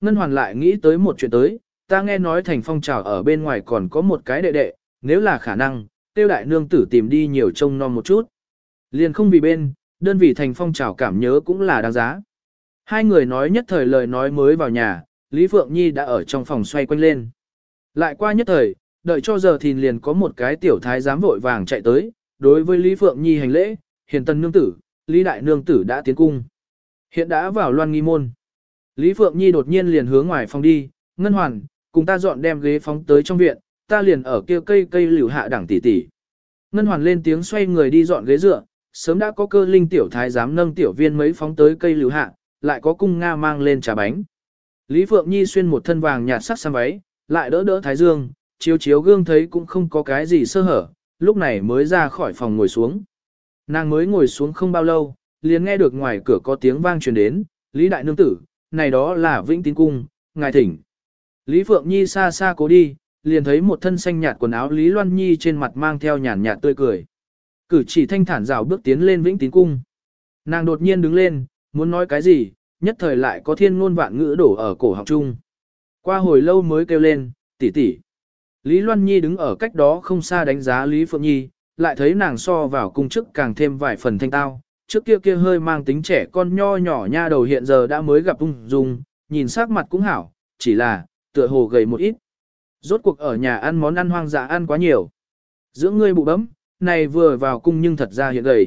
Ngân Hoàn lại nghĩ tới một chuyện tới, ta nghe nói thành phong trào ở bên ngoài còn có một cái đệ đệ, nếu là khả năng, tiêu đại nương tử tìm đi nhiều trông non một chút. Liền không vì bên, đơn vị thành phong trào cảm nhớ cũng là đáng giá. Hai người nói nhất thời lời nói mới vào nhà, Lý Phượng Nhi đã ở trong phòng xoay quanh lên. Lại qua nhất thời, đợi cho giờ thì liền có một cái tiểu thái giám vội vàng chạy tới, đối với Lý Phượng Nhi hành lễ, hiền tân nương tử, Lý đại nương tử đã tiến cung. Hiện đã vào loan nghi môn. Lý Phượng Nhi đột nhiên liền hướng ngoài phòng đi, ngân hoàn, cùng ta dọn đem ghế phóng tới trong viện, ta liền ở kia cây cây liễu hạ đẳng tỷ tỷ. Ngân hoàn lên tiếng xoay người đi dọn ghế dựa, sớm đã có cơ linh tiểu thái giám nâng tiểu viên mấy phóng tới cây liễu hạ, lại có cung nga mang lên trà bánh. Lý Phượng Nhi xuyên một thân vàng nhạt sắc sam váy, lại đỡ đỡ thái dương, chiếu chiếu gương thấy cũng không có cái gì sơ hở, lúc này mới ra khỏi phòng ngồi xuống. Nàng mới ngồi xuống không bao lâu, liền nghe được ngoài cửa có tiếng vang truyền đến, Lý Đại Nương Tử, này đó là Vĩnh Tín Cung, ngài thỉnh. Lý Phượng Nhi xa xa cố đi, liền thấy một thân xanh nhạt quần áo Lý Loan Nhi trên mặt mang theo nhàn nhạt tươi cười. Cử chỉ thanh thản rào bước tiến lên Vĩnh Tín Cung. Nàng đột nhiên đứng lên, muốn nói cái gì, nhất thời lại có thiên ngôn vạn ngữ đổ ở cổ học chung. Qua hồi lâu mới kêu lên, tỷ tỷ. Lý Loan Nhi đứng ở cách đó không xa đánh giá Lý Phượng Nhi, lại thấy nàng so vào cung chức càng thêm vài phần thanh tao, trước kia kia hơi mang tính trẻ con nho nhỏ nha đầu hiện giờ đã mới gặp ung dung, nhìn sắc mặt cũng hảo, chỉ là, tựa hồ gầy một ít. Rốt cuộc ở nhà ăn món ăn hoang dã ăn quá nhiều. Giữa ngươi bụ bấm, này vừa vào cung nhưng thật ra hiện gầy.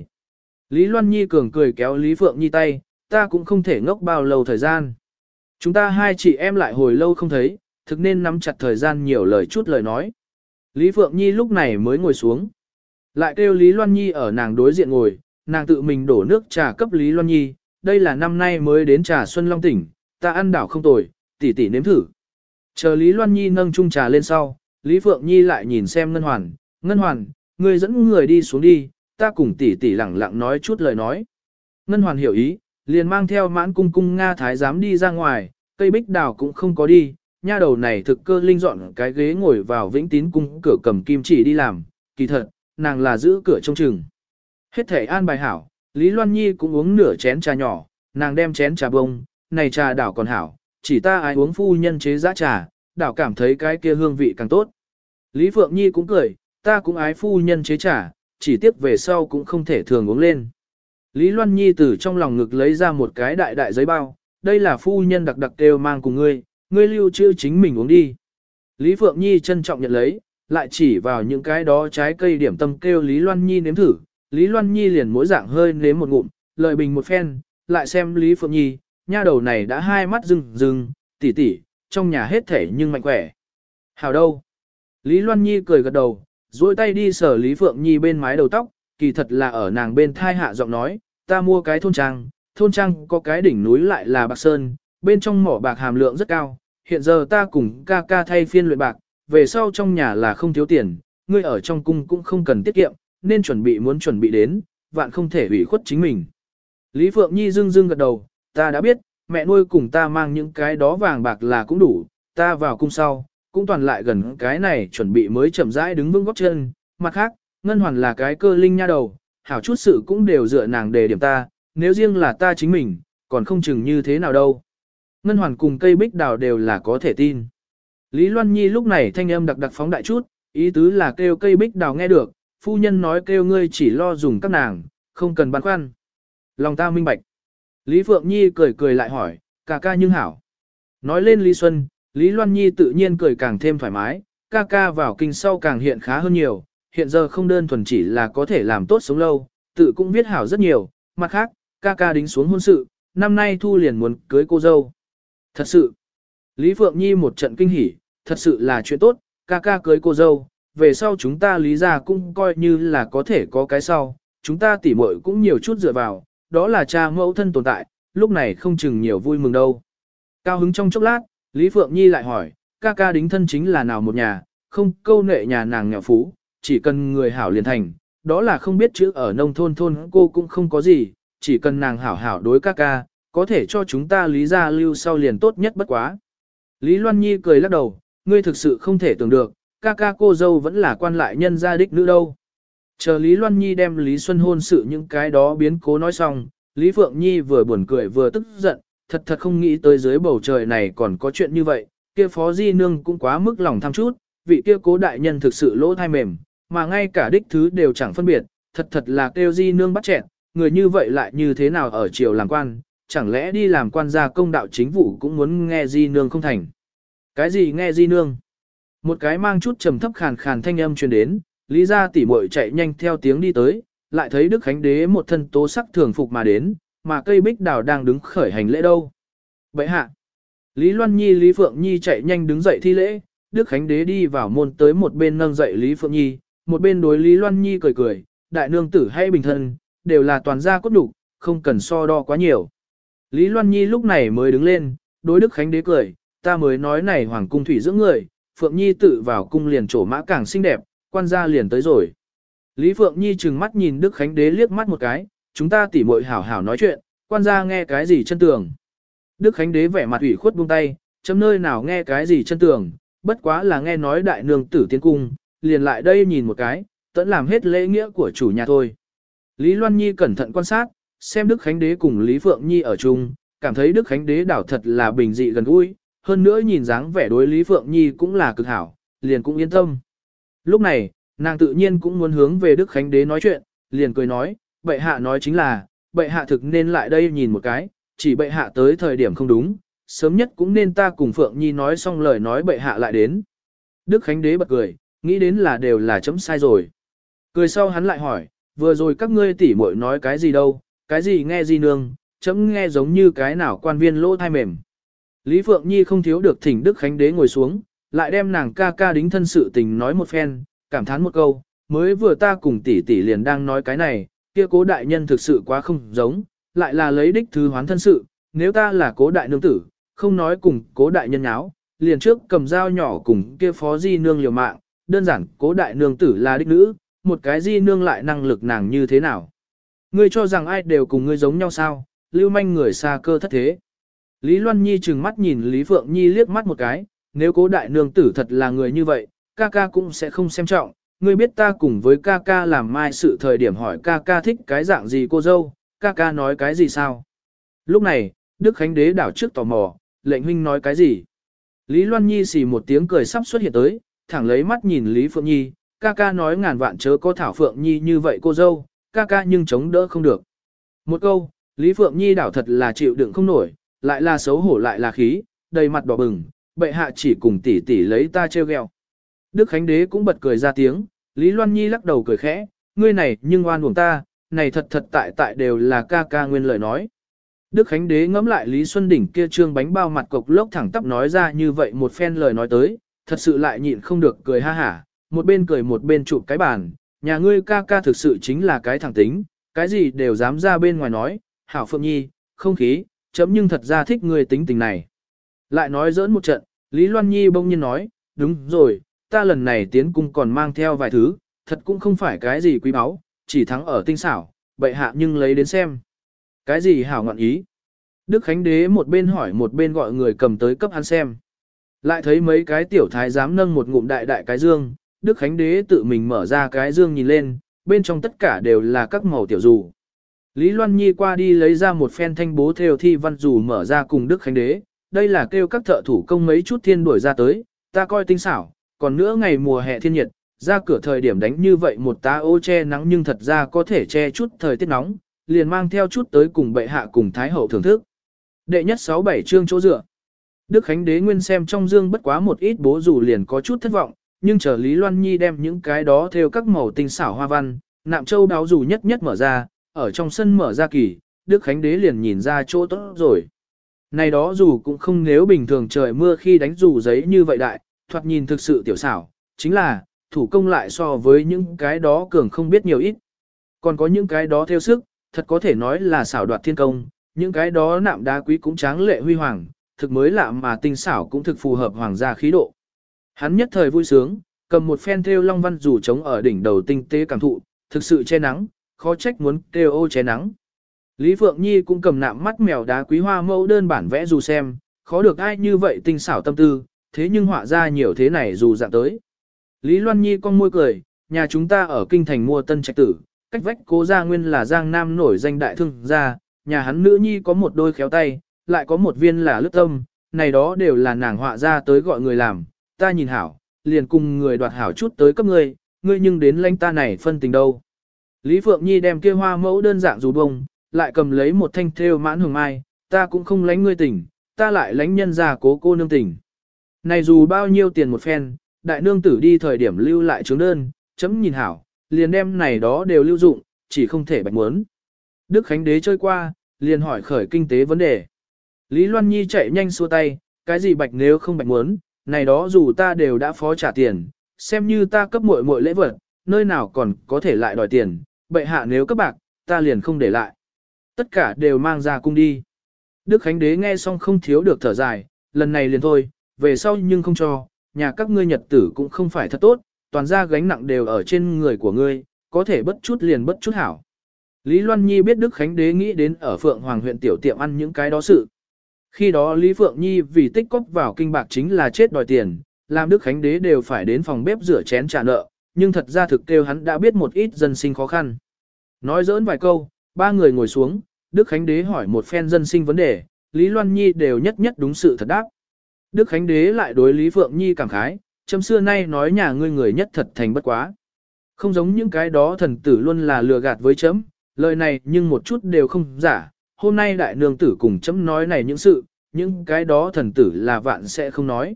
Lý Loan Nhi cường cười kéo Lý Phượng Nhi tay, ta cũng không thể ngốc bao lâu thời gian. Chúng ta hai chị em lại hồi lâu không thấy, thực nên nắm chặt thời gian nhiều lời chút lời nói. Lý Phượng Nhi lúc này mới ngồi xuống. Lại kêu Lý Loan Nhi ở nàng đối diện ngồi, nàng tự mình đổ nước trà cấp Lý Loan Nhi, đây là năm nay mới đến trà Xuân Long tỉnh, ta ăn đảo không tồi, tỉ tỉ nếm thử. Chờ Lý Loan Nhi nâng chung trà lên sau, Lý Phượng Nhi lại nhìn xem Ngân Hoàn, Ngân Hoàn, ngươi dẫn người đi xuống đi, ta cùng tỉ tỉ lẳng lặng nói chút lời nói. Ngân Hoàn hiểu ý, liền mang theo mãn cung cung Nga Thái giám đi ra ngoài, cây bích đào cũng không có đi, nha đầu này thực cơ linh dọn cái ghế ngồi vào vĩnh tín cung cửa cầm kim chỉ đi làm, kỳ thật, nàng là giữ cửa trông chừng. Hết thể an bài hảo, Lý Loan Nhi cũng uống nửa chén trà nhỏ, nàng đem chén trà bông, này trà đảo còn hảo, chỉ ta ai uống phu nhân chế giá trà, đảo cảm thấy cái kia hương vị càng tốt. Lý Phượng Nhi cũng cười, ta cũng ái phu nhân chế trà, chỉ tiếp về sau cũng không thể thường uống lên. Lý Loan Nhi từ trong lòng ngực lấy ra một cái đại đại giấy bao, đây là phu nhân đặc đặc kêu mang cùng ngươi, ngươi lưu trữ chính mình uống đi. Lý Phượng Nhi trân trọng nhận lấy, lại chỉ vào những cái đó trái cây điểm tâm kêu Lý Loan Nhi nếm thử, Lý Loan Nhi liền mỗi dạng hơi nếm một ngụm, lợi bình một phen, lại xem Lý Phượng Nhi, nha đầu này đã hai mắt rừng rừng, tỉ tỉ, trong nhà hết thể nhưng mạnh khỏe. Hào đâu? Lý Loan Nhi cười gật đầu, duỗi tay đi sờ Lý Phượng Nhi bên mái đầu tóc, kỳ thật là ở nàng bên thai hạ giọng nói, ta mua cái thôn trang, thôn trang có cái đỉnh núi lại là bạc sơn, bên trong mỏ bạc hàm lượng rất cao, hiện giờ ta cùng ca ca thay phiên luyện bạc, về sau trong nhà là không thiếu tiền, ngươi ở trong cung cũng không cần tiết kiệm, nên chuẩn bị muốn chuẩn bị đến, vạn không thể hủy khuất chính mình. Lý Phượng Nhi dưng dưng gật đầu, ta đã biết, mẹ nuôi cùng ta mang những cái đó vàng bạc là cũng đủ, ta vào cung sau, cũng toàn lại gần cái này chuẩn bị mới chậm rãi đứng vững góc chân, mặt khác, Ngân Hoàn là cái cơ linh nha đầu, hảo chút sự cũng đều dựa nàng đề điểm ta, nếu riêng là ta chính mình, còn không chừng như thế nào đâu. Ngân Hoàn cùng cây bích đào đều là có thể tin. Lý Loan Nhi lúc này thanh âm đặc đặc phóng đại chút, ý tứ là kêu cây bích đào nghe được, phu nhân nói kêu ngươi chỉ lo dùng các nàng, không cần băn khoăn. Lòng ta minh bạch. Lý Phượng Nhi cười cười lại hỏi, ca ca nhưng hảo. Nói lên Lý Xuân, Lý Loan Nhi tự nhiên cười càng thêm thoải mái, ca ca vào kinh sau càng hiện khá hơn nhiều, hiện giờ không đơn thuần chỉ là có thể làm tốt sống lâu, tự cũng biết hảo rất nhiều, mặt khác, ca ca đính xuống hôn sự, năm nay thu liền muốn cưới cô dâu. Thật sự, Lý Phượng Nhi một trận kinh hỉ, thật sự là chuyện tốt, ca ca cưới cô dâu, về sau chúng ta lý ra cũng coi như là có thể có cái sau, chúng ta tỉ muội cũng nhiều chút dựa vào, đó là cha mẫu thân tồn tại, lúc này không chừng nhiều vui mừng đâu. Cao hứng trong chốc lát, Lý Phượng Nhi lại hỏi, ca ca đính thân chính là nào một nhà, không câu nệ nhà nàng nghèo phú, chỉ cần người hảo liền thành, đó là không biết chữ ở nông thôn thôn cô cũng không có gì, chỉ cần nàng hảo hảo đối ca ca, có thể cho chúng ta lý ra lưu sau liền tốt nhất bất quá. Lý Loan Nhi cười lắc đầu, ngươi thực sự không thể tưởng được, ca ca cô dâu vẫn là quan lại nhân gia đích nữ đâu. Chờ Lý Loan Nhi đem Lý Xuân hôn sự những cái đó biến cố nói xong, Lý Phượng Nhi vừa buồn cười vừa tức giận, thật thật không nghĩ tới dưới bầu trời này còn có chuyện như vậy, kia phó di nương cũng quá mức lòng tham chút, vị kia cố đại nhân thực sự lỗ thai mềm, mà ngay cả đích thứ đều chẳng phân biệt, thật thật là kêu di nương bắt chẹn, người như vậy lại như thế nào ở triều làm quan, chẳng lẽ đi làm quan gia công đạo chính vụ cũng muốn nghe di nương không thành. Cái gì nghe di nương? Một cái mang chút trầm thấp khàn khàn thanh âm truyền đến, lý gia tỷ muội chạy nhanh theo tiếng đi tới, lại thấy Đức Khánh Đế một thân tố sắc thường phục mà đến, mà cây bích đào đang đứng khởi hành lễ đâu. Vậy hạ, Lý Loan Nhi Lý Phượng Nhi chạy nhanh đứng dậy thi lễ, Đức Khánh Đế đi vào môn tới một bên nâng dậy Lý Phượng Nhi, một bên đối Lý Loan Nhi cười cười, đại nương tử hay bình thân, đều là toàn gia cốt đủ, không cần so đo quá nhiều. Lý Loan Nhi lúc này mới đứng lên, đối Đức Khánh Đế cười, ta mới nói này hoàng cung thủy dưỡng người, Phượng Nhi tự vào cung liền trổ mã càng xinh đẹp, quan gia liền tới rồi. Lý Phượng Nhi trừng mắt nhìn Đức Khánh Đế liếc mắt một cái, chúng ta tỉ muội hảo hảo nói chuyện, quan gia nghe cái gì chân tường. Đức Khánh Đế vẻ mặt ủy khuất buông tay, chấm nơi nào nghe cái gì chân tường, bất quá là nghe nói đại nương tử tiến cung, liền lại đây nhìn một cái, tẫn làm hết lễ nghĩa của chủ nhà thôi. Lý Loan Nhi cẩn thận quan sát, xem Đức Khánh Đế cùng Lý Phượng Nhi ở chung, cảm thấy Đức Khánh Đế đảo thật là bình dị gần gũi, hơn nữa nhìn dáng vẻ đối Lý Phượng Nhi cũng là cực hảo, liền cũng yên tâm. Lúc này, nàng tự nhiên cũng muốn hướng về Đức Khánh Đế nói chuyện, liền cười nói, bệ hạ nói chính là, bệ hạ thực nên lại đây nhìn một cái, chỉ bệ hạ tới thời điểm không đúng, sớm nhất cũng nên ta cùng Phượng Nhi nói xong lời nói bệ hạ lại đến. Đức Khánh Đế bật cười, nghĩ đến là đều là chấm sai rồi. Cười sau hắn lại hỏi, vừa rồi các ngươi tỉ muội nói cái gì đâu, cái gì nghe gì nương, chấm nghe giống như cái nào quan viên lỗ thai mềm. Lý Phượng Nhi không thiếu được thỉnh Đức Khánh Đế ngồi xuống, lại đem nàng ca ca đính thân sự tình nói một phen, cảm thán một câu, mới vừa ta cùng tỷ tỷ liền đang nói cái này, kia cố đại nhân thực sự quá không giống, lại là lấy đích thứ hoán thân sự, nếu ta là cố đại nương tử, không nói cùng cố đại nhân nháo, liền trước cầm dao nhỏ cùng kia phó di nương liều mạng, đơn giản cố đại nương tử là đích nữ, một cái di nương lại năng lực nàng như thế nào. Ngươi cho rằng ai đều cùng ngươi giống nhau sao, lưu manh người xa cơ thất thế. Lý Loan Nhi trừng mắt nhìn Lý Phượng Nhi liếc mắt một cái, nếu cố đại nương tử thật là người như vậy, ca ca cũng sẽ không xem trọng, ngươi biết ta cùng với ca ca làm mai sự thời điểm hỏi ca ca thích cái dạng gì cô dâu, ca ca nói cái gì sao. Lúc này, Đức Khánh Đế đảo trước tò mò, lệnh huynh nói cái gì. Lý Loan Nhi xì một tiếng cười sắp xuất hiện tới, thẳng lấy mắt nhìn Lý Phượng Nhi, ca ca nói ngàn vạn chớ có Thảo Phượng Nhi như vậy cô dâu, ca ca nhưng chống đỡ không được. Một câu, Lý Phượng Nhi đảo thật là chịu đựng không nổi, lại là xấu hổ lại là khí, đầy mặt đỏ bừng, bệ hạ chỉ cùng tỷ tỷ lấy ta treo gheo. Đức Khánh Đế cũng bật cười ra tiếng, Lý Loan Nhi lắc đầu cười khẽ, ngươi này nhưng oan uổng ta, này thật thật tại tại đều là ca ca nguyên lời nói. Đức Khánh Đế ngẫm lại Lý Xuân Đỉnh kia trương bánh bao mặt cục lốc thẳng tắp nói ra như vậy một phen lời nói tới, thật sự lại nhịn không được cười ha hả, một bên cười một bên chụp cái bàn, nhà ngươi ca ca thực sự chính là cái thẳng tính, cái gì đều dám ra bên ngoài nói, hảo Phượng Nhi, không khí, chấm nhưng thật ra thích người tính tình này. Lại nói dỡn một trận, Lý Loan Nhi bỗng nhiên nói, đúng rồi, ta lần này tiến cung còn mang theo vài thứ, thật cũng không phải cái gì quý báu, chỉ thắng ở tinh xảo, bệ hạ nhưng lấy đến xem. Cái gì hảo ngọn ý? Đức Khánh Đế một bên hỏi một bên gọi người cầm tới cấp hắn xem. Lại thấy mấy cái tiểu thái dám nâng một ngụm đại đại cái dương, Đức Khánh Đế tự mình mở ra cái dương nhìn lên, bên trong tất cả đều là các màu tiểu dù. Lý Loan Nhi qua đi lấy ra một phen thanh bố theo thi văn dù mở ra cùng Đức Khánh Đế, đây là kêu các thợ thủ công mấy chút thiên đuổi ra tới, ta coi tinh xảo, còn nữa ngày mùa hè thiên nhiệt, ra cửa thời điểm đánh như vậy một tá ô che nắng nhưng thật ra có thể che chút thời tiết nóng, liền mang theo chút tới cùng bệ hạ cùng Thái Hậu thưởng thức. Đệ nhất 67 chương chỗ dựa. Đức Khánh Đế nguyên xem trong dương bất quá một ít bố dù liền có chút thất vọng, nhưng chờ Lý Loan Nhi đem những cái đó theo các màu tinh xảo hoa văn, nạm châu đáo dù nhất nhất mở ra, ở trong sân mở ra kỳ, Đức Khánh Đế liền nhìn ra chỗ tốt rồi. Này đó dù cũng không nếu bình thường trời mưa khi đánh dù giấy như vậy đại, thoạt nhìn thực sự tiểu xảo, chính là, thủ công lại so với những cái đó cường không biết nhiều ít. Còn có những cái đó theo sức, thật có thể nói là xảo đoạt thiên công, những cái đó nạm đá quý cũng tráng lệ huy hoàng, thực mới lạ mà tinh xảo cũng thực phù hợp hoàng gia khí độ. Hắn nhất thời vui sướng, cầm một phen theo long văn dù trống ở đỉnh đầu tinh tế cảm thụ, thực sự che nắng, khó trách muốn kêu ô che nắng. Lý Phượng Nhi cũng cầm nạm mắt mèo đá quý hoa mẫu đơn bản vẽ dù xem, khó được ai như vậy tinh xảo tâm tư, thế nhưng họa ra nhiều thế này dù dạng tới. Lý Loan Nhi con môi cười, nhà chúng ta ở kinh thành mua tân trạch tử, cách vách cố gia nguyên là giang nam nổi danh đại thương gia, nhà hắn nữ nhi có một đôi khéo tay, lại có một viên là lướt tâm, này đó đều là nàng họa ra tới gọi người làm, ta nhìn hảo, liền cùng người đoạt hảo chút tới cấp ngươi, ngươi nhưng đến lãnh ta này phân tình đâu. Lý Phượng Nhi đem kia hoa mẫu đơn giản dù bông, lại cầm lấy một thanh thêu mãn hồng mai, ta cũng không lánh ngươi tỉnh, ta lại lánh nhân ra cố cô nương tỉnh. Này dù bao nhiêu tiền một phen, đại nương tử đi thời điểm lưu lại chứng đơn, chấm nhìn hảo, liền đem này đó đều lưu dụng, chỉ không thể bạch muốn. Đức Khánh Đế chơi qua, liền hỏi khởi kinh tế vấn đề. Lý Loan Nhi chạy nhanh xua tay, cái gì bạch nếu không bạch muốn, này đó dù ta đều đã phó trả tiền, xem như ta cấp muội muội lễ vật, nơi nào còn có thể lại đòi tiền, bệ hạ nếu các bạc, ta liền không để lại. Tất cả đều mang ra cung đi. Đức Khánh Đế nghe xong không thiếu được thở dài, lần này liền thôi, về sau nhưng không cho, nhà các ngươi nhật tử cũng không phải thật tốt, toàn ra gánh nặng đều ở trên người của ngươi, có thể bất chút liền bất chút hảo. Lý Loan Nhi biết Đức Khánh Đế nghĩ đến ở Phượng Hoàng huyện tiểu tiệm ăn những cái đó sự. Khi đó Lý Phượng Nhi vì tích cóp vào kinh bạc chính là chết đòi tiền, làm Đức Khánh Đế đều phải đến phòng bếp rửa chén trả nợ, nhưng thật ra thực kêu hắn đã biết một ít dân sinh khó khăn. Nói giỡn vài câu, ba người ngồi xuống, Đức Khánh Đế hỏi một phen dân sinh vấn đề, Lý Loan Nhi đều nhất nhất đúng sự thật đáp. Đức Khánh Đế lại đối Lý Phượng Nhi cảm khái, châm xưa nay nói nhà ngươi người nhất thật thành bất quá. Không giống những cái đó thần tử luôn là lừa gạt với chấm, lời này nhưng một chút đều không giả, hôm nay đại nương tử cùng chấm nói này những sự, những cái đó thần tử là vạn sẽ không nói.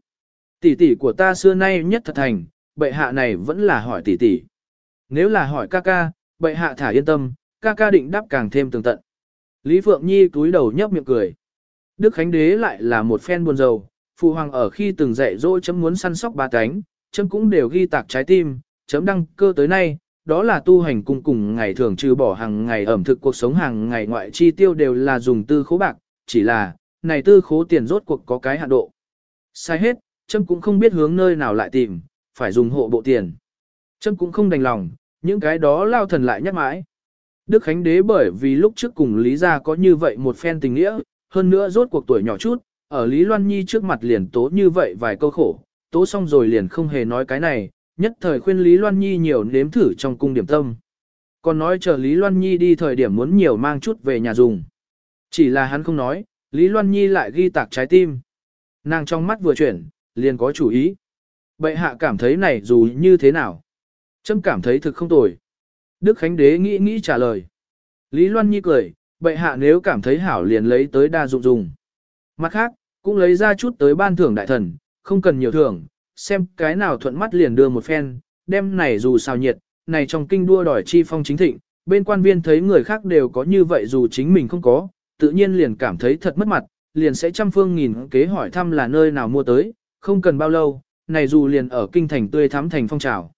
Tỷ tỷ của ta xưa nay nhất thật thành, bệ hạ này vẫn là hỏi tỷ tỷ. Nếu là hỏi ca ca, bệ hạ thả yên tâm, ca ca định đáp càng thêm tường tận. Lý Phượng Nhi túi đầu nhấp miệng cười. Đức Khánh Đế lại là một phen buồn rầu, phụ hoàng ở khi từng dạy dỗ chấm muốn săn sóc ba cánh, chấm cũng đều ghi tạc trái tim, chấm đăng cơ tới nay, đó là tu hành cùng cùng ngày thường trừ bỏ hàng ngày ẩm thực cuộc sống hàng ngày ngoại chi tiêu đều là dùng tư khố bạc, chỉ là, này tư khố tiền rốt cuộc có cái hạn độ. Sai hết, chấm cũng không biết hướng nơi nào lại tìm, phải dùng hộ bộ tiền. trâm cũng không đành lòng, những cái đó lao thần lại nhắc mãi. Đức Khánh Đế bởi vì lúc trước cùng Lý Gia có như vậy một phen tình nghĩa, hơn nữa rốt cuộc tuổi nhỏ chút, ở Lý Loan Nhi trước mặt liền tố như vậy vài câu khổ, tố xong rồi liền không hề nói cái này, nhất thời khuyên Lý Loan Nhi nhiều nếm thử trong cung điểm tâm. Còn nói chờ Lý Loan Nhi đi thời điểm muốn nhiều mang chút về nhà dùng. Chỉ là hắn không nói, Lý Loan Nhi lại ghi tạc trái tim. Nàng trong mắt vừa chuyển, liền có chủ ý. Bệ hạ cảm thấy này dù như thế nào? Trâm cảm thấy thực không tồi. Đức Khánh Đế nghĩ nghĩ trả lời. Lý Loan Nhi cười, bệ hạ nếu cảm thấy hảo liền lấy tới đa dụng dùng. Mặt khác, cũng lấy ra chút tới ban thưởng đại thần, không cần nhiều thưởng, xem cái nào thuận mắt liền đưa một phen, đem này dù sao nhiệt, này trong kinh đua đòi chi phong chính thịnh, bên quan viên thấy người khác đều có như vậy dù chính mình không có, tự nhiên liền cảm thấy thật mất mặt, liền sẽ trăm phương nghìn kế hỏi thăm là nơi nào mua tới, không cần bao lâu, này dù liền ở kinh thành tươi thắm thành phong trào.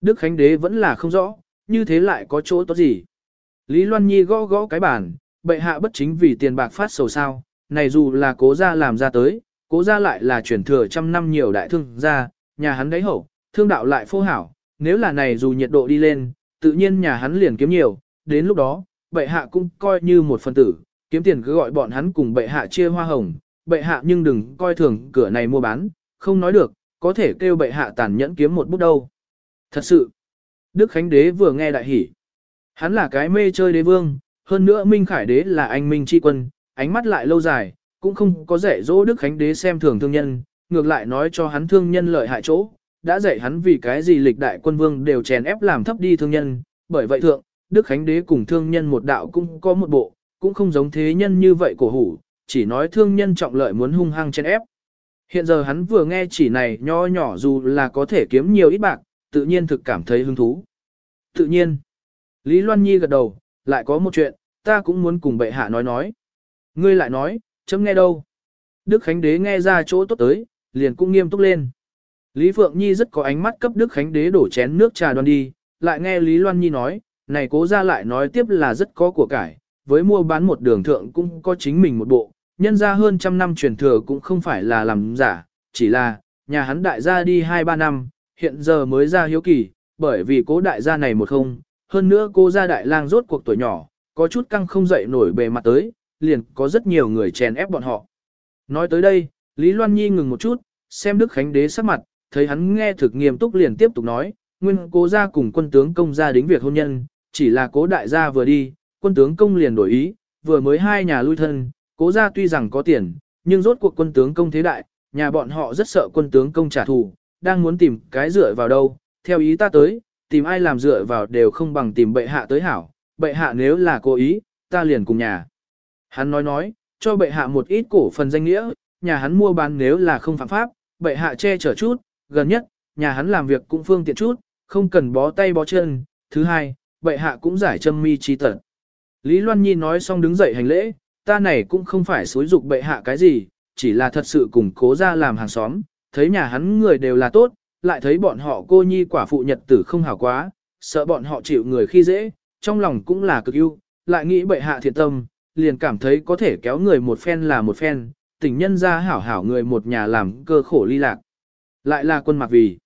Đức Khánh Đế vẫn là không rõ, như thế lại có chỗ tốt gì. Lý Loan Nhi gõ gõ cái bản, bệ hạ bất chính vì tiền bạc phát sầu sao, này dù là cố gia làm ra tới, cố gia lại là chuyển thừa trăm năm nhiều đại thương gia, nhà hắn đáy hậu, thương đạo lại phô hảo, nếu là này dù nhiệt độ đi lên, tự nhiên nhà hắn liền kiếm nhiều, đến lúc đó, bệ hạ cũng coi như một phần tử, kiếm tiền cứ gọi bọn hắn cùng bệ hạ chia hoa hồng, bệ hạ nhưng đừng coi thường cửa này mua bán, không nói được, có thể kêu bệ hạ tàn nhẫn kiếm một bút đâu. Thật sự, Đức Khánh Đế vừa nghe đại hỉ. Hắn là cái mê chơi đế vương, hơn nữa Minh Khải Đế là anh Minh Tri Quân, ánh mắt lại lâu dài, cũng không có dạy dỗ Đức Khánh Đế xem thường thương nhân, ngược lại nói cho hắn thương nhân lợi hại chỗ, đã dạy hắn vì cái gì lịch đại quân vương đều chèn ép làm thấp đi thương nhân, bởi vậy thượng, Đức Khánh Đế cùng thương nhân một đạo cũng có một bộ, cũng không giống thế nhân như vậy cổ hủ, chỉ nói thương nhân trọng lợi muốn hung hăng chèn ép. Hiện giờ hắn vừa nghe chỉ này nho nhỏ dù là có thể kiếm nhiều ít bạc, tự nhiên thực cảm thấy hứng thú. Tự nhiên, Lý Loan Nhi gật đầu, lại có một chuyện, ta cũng muốn cùng bệ hạ nói nói. Ngươi lại nói, chấm nghe đâu. Đức Khánh Đế nghe ra chỗ tốt tới, liền cũng nghiêm túc lên. Lý Phượng Nhi rất có ánh mắt cấp Đức Khánh Đế đổ chén nước trà đoan đi, lại nghe Lý Loan Nhi nói, này cố ra lại nói tiếp là rất có của cải, với mua bán một đường thượng cũng có chính mình một bộ, nhân ra hơn trăm năm truyền thừa cũng không phải là làm giả, chỉ là, nhà hắn đại gia đi 2-3 năm, hiện giờ mới ra hiếu kỳ, bởi vì cố đại gia này một không, hơn nữa cô gia đại lang rốt cuộc tuổi nhỏ, có chút căng không dậy nổi bề mặt tới, liền có rất nhiều người chèn ép bọn họ. Nói tới đây, Lý Loan Nhi ngừng một chút, xem Đức Khánh Đế sắc mặt, thấy hắn nghe thực nghiêm túc liền tiếp tục nói, nguyên cố gia cùng quân tướng công gia đính việc hôn nhân, chỉ là cố đại gia vừa đi, quân tướng công liền đổi ý, vừa mới hai nhà lui thân, cố gia tuy rằng có tiền, nhưng rốt cuộc quân tướng công thế đại, nhà bọn họ rất sợ quân tướng công trả thù, đang muốn tìm cái dựa vào đâu, theo ý ta tới, tìm ai làm dựa vào đều không bằng tìm bệ hạ tới hảo, bệ hạ nếu là cố ý, ta liền cùng nhà. Hắn nói nói, cho bệ hạ một ít cổ phần danh nghĩa, nhà hắn mua bán nếu là không phạm pháp, bệ hạ che chở chút, gần nhất, nhà hắn làm việc cũng phương tiện chút, không cần bó tay bó chân. Thứ hai, bệ hạ cũng giải châm mi trí tận. Lý Loan Nhi nói xong đứng dậy hành lễ, ta này cũng không phải xúi dục bệ hạ cái gì, chỉ là thật sự cùng cố ra làm hàng xóm, thấy nhà hắn người đều là tốt, lại thấy bọn họ cô nhi quả phụ nhật tử không hảo quá, sợ bọn họ chịu người khi dễ, trong lòng cũng là cực ưu, lại nghĩ bệ hạ thiện tâm, liền cảm thấy có thể kéo người một phen là một phen, tình nhân ra hảo hảo người một nhà làm cơ khổ ly lạc. Lại là quân mặc vì.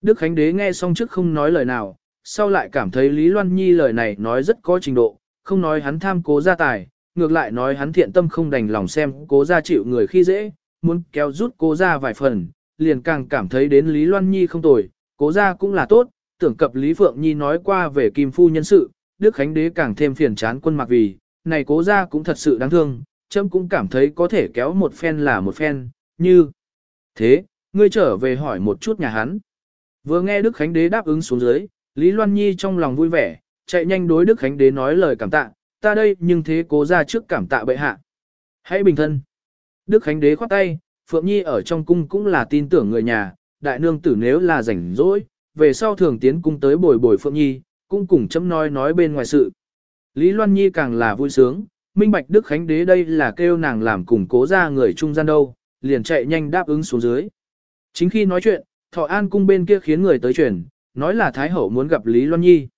Đức Khánh Đế nghe xong trước không nói lời nào, sau lại cảm thấy Lý Loan Nhi lời này nói rất có trình độ, không nói hắn tham cố gia tài, ngược lại nói hắn thiện tâm không đành lòng xem cố gia chịu người khi dễ, muốn kéo rút cố gia vài phần, liền càng cảm thấy đến Lý Loan Nhi không tồi, cố gia cũng là tốt, tưởng cập Lý Phượng Nhi nói qua về Kim Phu nhân sự, Đức Khánh Đế càng thêm phiền chán quân mặc vì, này cố gia cũng thật sự đáng thương, châm cũng cảm thấy có thể kéo một phen là một phen, như thế, ngươi trở về hỏi một chút nhà hắn. Vừa nghe Đức Khánh Đế đáp ứng xuống dưới, Lý Loan Nhi trong lòng vui vẻ, chạy nhanh đối Đức Khánh Đế nói lời cảm tạ, ta đây nhưng thế cố ra trước cảm tạ bệ hạ. Hãy bình thân. Đức Khánh Đế khoát tay, Phượng Nhi ở trong cung cũng là tin tưởng người nhà, đại nương tử nếu là rảnh rỗi, về sau thường tiến cung tới bồi bồi Phượng Nhi, cũng cùng chấm nói nói bên ngoài sự. Lý Loan Nhi càng là vui sướng, minh bạch Đức Khánh Đế đây là kêu nàng làm cùng cố ra người trung gian đâu, liền chạy nhanh đáp ứng xuống dưới. Chính khi nói chuyện, Thọ An cung bên kia khiến người tới chuyển, nói là Thái Hậu muốn gặp Lý Loan Nhi.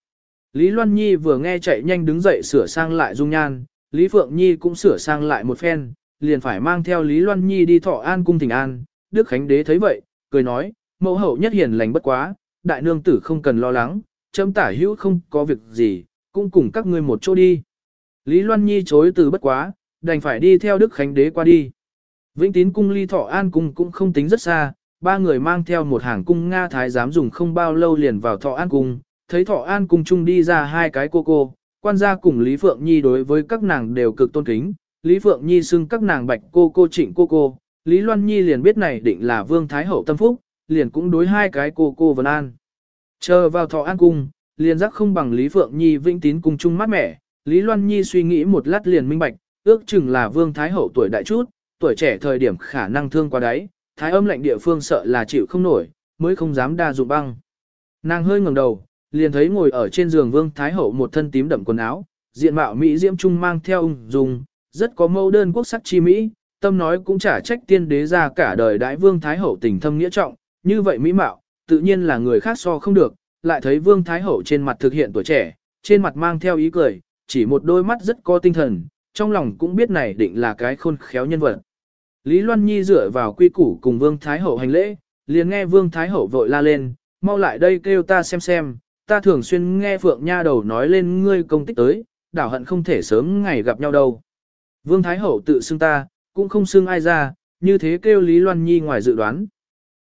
Lý Loan Nhi vừa nghe chạy nhanh đứng dậy sửa sang lại dung nhan, Lý Phượng Nhi cũng sửa sang lại một phen, liền phải mang theo Lý Loan Nhi đi Thọ An cung thỉnh an. Đức Khánh Đế thấy vậy, cười nói, mẫu hậu nhất hiền lành bất quá, đại nương tử không cần lo lắng, châm tả hữu không có việc gì, cũng cùng các ngươi một chỗ đi. Lý Loan Nhi chối từ bất quá, đành phải đi theo Đức Khánh Đế qua đi. Vĩnh tín cung ly thọ an cung cũng không tính rất xa, ba người mang theo một hàng cung Nga Thái giám dùng không bao lâu liền vào thọ an cung, thấy thọ an cung chung đi ra hai cái cô cô, quan gia cùng Lý Phượng Nhi đối với các nàng đều cực tôn kính, Lý Phượng Nhi xưng các nàng bạch cô cô trịnh cô cô, Lý Loan Nhi liền biết này định là Vương Thái Hậu tâm phúc, liền cũng đối hai cái cô cô vân an. Chờ vào thọ an cung, liền giác không bằng Lý Phượng Nhi vĩnh tín cung chung mát mẻ, Lý Loan Nhi suy nghĩ một lát liền minh bạch, ước chừng là Vương Thái Hậu tuổi đại chút, tuổi trẻ thời điểm khả năng thương qua đáy, thái âm lạnh địa phương sợ là chịu không nổi, mới không dám đa dụng băng. Nàng hơi ngẩng đầu, liền thấy ngồi ở trên giường Vương Thái Hậu một thân tím đậm quần áo, diện mạo Mỹ diễm trung mang theo ung dung, rất có mâu đơn quốc sắc chi Mỹ, tâm nói cũng chả trách tiên đế ra cả đời đại Vương Thái Hậu tình thâm nghĩa trọng, như vậy Mỹ mạo, tự nhiên là người khác so không được, lại thấy Vương Thái Hậu trên mặt thực hiện tuổi trẻ, trên mặt mang theo ý cười, chỉ một đôi mắt rất có tinh thần, trong lòng cũng biết này định là cái khôn khéo nhân vật. Lý Loan Nhi dựa vào quy củ cùng Vương Thái Hậu hành lễ, liền nghe Vương Thái Hậu vội la lên, mau lại đây kêu ta xem xem, ta thường xuyên nghe Phượng Nha đầu nói lên ngươi công tích tới, đảo hận không thể sớm ngày gặp nhau đâu. Vương Thái Hậu tự xưng ta, cũng không xưng ai ra, như thế kêu Lý Loan Nhi ngoài dự đoán.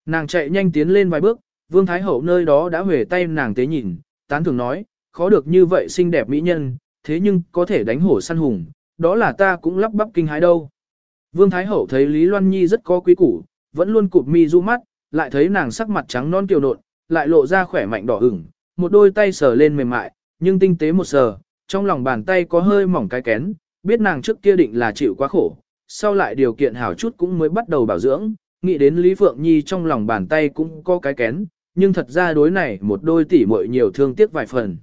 Nàng chạy nhanh tiến lên vài bước, Vương Thái Hậu nơi đó đã huề tay nàng tế nhìn, tán thường nói, khó được như vậy xinh đẹp mỹ nhân, thế nhưng có thể đánh hổ săn hùng, đó là ta cũng lắp bắp kinh hái đâu. Vương Thái Hậu thấy Lý Loan Nhi rất có quý củ, vẫn luôn cụp mi du mắt, lại thấy nàng sắc mặt trắng non kiều nộn, lại lộ ra khỏe mạnh đỏ ửng, một đôi tay sờ lên mềm mại, nhưng tinh tế một sờ, trong lòng bàn tay có hơi mỏng cái kén, biết nàng trước kia định là chịu quá khổ, sau lại điều kiện hảo chút cũng mới bắt đầu bảo dưỡng, nghĩ đến Lý Phượng Nhi trong lòng bàn tay cũng có cái kén, nhưng thật ra đối này một đôi tỷ muội nhiều thương tiếc vài phần.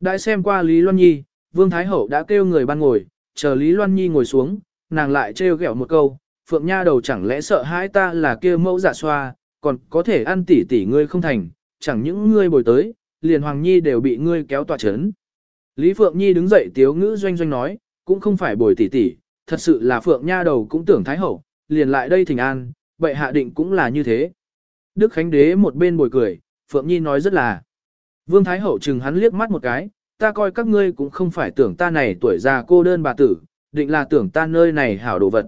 Đại xem qua Lý Loan Nhi, Vương Thái Hậu đã kêu người ban ngồi, chờ Lý Loan Nhi ngồi xuống, nàng lại trêu ghẹo một câu, Phượng Nha đầu chẳng lẽ sợ hãi ta là kia mẫu giả xoa, còn có thể ăn tỉ tỉ ngươi không thành, chẳng những ngươi bồi tới, liền Hoàng Nhi đều bị ngươi kéo tòa chấn. Lý Phượng Nhi đứng dậy tiếu ngữ doanh doanh nói, cũng không phải bồi tỉ tỉ, thật sự là Phượng Nha đầu cũng tưởng Thái Hậu, liền lại đây thỉnh an, vậy hạ định cũng là như thế. Đức Khánh Đế một bên bồi cười, Phượng Nhi nói rất là. Vương Thái Hậu chừng hắn liếc mắt một cái, ta coi các ngươi cũng không phải tưởng ta này tuổi già cô đơn bà tử, định là tưởng ta nơi này hảo đồ vật.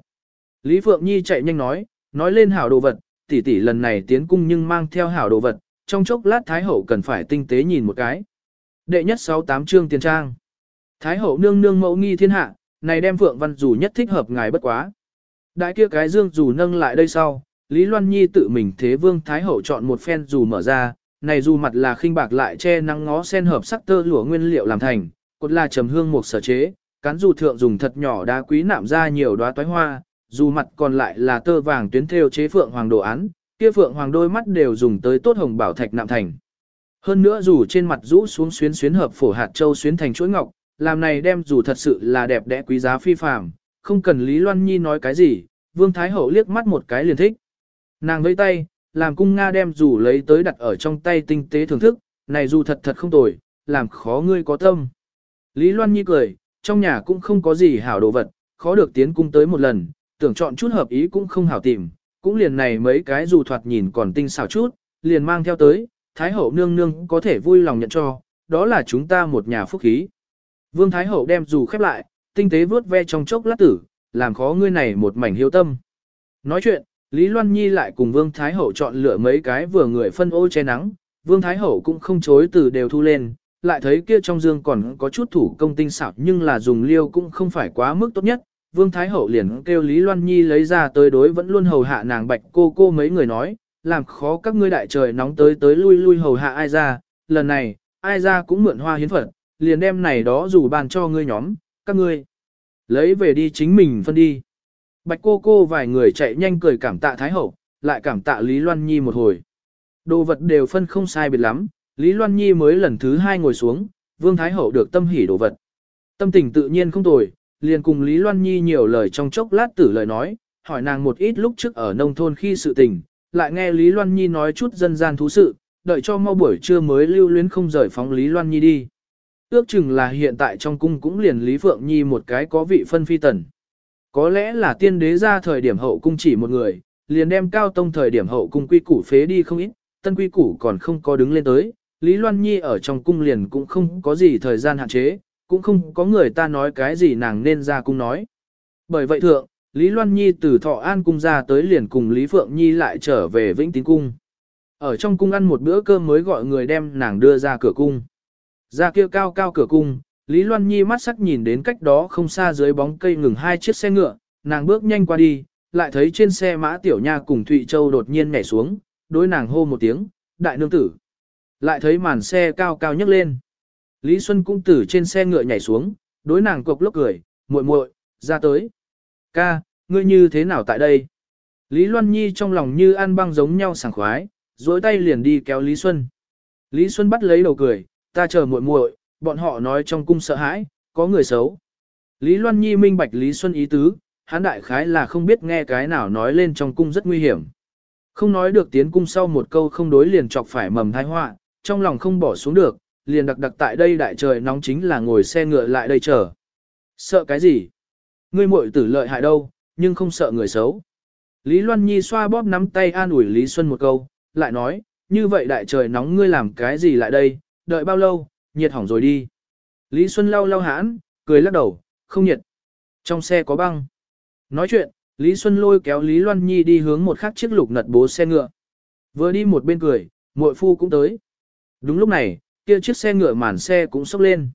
Lý Phượng Nhi chạy nhanh nói, nói lên hảo đồ vật, tỷ tỷ lần này tiến cung nhưng mang theo hảo đồ vật, trong chốc lát Thái Hậu cần phải tinh tế nhìn một cái. Đệ nhất 68 chương tiền trang. Thái Hậu nương nương mẫu nghi thiên hạ, này đem Phượng Văn dù nhất thích hợp ngài bất quá. Đại kia cái dương dù nâng lại đây sau, Lý Loan Nhi tự mình thế Vương Thái Hậu chọn một phen dù mở ra, này dù mặt là khinh bạc lại che nắng ngó sen hợp sắc tơ lụa nguyên liệu làm thành, cột là trầm hương một sở chế, cán dù thượng dùng thật nhỏ đá quý nạm ra nhiều đóa toái hoa, dù mặt còn lại là tơ vàng tuyến thêu chế phượng hoàng đồ án, kia phượng hoàng đôi mắt đều dùng tới tốt hồng bảo thạch nạm thành. Hơn nữa dù trên mặt rũ xuống xuyến xuyến hợp phổ hạt châu xuyến thành chuỗi ngọc, làm này đem dù thật sự là đẹp đẽ quý giá phi phàm, không cần Lý Loan Nhi nói cái gì, Vương Thái Hậu liếc mắt một cái liền thích. Nàng vẫy tay, làm cung Nga đem dù lấy tới đặt ở trong tay tinh tế thưởng thức, này dù thật thật không tồi, làm khó ngươi có tâm. Lý Loan Nhi cười, trong nhà cũng không có gì hảo đồ vật, khó được tiến cung tới một lần, tưởng chọn chút hợp ý cũng không hảo tìm, cũng liền này mấy cái dù thoạt nhìn còn tinh xảo chút, liền mang theo tới, Thái Hậu nương nương có thể vui lòng nhận cho, đó là chúng ta một nhà phúc khí. Vương Thái Hậu đem dù khép lại, tinh tế vớt ve trong chốc lát tử, làm khó ngươi này một mảnh hiếu tâm. Nói chuyện, Lý Loan Nhi lại cùng Vương Thái Hậu chọn lựa mấy cái vừa người phân ô che nắng, Vương Thái Hậu cũng không chối từ đều thu lên, lại thấy kia trong dương còn có chút thủ công tinh xảo nhưng là dùng liêu cũng không phải quá mức tốt nhất. Vương Thái Hậu liền kêu Lý Loan Nhi lấy ra tới đối vẫn luôn hầu hạ nàng bạch cô cô mấy người nói, làm khó các ngươi đại trời nóng tới tới lui lui hầu hạ ai ra, lần này, ai ra cũng mượn hoa hiến phật, liền đem này đó dù bàn cho ngươi nhóm, các ngươi lấy về đi chính mình phân đi. Bạch cô cô vài người chạy nhanh cười cảm tạ Thái Hậu, lại cảm tạ Lý Loan Nhi một hồi. Đồ vật đều phân không sai biệt lắm, Lý Loan Nhi mới lần thứ hai ngồi xuống, Vương Thái Hậu được tâm hỉ đồ vật. Tâm tình tự nhiên không tồi, liền cùng Lý Loan Nhi nhiều lời trong chốc lát tử lời nói, hỏi nàng một ít lúc trước ở nông thôn khi sự tình, lại nghe Lý Loan Nhi nói chút dân gian thú sự, đợi cho mau buổi trưa mới lưu luyến không rời phóng Lý Loan Nhi đi. Ước chừng là hiện tại trong cung cũng liền Lý Phượng Nhi một cái có vị phân phi tần. Có lẽ là tiên đế ra thời điểm hậu cung chỉ một người, liền đem cao tông thời điểm hậu cung quy củ phế đi không ít, tân quy củ còn không có đứng lên tới, Lý Loan Nhi ở trong cung liền cũng không có gì thời gian hạn chế, cũng không có người ta nói cái gì nàng nên ra cung nói. Bởi vậy thượng, Lý Loan Nhi từ Thọ An cung ra tới liền cùng Lý Phượng Nhi lại trở về Vĩnh Tín cung. Ở trong cung ăn một bữa cơm mới gọi người đem nàng đưa ra cửa cung. Ra kia cao cao cửa cung, Lý Loan Nhi mắt sắc nhìn đến cách đó không xa dưới bóng cây ngừng hai chiếc xe ngựa, nàng bước nhanh qua đi, lại thấy trên xe mã tiểu nha cùng Thụy Châu đột nhiên nhảy xuống, đối nàng hô một tiếng, đại nương tử. Lại thấy màn xe cao cao nhấc lên. Lý Xuân cũng từ trên xe ngựa nhảy xuống, đối nàng cục lốc cười, muội muội, ra tới. Ca, ngươi như thế nào tại đây? Lý Loan Nhi trong lòng như ăn băng giống nhau sảng khoái, duỗi tay liền đi kéo Lý Xuân. Lý Xuân bắt lấy đầu cười, ta chờ muội muội, bọn họ nói trong cung sợ hãi, có người xấu. Lý Loan Nhi minh bạch Lý Xuân ý tứ, hắn đại khái là không biết nghe cái nào nói lên trong cung rất nguy hiểm. Không nói được tiến cung sau một câu không đối liền chọc phải mầm thai họa, trong lòng không bỏ xuống được, liền đặc đặc tại đây đại trời nóng chính là ngồi xe ngựa lại đây chờ. Sợ cái gì? Ngươi muội tử lợi hại đâu, nhưng không sợ người xấu. Lý Loan Nhi xoa bóp nắm tay an ủi Lý Xuân một câu, lại nói, như vậy đại trời nóng ngươi làm cái gì lại đây, đợi bao lâu, nhiệt hỏng rồi đi. Lý Xuân lau lau hãn, cười lắc đầu, không nhiệt. Trong xe có băng. Nói chuyện, Lý Xuân lôi kéo Lý Loan Nhi đi hướng một khắc chiếc lục nật bố xe ngựa. Vừa đi một bên cười, muội phu cũng tới. Đúng lúc này, kia chiếc xe ngựa màn xe cũng sốc lên.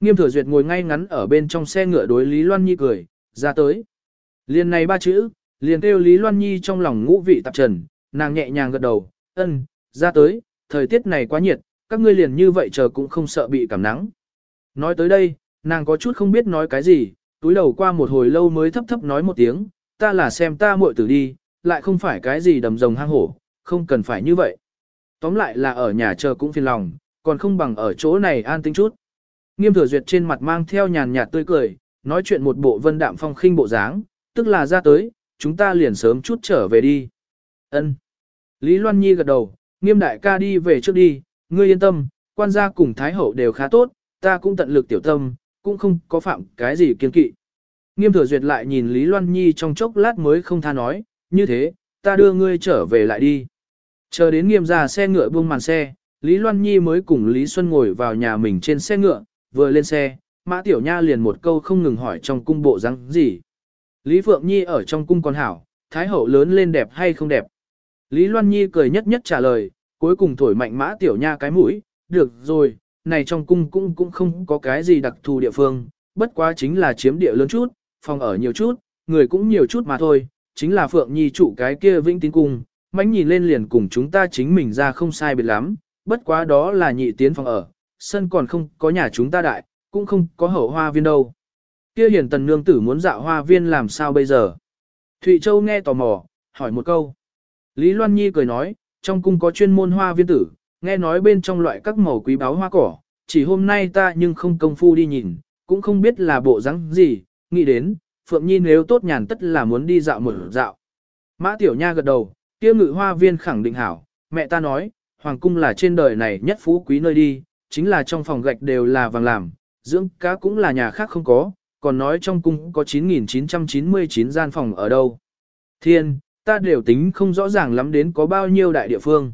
Nghiêm thừa duyệt ngồi ngay ngắn ở bên trong xe ngựa đối Lý Loan Nhi cười, ra tới. Liền này ba chữ, liền kêu Lý Loan Nhi trong lòng ngũ vị tạp trần, nàng nhẹ nhàng gật đầu, ân, ra tới, thời tiết này quá nhiệt, các ngươi liền như vậy chờ cũng không sợ bị cảm nắng. Nói tới đây, nàng có chút không biết nói cái gì, túi đầu qua một hồi lâu mới thấp thấp nói một tiếng, ta là xem ta muội tử đi, lại không phải cái gì đầm rồng hang hổ, không cần phải như vậy. Tóm lại là ở nhà chờ cũng phiền lòng, còn không bằng ở chỗ này an tĩnh chút. Nghiêm thừa duyệt trên mặt mang theo nhàn nhạt tươi cười, nói chuyện một bộ vân đạm phong khinh bộ dáng, tức là ra tới, chúng ta liền sớm chút trở về đi. Ân. Lý Loan Nhi gật đầu, nghiêm đại ca đi về trước đi, ngươi yên tâm, quan gia cùng Thái Hậu đều khá tốt, ta cũng tận lực tiểu tâm, cũng không có phạm cái gì kiên kỵ. Nghiêm thừa duyệt lại nhìn Lý Loan Nhi trong chốc lát mới không tha nói, như thế, ta đưa ngươi trở về lại đi. Chờ đến nghiêm ra xe ngựa buông màn xe, Lý Loan Nhi mới cùng Lý Xuân ngồi vào nhà mình trên xe ngựa, vừa lên xe, Mã Tiểu Nha liền một câu không ngừng hỏi trong cung bộ răng gì. Lý Phượng Nhi ở trong cung còn hảo, Thái Hậu lớn lên đẹp hay không đẹp. Lý Loan Nhi cười nhất nhất trả lời, cuối cùng thổi mạnh Mã Tiểu Nha cái mũi, được rồi, này trong cung cũng cũng không có cái gì đặc thù địa phương, bất quá chính là chiếm địa lớn chút, phòng ở nhiều chút, người cũng nhiều chút mà thôi, chính là Phượng Nhi chủ cái kia vĩnh tín cung, mánh nhìn lên liền cùng chúng ta chính mình ra không sai biệt lắm, bất quá đó là nhị tiến phòng ở, sân còn không có nhà chúng ta đại, cũng không có hậu hoa viên đâu. Kia hiển tần nương tử muốn dạo hoa viên làm sao bây giờ? Thụy Châu nghe tò mò, hỏi một câu. Lý Loan Nhi cười nói, trong cung có chuyên môn hoa viên tử, nghe nói bên trong loại các màu quý báu hoa cỏ, chỉ hôm nay ta nhưng không công phu đi nhìn, cũng không biết là bộ rắn gì, nghĩ đến, Phượng Nhi nếu tốt nhàn tất là muốn đi dạo một dạo. Mã Tiểu Nha gật đầu, kia ngự hoa viên khẳng định hảo, mẹ ta nói, Hoàng cung là trên đời này nhất phú quý nơi đi, chính là trong phòng gạch đều là vàng làm, dưỡng cá cũng là nhà khác không có, còn nói trong cung có 9.999 gian phòng ở đâu. Thiên, ta đều tính không rõ ràng lắm đến có bao nhiêu đại địa phương.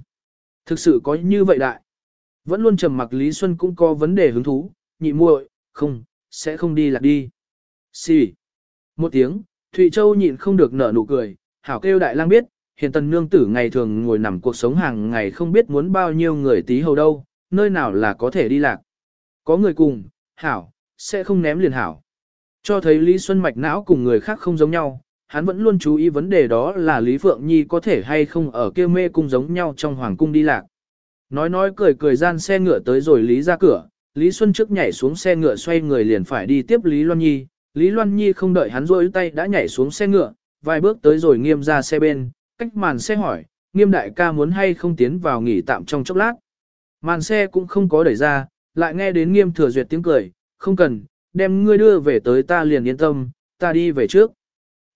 Thực sự có như vậy đại. Vẫn luôn trầm mặc Lý Xuân cũng có vấn đề hứng thú, nhị muội, không, sẽ không đi lạc đi. Xì. Một tiếng, Thụy Châu nhịn không được nở nụ cười, hảo kêu đại lang biết, hiện tần nương tử ngày thường ngồi nằm cuộc sống hàng ngày không biết muốn bao nhiêu người tí hầu đâu, nơi nào là có thể đi lạc. Có người cùng, hảo, sẽ không ném liền hảo. Cho thấy Lý Xuân mạch não cùng người khác không giống nhau, hắn vẫn luôn chú ý vấn đề đó là Lý Phượng Nhi có thể hay không ở kia mê cung giống nhau trong hoàng cung đi lạc. Nói nói cười cười gian xe ngựa tới rồi Lý ra cửa, Lý Xuân trước nhảy xuống xe ngựa xoay người liền phải đi tiếp Lý Loan Nhi, Lý Loan Nhi không đợi hắn rôi tay đã nhảy xuống xe ngựa, vài bước tới rồi nghiêm ra xe bên, cách màn xe hỏi, nghiêm đại ca muốn hay không tiến vào nghỉ tạm trong chốc lát. Màn xe cũng không có đẩy ra, lại nghe đến nghiêm thừa duyệt tiếng cười, không cần, đem ngươi đưa về tới ta liền yên tâm, ta đi về trước.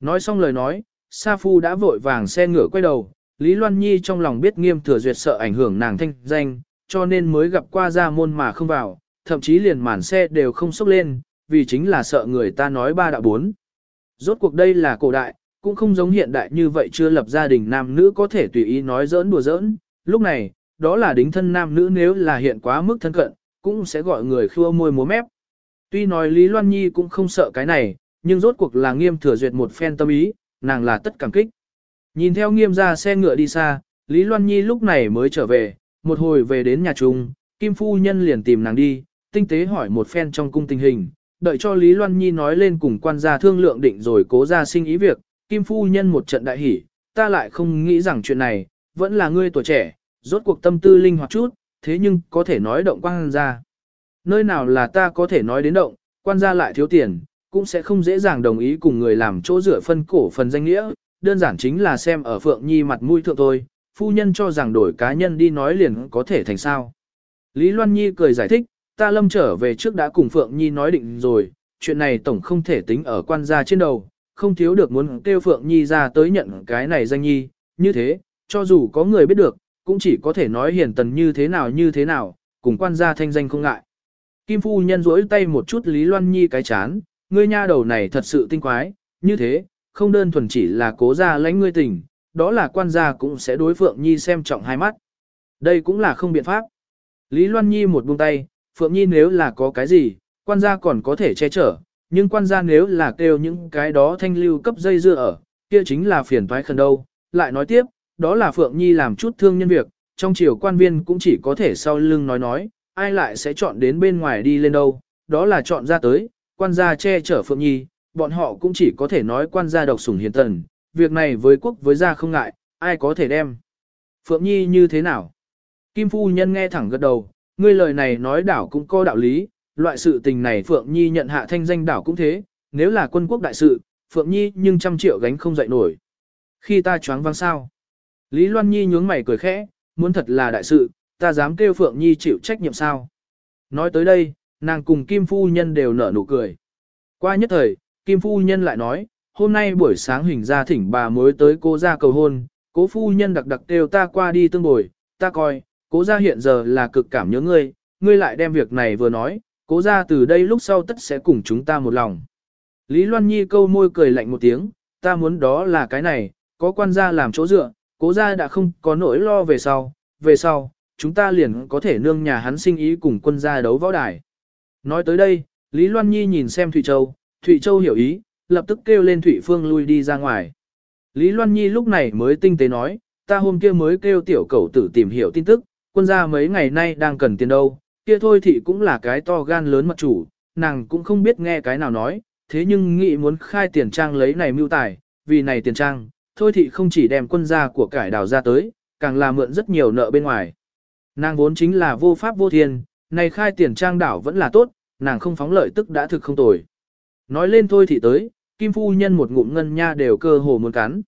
Nói xong lời nói, Sa Phu đã vội vàng xe ngựa quay đầu, Lý Loan Nhi trong lòng biết nghiêm thừa duyệt sợ ảnh hưởng nàng thanh danh, cho nên mới gặp qua ra môn mà không vào, thậm chí liền màn xe đều không sốc lên, vì chính là sợ người ta nói ba đạo bốn. Rốt cuộc đây là cổ đại, cũng không giống hiện đại như vậy chưa lập gia đình nam nữ có thể tùy ý nói giỡn đùa giỡn. Lúc này, đó là đính thân nam nữ nếu là hiện quá mức thân cận, cũng sẽ gọi người khua môi múa mép. Tuy nói Lý Loan Nhi cũng không sợ cái này, nhưng rốt cuộc là nghiêm thừa duyệt một phen tâm ý, nàng là tất cảm kích. Nhìn theo nghiêm ra xe ngựa đi xa, Lý Loan Nhi lúc này mới trở về, một hồi về đến nhà chung, Kim Phu Nhân liền tìm nàng đi, tinh tế hỏi một phen trong cung tình hình, đợi cho Lý Loan Nhi nói lên cùng quan gia thương lượng định rồi cố ra sinh ý việc, Kim Phu Nhân một trận đại hỉ, ta lại không nghĩ rằng chuyện này, vẫn là ngươi tuổi trẻ, rốt cuộc tâm tư linh hoạt chút, thế nhưng có thể nói động quan gia. Nơi nào là ta có thể nói đến động, quan gia lại thiếu tiền, cũng sẽ không dễ dàng đồng ý cùng người làm chỗ rửa phân cổ phần danh nghĩa, đơn giản chính là xem ở Phượng Nhi mặt mũi thượng thôi, phu nhân cho rằng đổi cá nhân đi nói liền có thể thành sao. Lý Loan Nhi cười giải thích, ta lâm trở về trước đã cùng Phượng Nhi nói định rồi, chuyện này tổng không thể tính ở quan gia trên đầu, không thiếu được muốn kêu Phượng Nhi ra tới nhận cái này danh nhi, như thế, cho dù có người biết được, cũng chỉ có thể nói hiền tần như thế nào như thế nào, cùng quan gia thanh danh không ngại. Kim Phu Nhân rỗi tay một chút Lý Loan Nhi cái chán, ngươi nha đầu này thật sự tinh quái, như thế, không đơn thuần chỉ là cố gia lãnh ngươi tình, đó là quan gia cũng sẽ đối Phượng Nhi xem trọng hai mắt. Đây cũng là không biện pháp. Lý Loan Nhi một buông tay, Phượng Nhi nếu là có cái gì, quan gia còn có thể che chở, nhưng quan gia nếu là kêu những cái đó thanh lưu cấp dây dưa ở, kia chính là phiền toái khẩn đâu. Lại nói tiếp, đó là Phượng Nhi làm chút thương nhân việc, trong triều quan viên cũng chỉ có thể sau lưng nói nói, ai lại sẽ chọn đến bên ngoài đi lên đâu, đó là chọn ra tới, quan gia che chở Phượng Nhi, bọn họ cũng chỉ có thể nói quan gia độc sủng hiền tần, việc này với quốc với gia không ngại, ai có thể đem. Phượng Nhi như thế nào? Kim Phu Nhân nghe thẳng gật đầu, ngươi lời này nói đảo cũng có đạo lý, loại sự tình này Phượng Nhi nhận hạ thanh danh đảo cũng thế, nếu là quân quốc đại sự, Phượng Nhi nhưng trăm triệu gánh không dậy nổi. Khi ta choáng vang sao? Lý Loan Nhi nhướng mày cười khẽ, muốn thật là đại sự, ta dám kêu Phượng Nhi chịu trách nhiệm sao? Nói tới đây, nàng cùng Kim Phu Nhân đều nở nụ cười. Qua nhất thời, Kim Phu Nhân lại nói, hôm nay buổi sáng hình ra thỉnh bà mới tới cô ra cầu hôn, cố Phu Nhân đặc đặc kêu ta qua đi tương bồi, ta coi, cố ra hiện giờ là cực cảm nhớ ngươi, ngươi lại đem việc này vừa nói, cố ra từ đây lúc sau tất sẽ cùng chúng ta một lòng. Lý Loan Nhi câu môi cười lạnh một tiếng, ta muốn đó là cái này, có quan gia làm chỗ dựa, cố gia đã không có nỗi lo về sau, về sau, chúng ta liền có thể nương nhà hắn sinh ý cùng quân gia đấu võ đài. Nói tới đây, Lý Loan Nhi nhìn xem Thụy Châu, Thụy Châu hiểu ý, lập tức kêu lên Thụy Phương lui đi ra ngoài. Lý Loan Nhi lúc này mới tinh tế nói, ta hôm kia mới kêu tiểu cầu tử tìm hiểu tin tức, quân gia mấy ngày nay đang cần tiền đâu, kia thôi thì cũng là cái to gan lớn mật chủ, nàng cũng không biết nghe cái nào nói, thế nhưng nghĩ muốn khai tiền trang lấy này mưu tài, vì này tiền trang, thôi thị không chỉ đem quân gia của cải đào ra tới, càng là mượn rất nhiều nợ bên ngoài. Nàng vốn chính là vô pháp vô thiên, này khai tiền trang đảo vẫn là tốt, nàng không phóng lợi tức đã thực không tồi. Nói lên thôi thì tới, Kim Phu Nhân một ngụm ngân nha đều cơ hồ muốn cắn.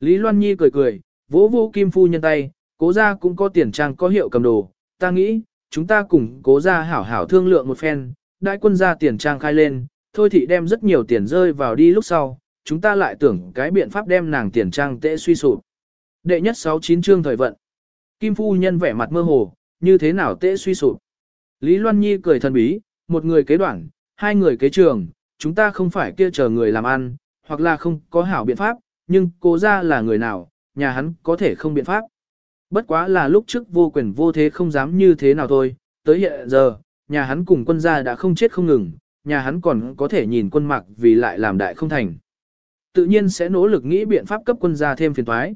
Lý Loan Nhi cười cười, vỗ vỗ Kim Phu Nhân tay, cố ra cũng có tiền trang có hiệu cầm đồ, ta nghĩ, chúng ta cùng cố ra hảo hảo thương lượng một phen, đại quân ra tiền trang khai lên, thôi thì đem rất nhiều tiền rơi vào đi lúc sau, chúng ta lại tưởng cái biện pháp đem nàng tiền trang tệ suy sụp. Đệ nhất 69 chương thời vận. Kim Phu Nhân vẻ mặt mơ hồ, như thế nào tệ suy sụp. Lý Loan Nhi cười thần bí, một người kế đoạn, hai người kế trường, chúng ta không phải kia chờ người làm ăn, hoặc là không có hảo biện pháp, nhưng cố ra là người nào, nhà hắn có thể không biện pháp. Bất quá là lúc trước vô quyền vô thế không dám như thế nào thôi, tới hiện giờ, nhà hắn cùng quân gia đã không chết không ngừng, nhà hắn còn có thể nhìn quân mặc vì lại làm đại không thành. Tự nhiên sẽ nỗ lực nghĩ biện pháp cấp quân gia thêm phiền toái.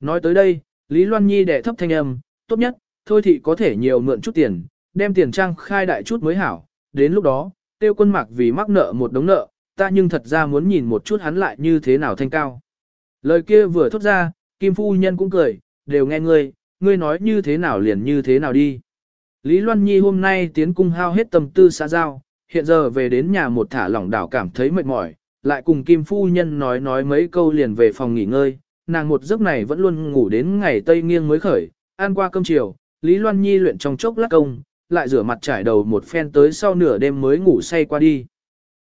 Nói tới đây, Lý Loan Nhi đệ thấp thanh âm, tốt nhất, thôi thì có thể nhiều mượn chút tiền, đem tiền trang khai đại chút mới hảo, đến lúc đó, tiêu quân mặc vì mắc nợ một đống nợ, ta nhưng thật ra muốn nhìn một chút hắn lại như thế nào thanh cao. Lời kia vừa thốt ra, Kim Phu Nhân cũng cười, đều nghe ngươi, ngươi nói như thế nào liền như thế nào đi. Lý Loan Nhi hôm nay tiến cung hao hết tâm tư xã giao, hiện giờ về đến nhà một thả lỏng đảo cảm thấy mệt mỏi, lại cùng Kim Phu Nhân nói nói mấy câu liền về phòng nghỉ ngơi, nàng một giấc này vẫn luôn ngủ đến ngày tây nghiêng mới khởi, ăn qua cơm chiều, Lý Loan Nhi luyện trong chốc lát công, lại rửa mặt trải đầu một phen tới sau nửa đêm mới ngủ say qua đi.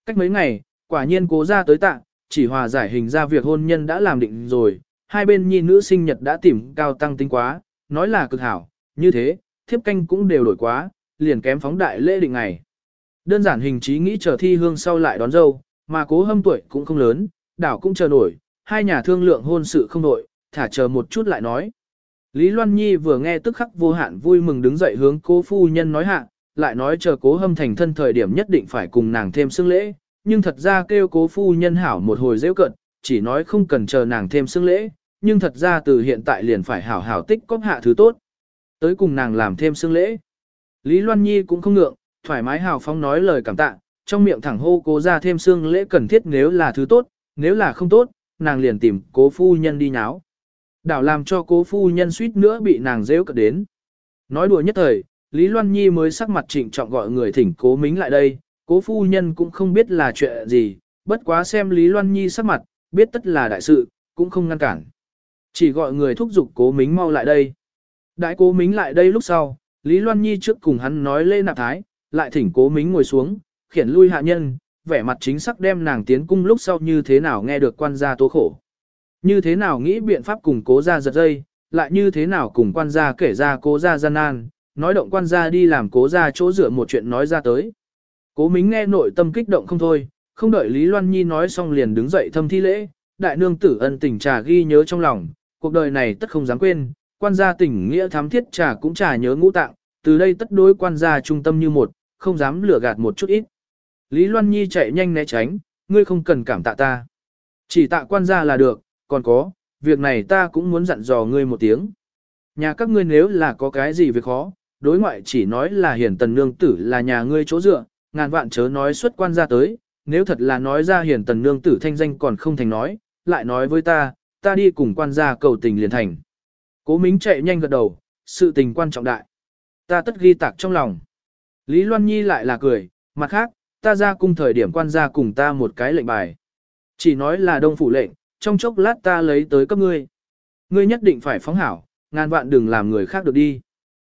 Cách mấy ngày, quả nhiên cố ra tới tạ, chỉ hòa giải hình ra việc hôn nhân đã làm định rồi, hai bên nhi nữ sinh nhật đã tìm cao tăng tinh quá, nói là cực hảo, như thế, thiếp canh cũng đều đổi quá, liền kém phóng đại lễ định ngày. Đơn giản hình trí nghĩ chờ thi hương sau lại đón dâu, mà cố hâm tuổi cũng không lớn, đảo cũng chờ nổi, hai nhà thương lượng hôn sự không nổi, thả chờ một chút lại nói. Lý Loan Nhi vừa nghe tức khắc vô hạn vui mừng đứng dậy hướng cố phu nhân nói hạ, lại nói chờ cố hâm thành thân thời điểm nhất định phải cùng nàng thêm xưng lễ, nhưng thật ra kêu cố phu nhân hảo một hồi dễ cận, chỉ nói không cần chờ nàng thêm xương lễ, nhưng thật ra từ hiện tại liền phải hảo hảo tích cóp hạ thứ tốt. Tới cùng nàng làm thêm xương lễ. Lý Loan Nhi cũng không ngượng, thoải mái hào phóng nói lời cảm tạ, trong miệng thẳng hô cố ra thêm xương lễ cần thiết nếu là thứ tốt, nếu là không tốt, nàng liền tìm cố phu nhân đi nháo. Đảo làm cho cố phu nhân suýt nữa bị nàng rêu cật đến. Nói đùa nhất thời, Lý Loan Nhi mới sắc mặt trịnh trọng gọi người thỉnh cố mính lại đây, cố phu nhân cũng không biết là chuyện gì, bất quá xem Lý Loan Nhi sắc mặt, biết tất là đại sự, cũng không ngăn cản. Chỉ gọi người thúc giục cố mính mau lại đây. Đại cố mính lại đây lúc sau, Lý Loan Nhi trước cùng hắn nói lê nạp thái, lại thỉnh cố mính ngồi xuống, khiển lui hạ nhân, vẻ mặt chính sắc đem nàng tiến cung lúc sau như thế nào nghe được quan gia tố khổ. Như thế nào nghĩ biện pháp cùng cố gia giật dây, lại như thế nào cùng quan gia kể ra cố gia gian nan, nói động quan gia đi làm cố gia chỗ dựa một chuyện nói ra tới. Cố Mính nghe nội tâm kích động không thôi, không đợi Lý Loan Nhi nói xong liền đứng dậy thâm thi lễ, đại nương tử ân tình trà ghi nhớ trong lòng, cuộc đời này tất không dám quên, quan gia tình nghĩa thám thiết trà cũng trà nhớ ngũ tạng, từ đây tất đối quan gia trung tâm như một, không dám lừa gạt một chút ít. Lý Loan Nhi chạy nhanh né tránh, ngươi không cần cảm tạ ta. Chỉ tạ quan gia là được, còn có, việc này ta cũng muốn dặn dò ngươi một tiếng. Nhà các ngươi nếu là có cái gì việc khó, đối ngoại chỉ nói là hiển tần nương tử là nhà ngươi chỗ dựa, ngàn vạn chớ nói xuất quan gia tới, nếu thật là nói ra hiển tần nương tử thanh danh còn không thành nói, lại nói với ta, ta đi cùng quan gia cầu tình liền thành. Cố Mính chạy nhanh gật đầu, sự tình quan trọng đại. Ta tất ghi tạc trong lòng. Lý Loan Nhi lại là cười, mặt khác, ta ra cung thời điểm quan gia cùng ta một cái lệnh bài. Chỉ nói là đông phủ lệnh, trong chốc lát ta lấy tới cấp ngươi. Ngươi nhất định phải phóng hảo, ngàn vạn đừng làm người khác được đi.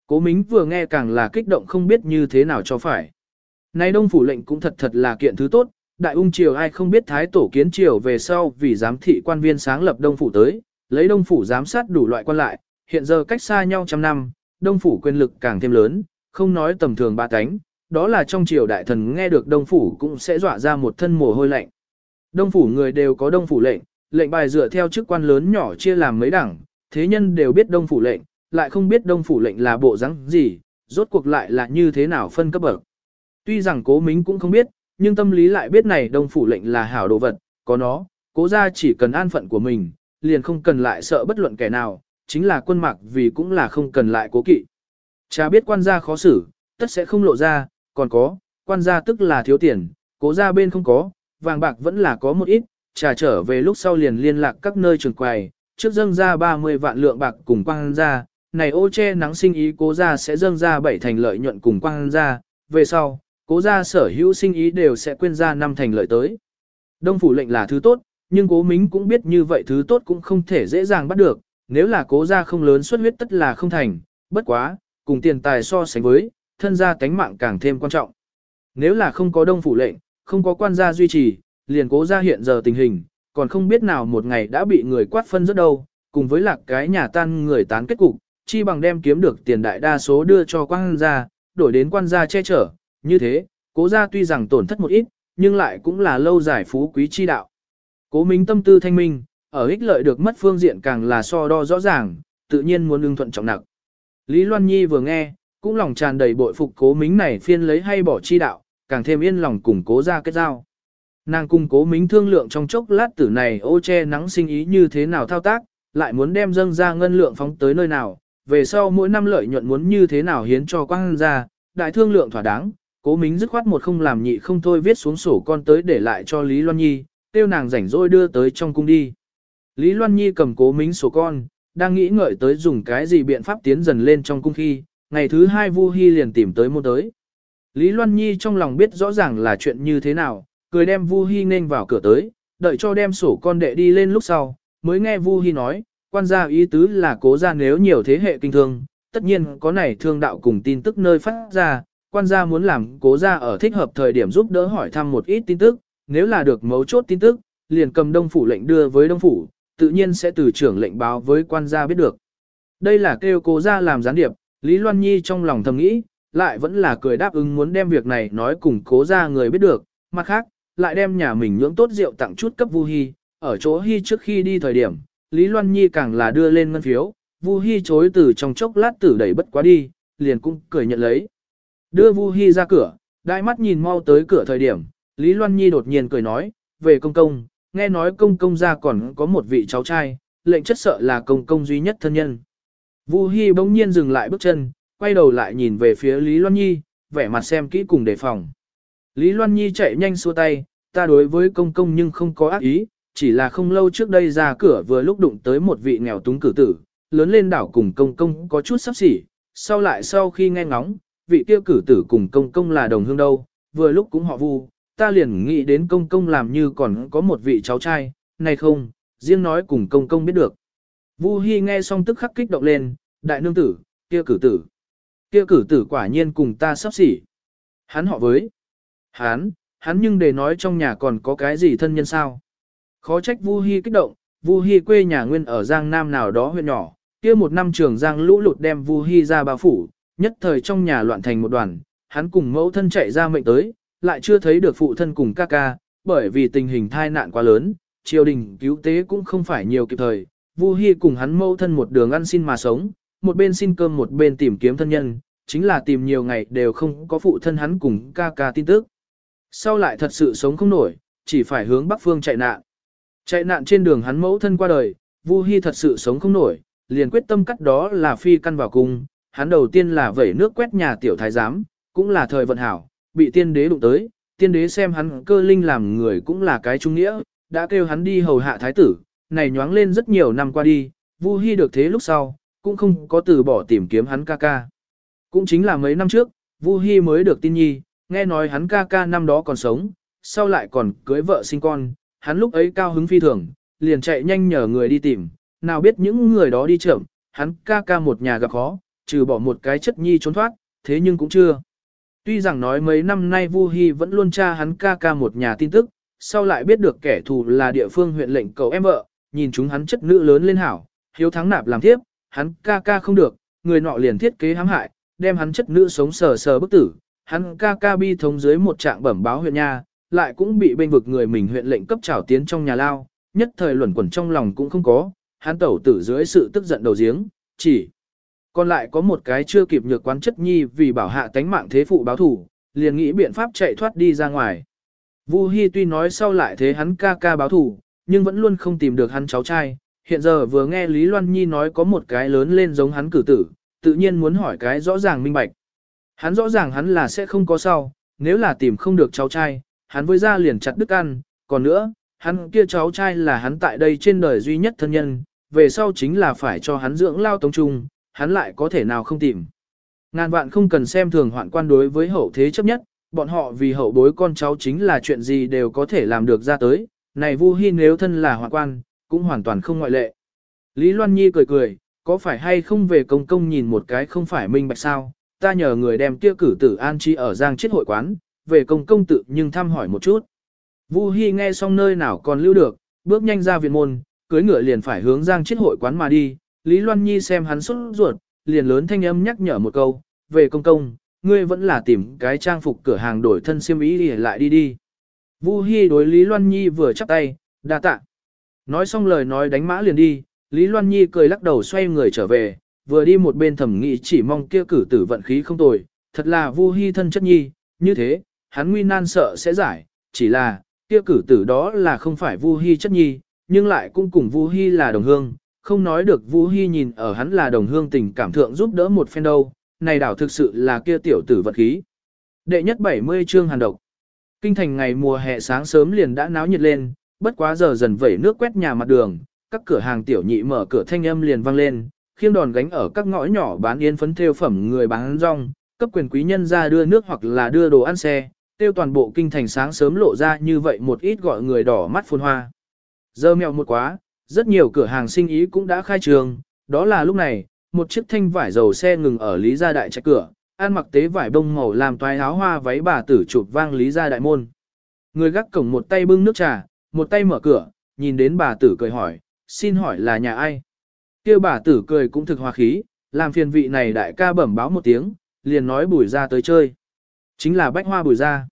Cố Mính vừa nghe càng là kích động không biết như thế nào cho phải. Nay đông phủ lệnh cũng thật thật là kiện thứ tốt, đại ung triều ai không biết thái tổ kiến triều về sau vì giám thị quan viên sáng lập đông phủ tới, lấy đông phủ giám sát đủ loại quan lại, hiện giờ cách xa nhau trăm năm, đông phủ quyền lực càng thêm lớn, không nói tầm thường ba cánh, đó là trong triều đại thần nghe được đông phủ cũng sẽ dọa ra một thân mồ hôi lạnh. Đông phủ người đều có đông phủ lệnh, lệnh bài dựa theo chức quan lớn nhỏ chia làm mấy đẳng, thế nhân đều biết đông phủ lệnh, lại không biết đông phủ lệnh là bộ rắn gì, rốt cuộc lại là như thế nào phân cấp bậc. Tuy rằng cố mính cũng không biết, nhưng tâm lý lại biết này đông phủ lệnh là hảo đồ vật, có nó, cố ra chỉ cần an phận của mình, liền không cần lại sợ bất luận kẻ nào, chính là quân mạc vì cũng là không cần lại cố kỵ. Cha biết quan gia khó xử, tất sẽ không lộ ra, còn có, quan gia tức là thiếu tiền, cố gia bên không có, vàng bạc vẫn là có một ít, trả trở về lúc sau liền liên lạc các nơi trường quầy, trước dâng ra 30 vạn lượng bạc cùng quan gia, này ô che nắng sinh ý cố gia sẽ dâng ra bảy thành lợi nhuận cùng quan gia, về sau, cố gia sở hữu sinh ý đều sẽ quên ra năm thành lợi tới. Đông phủ lệnh là thứ tốt, nhưng cố mính cũng biết như vậy thứ tốt cũng không thể dễ dàng bắt được, nếu là cố gia không lớn xuất huyết tất là không thành, bất quá, cùng tiền tài so sánh với, thân gia tánh mạng càng thêm quan trọng. Nếu là không có đông phủ lệnh, không có quan gia duy trì, liền cố gia hiện giờ tình hình, còn không biết nào một ngày đã bị người quát phân rất đâu, cùng với lạc cái nhà tan người tán kết cục, chi bằng đem kiếm được tiền đại đa số đưa cho quan gia, đổi đến quan gia che chở, như thế, cố gia tuy rằng tổn thất một ít, nhưng lại cũng là lâu dài phú quý chi đạo. Cố Minh tâm tư thanh minh, ở ích lợi được mất phương diện càng là so đo rõ ràng, tự nhiên muốn ưng thuận trọng nặng. Lý Loan Nhi vừa nghe, cũng lòng tràn đầy bội phục cố mính này phiên lấy hay bỏ chi đạo, càng thêm yên lòng cùng cố ra kết giao. Nàng cùng cố mính thương lượng trong chốc lát tử này ô che nắng sinh ý như thế nào thao tác, lại muốn đem dâng ra ngân lượng phóng tới nơi nào, về sau mỗi năm lợi nhuận muốn như thế nào hiến cho quang ra, đại thương lượng thỏa đáng, cố mính dứt khoát một không làm nhị không thôi viết xuống sổ con tới để lại cho Lý Loan Nhi, tiêu nàng rảnh rỗi đưa tới trong cung đi. Lý Loan Nhi cầm cố mính sổ con, đang nghĩ ngợi tới dùng cái gì biện pháp tiến dần lên trong cung khi, ngày thứ hai Vu Hi liền tìm tới môn tới. Lý Loan Nhi trong lòng biết rõ ràng là chuyện như thế nào, cười đem Vu Hi nên vào cửa tới, đợi cho đem sổ con đệ đi lên lúc sau, mới nghe Vu Hi nói, quan gia ý tứ là cố ra nếu nhiều thế hệ kinh thương, tất nhiên có này thương đạo cùng tin tức nơi phát ra, quan gia muốn làm cố gia ở thích hợp thời điểm giúp đỡ hỏi thăm một ít tin tức, nếu là được mấu chốt tin tức, liền cầm đông phủ lệnh đưa với đông phủ, tự nhiên sẽ từ trưởng lệnh báo với quan gia biết được. Đây là kêu cố gia làm gián điệp, Lý Loan Nhi trong lòng thầm nghĩ, lại vẫn là cười đáp ứng muốn đem việc này nói cùng cố gia người biết được, mặt khác, lại đem nhà mình nhưỡng tốt rượu tặng chút cấp Vu Hi, ở chỗ Hi trước khi đi thời điểm, Lý Loan Nhi càng là đưa lên ngân phiếu, Vu Hi chối từ trong chốc lát tử đẩy bất quá đi, liền cũng cười nhận lấy. Đưa Vu Hi ra cửa, đại mắt nhìn mau tới cửa thời điểm, Lý Loan Nhi đột nhiên cười nói, về công công, nghe nói công công gia còn có một vị cháu trai, lệnh chất sợ là công công duy nhất thân nhân. Vu Hi bỗng nhiên dừng lại bước chân, quay đầu lại nhìn về phía Lý Loan Nhi, vẻ mặt xem kỹ cùng đề phòng. Lý Loan Nhi chạy nhanh xua tay, ta đối với công công nhưng không có ác ý, chỉ là không lâu trước đây ra cửa vừa lúc đụng tới một vị nghèo túng cử tử, lớn lên đảo cùng công công có chút sắp xỉ, sau lại sau khi nghe ngóng, vị kia cử tử cùng công công là đồng hương đâu, vừa lúc cũng họ vu, ta liền nghĩ đến công công làm như còn có một vị cháu trai, này không, riêng nói cùng công công biết được. Vu Hi nghe xong tức khắc kích động lên, đại nương tử, kia cử tử. Kia cử tử quả nhiên cùng ta sắp xỉ. Hắn họ với. Hắn, hắn nhưng để nói trong nhà còn có cái gì thân nhân sao. Khó trách Vu Hi kích động, Vu Hi quê nhà nguyên ở Giang Nam nào đó huyện nhỏ, kia một năm trường Giang lũ lụt đem Vu Hi ra bao phủ, nhất thời trong nhà loạn thành một đoàn, hắn cùng mẫu thân chạy ra mệnh tới, lại chưa thấy được phụ thân cùng ca ca, bởi vì tình hình thai nạn quá lớn, triều đình cứu tế cũng không phải nhiều kịp thời, Vu Hi cùng hắn mẫu thân một đường ăn xin mà sống, một bên xin cơm một bên tìm kiếm thân nhân, chính là tìm nhiều ngày đều không có phụ thân hắn cùng ca ca tin tức. Sau lại thật sự sống không nổi, chỉ phải hướng bắc phương chạy nạn. Chạy nạn trên đường hắn mẫu thân qua đời, Vu Hi thật sự sống không nổi, liền quyết tâm cắt đó là phi căn vào cung, hắn đầu tiên là vẩy nước quét nhà tiểu thái giám, cũng là thời vận hảo, bị tiên đế đụng tới, tiên đế xem hắn cơ linh làm người cũng là cái trung nghĩa, đã kêu hắn đi hầu hạ thái tử, này nhoáng lên rất nhiều năm qua đi, Vu Hi được thế lúc sau, cũng không có từ bỏ tìm kiếm hắn ca ca. Cũng chính là mấy năm trước, Vu Hi mới được tin nhi, nghe nói hắn ca ca năm đó còn sống, sau lại còn cưới vợ sinh con, hắn lúc ấy cao hứng phi thường, liền chạy nhanh nhờ người đi tìm, nào biết những người đó đi chậm, hắn ca ca một nhà gặp khó, trừ bỏ một cái chất nhi trốn thoát, thế nhưng cũng chưa. Tuy rằng nói mấy năm nay Vu Hi vẫn luôn tra hắn ca ca một nhà tin tức, sau lại biết được kẻ thù là địa phương huyện lệnh cầu em vợ, nhìn chúng hắn chất nữ lớn lên hảo, hiếu thắng nạp làm thiếp, hắn ca ca không được, người nọ liền thiết kế hãm hại, đem hắn chất nữ sống sờ sờ bức tử, hắn ca ca bi thống dưới một trạng bẩm báo huyện nha, lại cũng bị bên vực người mình huyện lệnh cấp trảo tiến trong nhà lao, nhất thời luẩn quẩn trong lòng cũng không có, hắn tẩu tử dưới sự tức giận đầu giếng, chỉ còn lại có một cái chưa kịp nhược quán chất nhi vì bảo hạ tánh mạng thế phụ báo thủ, liền nghĩ biện pháp chạy thoát đi ra ngoài. Vu Hi tuy nói sau lại thế hắn ca ca báo thủ, nhưng vẫn luôn không tìm được hắn cháu trai, hiện giờ vừa nghe Lý Loan Nhi nói có một cái lớn lên giống hắn cử tử, tự nhiên muốn hỏi cái rõ ràng minh bạch. Hắn rõ ràng hắn là sẽ không có sau, nếu là tìm không được cháu trai, hắn với ra liền chặt đứt ăn, còn nữa, hắn kia cháu trai là hắn tại đây trên đời duy nhất thân nhân, về sau chính là phải cho hắn dưỡng lao tống trung, hắn lại có thể nào không tìm. Ngàn vạn không cần xem thường hoạn quan đối với hậu thế chấp nhất, bọn họ vì hậu bối con cháu chính là chuyện gì đều có thể làm được ra tới, này Vu Hi nếu thân là hoạn quan, cũng hoàn toàn không ngoại lệ. Lý Loan Nhi cười cười, có phải hay không về công công nhìn một cái không phải minh bạch sao, ta nhờ người đem kia cử tử an trí ở giang chết hội quán, về công công tự nhưng thăm hỏi một chút. Vu Hi nghe xong nơi nào còn lưu được, bước nhanh ra viện môn, cưới ngựa liền phải hướng giang chết hội quán mà đi, Lý Loan Nhi xem hắn sốt ruột, liền lớn thanh âm nhắc nhở một câu, về công công, ngươi vẫn là tìm cái trang phục cửa hàng đổi thân xiêm y đi lại đi đi. Vu Hi đối Lý Loan Nhi vừa chắp tay, đa tạ. Nói xong lời nói đánh mã liền đi, Lý Loan Nhi cười lắc đầu xoay người trở về, vừa đi một bên thẩm nghĩ chỉ mong kia cử tử vận khí không tồi, thật là Vu Hi thân chất nhi, như thế, hắn nguy nan sợ sẽ giải, chỉ là, kia cử tử đó là không phải Vu Hi chất nhi, nhưng lại cũng cùng Vu Hi là đồng hương, không nói được Vũ Hy nhìn ở hắn là đồng hương tình cảm thượng giúp đỡ một phen đâu, này đảo thực sự là kia tiểu tử vật khí. Đệ nhất 70 chương hàn độc. Kinh thành ngày mùa hè sáng sớm liền đã náo nhiệt lên, bất quá giờ dần vẩy nước quét nhà mặt đường, các cửa hàng tiểu nhị mở cửa thanh âm liền vang lên, khiêng đòn gánh ở các ngõ nhỏ bán yên phấn theo phẩm người bán rong, cấp quyền quý nhân ra đưa nước hoặc là đưa đồ ăn xe, tiêu toàn bộ kinh thành sáng sớm lộ ra như vậy một ít gọi người đỏ mắt phun hoa. Giờ mèo một quá, rất nhiều cửa hàng sinh ý cũng đã khai trường, đó là lúc này, một chiếc thanh vải dầu xe ngừng ở Lý Gia Đại trạch cửa, An mặc tế vải bông màu làm toái áo hoa váy bà tử chụp vang Lý Gia Đại môn. Người gác cổng một tay bưng nước trà, một tay mở cửa, nhìn đến bà tử cười hỏi, xin hỏi là nhà ai? Kêu bà tử cười cũng thực hòa khí, làm phiền vị này đại ca bẩm báo một tiếng, liền nói bùi ra tới chơi. Chính là bách hoa bùi ra.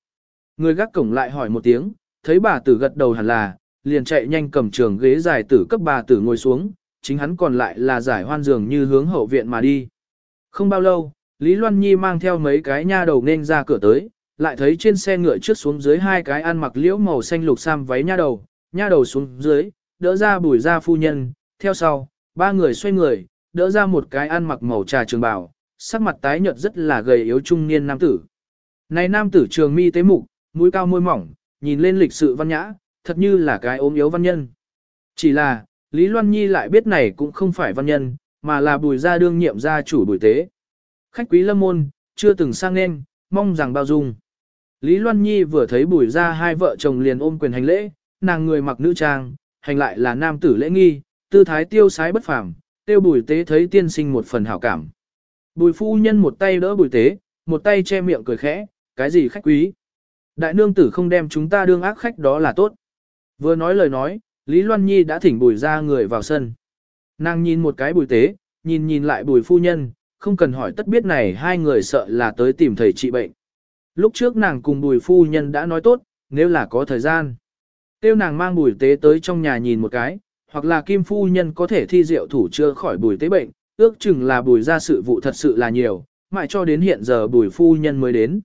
Người gác cổng lại hỏi một tiếng, thấy bà tử gật đầu hẳn là, liền chạy nhanh cầm trường ghế dài tử cấp bà tử ngồi xuống, chính hắn còn lại là giải hoan giường như hướng hậu viện mà đi. Không bao lâu, Lý Loan Nhi mang theo mấy cái nha đầu nên ra cửa tới, lại thấy trên xe ngựa trước xuống dưới hai cái ăn mặc liễu màu xanh lục sam váy nha đầu, nha đầu xuống dưới, đỡ ra bùi ra phu nhân, theo sau, ba người xoay người, đỡ ra một cái ăn mặc màu trà trường bào, sắc mặt tái nhợt rất là gầy yếu trung niên nam tử. Này nam tử trường mi tế mục, mũi cao môi mỏng, nhìn lên lịch sự văn nhã, thật như là cái ốm yếu văn nhân. Chỉ là, Lý Loan Nhi lại biết này cũng không phải văn nhân, mà là bùi gia đương nhiệm gia chủ bùi tế. Khách quý lâm môn, chưa từng sang nên, mong rằng bao dung. Lý Loan Nhi vừa thấy bùi gia hai vợ chồng liền ôm quyền hành lễ, nàng người mặc nữ trang, hành lại là nam tử lễ nghi, tư thái tiêu sái bất phàm, tiêu bùi tế thấy tiên sinh một phần hảo cảm. Bùi phu nhân một tay đỡ bùi tế, một tay che miệng cười khẽ, cái gì khách quý. Đại nương tử không đem chúng ta đương ác khách đó là tốt. Vừa nói lời nói, Lý Loan Nhi đã thỉnh bùi ra người vào sân. Nàng nhìn một cái bùi tế, nhìn nhìn lại bùi phu nhân, không cần hỏi tất biết này hai người sợ là tới tìm thầy trị bệnh. Lúc trước nàng cùng bùi phu nhân đã nói tốt, nếu là có thời gian. Tiêu nàng mang bùi tế tới trong nhà nhìn một cái, hoặc là kim phu nhân có thể thi rượu thủ chưa khỏi bùi tế bệnh, ước chừng là bùi ra sự vụ thật sự là nhiều, mãi cho đến hiện giờ bùi phu nhân mới đến.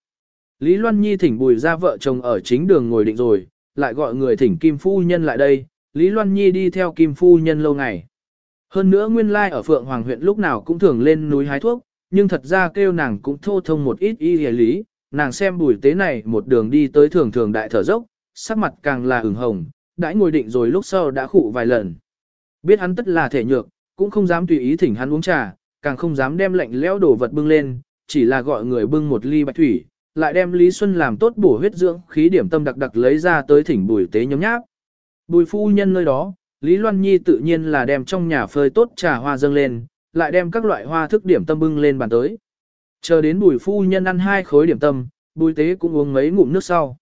Lý Loan Nhi thỉnh bùi ra vợ chồng ở chính đường ngồi định rồi, lại gọi người thỉnh kim phu nhân lại đây, Lý Loan Nhi đi theo kim phu nhân lâu ngày. Hơn nữa nguyên lai ở Phượng Hoàng huyện lúc nào cũng thường lên núi hái thuốc, nhưng thật ra kêu nàng cũng thô thông một ít y hề lý, nàng xem bùi tế này một đường đi tới thường thường đại thở dốc, sắc mặt càng là ửng hồng, đãi ngồi định rồi lúc sau đã khụ vài lần. Biết hắn tất là thể nhược, cũng không dám tùy ý thỉnh hắn uống trà, càng không dám đem lạnh lẽo đồ vật bưng lên, chỉ là gọi người bưng một ly bạch thủy, lại đem Lý Xuân làm tốt bổ huyết dưỡng khí điểm tâm đặc đặc lấy ra tới thỉnh bùi tế nhóm nháp. Bùi phu nhân nơi đó, Lý Loan Nhi tự nhiên là đem trong nhà phơi tốt trà hoa dâng lên, lại đem các loại hoa thức điểm tâm bưng lên bàn tới. Chờ đến bùi phu nhân ăn hai khối điểm tâm, bùi tế cũng uống mấy ngụm nước sau.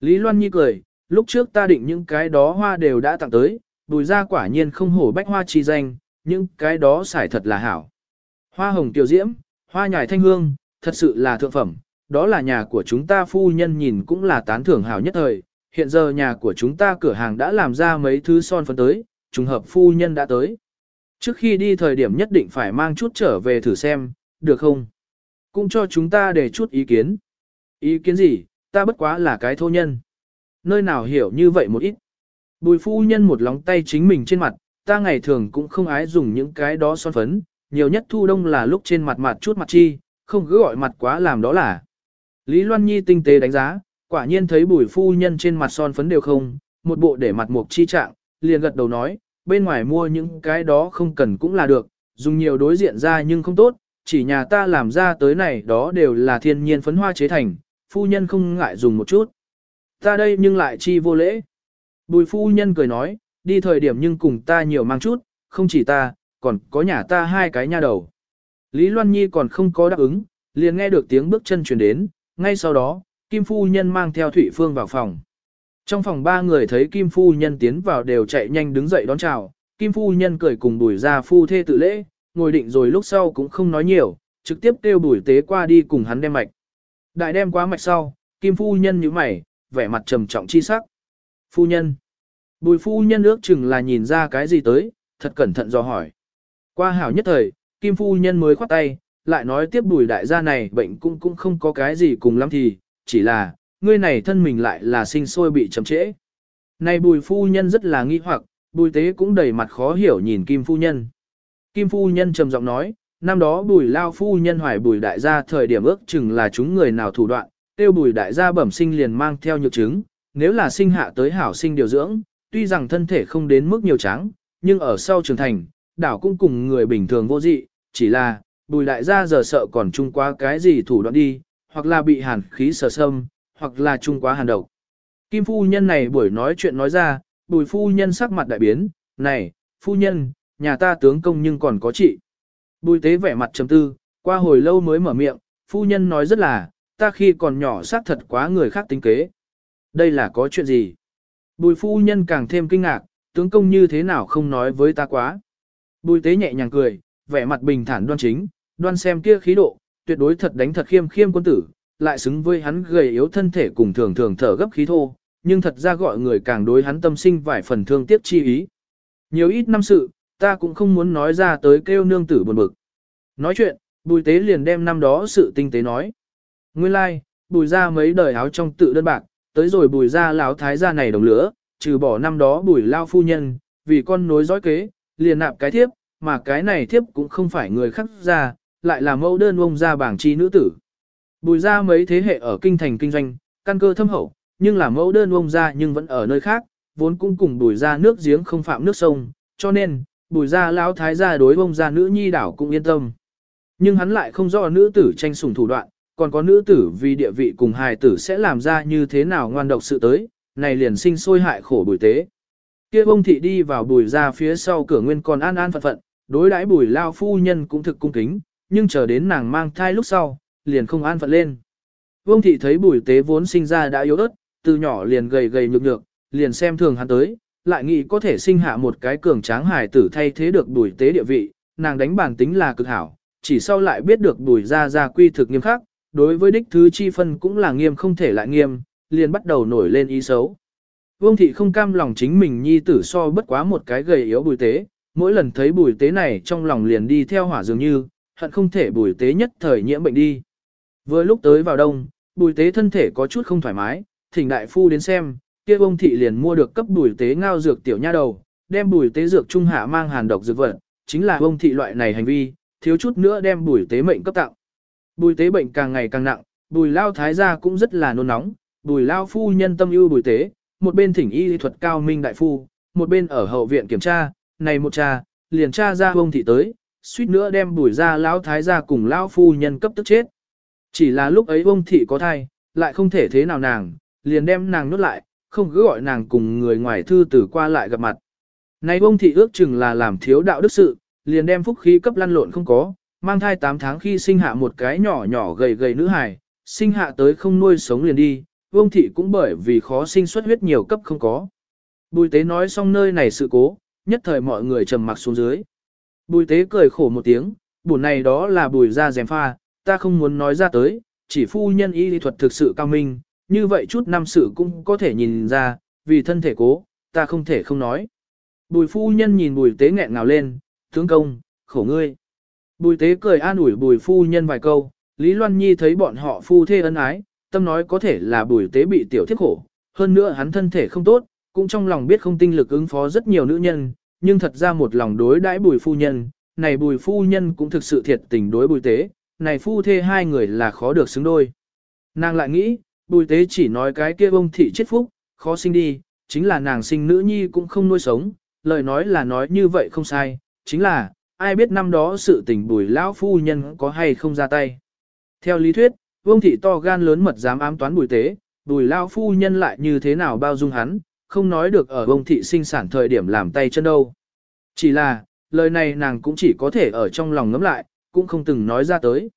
Lý Loan Nhi cười, lúc trước ta định những cái đó hoa đều đã tặng tới, bùi ra quả nhiên không hổ bách hoa chi danh, những cái đó xài thật là hảo. Hoa hồng tiểu diễm, hoa nhài thanh hương, thật sự là thượng phẩm, đó là nhà của chúng ta phu nhân nhìn cũng là tán thưởng hảo nhất thời, hiện giờ nhà của chúng ta cửa hàng đã làm ra mấy thứ son phấn tới, trùng hợp phu nhân đã tới. Trước khi đi thời điểm nhất định phải mang chút trở về thử xem, được không? Cũng cho chúng ta để chút ý kiến. Ý kiến gì, ta bất quá là cái thô nhân. Nơi nào hiểu như vậy một ít. Bùi phu nhân một lóng tay chính mình trên mặt, ta ngày thường cũng không ái dùng những cái đó son phấn, nhiều nhất thu đông là lúc trên mặt mặt chút mặt chi, không cứ gọi mặt quá làm đó là. Lý Loan Nhi tinh tế đánh giá, quả nhiên thấy bùi phu nhân trên mặt son phấn đều không, một bộ để mặt mục chi trạng, liền gật đầu nói, bên ngoài mua những cái đó không cần cũng là được, dùng nhiều đối diện ra nhưng không tốt, chỉ nhà ta làm ra tới này đó đều là thiên nhiên phấn hoa chế thành, phu nhân không ngại dùng một chút. Ta đây nhưng lại chi vô lễ. Bùi phu nhân cười nói, đi thời điểm nhưng cùng ta nhiều mang chút, không chỉ ta, còn có nhà ta hai cái nha đầu. Lý Loan Nhi còn không có đáp ứng, liền nghe được tiếng bước chân truyền đến, ngay sau đó, Kim Phu Nhân mang theo Thụy Phương vào phòng. Trong phòng ba người thấy Kim Phu Nhân tiến vào đều chạy nhanh đứng dậy đón chào, Kim Phu Nhân cười cùng bùi ra phu thê tự lễ, ngồi định rồi lúc sau cũng không nói nhiều, trực tiếp kêu bùi tế qua đi cùng hắn đem mạch. Đại đem quá mạch sau, Kim Phu Nhân như mày, vẻ mặt trầm trọng chi sắc. Phu Nhân. Bùi Phu Nhân ước chừng là nhìn ra cái gì tới, thật cẩn thận do hỏi. Qua hảo nhất thời, Kim Phu Nhân mới khoát tay, lại nói tiếp bùi đại gia này bệnh cũng cũng không có cái gì cùng lắm thì, chỉ là, ngươi này thân mình lại là sinh sôi bị chậm trễ. Này bùi phu nhân rất là nghi hoặc, bùi tế cũng đầy mặt khó hiểu nhìn Kim phu nhân. Kim phu nhân trầm giọng nói, năm đó bùi lao phu nhân hoài bùi đại gia thời điểm ước chừng là chúng người nào thủ đoạn, tiêu bùi đại gia bẩm sinh liền mang theo nhược chứng, nếu là sinh hạ tới hảo sinh điều dưỡng, tuy rằng thân thể không đến mức nhiều trắng, nhưng ở sau trưởng thành, đảo cũng cùng người bình thường vô dị, chỉ là, bùi đại gia giờ sợ còn chung quá cái gì thủ đoạn đi, hoặc là bị hàn khí sờ sâm, hoặc là chung quá hàn độc. Kim phu nhân này buổi nói chuyện nói ra, bùi phu nhân sắc mặt đại biến, này, phu nhân, nhà ta tướng công nhưng còn có chị. Bùi tế vẻ mặt trầm tư, qua hồi lâu mới mở miệng, phu nhân nói rất là, ta khi còn nhỏ xác thật quá người khác tính kế. Đây là có chuyện gì? Bùi phu nhân càng thêm kinh ngạc, tướng công như thế nào không nói với ta quá. Bùi tế nhẹ nhàng cười, vẻ mặt bình thản đoan chính, đoan xem kia khí độ, tuyệt đối thật đánh thật khiêm khiêm quân tử, lại xứng với hắn gầy yếu thân thể cùng thường thường thở gấp khí thô, nhưng thật ra gọi người càng đối hắn tâm sinh vài phần thương tiếc chi ý. Nhiều ít năm sự, ta cũng không muốn nói ra tới kêu nương tử buồn bực. Nói chuyện, bùi tế liền đem năm đó sự tinh tế nói. Nguyên lai, like, bùi ra mấy đời áo trong tự đơn bạc, tới rồi bùi ra lão thái gia này đồng lửa, trừ bỏ năm đó bùi lao phu nhân, vì con nối dõi kế, liền nạp cái thiếp, mà cái này thiếp cũng không phải người khác ra, lại là mẫu đơn ông gia bảng chi nữ tử. Bùi ra mấy thế hệ ở kinh thành kinh doanh, căn cơ thâm hậu, nhưng là mẫu đơn ông gia nhưng vẫn ở nơi khác, vốn cũng cùng bùi ra nước giếng không phạm nước sông, cho nên, bùi ra lão thái gia đối ông gia nữ nhi đảo cũng yên tâm. Nhưng hắn lại không rõ nữ tử tranh sủng thủ đoạn, còn có nữ tử vì địa vị cùng hài tử sẽ làm ra như thế nào ngoan độc sự tới, này liền sinh sôi hại khổ bùi tế. Kia bông thị đi vào bùi ra phía sau cửa nguyên còn an an phận phận, đối đãi bùi lao phu nhân cũng thực cung kính, nhưng chờ đến nàng mang thai lúc sau, liền không an phận lên. Vương thị thấy bùi tế vốn sinh ra đã yếu ớt, từ nhỏ liền gầy gầy nhược nhược, liền xem thường hắn tới, lại nghĩ có thể sinh hạ một cái cường tráng hài tử thay thế được bùi tế địa vị, nàng đánh bản tính là cực hảo, chỉ sau lại biết được bùi ra ra quy thực nghiêm khắc, đối với đích thứ chi phân cũng là nghiêm không thể lại nghiêm, liền bắt đầu nổi lên ý xấu. Vương thị không cam lòng chính mình nhi tử so bất quá một cái gầy yếu bùi tế, mỗi lần thấy bùi tế này trong lòng liền đi theo hỏa dường như, hận không thể bùi tế nhất thời nhiễm bệnh đi. Vừa lúc tới vào đông, bùi tế thân thể có chút không thoải mái, thỉnh đại phu đến xem, kia ông thị liền mua được cấp bùi tế ngao dược tiểu nha đầu, đem bùi tế dược trung hạ mang hàn độc dược vật, chính là ông thị loại này hành vi, thiếu chút nữa đem bùi tế mệnh cấp tặng. Bùi tế bệnh càng ngày càng nặng, bùi lao thái gia cũng rất là nôn nóng, bùi lao phu nhân tâm ưu bùi tế, một bên thỉnh y lý thuật cao minh đại phu, một bên ở hậu viện kiểm tra, này một cha, liền tra ra bông thị tới, suýt nữa đem bùi ra lão thái gia cùng lão phu nhân cấp tức chết. Chỉ là lúc ấy bông thị có thai, lại không thể thế nào nàng, liền đem nàng nuốt lại, không cứ gọi nàng cùng người ngoài thư tử qua lại gặp mặt. Này bông thị ước chừng là làm thiếu đạo đức sự, liền đem phúc khí cấp lăn lộn không có, mang thai 8 tháng khi sinh hạ một cái nhỏ nhỏ gầy gầy nữ hài, sinh hạ tới không nuôi sống liền đi, bông thị cũng bởi vì khó sinh xuất huyết nhiều cấp không có. Bùi tế nói xong nơi này sự cố, nhất thời mọi người trầm mặc xuống dưới. Bùi tế cười khổ một tiếng, buồn này đó là bùi ra dèm pha, ta không muốn nói ra tới, chỉ phu nhân y lý thuật thực sự cao minh, như vậy chút năm sự cũng có thể nhìn ra, vì thân thể cố, ta không thể không nói. Bùi phu nhân nhìn bùi tế nghẹn ngào lên, tướng công, khổ ngươi. Bùi tế cười an ủi bùi phu nhân vài câu, Lý Loan Nhi thấy bọn họ phu thê ân ái, tâm nói có thể là bùi tế bị tiểu thiết khổ, hơn nữa hắn thân thể không tốt, cũng trong lòng biết không tinh lực ứng phó rất nhiều nữ nhân, nhưng thật ra một lòng đối đãi bùi phu nhân, này bùi phu nhân cũng thực sự thiệt tình đối bùi tế, này phu thê hai người là khó được xứng đôi. Nàng lại nghĩ, bùi tế chỉ nói cái kia bông thị chết phúc, khó sinh đi, chính là nàng sinh nữ nhi cũng không nuôi sống, lời nói là nói như vậy không sai, chính là, ai biết năm đó sự tình bùi lão phu nhân có hay không ra tay. Theo lý thuyết, vương thị to gan lớn mật dám ám toán bùi tế, bùi lão phu nhân lại như thế nào bao dung hắn, không nói được ở bông thị sinh sản thời điểm làm tay chân đâu. Chỉ là, lời này nàng cũng chỉ có thể ở trong lòng ngấm lại, cũng không từng nói ra tới.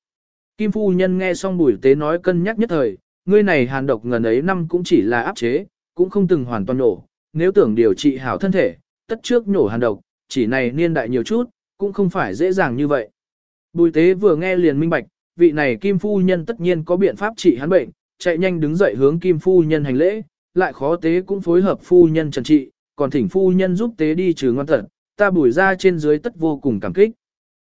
Kim phu nhân nghe xong bùi tế nói cân nhắc nhất thời, ngươi này hàn độc ngần ấy năm cũng chỉ là áp chế, cũng không từng hoàn toàn nổ, nếu tưởng điều trị hảo thân thể, tất trước nổ hàn độc, chỉ này niên đại nhiều chút, cũng không phải dễ dàng như vậy. Bùi tế vừa nghe liền minh bạch, vị này kim phu nhân tất nhiên có biện pháp trị hắn bệnh, chạy nhanh đứng dậy hướng kim phu nhân hành lễ, lại khó tế cũng phối hợp phu nhân trần trị, còn thỉnh phu nhân giúp tế đi trừ ngoan tật, ta bùi ra trên dưới tất vô cùng cảm kích.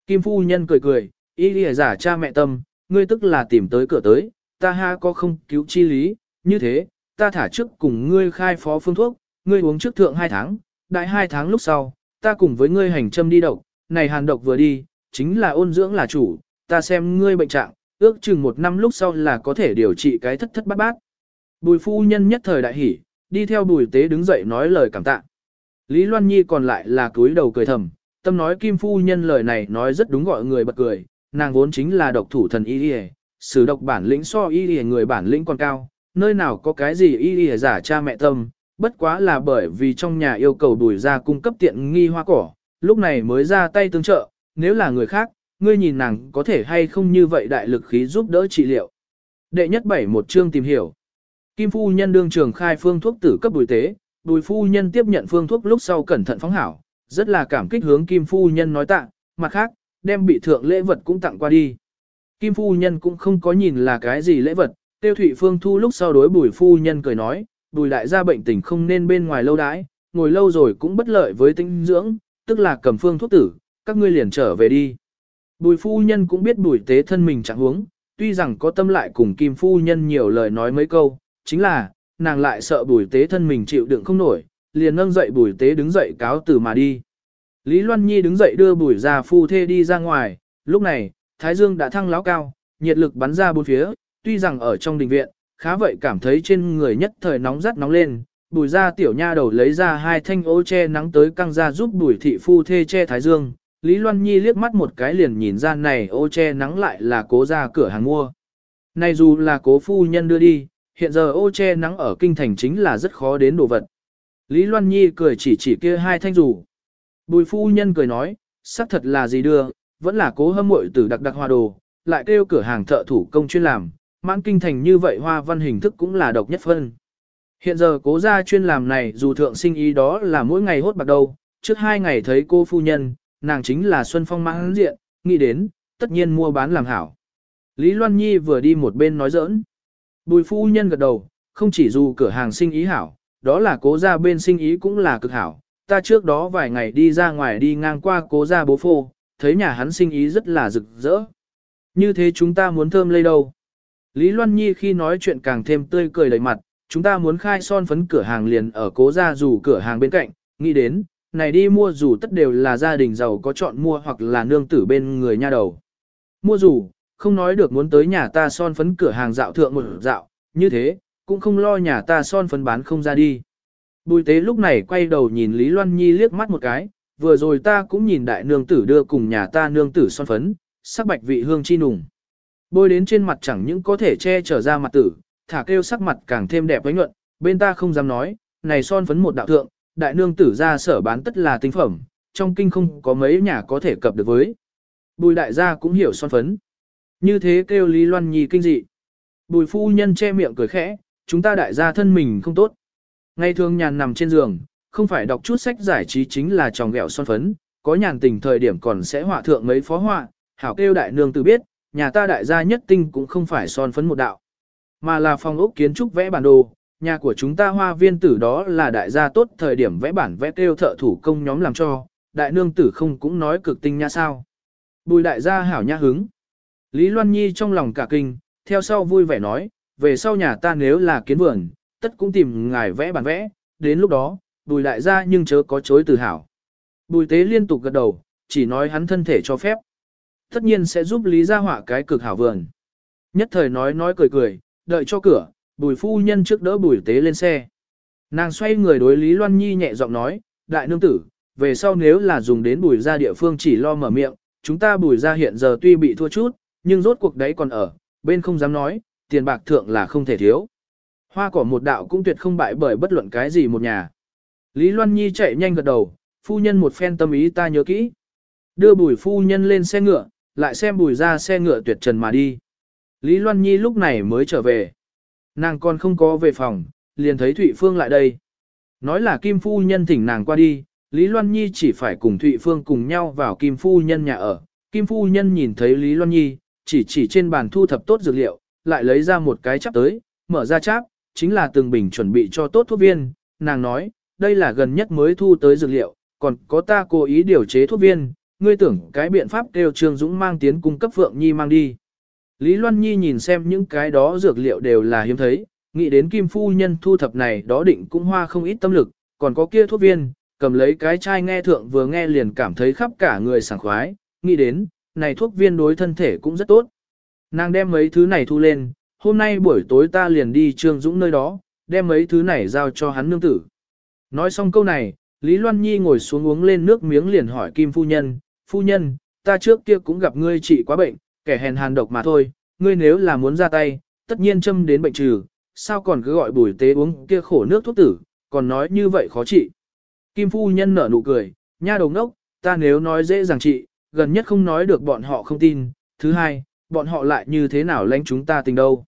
Kim phu nhân cười cười, ý lìa giả cha mẹ tâm, ngươi tức là tìm tới cửa tới, ta ha có không cứu chi lý, như thế, ta thả trước cùng ngươi khai phó phương thuốc, ngươi uống trước thượng hai tháng, đại hai tháng lúc sau, ta cùng với ngươi hành châm đi độc, này hàn độc vừa đi, chính là ôn dưỡng là chủ, ta xem ngươi bệnh trạng, ước chừng một năm lúc sau là có thể điều trị cái thất thất bát bát. Bùi phu nhân nhất thời đại hỉ, đi theo bùi tế đứng dậy nói lời cảm tạ. Lý Loan Nhi còn lại là cúi đầu cười thầm, tâm nói kim phu nhân lời này nói rất đúng gọi người bật cười, nàng vốn chính là độc thủ thần y y, sử độc bản lĩnh so y y người bản lĩnh còn cao, nơi nào có cái gì y y giả cha mẹ tâm, bất quá là bởi vì trong nhà yêu cầu đùi ra cung cấp tiện nghi hoa cỏ, lúc này mới ra tay tương trợ, nếu là người khác, ngươi nhìn nàng có thể hay không như vậy đại lực khí giúp đỡ trị liệu. Đệ nhất bảy một chương tìm hiểu. Kim phu nhân đương trường khai phương thuốc tử cấp bùi tế, bùi phu nhân tiếp nhận phương thuốc lúc sau cẩn thận phóng hảo, rất là cảm kích hướng kim phu nhân nói tạ, mặt khác, đem bị thượng lễ vật cũng tặng qua đi. Kim phu nhân cũng không có nhìn là cái gì lễ vật, tiêu thủy phương thu lúc sau đối bùi phu nhân cười nói, bùi đại gia bệnh tình không nên bên ngoài lâu đãi, ngồi lâu rồi cũng bất lợi với tinh dưỡng, tức là cầm phương thuốc tử, các ngươi liền trở về đi. Bùi phu nhân cũng biết bùi tế thân mình chẳng huống, tuy rằng có tâm lại cùng kim phu nhân nhiều lời nói mấy câu, chính là, nàng lại sợ bùi tế thân mình chịu đựng không nổi, liền nâng dậy bùi tế đứng dậy cáo từ mà đi. Lý Loan Nhi đứng dậy đưa bùi ra phu thê đi ra ngoài, lúc này, Thái Dương đã thăng láo cao, nhiệt lực bắn ra bốn phía, tuy rằng ở trong đình viện, khá vậy cảm thấy trên người nhất thời nóng rất nóng lên, bùi ra tiểu nha đầu lấy ra hai thanh ô che nắng tới căng ra giúp bùi thị phu thê che Thái Dương. Lý Loan Nhi liếc mắt một cái liền nhìn ra này ô che nắng lại là cố ra cửa hàng mua. Này dù là cố phu nhân đưa đi, hiện giờ ô che nắng ở kinh thành chính là rất khó đến đồ vật. Lý Loan Nhi cười chỉ chỉ kia hai thanh dù. Bùi phu nhân cười nói, xác thật là gì đưa, vẫn là cố hâm muội tử đặc đặc hoa đồ, lại kêu cửa hàng thợ thủ công chuyên làm, mãn kinh thành như vậy hoa văn hình thức cũng là độc nhất phân. Hiện giờ cố gia chuyên làm này dù thượng sinh ý đó là mỗi ngày hốt bạc đầu, trước hai ngày thấy cô phu nhân, nàng chính là Xuân Phong mãn diện, nghĩ đến, tất nhiên mua bán làm hảo. Lý Loan Nhi vừa đi một bên nói giỡn. Bùi phu nhân gật đầu, không chỉ dù cửa hàng sinh ý hảo, đó là cố gia bên sinh ý cũng là cực hảo. Ta trước đó vài ngày đi ra ngoài đi ngang qua cố gia bố phô, thấy nhà hắn sinh ý rất là rực rỡ. Như thế chúng ta muốn thơm lây đâu. Lý Loan Nhi khi nói chuyện càng thêm tươi cười đầy mặt, chúng ta muốn khai son phấn cửa hàng liền ở cố gia dù cửa hàng bên cạnh, nghĩ đến, này đi mua dù tất đều là gia đình giàu có chọn mua hoặc là nương tử bên người nha đầu. Mua dù, không nói được muốn tới nhà ta son phấn cửa hàng dạo thượng một dạo, như thế, cũng không lo nhà ta son phấn bán không ra đi. Bùi tế lúc này quay đầu nhìn Lý Loan Nhi liếc mắt một cái, vừa rồi ta cũng nhìn đại nương tử đưa cùng nhà ta nương tử son phấn, sắc bạch vị hương chi nùng. Bôi đến trên mặt chẳng những có thể che trở ra mặt tử, thả kêu sắc mặt càng thêm đẹp với nhuận, bên ta không dám nói, này son phấn một đạo thượng, đại nương tử ra sở bán tất là tinh phẩm, trong kinh không có mấy nhà có thể cập được với. Bùi đại gia cũng hiểu son phấn. Như thế kêu Lý Loan Nhi kinh dị. Bùi phu nhân che miệng cười khẽ, chúng ta đại gia thân mình không tốt. Ngày thường nhàn nằm trên giường, không phải đọc chút sách giải trí chính là tròng gẹo son phấn, có nhàn tình thời điểm còn sẽ họa thượng mấy phó họa, hảo kêu đại nương tự biết, nhà ta đại gia nhất tinh cũng không phải son phấn một đạo, mà là phòng ốc kiến trúc vẽ bản đồ, nhà của chúng ta hoa viên tử đó là đại gia tốt thời điểm vẽ bản vẽ kêu thợ thủ công nhóm làm cho, đại nương tử không cũng nói cực tinh nha sao. Bùi đại gia hảo nha hứng. Lý Loan Nhi trong lòng cả kinh, theo sau vui vẻ nói, về sau nhà ta nếu là kiến vườn, tất cũng tìm ngài vẽ bản vẽ, đến lúc đó, bùi đại gia nhưng chớ có chối từ hảo. Bùi tế liên tục gật đầu, chỉ nói hắn thân thể cho phép. Tất nhiên sẽ giúp Lý gia họa cái cực hảo vườn. Nhất thời nói nói cười cười, đợi cho cửa, bùi phu nhân trước đỡ bùi tế lên xe. Nàng xoay người đối Lý Loan Nhi nhẹ giọng nói, đại nương tử, về sau nếu là dùng đến bùi ra địa phương chỉ lo mở miệng, chúng ta bùi ra hiện giờ tuy bị thua chút, nhưng rốt cuộc đấy còn ở, bên không dám nói, tiền bạc thượng là không thể thiếu. Hoa cỏ một đạo cũng tuyệt không bại bởi bất luận cái gì một nhà. Lý Loan Nhi chạy nhanh gật đầu, phu nhân một phen tâm ý ta nhớ kỹ. Đưa bùi phu nhân lên xe ngựa, lại xem bùi ra xe ngựa tuyệt trần mà đi. Lý Loan Nhi lúc này mới trở về. Nàng còn không có về phòng, liền thấy Thụy Phương lại đây. Nói là Kim Phu Nhân thỉnh nàng qua đi, Lý Loan Nhi chỉ phải cùng Thụy Phương cùng nhau vào Kim Phu Nhân nhà ở. Kim Phu Nhân nhìn thấy Lý Loan Nhi, chỉ chỉ trên bàn thu thập tốt dược liệu, lại lấy ra một cái chắp tới, mở ra chắp, chính là từng bình chuẩn bị cho tốt thuốc viên. Nàng nói, đây là gần nhất mới thu tới dược liệu, còn có ta cố ý điều chế thuốc viên, ngươi tưởng cái biện pháp kêu Trương Dũng mang tiến cung cấp Phượng Nhi mang đi. Lý Loan Nhi nhìn xem những cái đó dược liệu đều là hiếm thấy, nghĩ đến Kim Phu Nhân thu thập này đó định cũng hoa không ít tâm lực, còn có kia thuốc viên, cầm lấy cái chai nghe thượng vừa nghe liền cảm thấy khắp cả người sảng khoái, nghĩ đến, này thuốc viên đối thân thể cũng rất tốt. Nàng đem mấy thứ này thu lên, hôm nay buổi tối ta liền đi Trương Dũng nơi đó, đem mấy thứ này giao cho hắn nương tử. Nói xong câu này, Lý Loan Nhi ngồi xuống uống lên nước miếng liền hỏi Kim Phu Nhân, Phu Nhân, ta trước kia cũng gặp ngươi trị quá bệnh, kẻ hèn hàn độc mà thôi, ngươi nếu là muốn ra tay, tất nhiên châm đến bệnh trừ, sao còn cứ gọi bùi tế uống kia khổ nước thuốc tử, còn nói như vậy khó trị. Kim Phu Nhân nở nụ cười, nha đồng đốc, ta nếu nói dễ dàng trị, gần nhất không nói được bọn họ không tin, thứ hai, bọn họ lại như thế nào lãnh chúng ta tình đâu.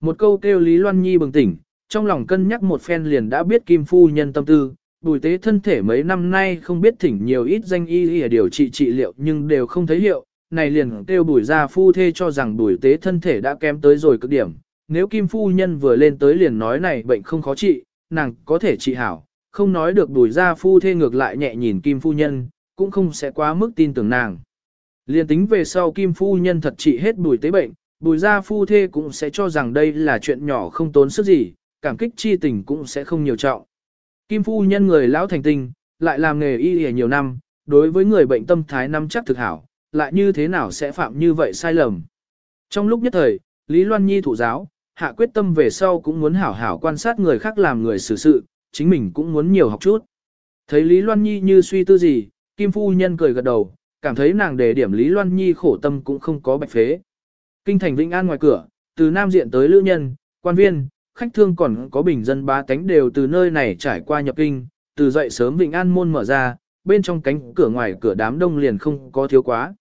Một câu kêu Lý Loan Nhi bừng tỉnh, trong lòng cân nhắc một phen liền đã biết Kim Phu Nhân tâm tư, bùi tế thân thể mấy năm nay không biết thỉnh nhiều ít danh y để điều trị trị liệu nhưng đều không thấy hiệu, này liền kêu bùi ra phu thê cho rằng bùi tế thân thể đã kém tới rồi cực điểm. Nếu Kim Phu Nhân vừa lên tới liền nói này bệnh không khó trị, nàng có thể trị hảo, không nói được bùi ra phu thê ngược lại nhẹ nhìn Kim Phu Nhân, cũng không sẽ quá mức tin tưởng nàng. Liên tính về sau Kim Phu Nhân thật trị hết bùi tế bệnh, bùi ra phu thê cũng sẽ cho rằng đây là chuyện nhỏ không tốn sức gì, cảm kích chi tình cũng sẽ không nhiều trọng. Kim Phu Nhân người lão thành tinh, lại làm nghề y y nhiều năm, đối với người bệnh tâm thái năm chắc thực hảo, lại như thế nào sẽ phạm như vậy sai lầm. Trong lúc nhất thời, Lý Loan Nhi thủ giáo, hạ quyết tâm về sau cũng muốn hảo hảo quan sát người khác làm người xử sự, chính mình cũng muốn nhiều học chút. Thấy Lý Loan Nhi như suy tư gì, Kim Phu Nhân cười gật đầu, cảm thấy nàng đề điểm Lý Loan Nhi khổ tâm cũng không có bạch phế. Kinh thành Vĩnh An ngoài cửa, từ Nam Diện tới Lữ Nhân, quan viên, khách thương còn có bình dân ba cánh đều từ nơi này trải qua nhập kinh, từ dậy sớm Vĩnh An môn mở ra, bên trong cánh cửa ngoài cửa đám đông liền không có thiếu quá.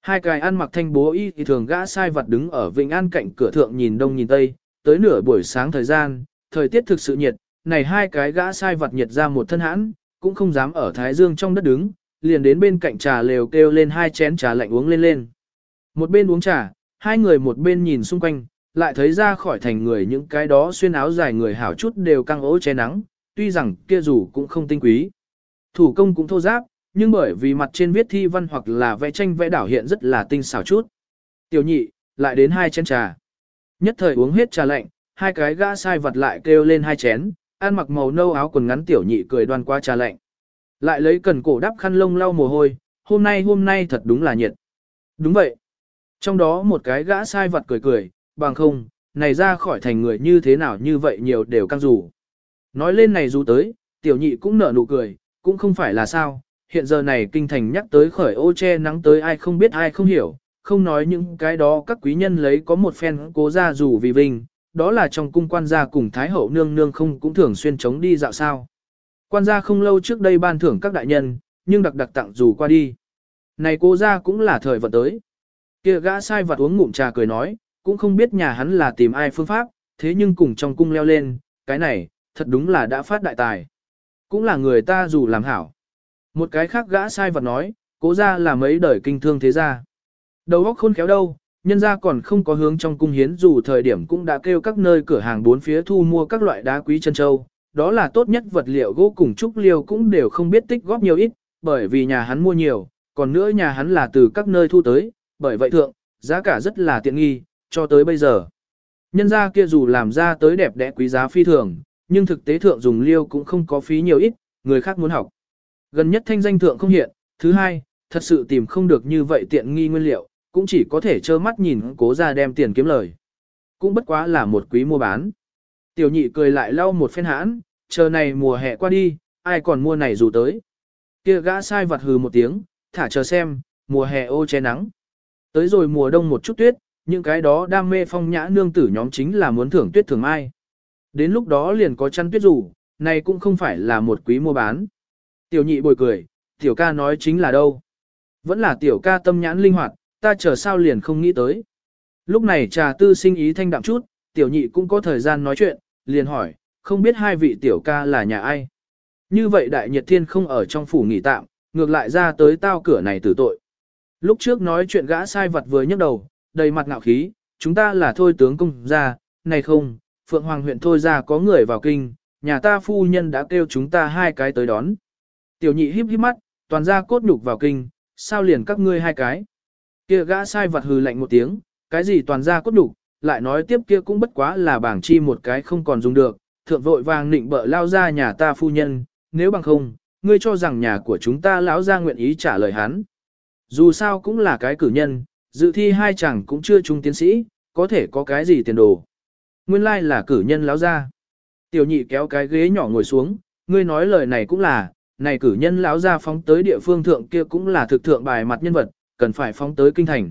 Hai cái ăn mặc thanh bố y thì thường gã sai vật đứng ở Vĩnh An cạnh cửa thượng nhìn đông nhìn tây, tới nửa buổi sáng thời gian, thời tiết thực sự nhiệt, này hai cái gã sai vật nhiệt ra một thân hãn, cũng không dám ở Thái Dương trong đất đứng, liền đến bên cạnh trà lều kêu lên hai chén trà lạnh uống lên lên. Một bên uống trà, hai người một bên nhìn xung quanh, lại thấy ra khỏi thành người những cái đó xuyên áo dài người hảo chút đều căng ố che nắng, tuy rằng kia dù cũng không tinh quý. Thủ công cũng thô giáp, nhưng bởi vì mặt trên viết thi văn hoặc là vẽ tranh vẽ đảo hiện rất là tinh xảo chút. Tiểu nhị, lại đến hai chén trà. Nhất thời uống hết trà lạnh, hai cái gã sai vật lại kêu lên hai chén, ăn mặc màu nâu áo quần ngắn tiểu nhị cười đoan qua trà lạnh. Lại lấy cần cổ đắp khăn lông lau mồ hôi, hôm nay hôm nay thật đúng là nhiệt. Đúng vậy. Trong đó một cái gã sai vặt cười cười, bằng không, này ra khỏi thành người như thế nào như vậy nhiều đều căng rủ. Nói lên này dù tới, tiểu nhị cũng nở nụ cười, cũng không phải là sao, hiện giờ này kinh thành nhắc tới khởi ô che nắng tới ai không biết ai không hiểu, không nói những cái đó các quý nhân lấy có một phen cố ra dù vì vinh, đó là trong cung quan gia cùng Thái hậu nương nương không cũng thường xuyên chống đi dạo sao. Quan gia không lâu trước đây ban thưởng các đại nhân, nhưng đặc đặc tặng dù qua đi. Này cô ra cũng là thời vận tới. kia gã sai vật uống ngụm trà cười nói, cũng không biết nhà hắn là tìm ai phương pháp, thế nhưng cùng trong cung leo lên, cái này, thật đúng là đã phát đại tài. Cũng là người ta dù làm hảo. Một cái khác gã sai vật nói, cố ra là mấy đời kinh thương thế gia. Đầu óc khôn khéo đâu, nhân ra còn không có hướng trong cung hiến dù thời điểm cũng đã kêu các nơi cửa hàng bốn phía thu mua các loại đá quý chân châu. Đó là tốt nhất vật liệu gỗ cùng trúc liêu cũng đều không biết tích góp nhiều ít, bởi vì nhà hắn mua nhiều, còn nữa nhà hắn là từ các nơi thu tới, bởi vậy thượng, giá cả rất là tiện nghi, cho tới bây giờ. Nhân ra kia dù làm ra tới đẹp đẽ quý giá phi thường, nhưng thực tế thượng dùng liêu cũng không có phí nhiều ít, người khác muốn học. Gần nhất thanh danh thượng không hiện, thứ hai, thật sự tìm không được như vậy tiện nghi nguyên liệu, cũng chỉ có thể trơ mắt nhìn cố ra đem tiền kiếm lời. cũng bất quá là một quý mua bán. Tiểu nhị cười lại lau một phen hãn, chờ này mùa hè qua đi, ai còn mua này dù tới. Kia gã sai vặt hừ một tiếng, thả chờ xem, mùa hè ô che nắng. Tới rồi mùa đông một chút tuyết, những cái đó đam mê phong nhã nương tử nhóm chính là muốn thưởng tuyết thường ai. Đến lúc đó liền có chăn tuyết rủ, này cũng không phải là một quý mua bán. Tiểu nhị bồi cười, tiểu ca nói chính là đâu. Vẫn là tiểu ca tâm nhãn linh hoạt, ta chờ sao liền không nghĩ tới. Lúc này trà tư sinh ý thanh đạm chút, tiểu nhị cũng có thời gian nói chuyện, liền hỏi, không biết hai vị tiểu ca là nhà ai. Như vậy đại nhiệt thiên không ở trong phủ nghỉ tạm, ngược lại ra tới tao cửa này tử tội. Lúc trước nói chuyện gã sai vật vừa nhấc đầu, đầy mặt ngạo khí, chúng ta là thôi tướng công gia, này không, Phượng Hoàng huyện thôi ra có người vào kinh, nhà ta phu nhân đã kêu chúng ta hai cái tới đón. Tiểu nhị híp híp mắt, toàn ra cốt nhục vào kinh, sao liền các ngươi hai cái. Kia gã sai vật hừ lạnh một tiếng, cái gì toàn ra cốt nhục, lại nói tiếp kia cũng bất quá là bảng chi một cái không còn dùng được, thượng vội vàng nịnh bợ lao ra nhà ta phu nhân, nếu bằng không, ngươi cho rằng nhà của chúng ta lão ra nguyện ý trả lời hắn. Dù sao cũng là cái cử nhân, dự thi hai chẳng cũng chưa trung tiến sĩ, có thể có cái gì tiền đồ. Nguyên lai là cử nhân lão ra. Tiểu nhị kéo cái ghế nhỏ ngồi xuống, ngươi nói lời này cũng là, này cử nhân lão ra phóng tới địa phương thượng kia cũng là thực thượng bài mặt nhân vật, cần phải phóng tới kinh thành.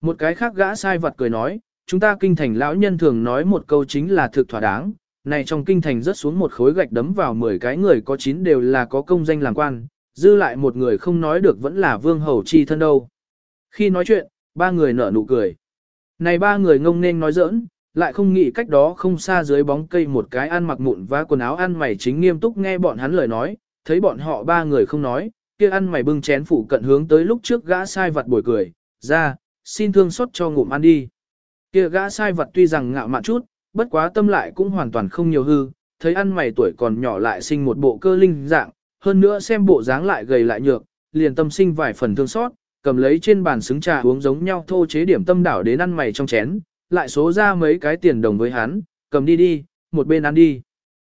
Một cái khác gã sai vật cười nói, chúng ta kinh thành lão nhân thường nói một câu chính là thực thỏa đáng, này trong kinh thành rớt xuống một khối gạch đấm vào 10 cái người có 9 đều là có công danh làm quan, dư lại một người không nói được vẫn là vương hầu chi thân đâu. Khi nói chuyện, ba người nở nụ cười. Này ba người ngông nên nói giỡn, lại không nghĩ cách đó không xa dưới bóng cây một cái ăn mặc mụn và quần áo ăn mày chính nghiêm túc nghe bọn hắn lời nói, thấy bọn họ ba người không nói, kia ăn mày bưng chén phủ cận hướng tới lúc trước gã sai vật bồi cười, ra, xin thương xót cho ngụm ăn đi. Kia gã sai vật tuy rằng ngạo mạn chút, bất quá tâm lại cũng hoàn toàn không nhiều hư, thấy ăn mày tuổi còn nhỏ lại sinh một bộ cơ linh dạng, hơn nữa xem bộ dáng lại gầy lại nhược, liền tâm sinh vài phần thương xót, cầm lấy trên bàn xứng trà uống giống nhau thô chế điểm tâm đảo đến ăn mày trong chén, lại số ra mấy cái tiền đồng với hắn, cầm đi đi, một bên ăn đi.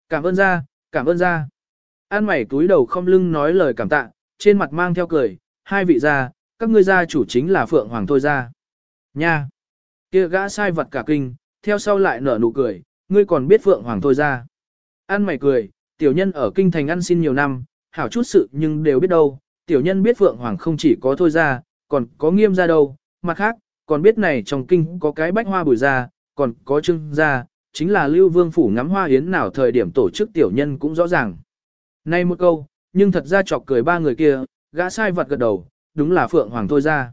Cảm ơn ra, cảm ơn ra. Ăn mày túi đầu không lưng nói lời cảm tạ, trên mặt mang theo cười, hai vị gia, các ngươi gia chủ chính là Phượng Hoàng thôi ra. Nha! Kia gã sai vật cả kinh, theo sau lại nở nụ cười, ngươi còn biết Phượng Hoàng thôi ra. Ăn mày cười, tiểu nhân ở kinh thành ăn xin nhiều năm, hảo chút sự nhưng đều biết đâu, tiểu nhân biết Phượng Hoàng không chỉ có thôi ra, còn có nghiêm ra đâu, mặt khác, còn biết này trong kinh có cái bách hoa bùi ra, còn có trưng ra, chính là lưu vương phủ ngắm hoa yến nào thời điểm tổ chức tiểu nhân cũng rõ ràng. Nay một câu, nhưng thật ra chọc cười ba người kia, gã sai vật gật đầu, đúng là Phượng Hoàng thôi ra.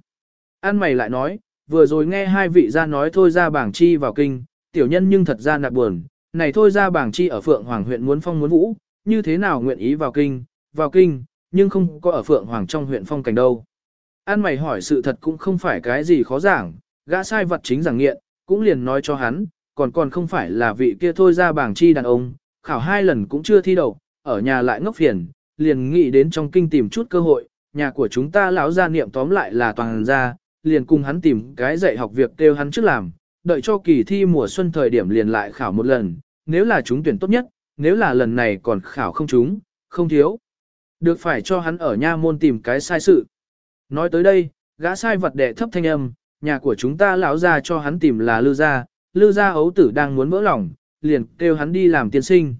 An mày lại nói, vừa rồi nghe hai vị ra nói thôi ra bảng chi vào kinh, tiểu nhân nhưng thật ra nạc buồn, này thôi ra bảng chi ở Phượng Hoàng huyện muốn phong muốn vũ, như thế nào nguyện ý vào kinh, vào kinh, nhưng không có ở Phượng Hoàng trong huyện phong cảnh đâu. An mày hỏi sự thật cũng không phải cái gì khó giảng, gã sai vật chính giảng nghiện, cũng liền nói cho hắn, còn còn không phải là vị kia thôi ra bảng chi đàn ông, khảo hai lần cũng chưa thi đậu, ở nhà lại ngốc phiền, liền nghĩ đến trong kinh tìm chút cơ hội, nhà của chúng ta lão gia niệm tóm lại là toàn gia, liền cùng hắn tìm cái dạy học việc kêu hắn trước làm, đợi cho kỳ thi mùa xuân thời điểm liền lại khảo một lần, nếu là chúng tuyển tốt nhất, nếu là lần này còn khảo không chúng, không thiếu. Được phải cho hắn ở nha môn tìm cái sai sự. Nói tới đây, gã sai vật đệ thấp thanh âm, nhà của chúng ta lão ra cho hắn tìm là lư gia, lư gia ấu tử đang muốn vỡ lòng, liền kêu hắn đi làm tiên sinh.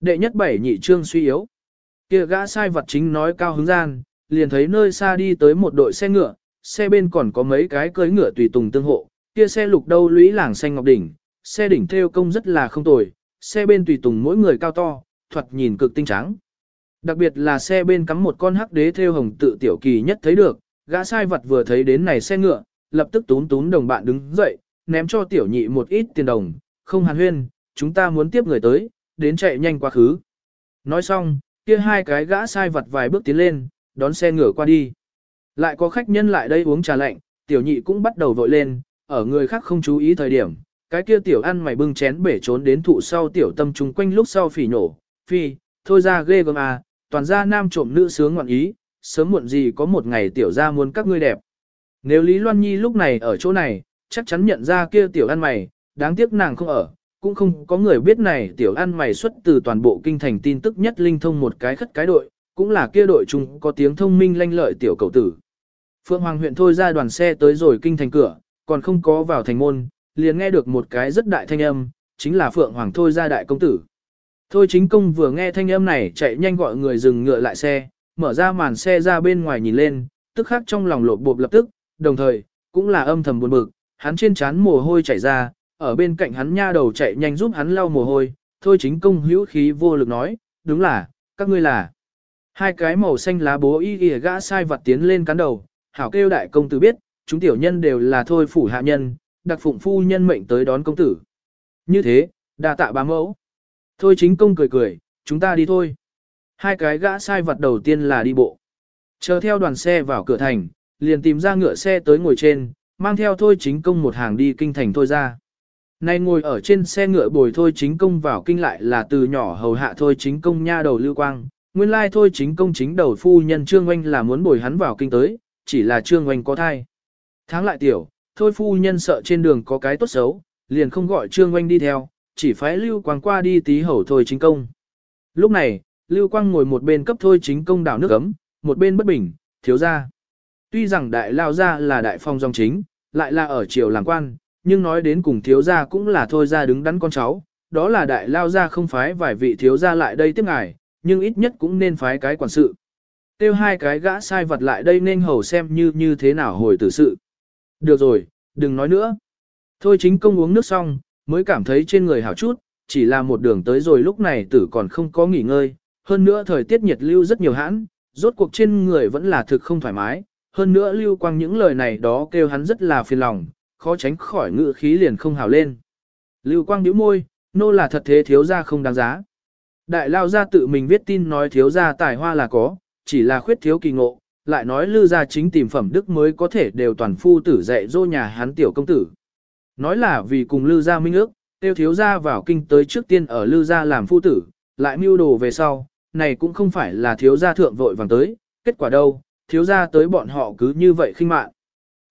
Đệ nhất bảy nhị trương suy yếu. kia gã sai vật chính nói cao hứng gian, liền thấy nơi xa đi tới một đội xe ngựa, xe bên còn có mấy cái cưỡi ngựa tùy tùng tương hộ, kia xe lục đâu lũy làng xanh ngọc đỉnh, xe đỉnh theo công rất là không tồi, xe bên tùy tùng mỗi người cao to, thoạt nhìn cực tinh trắng. Đặc biệt là xe bên cắm một con hắc đế theo hồng tự tiểu kỳ nhất thấy được, gã sai vật vừa thấy đến này xe ngựa, lập tức tún tún đồng bạn đứng dậy, ném cho tiểu nhị một ít tiền đồng, không hàn huyên, chúng ta muốn tiếp người tới, đến chạy nhanh quá khứ. Nói xong, kia hai cái gã sai vật vài bước tiến lên, đón xe ngựa qua đi. Lại có khách nhân lại đây uống trà lạnh, tiểu nhị cũng bắt đầu vội lên, ở người khác không chú ý thời điểm, cái kia tiểu ăn mày bưng chén bể trốn đến thụ sau tiểu tâm trung quanh lúc sau phỉ nổ, phi, thôi ra ghê gớm à, toàn gia nam trộm nữ sướng ngoạn ý, sớm muộn gì có một ngày tiểu gia muốn các ngươi đẹp. Nếu Lý Loan Nhi lúc này ở chỗ này, chắc chắn nhận ra kia tiểu ăn mày, đáng tiếc nàng không ở, cũng không có người biết này tiểu ăn mày xuất từ toàn bộ kinh thành tin tức nhất linh thông một cái khất cái đội, cũng là kia đội chung có tiếng thông minh lanh lợi tiểu cầu tử. Phượng Hoàng huyện thôi ra đoàn xe tới rồi kinh thành cửa, còn không có vào thành môn, liền nghe được một cái rất đại thanh âm, chính là Phượng Hoàng Thôi ra đại công tử. Thôi chính công vừa nghe thanh âm này chạy nhanh gọi người dừng ngựa lại xe, mở ra màn xe ra bên ngoài nhìn lên, tức khắc trong lòng lột bộp lập tức, đồng thời, cũng là âm thầm buồn bực, hắn trên trán mồ hôi chảy ra, ở bên cạnh hắn nha đầu chạy nhanh giúp hắn lau mồ hôi, thôi chính công hữu khí vô lực nói, đúng là, các ngươi là. Hai cái màu xanh lá bố y y gã sai vặt tiến lên cắn đầu, hảo kêu đại công tử biết, chúng tiểu nhân đều là thôi phủ hạ nhân, đặc phụng phu nhân mệnh tới đón công tử. Như thế, đa tạ bá mẫu. Thôi chính công cười cười, chúng ta đi thôi. Hai cái gã sai vật đầu tiên là đi bộ. Chờ theo đoàn xe vào cửa thành, liền tìm ra ngựa xe tới ngồi trên, mang theo thôi chính công một hàng đi kinh thành thôi ra. Nay ngồi ở trên xe ngựa bồi thôi chính công vào kinh lại là từ nhỏ hầu hạ thôi chính công nha đầu lưu quang. Nguyên lai thôi chính công chính đầu phu nhân Trương Oanh là muốn bồi hắn vào kinh tới, chỉ là Trương Oanh có thai. Tháng lại tiểu, thôi phu nhân sợ trên đường có cái tốt xấu, liền không gọi Trương Oanh đi theo, chỉ phái Lưu Quang qua đi tí hầu thôi chính công. Lúc này, Lưu Quang ngồi một bên cấp thôi chính công đảo nước ấm, một bên bất bình, thiếu ra. Tuy rằng đại lao ra là đại phong dòng chính, lại là ở triều làm quan, nhưng nói đến cùng thiếu gia cũng là thôi ra đứng đắn con cháu, đó là đại lao ra không phái vài vị thiếu gia lại đây tiếp ngài, nhưng ít nhất cũng nên phái cái quản sự. Tiêu hai cái gã sai vật lại đây nên hầu xem như như thế nào hồi tử sự. Được rồi, đừng nói nữa. Thôi chính công uống nước xong, mới cảm thấy trên người hảo chút, chỉ là một đường tới rồi lúc này tử còn không có nghỉ ngơi, hơn nữa thời tiết nhiệt lưu rất nhiều hãn, rốt cuộc trên người vẫn là thực không thoải mái, hơn nữa lưu quang những lời này đó kêu hắn rất là phiền lòng, khó tránh khỏi ngự khí liền không hào lên. Lưu quang nhíu môi, nô là thật thế thiếu gia không đáng giá. Đại lao gia tự mình viết tin nói thiếu gia tài hoa là có, chỉ là khuyết thiếu kỳ ngộ, lại nói lư gia chính tìm phẩm đức mới có thể đều toàn phu tử dạy dỗ nhà hắn tiểu công tử. Nói là vì cùng lư gia minh ước, tiêu thiếu gia vào kinh tới trước tiên ở lư gia làm phu tử, lại mưu đồ về sau, này cũng không phải là thiếu gia thượng vội vàng tới, kết quả đâu, thiếu gia tới bọn họ cứ như vậy khinh mạn.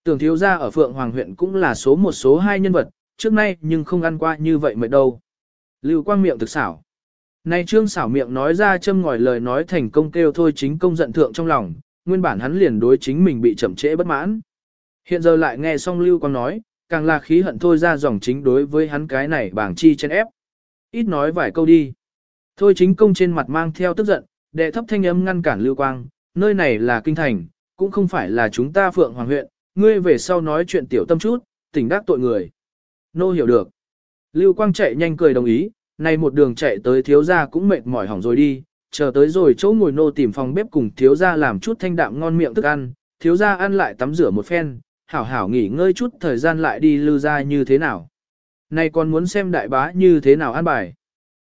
Tưởng thiếu gia ở Phượng Hoàng huyện cũng là số một số hai nhân vật, trước nay nhưng không ăn qua như vậy mệt đâu. Lưu quang miệng thực xảo. Nay trương xảo miệng nói ra châm ngòi lời nói thành công kêu thôi chính công giận thượng trong lòng, nguyên bản hắn liền đối chính mình bị chậm trễ bất mãn. Hiện giờ lại nghe xong Lưu Quang nói, càng là khí hận thôi ra dòng chính đối với hắn cái này bảng chi chen ép. Ít nói vài câu đi. Thôi chính công trên mặt mang theo tức giận, đệ thấp thanh âm ngăn cản Lưu Quang, nơi này là kinh thành, cũng không phải là chúng ta Phượng Hoàng huyện, ngươi về sau nói chuyện tiểu tâm chút, tỉnh đắc tội người. Nô hiểu được. Lưu Quang chạy nhanh cười đồng ý, này một đường chạy tới thiếu gia cũng mệt mỏi hỏng rồi đi, chờ tới rồi chỗ ngồi nô tìm phòng bếp cùng thiếu gia làm chút thanh đạm ngon miệng thức ăn, thiếu gia ăn lại tắm rửa một phen, hảo hảo nghỉ ngơi chút thời gian lại đi lư ra như thế nào. Này còn muốn xem đại bá như thế nào ăn bài.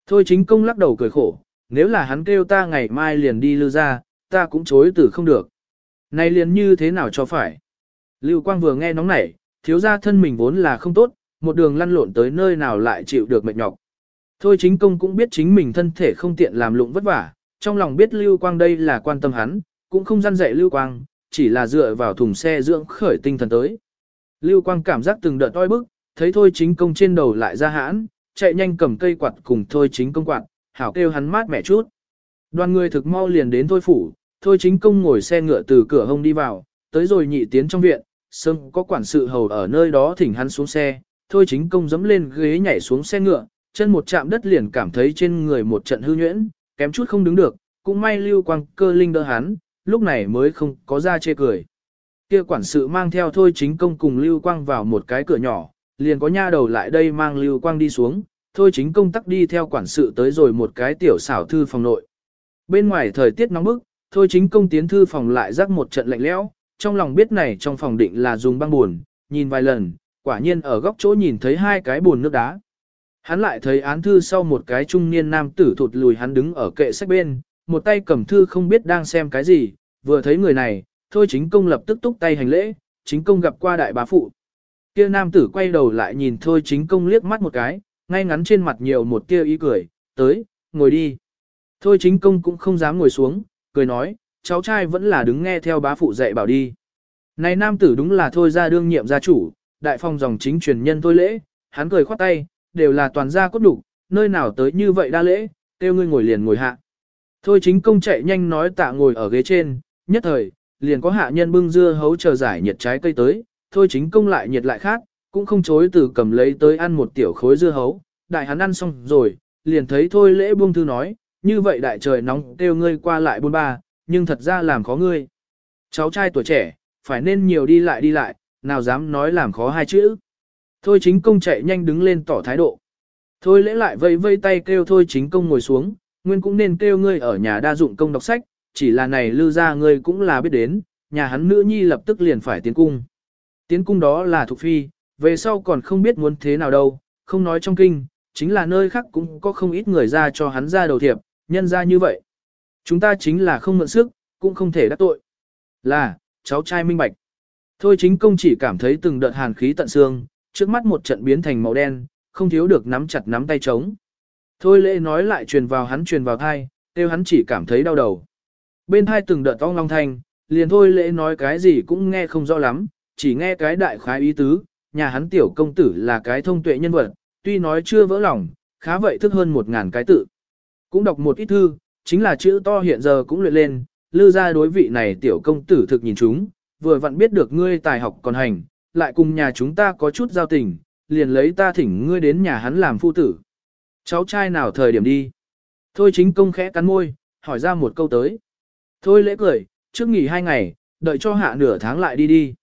Thôi chính công lắc đầu cười khổ, nếu là hắn kêu ta ngày mai liền đi lư ra, ta cũng chối từ không được. Này liền như thế nào cho phải. Lưu Quang vừa nghe nóng nảy, thiếu gia thân mình vốn là không tốt, một đường lăn lộn tới nơi nào lại chịu được mệt nhọc. Thôi chính công cũng biết chính mình thân thể không tiện làm lụng vất vả, trong lòng biết Lưu Quang đây là quan tâm hắn, cũng không gian dạy Lưu Quang, chỉ là dựa vào thùng xe dưỡng khởi tinh thần tới. Lưu Quang cảm giác từng đợt oi bức, thấy thôi chính công trên đầu lại ra hãn, chạy nhanh cầm cây quạt cùng thôi chính công quạt, hảo kêu hắn mát mẻ chút. Đoàn người thực mau liền đến thôi phủ, thôi chính công ngồi xe ngựa từ cửa hông đi vào, tới rồi nhị tiến trong viện, sớm có quản sự hầu ở nơi đó thỉnh hắn xuống xe, thôi chính công dẫm lên ghế nhảy xuống xe ngựa, chân một chạm đất liền cảm thấy trên người một trận hư nhuyễn, kém chút không đứng được, cũng may lưu quang cơ linh đỡ hắn, lúc này mới không có ra chê cười. Kia quản sự mang theo thôi chính công cùng lưu quang vào một cái cửa nhỏ, liền có nha đầu lại đây mang lưu quang đi xuống, thôi chính công tắc đi theo quản sự tới rồi một cái tiểu xảo thư phòng nội. Bên ngoài thời tiết nóng bức, thôi chính công tiến thư phòng lại rắc một trận lạnh lẽo, trong lòng biết này trong phòng định là dùng băng buồn, nhìn vài lần, quả nhiên ở góc chỗ nhìn thấy hai cái buồn nước đá. Hắn lại thấy án thư sau một cái trung niên nam tử thụt lùi hắn đứng ở kệ sách bên, một tay cầm thư không biết đang xem cái gì, vừa thấy người này, thôi chính công lập tức túc tay hành lễ, chính công gặp qua đại bá phụ. Kia nam tử quay đầu lại nhìn thôi chính công liếc mắt một cái, ngay ngắn trên mặt nhiều một tia ý cười, tới, ngồi đi. Thôi chính công cũng không dám ngồi xuống, cười nói, cháu trai vẫn là đứng nghe theo bá phụ dạy bảo đi. Này nam tử đúng là thôi ra đương nhiệm gia chủ, đại phong dòng chính truyền nhân thôi lễ, hắn cười khoát tay, đều là toàn gia cốt đủ, nơi nào tới như vậy đa lễ, kêu ngươi ngồi liền ngồi hạ. Thôi chính công chạy nhanh nói tạ ngồi ở ghế trên, nhất thời, liền có hạ nhân bưng dưa hấu chờ giải nhiệt trái cây tới, thôi chính công lại nhiệt lại khác, cũng không chối từ cầm lấy tới ăn một tiểu khối dưa hấu, đại hắn ăn xong rồi, liền thấy thôi lễ buông thư nói, như vậy đại trời nóng kêu ngươi qua lại buôn ba, nhưng thật ra làm khó ngươi. Cháu trai tuổi trẻ, phải nên nhiều đi lại đi lại, nào dám nói làm khó hai chữ. Thôi chính công chạy nhanh đứng lên tỏ thái độ. Thôi lễ lại vây vây tay kêu thôi chính công ngồi xuống, nguyên cũng nên kêu ngươi ở nhà đa dụng công đọc sách, chỉ là này lư ra ngươi cũng là biết đến, nhà hắn nữ nhi lập tức liền phải tiến cung. Tiến cung đó là thuộc phi, về sau còn không biết muốn thế nào đâu, không nói trong kinh, chính là nơi khác cũng có không ít người ra cho hắn ra đầu thiệp, nhân ra như vậy. Chúng ta chính là không mượn sức, cũng không thể đắc tội. Là, cháu trai minh bạch. Thôi chính công chỉ cảm thấy từng đợt hàn khí tận xương, trước mắt một trận biến thành màu đen, không thiếu được nắm chặt nắm tay trống. Thôi lễ nói lại truyền vào hắn truyền vào thai, tiêu hắn chỉ cảm thấy đau đầu. Bên thai từng đợt ong long thanh, liền thôi lễ nói cái gì cũng nghe không rõ lắm, chỉ nghe cái đại khái ý tứ, nhà hắn tiểu công tử là cái thông tuệ nhân vật, tuy nói chưa vỡ lòng, khá vậy thức hơn một ngàn cái tự. Cũng đọc một ít thư, chính là chữ to hiện giờ cũng luyện lên, lư ra đối vị này tiểu công tử thực nhìn chúng, vừa vặn biết được ngươi tài học còn hành, lại cùng nhà chúng ta có chút giao tình, liền lấy ta thỉnh ngươi đến nhà hắn làm phu tử. Cháu trai nào thời điểm đi? Thôi chính công khẽ cắn môi, hỏi ra một câu tới. Thôi lễ cười, trước nghỉ hai ngày, đợi cho hạ nửa tháng lại đi đi.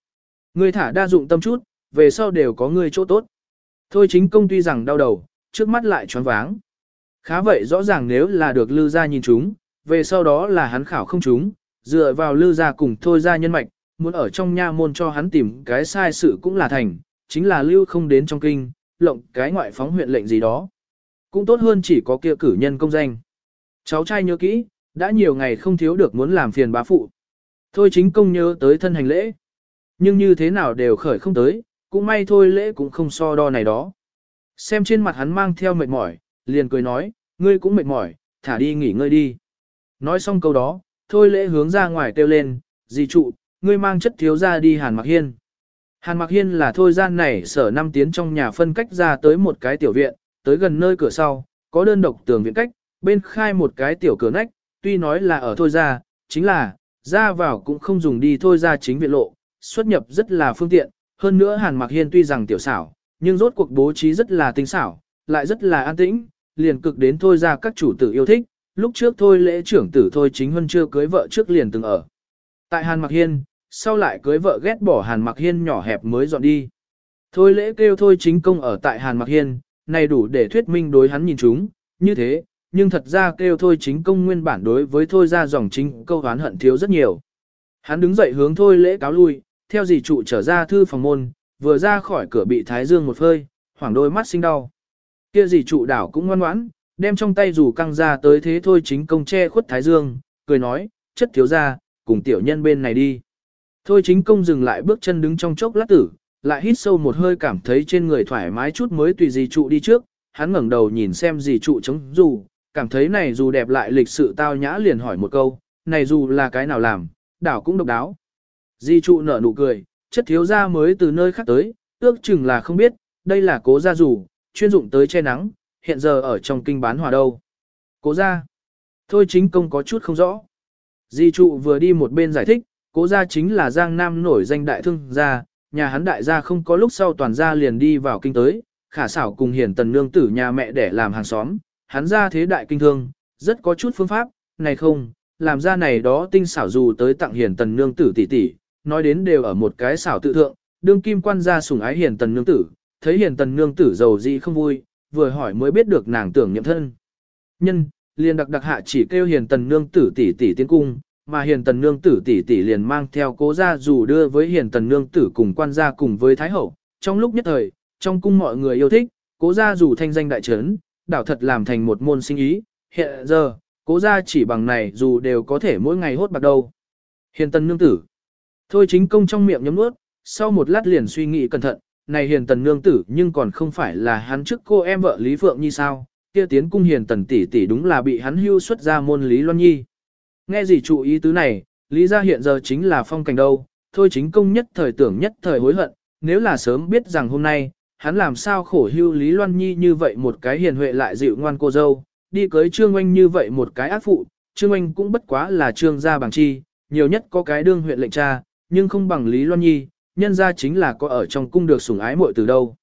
Ngươi thả đa dụng tâm chút, về sau đều có ngươi chỗ tốt. Thôi chính công tuy rằng đau đầu, trước mắt lại choáng váng. Khá vậy rõ ràng nếu là được lư ra nhìn chúng, về sau đó là hắn khảo không chúng, dựa vào lư ra cùng thôi ra nhân mạch, muốn ở trong nha môn cho hắn tìm cái sai sự cũng là thành, chính là lưu không đến trong kinh, lộng cái ngoại phóng huyện lệnh gì đó. Cũng tốt hơn chỉ có kia cử nhân công danh. Cháu trai nhớ kỹ, đã nhiều ngày không thiếu được muốn làm phiền bá phụ. Thôi chính công nhớ tới thân hành lễ. Nhưng như thế nào đều khởi không tới, cũng may thôi lễ cũng không so đo này đó. Xem trên mặt hắn mang theo mệt mỏi, liền cười nói, ngươi cũng mệt mỏi, thả đi nghỉ ngơi đi. Nói xong câu đó, thôi lễ hướng ra ngoài kêu lên, dì trụ, ngươi mang chất thiếu ra đi Hàn Mặc Hiên. Hàn Mặc Hiên là thôi gian này sở năm tiến trong nhà phân cách ra tới một cái tiểu viện, tới gần nơi cửa sau, có đơn độc tường viện cách, bên khai một cái tiểu cửa nách, tuy nói là ở thôi ra, chính là, ra vào cũng không dùng đi thôi ra chính viện lộ, xuất nhập rất là phương tiện, hơn nữa Hàn Mặc Hiên tuy rằng tiểu xảo, nhưng rốt cuộc bố trí rất là tinh xảo, lại rất là an tĩnh, liền cực đến thôi ra các chủ tử yêu thích, lúc trước thôi lễ trưởng tử thôi chính huân chưa cưới vợ trước liền từng ở. Tại Hàn Mặc Hiên, sau lại cưới vợ ghét bỏ Hàn Mặc Hiên nhỏ hẹp mới dọn đi. Thôi lễ kêu thôi chính công ở tại Hàn Mặc Hiên, này đủ để thuyết minh đối hắn nhìn chúng, như thế, nhưng thật ra kêu thôi chính công nguyên bản đối với thôi ra dòng chính câu hán hận thiếu rất nhiều. Hắn đứng dậy hướng thôi lễ cáo lui, theo dì trụ trở ra thư phòng môn, vừa ra khỏi cửa bị thái dương một phơi, hoảng đôi mắt sinh đau. Kia dì trụ đảo cũng ngoan ngoãn, đem trong tay rủ căng ra tới thế thôi chính công che khuất thái dương, cười nói, chất thiếu ra, cùng tiểu nhân bên này đi. Thôi chính công dừng lại bước chân đứng trong chốc lát tử, lại hít sâu một hơi cảm thấy trên người thoải mái chút mới tùy dì trụ đi trước, hắn ngẩng đầu nhìn xem dì trụ chống dù, cảm thấy này dù đẹp lại lịch sự tao nhã liền hỏi một câu, này dù là cái nào làm, đảo cũng độc đáo. Dì trụ nở nụ cười, chất thiếu gia mới từ nơi khác tới, ước chừng là không biết, đây là cố gia dù, chuyên dụng tới che nắng, hiện giờ ở trong kinh bán hòa đâu. Cố gia. Thôi chính công có chút không rõ. Di trụ vừa đi một bên giải thích, cố gia chính là Giang Nam nổi danh đại thương gia, nhà hắn đại gia không có lúc sau toàn gia liền đi vào kinh tới, khả xảo cùng hiển tần nương tử nhà mẹ để làm hàng xóm, hắn ra thế đại kinh thương, rất có chút phương pháp, này không, làm ra này đó tinh xảo dù tới tặng hiển tần nương tử tỷ tỷ, nói đến đều ở một cái xảo tự thượng, đương kim quan gia sủng ái hiển tần nương tử, thấy hiển tần nương tử giàu gì không vui, vừa hỏi mới biết được nàng tưởng nhậm thân. Nhân, liền đặc đặc hạ chỉ kêu hiền tần nương tử tỷ tỷ tiến cung, mà Hiền tần nương tử tỷ tỷ liền mang theo cố gia dù đưa với Hiền tần nương tử cùng quan gia cùng với thái hậu, trong lúc nhất thời, trong cung mọi người yêu thích, cố gia dù thanh danh đại trấn, đảo thật làm thành một môn sinh ý, hiện giờ, cố gia chỉ bằng này dù đều có thể mỗi ngày hốt bạc đâu. Hiền tần nương tử. Thôi chính công trong miệng nhấm nuốt, sau một lát liền suy nghĩ cẩn thận, này hiền tần nương tử nhưng còn không phải là hắn trước cô em vợ Lý Phượng Nhi sao, kia tiến cung hiền tần tỷ tỷ đúng là bị hắn hưu xuất ra môn Lý Loan Nhi. Nghe gì chú ý tứ này, Lý gia hiện giờ chính là phong cảnh đâu, thôi chính công nhất thời tưởng nhất thời hối hận, nếu là sớm biết rằng hôm nay, hắn làm sao khổ hưu Lý Loan Nhi như vậy một cái hiền huệ lại dịu ngoan cô dâu, đi cưới Trương Oanh như vậy một cái ác phụ, Trương Oanh cũng bất quá là Trương gia bằng chi, nhiều nhất có cái đương huyện lệnh cha, nhưng không bằng Lý Loan Nhi, nhân ra chính là có ở trong cung được sủng ái muội từ đâu.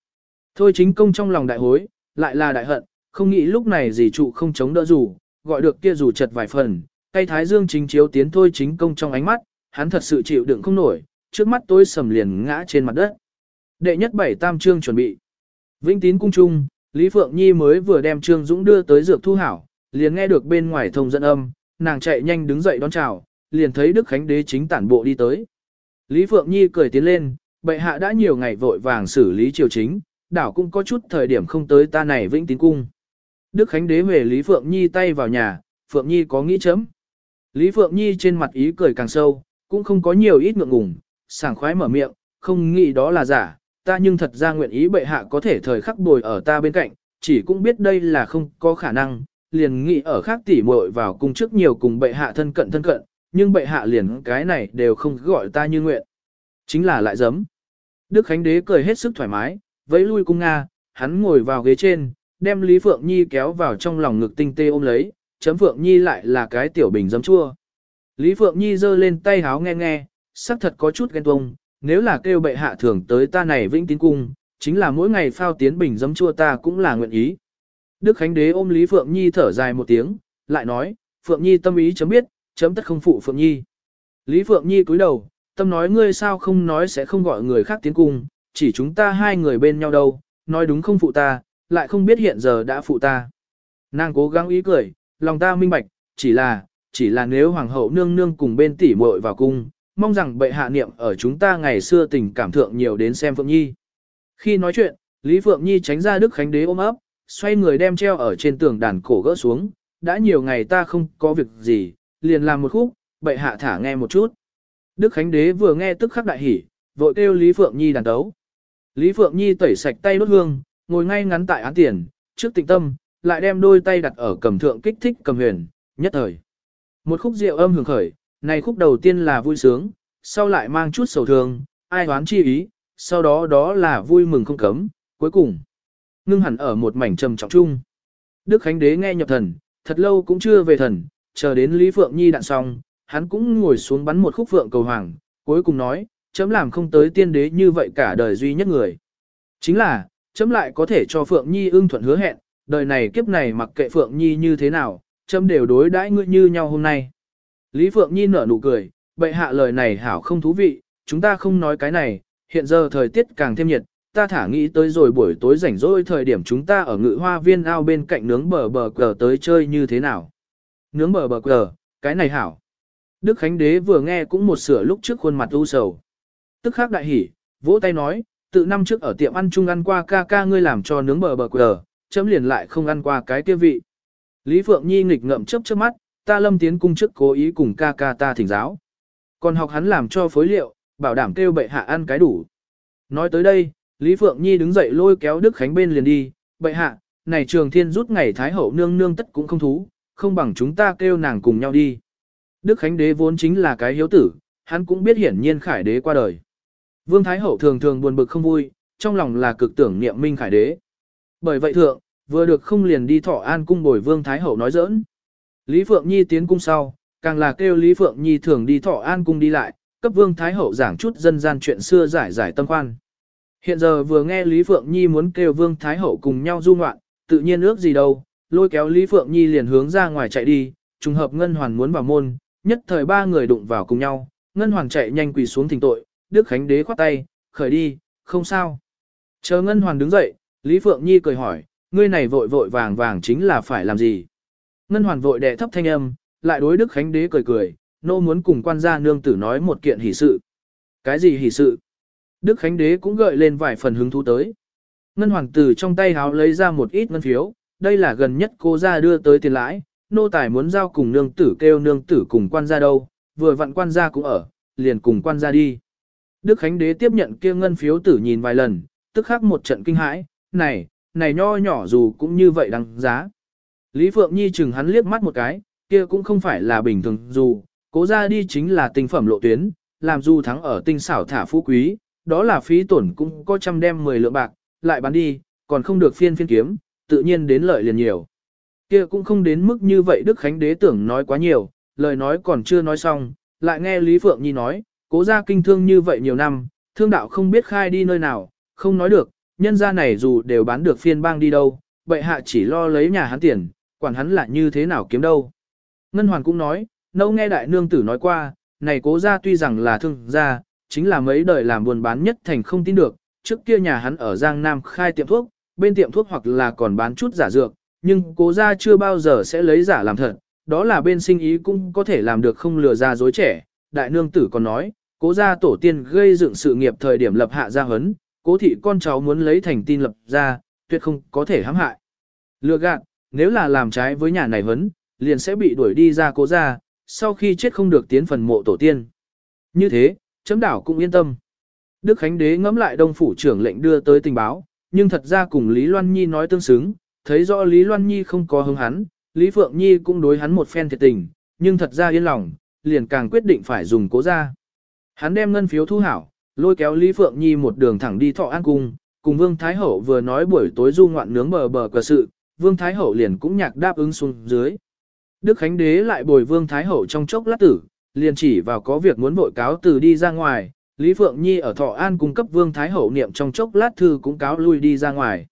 Thôi chính công trong lòng đại hối, lại là đại hận, không nghĩ lúc này gì trụ không chống đỡ dù, gọi được kia dù chật vài phần, tay thái dương chính chiếu tiến thôi chính công trong ánh mắt, hắn thật sự chịu đựng không nổi, trước mắt tôi sầm liền ngã trên mặt đất. Đệ nhất bảy tam trương chuẩn bị. Vĩnh tín cung trung, Lý Phượng Nhi mới vừa đem Trương Dũng đưa tới dược thu hảo, liền nghe được bên ngoài thông dẫn âm, nàng chạy nhanh đứng dậy đón chào, liền thấy Đức Khánh Đế chính tản bộ đi tới. Lý Phượng Nhi cười tiến lên, bệ hạ đã nhiều ngày vội vàng xử lý triều chính, đảo cũng có chút thời điểm không tới ta này vĩnh tín cung. Đức Khánh Đế về Lý Phượng Nhi tay vào nhà, Phượng Nhi có nghĩ chấm. Lý Phượng Nhi trên mặt ý cười càng sâu, cũng không có nhiều ít ngượng ngùng, sảng khoái mở miệng, không nghĩ đó là giả, ta nhưng thật ra nguyện ý bệ hạ có thể thời khắc bồi ở ta bên cạnh, chỉ cũng biết đây là không có khả năng, liền nghĩ ở khác tỉ muội vào cung trước nhiều cùng bệ hạ thân cận thân cận, nhưng bệ hạ liền cái này đều không gọi ta như nguyện. Chính là lại giấm. Đức Khánh Đế cười hết sức thoải mái, vẫy lui cung Nga, hắn ngồi vào ghế trên, đem Lý Phượng Nhi kéo vào trong lòng ngực tinh tê ôm lấy, chấm Phượng Nhi lại là cái tiểu bình giấm chua. Lý Phượng Nhi giơ lên tay háo nghe nghe, sắc thật có chút ghen tuông, nếu là kêu bệ hạ thường tới ta này vĩnh tín cung, chính là mỗi ngày phao tiến bình giấm chua ta cũng là nguyện ý. Đức Khánh Đế ôm Lý Phượng Nhi thở dài một tiếng, lại nói, Phượng Nhi tâm ý chấm biết, chấm tất không phụ Phượng Nhi. Lý Phượng Nhi cúi đầu, tâm nói ngươi sao không nói sẽ không gọi người khác tiến cung, chỉ chúng ta hai người bên nhau đâu, nói đúng không phụ ta, lại không biết hiện giờ đã phụ ta. Nàng cố gắng ý cười, lòng ta minh bạch, chỉ là, chỉ là nếu hoàng hậu nương nương cùng bên tỷ muội vào cung, mong rằng bệ hạ niệm ở chúng ta ngày xưa tình cảm thượng nhiều đến xem Phượng Nhi. Khi nói chuyện, Lý Phượng Nhi tránh ra Đức Khánh Đế ôm ấp, xoay người đem treo ở trên tường đàn cổ gỡ xuống, đã nhiều ngày ta không có việc gì, liền làm một khúc, bệ hạ thả nghe một chút. Đức Khánh Đế vừa nghe tức khắc đại hỉ, vội kêu Lý Phượng Nhi đàn tấu. Lý Phượng Nhi tẩy sạch tay đốt hương, ngồi ngay ngắn tại án tiền, trước tịnh tâm, lại đem đôi tay đặt ở cầm thượng kích thích cầm huyền, nhất thời. Một khúc rượu âm hưởng khởi, này khúc đầu tiên là vui sướng, sau lại mang chút sầu thương, ai hoán chi ý, sau đó đó là vui mừng không cấm, cuối cùng. Ngưng hẳn ở một mảnh trầm trọng chung. Đức Khánh Đế nghe nhập thần, thật lâu cũng chưa về thần, chờ đến Lý Phượng Nhi đạn xong, hắn cũng ngồi xuống bắn một khúc phượng cầu hoàng, cuối cùng nói, chấm làm không tới tiên đế như vậy cả đời duy nhất người. Chính là, chấm lại có thể cho Phượng Nhi ưng thuận hứa hẹn, đời này kiếp này mặc kệ Phượng Nhi như thế nào, châm đều đối đãi ngươi như nhau hôm nay. Lý Phượng Nhi nở nụ cười, bệ hạ lời này hảo không thú vị, chúng ta không nói cái này, hiện giờ thời tiết càng thêm nhiệt, ta thả nghĩ tới rồi buổi tối rảnh rỗi thời điểm chúng ta ở ngự hoa viên ao bên cạnh nướng bờ bờ cờ tới chơi như thế nào. Nướng bờ bờ cờ, cái này hảo. Đức Khánh Đế vừa nghe cũng một sửa lúc trước khuôn mặt u sầu. Tức khắc đại hỉ, vỗ tay nói, tự năm trước ở tiệm ăn chung ăn qua ca ca ngươi làm cho nướng bờ bờ cờ, chấm liền lại không ăn qua cái kia vị. Lý Phượng Nhi nghịch ngậm chớp chớp mắt, ta lâm tiến cung trước cố ý cùng ca ca ta thỉnh giáo. Còn học hắn làm cho phối liệu, bảo đảm kêu bệ hạ ăn cái đủ. Nói tới đây, Lý Phượng Nhi đứng dậy lôi kéo Đức Khánh bên liền đi, bệ hạ, này trường thiên rút ngày Thái Hậu nương nương tất cũng không thú, không bằng chúng ta kêu nàng cùng nhau đi. Đức Khánh đế vốn chính là cái hiếu tử, hắn cũng biết hiển nhiên khải đế qua đời. Vương Thái Hậu thường thường buồn bực không vui, trong lòng là cực tưởng niệm minh khải đế. Bởi vậy thượng, vừa được không liền đi thọ an cung bồi Vương Thái Hậu nói giỡn. Lý Phượng Nhi tiến cung sau, càng là kêu Lý Phượng Nhi thường đi thọ an cung đi lại, cấp Vương Thái Hậu giảng chút dân gian chuyện xưa giải giải tâm khoan. Hiện giờ vừa nghe Lý Phượng Nhi muốn kêu Vương Thái Hậu cùng nhau du ngoạn, tự nhiên ước gì đâu, lôi kéo Lý Phượng Nhi liền hướng ra ngoài chạy đi, trùng hợp Ngân Hoàn muốn vào môn, nhất thời ba người đụng vào cùng nhau, Ngân Hoàn chạy nhanh quỳ xuống thỉnh tội, Đức Khánh Đế khoát tay, khởi đi, không sao. Chờ Ngân Hoàn đứng dậy, Lý Phượng Nhi cười hỏi, ngươi này vội vội vàng vàng chính là phải làm gì? Ngân Hoàn vội đệ thấp thanh âm, lại đối Đức Khánh Đế cười cười, nô muốn cùng quan gia nương tử nói một kiện hỷ sự. Cái gì hỷ sự? Đức Khánh Đế cũng gợi lên vài phần hứng thú tới. Ngân Hoàng tử trong tay háo lấy ra một ít ngân phiếu, đây là gần nhất cô ra đưa tới tiền lãi, nô tài muốn giao cùng nương tử kêu nương tử cùng quan gia đâu, vừa vặn quan gia cũng ở, liền cùng quan gia đi. Đức Khánh Đế tiếp nhận kia ngân phiếu tử nhìn vài lần, tức khắc một trận kinh hãi, này, này nho nhỏ dù cũng như vậy đáng giá. Lý Phượng Nhi chừng hắn liếc mắt một cái, kia cũng không phải là bình thường dù, cố ra đi chính là tinh phẩm lộ tuyến, làm dù thắng ở tinh xảo thả phú quý, đó là phí tổn cũng có trăm đem 10 lượng bạc, lại bán đi, còn không được phiên phiên kiếm, tự nhiên đến lợi liền nhiều. Kia cũng không đến mức như vậy Đức Khánh Đế tưởng nói quá nhiều, lời nói còn chưa nói xong, lại nghe Lý Phượng Nhi nói, cố ra kinh thương như vậy nhiều năm, thương đạo không biết khai đi nơi nào, không nói được, nhân gia này dù đều bán được phiên bang đi đâu, bệ hạ chỉ lo lấy nhà hắn tiền, quản hắn là như thế nào kiếm đâu. Ngân Hoàn cũng nói, nâu nghe đại nương tử nói qua, này cố gia tuy rằng là thương gia, chính là mấy đời làm buôn bán nhất thành không tin được, trước kia nhà hắn ở Giang Nam khai tiệm thuốc, bên tiệm thuốc hoặc là còn bán chút giả dược, nhưng cố gia chưa bao giờ sẽ lấy giả làm thật, đó là bên sinh ý cũng có thể làm được không lừa ra dối trẻ. Đại nương tử còn nói, cố gia tổ tiên gây dựng sự nghiệp thời điểm lập hạ gia hấn, cố thị con cháu muốn lấy thành tin lập ra, tuyệt không có thể hãm hại. Lừa gạt, nếu là làm trái với nhà này vấn, liền sẽ bị đuổi đi ra cố gia, sau khi chết không được tiến phần mộ tổ tiên. Như thế, chấm đảo cũng yên tâm. Đức Khánh Đế ngẫm lại đông phủ trưởng lệnh đưa tới tình báo, nhưng thật ra cùng Lý Loan Nhi nói tương xứng, thấy rõ Lý Loan Nhi không có hứng hắn, Lý Phượng Nhi cũng đối hắn một phen thiệt tình, nhưng thật ra yên lòng, liền càng quyết định phải dùng cố ra. Hắn đem ngân phiếu thu hảo, lôi kéo Lý Phượng Nhi một đường thẳng đi thọ an cung, cùng Vương Thái Hậu vừa nói buổi tối du ngoạn nướng bờ bờ cờ sự, Vương Thái Hậu liền cũng nhạc đáp ứng xuống dưới. Đức Khánh Đế lại bồi Vương Thái Hậu trong chốc lát tử, liền chỉ vào có việc muốn vội cáo từ đi ra ngoài, Lý Phượng Nhi ở Thọ An cung cấp Vương Thái Hậu niệm trong chốc lát thư cũng cáo lui đi ra ngoài.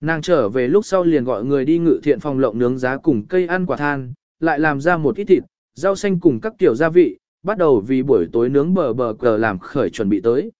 Nàng trở về lúc sau liền gọi người đi ngự thiện phòng lộng nướng giá cùng cây ăn quả than, lại làm ra một ít thịt, rau xanh cùng các kiểu gia vị, bắt đầu vì buổi tối nướng bờ bờ cờ làm khởi chuẩn bị tới.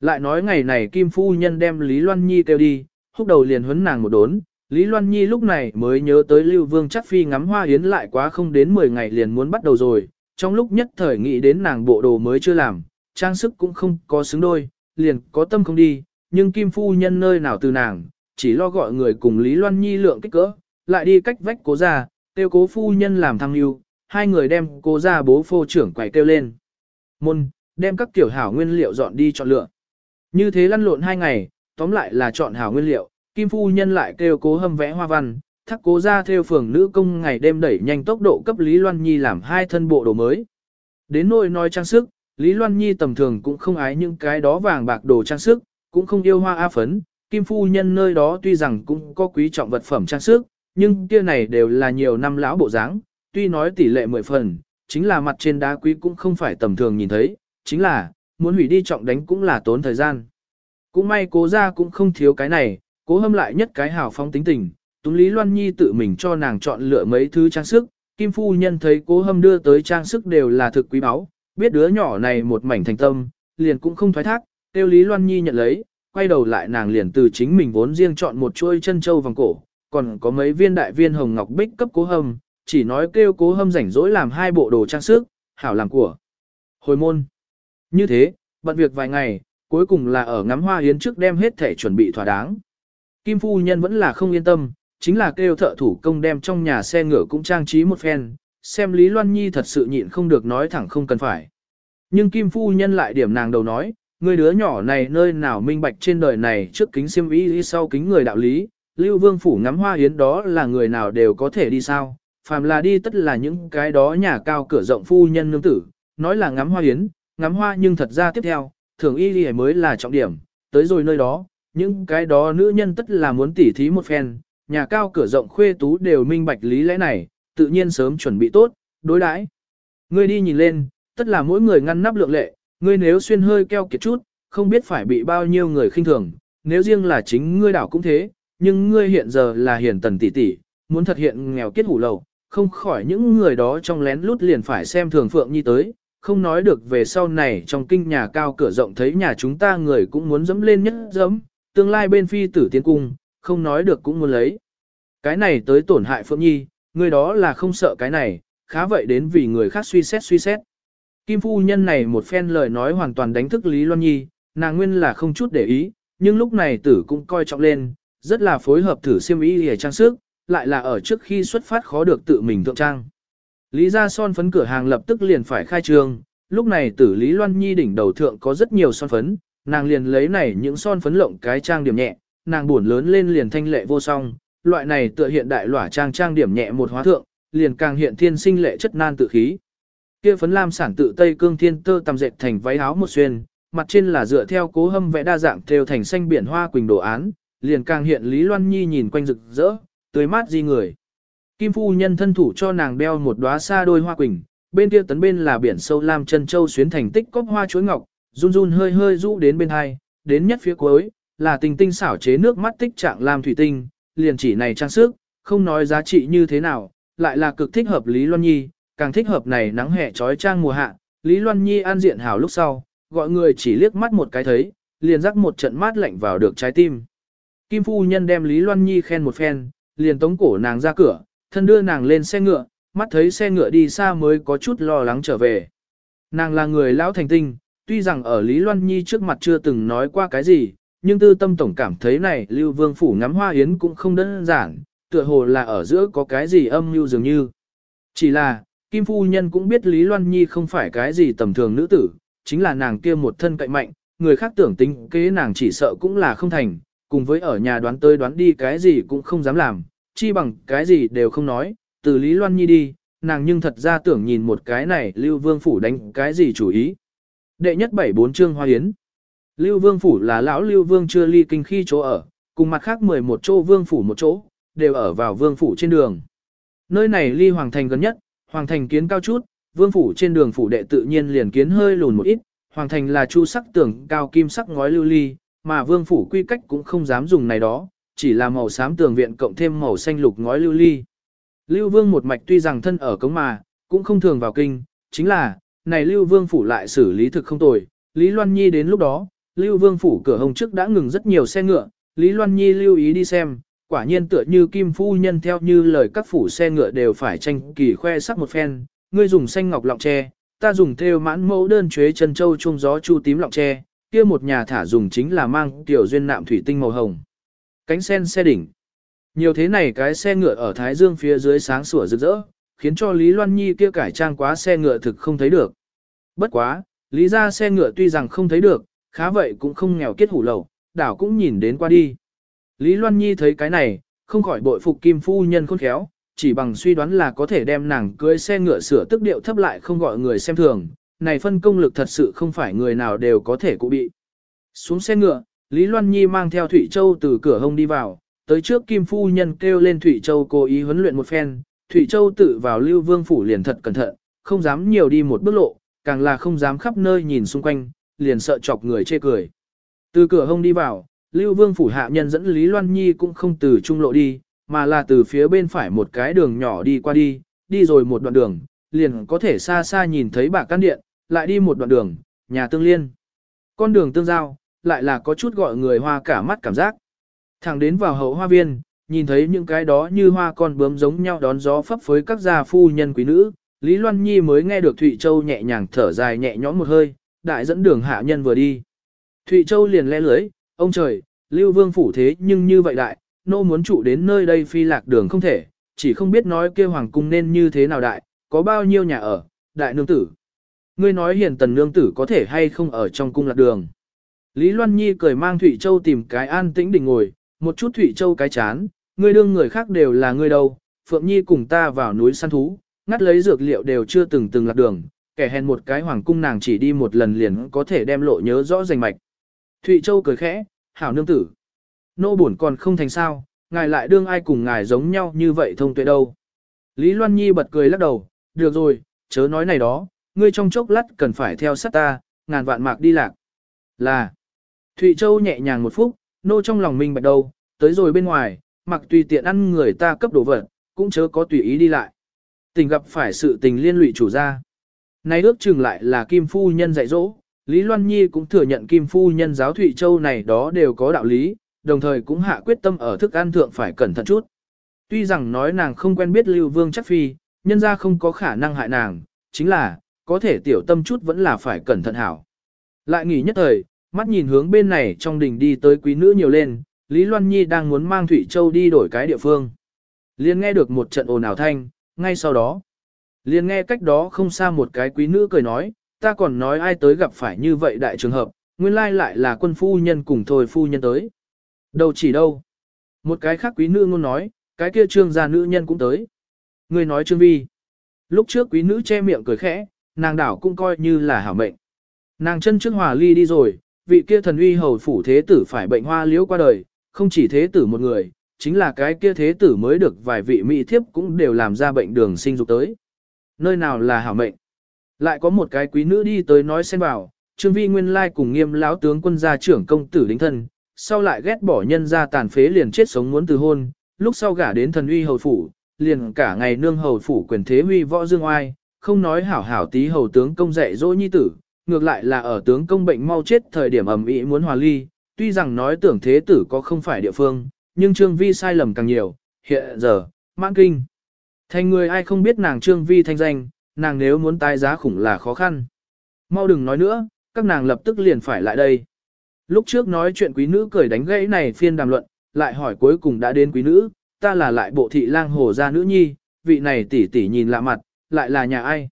Lại nói ngày này Kim Phu Nhân đem Lý Loan Nhi kêu đi, húc đầu liền huấn nàng một đốn, Lý Loan Nhi lúc này mới nhớ tới Lưu Vương chắc phi ngắm hoa yến lại quá không đến 10 ngày liền muốn bắt đầu rồi, trong lúc nhất thời nghĩ đến nàng bộ đồ mới chưa làm, trang sức cũng không có xứng đôi, liền có tâm không đi, nhưng Kim Phu Nhân nơi nào từ nàng, chỉ lo gọi người cùng Lý Loan Nhi lượng kích cỡ, lại đi cách vách cố ra, tiêu cố Phu Nhân làm thăng lưu, hai người đem cố ra bố phô trưởng quầy kêu lên. Môn, đem các kiểu hảo nguyên liệu dọn đi chọn lựa. Như thế lăn lộn hai ngày, tóm lại là chọn hảo nguyên liệu, Kim Phu Nhân lại kêu cố hâm vẽ hoa văn, thắc cố ra theo phường nữ công ngày đêm đẩy nhanh tốc độ cấp Lý Loan Nhi làm hai thân bộ đồ mới. Đến nỗi nói trang sức, Lý Loan Nhi tầm thường cũng không ái những cái đó vàng bạc đồ trang sức, cũng không yêu hoa a phấn, Kim Phu Nhân nơi đó tuy rằng cũng có quý trọng vật phẩm trang sức, nhưng kia này đều là nhiều năm lão bộ dáng, tuy nói tỷ lệ mười phần, chính là mặt trên đá quý cũng không phải tầm thường nhìn thấy, chính là, muốn hủy đi trọng đánh cũng là tốn thời gian. Cũng may cố ra cũng không thiếu cái này, cố hâm lại nhất cái hào phong tính tình, Túng Lý Loan Nhi tự mình cho nàng chọn lựa mấy thứ trang sức, Kim Phu Nhân thấy cố hâm đưa tới trang sức đều là thực quý báu, biết đứa nhỏ này một mảnh thành tâm, liền cũng không thoái thác, tiêu Lý Loan Nhi nhận lấy, quay đầu lại nàng liền từ chính mình vốn riêng chọn một chuôi chân châu vòng cổ, còn có mấy viên đại viên hồng ngọc bích cấp cố hâm, chỉ nói kêu cố hâm rảnh rỗi làm hai bộ đồ trang sức, hảo làm của. Hồi môn. Như thế, bận việc vài ngày, cuối cùng là ở ngắm hoa yến trước đem hết thể chuẩn bị thỏa đáng. Kim Phu Nhân vẫn là không yên tâm, chính là kêu thợ thủ công đem trong nhà xe ngựa cũng trang trí một phen, xem Lý Loan Nhi thật sự nhịn không được nói thẳng không cần phải. Nhưng Kim Phu Nhân lại điểm nàng đầu nói, người đứa nhỏ này nơi nào minh bạch trên đời này trước kính siêm ý sau kính người đạo lý, Lưu Vương Phủ ngắm hoa yến đó là người nào đều có thể đi sao, phàm là đi tất là những cái đó nhà cao cửa rộng phu nhân nương tử, nói là ngắm hoa yến, ngắm hoa nhưng thật ra tiếp theo, thường y đi mới là trọng điểm, tới rồi nơi đó, những cái đó nữ nhân tất là muốn tỉ thí một phen, nhà cao cửa rộng khuê tú đều minh bạch lý lẽ này, tự nhiên sớm chuẩn bị tốt, đối đãi. Ngươi đi nhìn lên, tất là mỗi người ngăn nắp lượng lệ, ngươi nếu xuyên hơi keo kiệt chút, không biết phải bị bao nhiêu người khinh thường, nếu riêng là chính ngươi đảo cũng thế, nhưng ngươi hiện giờ là hiền tần tỷ tỷ, muốn thật hiện nghèo kết hủ lầu, không khỏi những người đó trong lén lút liền phải xem thường Phượng Nhi tới, không nói được về sau này trong kinh nhà cao cửa rộng thấy nhà chúng ta người cũng muốn dẫm lên nhất dẫm, tương lai bên phi tử tiến cung, không nói được cũng muốn lấy. Cái này tới tổn hại Phượng Nhi, người đó là không sợ cái này, khá vậy đến vì người khác suy xét suy xét. Kim phu nhân này một phen lời nói hoàn toàn đánh thức Lý Loan Nhi, nàng nguyên là không chút để ý, nhưng lúc này tử cũng coi trọng lên, rất là phối hợp thử siêm ý để trang sức, lại là ở trước khi xuất phát khó được tự mình thượng trang. Lý ra son phấn cửa hàng lập tức liền phải khai trương, lúc này tử Lý Loan Nhi đỉnh đầu thượng có rất nhiều son phấn, nàng liền lấy này những son phấn lộng cái trang điểm nhẹ, nàng buồn lớn lên liền thanh lệ vô song, loại này tựa hiện đại lỏa trang trang điểm nhẹ một hóa thượng, liền càng hiện thiên sinh lệ chất nan tự khí. Kia phấn lam sản tự Tây Cương Thiên tơ tầm dệt thành váy áo một xuyên, mặt trên là dựa theo cố hâm vẽ đa dạng theo thành xanh biển hoa quỳnh đồ án, liền càng hiện Lý Loan Nhi nhìn quanh rực rỡ, tươi mát di người. Kim phu nhân thân thủ cho nàng đeo một đóa xa đôi hoa quỳnh, bên kia tấn bên là biển sâu lam chân châu xuyến thành tích cốc hoa chuối ngọc, run run hơi hơi rũ đến bên hai, đến nhất phía cuối, là tình tinh xảo chế nước mắt tích trạng làm thủy tinh, liền chỉ này trang sức, không nói giá trị như thế nào, lại là cực thích hợp Lý Loan Nhi, càng thích hợp này nắng hè trói trang mùa hạ, Lý Loan Nhi an diện hảo lúc sau, gọi người chỉ liếc mắt một cái thấy, liền rắc một trận mát lạnh vào được trái tim. Kim phu nhân đem Lý Loan Nhi khen một phen, liền tống cổ nàng ra cửa, thân đưa nàng lên xe ngựa, mắt thấy xe ngựa đi xa mới có chút lo lắng trở về. Nàng là người lão thành tinh, tuy rằng ở Lý Loan Nhi trước mặt chưa từng nói qua cái gì, nhưng tư tâm tổng cảm thấy này Lưu Vương Phủ ngắm hoa yến cũng không đơn giản, tựa hồ là ở giữa có cái gì âm mưu dường như. Chỉ là, Kim Phu Nhân cũng biết Lý Loan Nhi không phải cái gì tầm thường nữ tử, chính là nàng kia một thân cậy mạnh, người khác tưởng tính kế nàng chỉ sợ cũng là không thành, cùng với ở nhà đoán tới đoán đi cái gì cũng không dám làm, chi bằng cái gì đều không nói, từ Lý Loan Nhi đi, nàng nhưng thật ra tưởng nhìn một cái này Lưu Vương Phủ đánh cái gì chủ ý. Đệ nhất bảy bốn chương Hoa Yến Lưu Vương Phủ là lão Lưu Vương chưa ly kinh khi chỗ ở, cùng mặt khác 11 chỗ Vương Phủ một chỗ, đều ở vào Vương Phủ trên đường. Nơi này ly Hoàng Thành gần nhất, Hoàng Thành kiến cao chút, Vương Phủ trên đường Phủ đệ tự nhiên liền kiến hơi lùn một ít, Hoàng Thành là chu sắc tưởng cao kim sắc ngói lưu ly, mà Vương Phủ quy cách cũng không dám dùng này đó, chỉ là màu xám tường viện cộng thêm màu xanh lục ngói lưu ly. Lưu Vương một mạch tuy rằng thân ở cống mà, cũng không thường vào kinh, chính là, này Lưu Vương phủ lại xử lý thực không tồi, Lý Loan Nhi đến lúc đó, Lưu Vương phủ cửa hồng trước đã ngừng rất nhiều xe ngựa, Lý Loan Nhi lưu ý đi xem, quả nhiên tựa như Kim Phu Nhân theo như lời các phủ xe ngựa đều phải tranh kỳ khoe sắc một phen, ngươi dùng xanh ngọc lọng tre, ta dùng theo mãn mẫu đơn chuế chân châu trung gió chu tím lọng tre, kia một nhà thả dùng chính là mang tiểu duyên nạm thủy tinh màu hồng. Cánh sen xe đỉnh. Nhiều thế này cái xe ngựa ở Thái Dương phía dưới sáng sủa rực rỡ, khiến cho Lý Loan Nhi kia cải trang quá xe ngựa thực không thấy được. Bất quá, Lý ra xe ngựa tuy rằng không thấy được, khá vậy cũng không nghèo kết hủ lầu, đảo cũng nhìn đến qua đi. Lý Loan Nhi thấy cái này, không khỏi bội phục kim phu nhân khôn khéo, chỉ bằng suy đoán là có thể đem nàng cưới xe ngựa sửa tức điệu thấp lại không gọi người xem thường, này phân công lực thật sự không phải người nào đều có thể cụ bị. Xuống xe ngựa, Lý Loan Nhi mang theo Thụy Châu từ cửa hông đi vào, tới trước Kim Phu Nhân kêu lên Thụy Châu cố ý huấn luyện một phen, Thụy Châu tự vào Lưu Vương Phủ liền thật cẩn thận, không dám nhiều đi một bước lộ, càng là không dám khắp nơi nhìn xung quanh, liền sợ chọc người chê cười. Từ cửa hông đi vào, Lưu Vương Phủ hạ nhân dẫn Lý Loan Nhi cũng không từ trung lộ đi, mà là từ phía bên phải một cái đường nhỏ đi qua đi, đi rồi một đoạn đường, liền có thể xa xa nhìn thấy bạc căn điện, lại đi một đoạn đường, nhà tương liên. Con đường tương giao, lại là có chút gọi người hoa cả mắt cảm giác. Thẳng đến vào hậu hoa viên, nhìn thấy những cái đó như hoa con bướm giống nhau đón gió phấp phới các gia phu nhân quý nữ, Lý Loan Nhi mới nghe được Thụy Châu nhẹ nhàng thở dài nhẹ nhõm một hơi, đại dẫn đường hạ nhân vừa đi. Thụy Châu liền le lưới, ông trời, Lưu Vương phủ thế nhưng như vậy đại, nô muốn trụ đến nơi đây phi lạc đường không thể, chỉ không biết nói kêu hoàng cung nên như thế nào đại, có bao nhiêu nhà ở, đại nương tử. Ngươi nói hiền tần nương tử có thể hay không ở trong cung lạc đường. Lý Loan Nhi cười mang Thụy Châu tìm cái an tĩnh đỉnh ngồi, một chút Thụy Châu cái chán, ngươi đương người khác đều là ngươi đâu, Phượng Nhi cùng ta vào núi săn thú, ngắt lấy dược liệu đều chưa từng từng lạc đường, kẻ hèn một cái hoàng cung nàng chỉ đi một lần liền có thể đem lộ nhớ rõ rành mạch. Thụy Châu cười khẽ, hảo nương tử. Nô buồn còn không thành sao, ngài lại đương ai cùng ngài giống nhau như vậy thông tuệ đâu. Lý Loan Nhi bật cười lắc đầu, được rồi, chớ nói này đó, ngươi trong chốc lát cần phải theo sát ta, ngàn vạn mạc đi lạc. Là, Thụy Châu nhẹ nhàng một phút, nô trong lòng mình bạch đầu, tới rồi bên ngoài, mặc tùy tiện ăn người ta cấp đồ vật, cũng chớ có tùy ý đi lại. Tình gặp phải sự tình liên lụy chủ gia. Nay ước chừng lại là Kim Phu Nhân dạy dỗ, Lý Loan Nhi cũng thừa nhận Kim Phu Nhân giáo Thụy Châu này đó đều có đạo lý, đồng thời cũng hạ quyết tâm ở thức ăn thượng phải cẩn thận chút. Tuy rằng nói nàng không quen biết Lưu Vương chắc phi, nhân ra không có khả năng hại nàng, chính là, có thể tiểu tâm chút vẫn là phải cẩn thận hảo. Lại nghỉ nhất thời, mắt nhìn hướng bên này trong đình đi tới quý nữ nhiều lên, Lý Loan Nhi đang muốn mang Thủy Châu đi đổi cái địa phương. liền nghe được một trận ồn ào thanh, ngay sau đó. liền nghe cách đó không xa một cái quý nữ cười nói, ta còn nói ai tới gặp phải như vậy đại trường hợp, nguyên lai lại là quân phu nhân cùng thôi phu nhân tới. Đâu chỉ đâu. Một cái khác quý nữ ngôn nói, cái kia trương gia nữ nhân cũng tới. Người nói trương vi. Lúc trước quý nữ che miệng cười khẽ, nàng đảo cũng coi như là hảo mệnh. Nàng chân trước hòa ly đi rồi, vị kia thần uy hầu phủ thế tử phải bệnh hoa liễu qua đời, không chỉ thế tử một người, chính là cái kia thế tử mới được vài vị mỹ thiếp cũng đều làm ra bệnh đường sinh dục tới. Nơi nào là hảo mệnh? Lại có một cái quý nữ đi tới nói xen vào, Trương Vi nguyên lai cùng nghiêm lão tướng quân gia trưởng công tử đính thân, sau lại ghét bỏ nhân gia tàn phế liền chết sống muốn từ hôn, lúc sau gả đến thần uy hầu phủ, liền cả ngày nương hầu phủ quyền thế huy võ dương oai, không nói hảo hảo tí hầu tướng công dạy dỗ nhi tử, ngược lại là ở tướng công bệnh mau chết thời điểm ẩm ĩ muốn hòa ly, tuy rằng nói tưởng thế tử có không phải địa phương, nhưng Trương Vi sai lầm càng nhiều, hiện giờ, mãn kinh. Thành người ai không biết nàng Trương Vi thanh danh, nàng nếu muốn tái giá khủng là khó khăn. Mau đừng nói nữa, các nàng lập tức liền phải lại đây. Lúc trước nói chuyện quý nữ cười đánh gãy này phiên đàm luận, lại hỏi cuối cùng đã đến quý nữ, ta là lại bộ thị lang hồ gia nữ nhi, vị này tỷ tỷ nhìn lạ mặt, lại là nhà ai.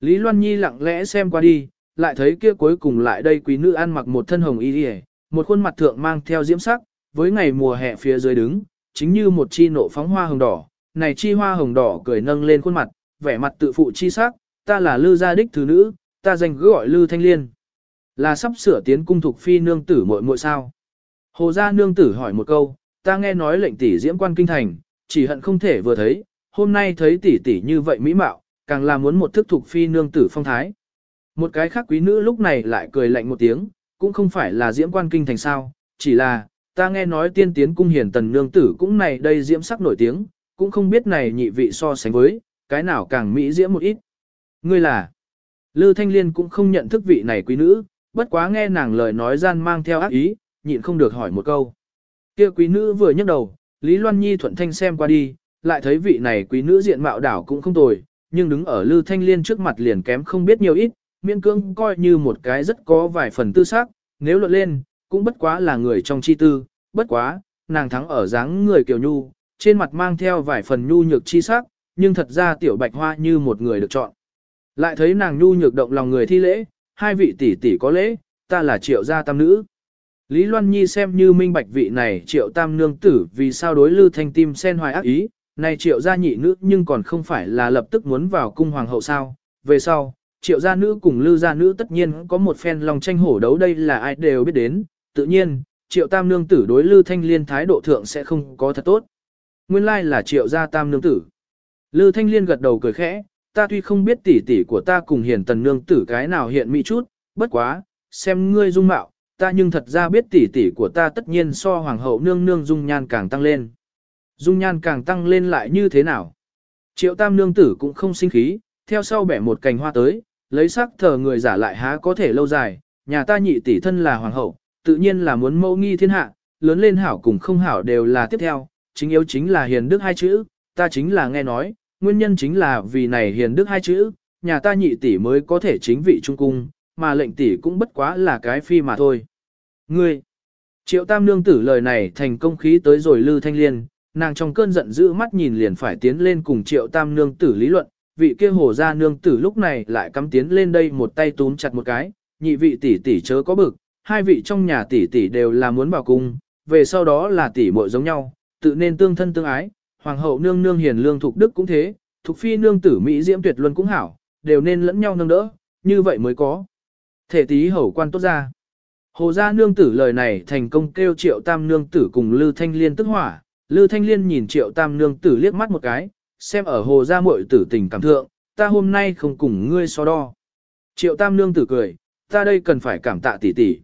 Lý Loan Nhi lặng lẽ xem qua đi, lại thấy kia cuối cùng lại đây quý nữ ăn mặc một thân hồng y đi một khuôn mặt thượng mang theo diễm sắc, với ngày mùa hè phía dưới đứng, chính như một chi nộ phóng hoa hồng đỏ, này chi hoa hồng đỏ cười nâng lên khuôn mặt, vẻ mặt tự phụ chi sắc, ta là lư gia đích thứ nữ, ta danh gọi lư thanh liên. Là sắp sửa tiến cung thuộc phi nương tử muội muội sao? Hồ gia nương tử hỏi một câu, ta nghe nói lệnh tỷ diễm quan kinh thành, chỉ hận không thể vừa thấy, hôm nay thấy tỷ tỷ như vậy mỹ mạo, càng là muốn một thức thuộc phi nương tử phong thái. Một cái khác quý nữ lúc này lại cười lạnh một tiếng, cũng không phải là diễm quan kinh thành sao, chỉ là, ta nghe nói tiên tiến cung hiển tần nương tử cũng này đây diễm sắc nổi tiếng, cũng không biết này nhị vị so sánh với, cái nào càng mỹ diễm một ít. Ngươi là, Lư Thanh Liên cũng không nhận thức vị này quý nữ, bất quá nghe nàng lời nói gian mang theo ác ý, nhịn không được hỏi một câu. Kia quý nữ vừa nhấc đầu, Lý Loan Nhi thuận thanh xem qua đi, lại thấy vị này quý nữ diện mạo đảo cũng không tồi, nhưng đứng ở Lư Thanh Liên trước mặt liền kém không biết nhiều ít, miễn cương coi như một cái rất có vài phần tư sắc, nếu luận lên, cũng bất quá là người trong chi tư, bất quá, nàng thắng ở dáng người kiều nhu, trên mặt mang theo vài phần nhu nhược chi sắc, nhưng thật ra tiểu bạch hoa như một người được chọn. Lại thấy nàng nhu nhược động lòng người thi lễ, hai vị tỷ tỷ có lễ, ta là triệu gia tam nữ. Lý Loan Nhi xem như minh bạch vị này triệu tam nương tử vì sao đối lư thanh tim sen hoài ác ý, này triệu gia nhị nữ nhưng còn không phải là lập tức muốn vào cung hoàng hậu sao, về sau, triệu gia nữ cùng lư gia nữ tất nhiên có một phen lòng tranh hổ đấu đây là ai đều biết đến, tự nhiên, triệu tam nương tử đối lư thanh liên thái độ thượng sẽ không có thật tốt. Nguyên lai là triệu gia tam nương tử. Lư thanh liên gật đầu cười khẽ, ta tuy không biết tỷ tỷ của ta cùng hiền tần nương tử cái nào hiện mỹ chút, bất quá, xem ngươi dung mạo, ta nhưng thật ra biết tỷ tỷ của ta tất nhiên so hoàng hậu nương nương dung nhan càng tăng lên. Dung nhan càng tăng lên lại như thế nào? Triệu tam nương tử cũng không sinh khí, theo sau bẻ một cành hoa tới, lấy sắc thờ người giả lại há có thể lâu dài, nhà ta nhị tỷ thân là hoàng hậu, tự nhiên là muốn mẫu nghi thiên hạ, lớn lên hảo cùng không hảo đều là tiếp theo, chính yếu chính là hiền đức hai chữ, ta chính là nghe nói, nguyên nhân chính là vì này hiền đức hai chữ, nhà ta nhị tỷ mới có thể chính vị trung cung, mà lệnh tỷ cũng bất quá là cái phi mà thôi. Ngươi, triệu tam nương tử lời này thành công khí tới rồi lư thanh liên, nàng trong cơn giận dữ mắt nhìn liền phải tiến lên cùng triệu tam nương tử lý luận, vị kia hồ gia nương tử lúc này lại cắm tiến lên đây một tay túm chặt một cái, nhị vị tỷ tỷ chớ có bực, hai vị trong nhà tỷ tỷ đều là muốn vào cung, về sau đó là tỷ muội giống nhau, tự nên tương thân tương ái, hoàng hậu nương nương hiền lương thục đức cũng thế, thục phi nương tử mỹ diễm tuyệt luân cũng hảo, đều nên lẫn nhau nâng đỡ, như vậy mới có. Thể tí hầu quan tốt ra. Hồ gia nương tử lời này thành công kêu triệu tam nương tử cùng Lư Thanh Liên tức hỏa, Lư Thanh Liên nhìn triệu tam nương tử liếc mắt một cái, xem ở hồ gia muội tử tình cảm thượng, ta hôm nay không cùng ngươi so đo. Triệu tam nương tử cười, ta đây cần phải cảm tạ tỷ tỷ.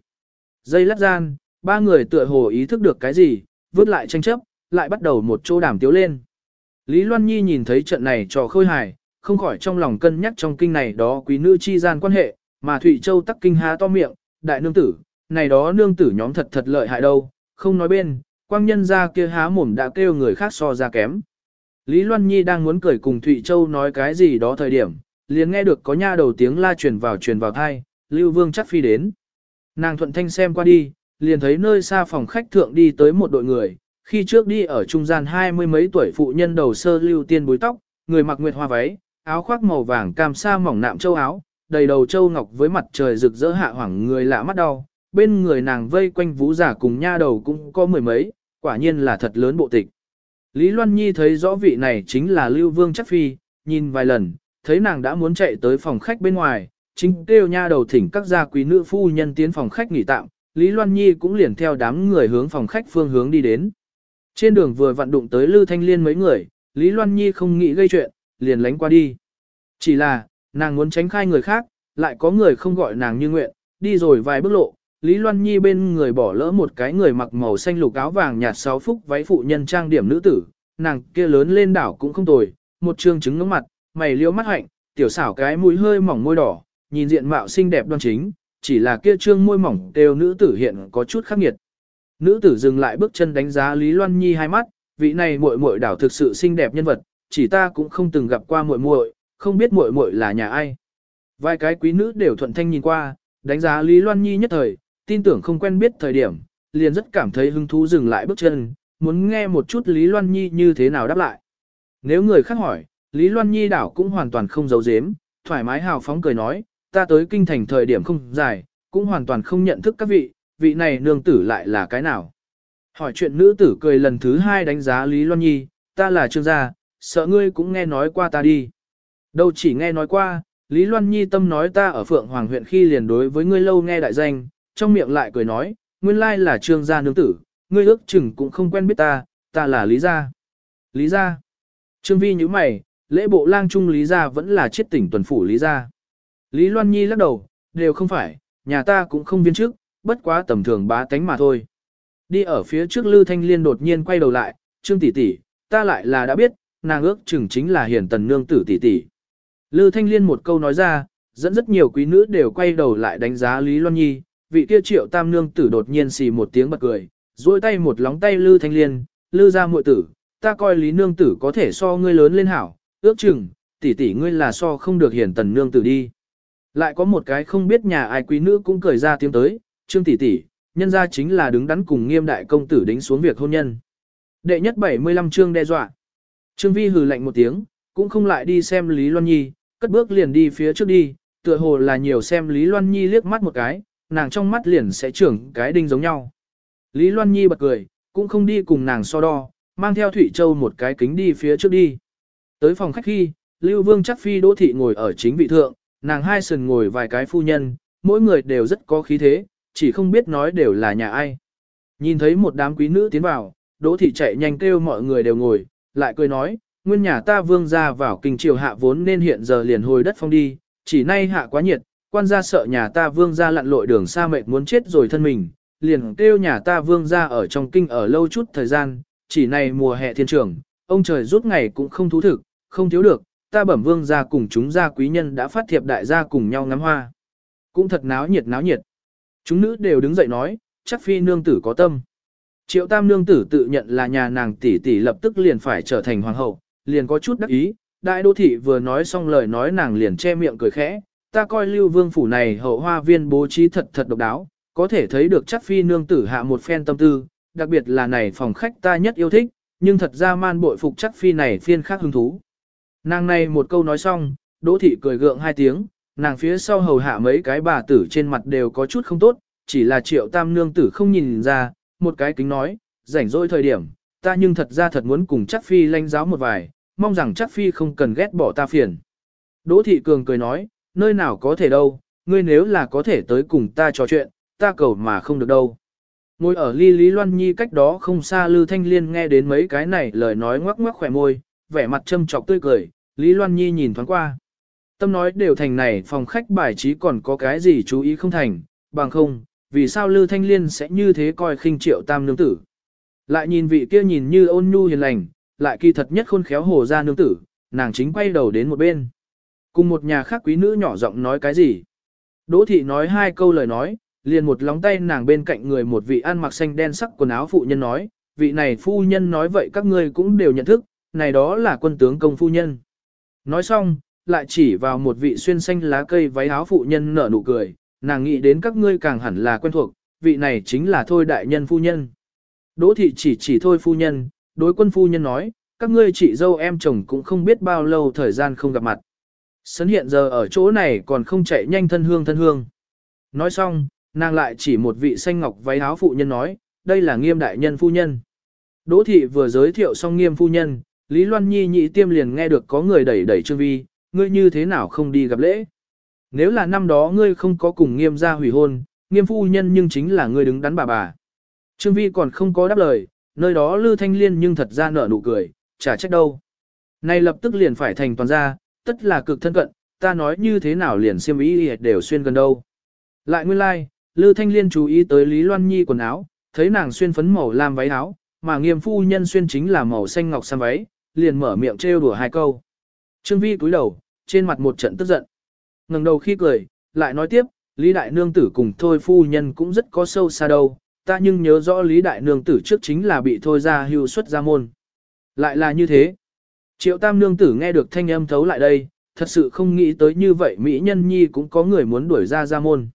Dây lát gian, ba người tựa hồ ý thức được cái gì, vứt lại tranh chấp, lại bắt đầu một chỗ đàm tiếu lên. Lý Loan Nhi nhìn thấy trận này trò khôi hài, không khỏi trong lòng cân nhắc trong kinh này đó quý nữ chi gian quan hệ, mà Thụy Châu tắc kinh há to miệng, đại nương tử, này đó nương tử nhóm thật thật lợi hại đâu, không nói bên, quang nhân ra kia há mồm đã kêu người khác so ra kém. Lý Loan Nhi đang muốn cười cùng Thụy Châu nói cái gì đó thời điểm, liền nghe được có nha đầu tiếng la truyền vào truyền vào thai, Lưu Vương chắc phi đến. Nàng thuận thanh xem qua đi, liền thấy nơi xa phòng khách thượng đi tới một đội người, khi trước đi ở trung gian hai mươi mấy tuổi phụ nhân đầu sơ lưu tiên búi tóc, người mặc nguyệt hoa váy, áo khoác màu vàng cam sa mỏng nạm châu áo, đầy đầu châu ngọc với mặt trời rực rỡ hạ hoảng người lạ mắt đau, bên người nàng vây quanh vũ giả cùng nha đầu cũng có mười mấy, quả nhiên là thật lớn bộ tịch. Lý Loan Nhi thấy rõ vị này chính là Lưu Vương Chắc Phi, nhìn vài lần, thấy nàng đã muốn chạy tới phòng khách bên ngoài, chính kêu nha đầu thỉnh các gia quý nữ phu nhân tiến phòng khách nghỉ tạm, Lý Loan Nhi cũng liền theo đám người hướng phòng khách phương hướng đi đến. Trên đường vừa vặn đụng tới lưu Thanh Liên mấy người, Lý Loan Nhi không nghĩ gây chuyện, liền lánh qua đi. Chỉ là, nàng muốn tránh khai người khác, lại có người không gọi nàng như nguyện, đi rồi vài bước lộ, Lý Loan Nhi bên người bỏ lỡ một cái người mặc màu xanh lục áo vàng nhạt sáu phúc váy phụ nhân trang điểm nữ tử, nàng kia lớn lên đảo cũng không tồi, một trương trứng ngưỡng mặt, mày liễu mắt hạnh, tiểu xảo cái mũi hơi mỏng môi đỏ, nhìn diện mạo xinh đẹp đoan chính, chỉ là kia trương môi mỏng đều nữ tử hiện có chút khắc nghiệt. Nữ tử dừng lại bước chân đánh giá Lý Loan Nhi hai mắt, vị này muội muội đảo thực sự xinh đẹp nhân vật, chỉ ta cũng không từng gặp qua muội muội, không biết muội muội là nhà ai. Vài cái quý nữ đều thuận thanh nhìn qua, đánh giá Lý Loan Nhi nhất thời, tin tưởng không quen biết thời điểm, liền rất cảm thấy hứng thú dừng lại bước chân, muốn nghe một chút Lý Loan Nhi như thế nào đáp lại. Nếu người khác hỏi, Lý Loan Nhi đảo cũng hoàn toàn không giấu giếm, thoải mái hào phóng cười nói, ta tới kinh thành thời điểm không dài, cũng hoàn toàn không nhận thức các vị, vị này nương tử lại là cái nào. Hỏi chuyện nữ tử cười lần thứ hai đánh giá Lý Loan Nhi, ta là trương gia, sợ ngươi cũng nghe nói qua ta đi. Đâu chỉ nghe nói qua, Lý Loan Nhi tâm nói ta ở Phượng Hoàng huyện khi liền đối với ngươi lâu nghe đại danh, trong miệng lại cười nói, nguyên lai là trương gia nương tử, ngươi ước chừng cũng không quen biết ta, ta là Lý gia. Lý gia. Trương Vi như mày, lễ bộ lang trung Lý gia vẫn là chết tỉnh tuần phủ Lý gia. Lý Loan Nhi lắc đầu, đều không phải, nhà ta cũng không viên trước, bất quá tầm thường bá tánh mà thôi. Đi ở phía trước Lư Thanh Liên đột nhiên quay đầu lại, Trương tỷ tỷ, ta lại là đã biết, nàng ước chừng chính là hiển tần nương tử tỷ tỷ. Lư Thanh Liên một câu nói ra, dẫn rất nhiều quý nữ đều quay đầu lại đánh giá Lý Loan Nhi, vị kia triệu tam nương tử đột nhiên xì một tiếng bật cười, duỗi tay một lóng tay Lư Thanh Liên, Lư ra muội tử, ta coi Lý nương tử có thể so ngươi lớn lên hảo, ước chừng, tỷ tỷ ngươi là so không được hiển tần nương tử đi. Lại có một cái không biết nhà ai quý nữ cũng cười ra tiếng tới, trương tỷ tỷ, nhân ra chính là đứng đắn cùng nghiêm đại công tử đính xuống việc hôn nhân. Đệ nhất 75 chương đe dọa. Trương Vi hừ lạnh một tiếng, cũng không lại đi xem Lý Loan Nhi, cất bước liền đi phía trước đi, tựa hồ là nhiều xem Lý Loan Nhi liếc mắt một cái, nàng trong mắt liền sẽ trưởng cái đinh giống nhau. Lý Loan Nhi bật cười, cũng không đi cùng nàng so đo, mang theo Thủy Châu một cái kính đi phía trước đi. Tới phòng khách khi, Lưu Vương chắc phi đỗ thị ngồi ở chính vị thượng, nàng hai sườn ngồi vài cái phu nhân, mỗi người đều rất có khí thế, chỉ không biết nói đều là nhà ai. Nhìn thấy một đám quý nữ tiến vào, đỗ thị chạy nhanh kêu mọi người đều ngồi, lại cười nói, nguyên nhà ta vương ra vào kinh triều hạ vốn nên hiện giờ liền hồi đất phong đi, chỉ nay hạ quá nhiệt, quan gia sợ nhà ta vương gia lặn lội đường xa mệt muốn chết rồi thân mình, liền kêu nhà ta vương gia ở trong kinh ở lâu chút thời gian, chỉ này mùa hè thiên trường, ông trời rút ngày cũng không thú thực, không thiếu được, ta bẩm vương gia cùng chúng gia quý nhân đã phát thiệp đại gia cùng nhau ngắm hoa. Cũng thật náo nhiệt náo nhiệt. Chúng nữ đều đứng dậy nói, chắc phi nương tử có tâm. Triệu tam nương tử tự nhận là nhà nàng tỷ tỷ lập tức liền phải trở thành hoàng hậu, liền có chút đắc ý, đại đô thị vừa nói xong lời nói nàng liền che miệng cười khẽ, ta coi lưu vương phủ này hậu hoa viên bố trí thật thật độc đáo, có thể thấy được chắc phi nương tử hạ một phen tâm tư, đặc biệt là này phòng khách ta nhất yêu thích, nhưng thật ra man bội phục chắc phi này phiên khác hứng thú. Nàng này một câu nói xong, đỗ thị cười gượng hai tiếng, nàng phía sau hầu hạ mấy cái bà tử trên mặt đều có chút không tốt, chỉ là triệu tam nương tử không nhìn ra, một cái kính nói, rảnh rỗi thời điểm, ta nhưng thật ra thật muốn cùng chắc phi lanh giáo một vài, mong rằng chắc phi không cần ghét bỏ ta phiền. Đỗ thị cường cười nói, nơi nào có thể đâu, ngươi nếu là có thể tới cùng ta trò chuyện, ta cầu mà không được đâu. Ngồi ở ly Lý Loan Nhi cách đó không xa Lư Thanh Liên nghe đến mấy cái này lời nói ngoắc ngoắc khỏe môi, vẻ mặt châm trọc tươi cười, Lý Loan Nhi nhìn thoáng qua. Tâm nói đều thành này phòng khách bài trí còn có cái gì chú ý không thành, bằng không, vì sao Lư Thanh Liên sẽ như thế coi khinh triệu tam nương tử. Lại nhìn vị kia nhìn như ôn nhu hiền lành, lại kỳ thật nhất khôn khéo hồ ra nương tử, nàng chính quay đầu đến một bên. Cùng một nhà khác quý nữ nhỏ giọng nói cái gì. Đỗ thị nói hai câu lời nói, liền một lóng tay nàng bên cạnh người một vị ăn mặc xanh đen sắc quần áo phụ nhân nói, vị này phu nhân nói vậy các ngươi cũng đều nhận thức, này đó là quân tướng công phu nhân. Nói xong, lại chỉ vào một vị xuyên xanh lá cây váy áo phụ nhân nở nụ cười, nàng nghĩ đến các ngươi càng hẳn là quen thuộc, vị này chính là thôi đại nhân phu nhân. Đỗ thị chỉ chỉ thôi phu nhân, đối quân phu nhân nói, các ngươi chị dâu em chồng cũng không biết bao lâu thời gian không gặp mặt. Sấn hiện giờ ở chỗ này còn không chạy nhanh thân hương thân hương. Nói xong, nàng lại chỉ một vị xanh ngọc váy áo phụ nhân nói, đây là nghiêm đại nhân phu nhân. Đỗ thị vừa giới thiệu xong nghiêm phu nhân, Lý Loan Nhi nhị tiêm liền nghe được có người đẩy đẩy Trương Vi, ngươi như thế nào không đi gặp lễ. Nếu là năm đó ngươi không có cùng nghiêm gia hủy hôn, nghiêm phu nhân nhưng chính là ngươi đứng đắn bà bà. Trương Vi còn không có đáp lời, nơi đó Lư Thanh Liên nhưng thật ra nở nụ cười, chả trách đâu. nay lập tức liền phải thành toàn gia, tất là cực thân cận, ta nói như thế nào liền xiêm ý đều xuyên gần đâu. Lại nguyên lai, like, Lư Thanh Liên chú ý tới Lý Loan Nhi quần áo, thấy nàng xuyên phấn màu lam váy áo, mà nghiêm phu nhân xuyên chính là màu xanh ngọc sam váy, liền mở miệng trêu đùa hai câu. Trương Vi cúi đầu, trên mặt một trận tức giận. ngẩng đầu khi cười, lại nói tiếp, Lý Đại Nương Tử cùng Thôi Phu Nhân cũng rất có sâu xa đâu, ta nhưng nhớ rõ Lý Đại Nương Tử trước chính là bị Thôi ra hưu xuất ra môn. Lại là như thế. Triệu Tam Nương Tử nghe được thanh âm thấu lại đây, thật sự không nghĩ tới như vậy Mỹ Nhân Nhi cũng có người muốn đuổi ra ra môn.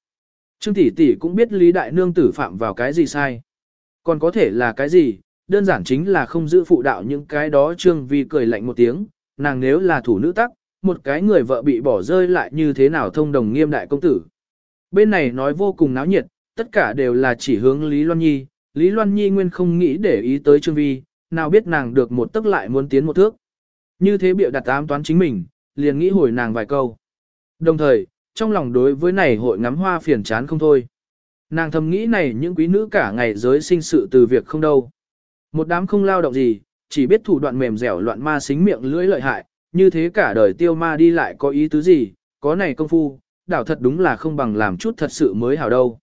Trương Tỷ Tỷ cũng biết Lý Đại Nương Tử phạm vào cái gì sai. Còn có thể là cái gì, đơn giản chính là không giữ phụ đạo những cái đó Trương Vi cười lạnh một tiếng, nàng nếu là thủ nữ tắc, một cái người vợ bị bỏ rơi lại như thế nào thông đồng nghiêm đại công tử. Bên này nói vô cùng náo nhiệt, tất cả đều là chỉ hướng Lý Loan Nhi, Lý Loan Nhi nguyên không nghĩ để ý tới Trương Vi, nào biết nàng được một tức lại muốn tiến một thước. Như thế biểu đặt ám toán chính mình, liền nghĩ hồi nàng vài câu. Đồng thời, trong lòng đối với này hội ngắm hoa phiền chán không thôi. Nàng thầm nghĩ này những quý nữ cả ngày giới sinh sự từ việc không đâu. Một đám không lao động gì, chỉ biết thủ đoạn mềm dẻo loạn ma xính miệng lưỡi lợi hại, như thế cả đời tiêu ma đi lại có ý tứ gì, có này công phu, đảo thật đúng là không bằng làm chút thật sự mới hảo đâu.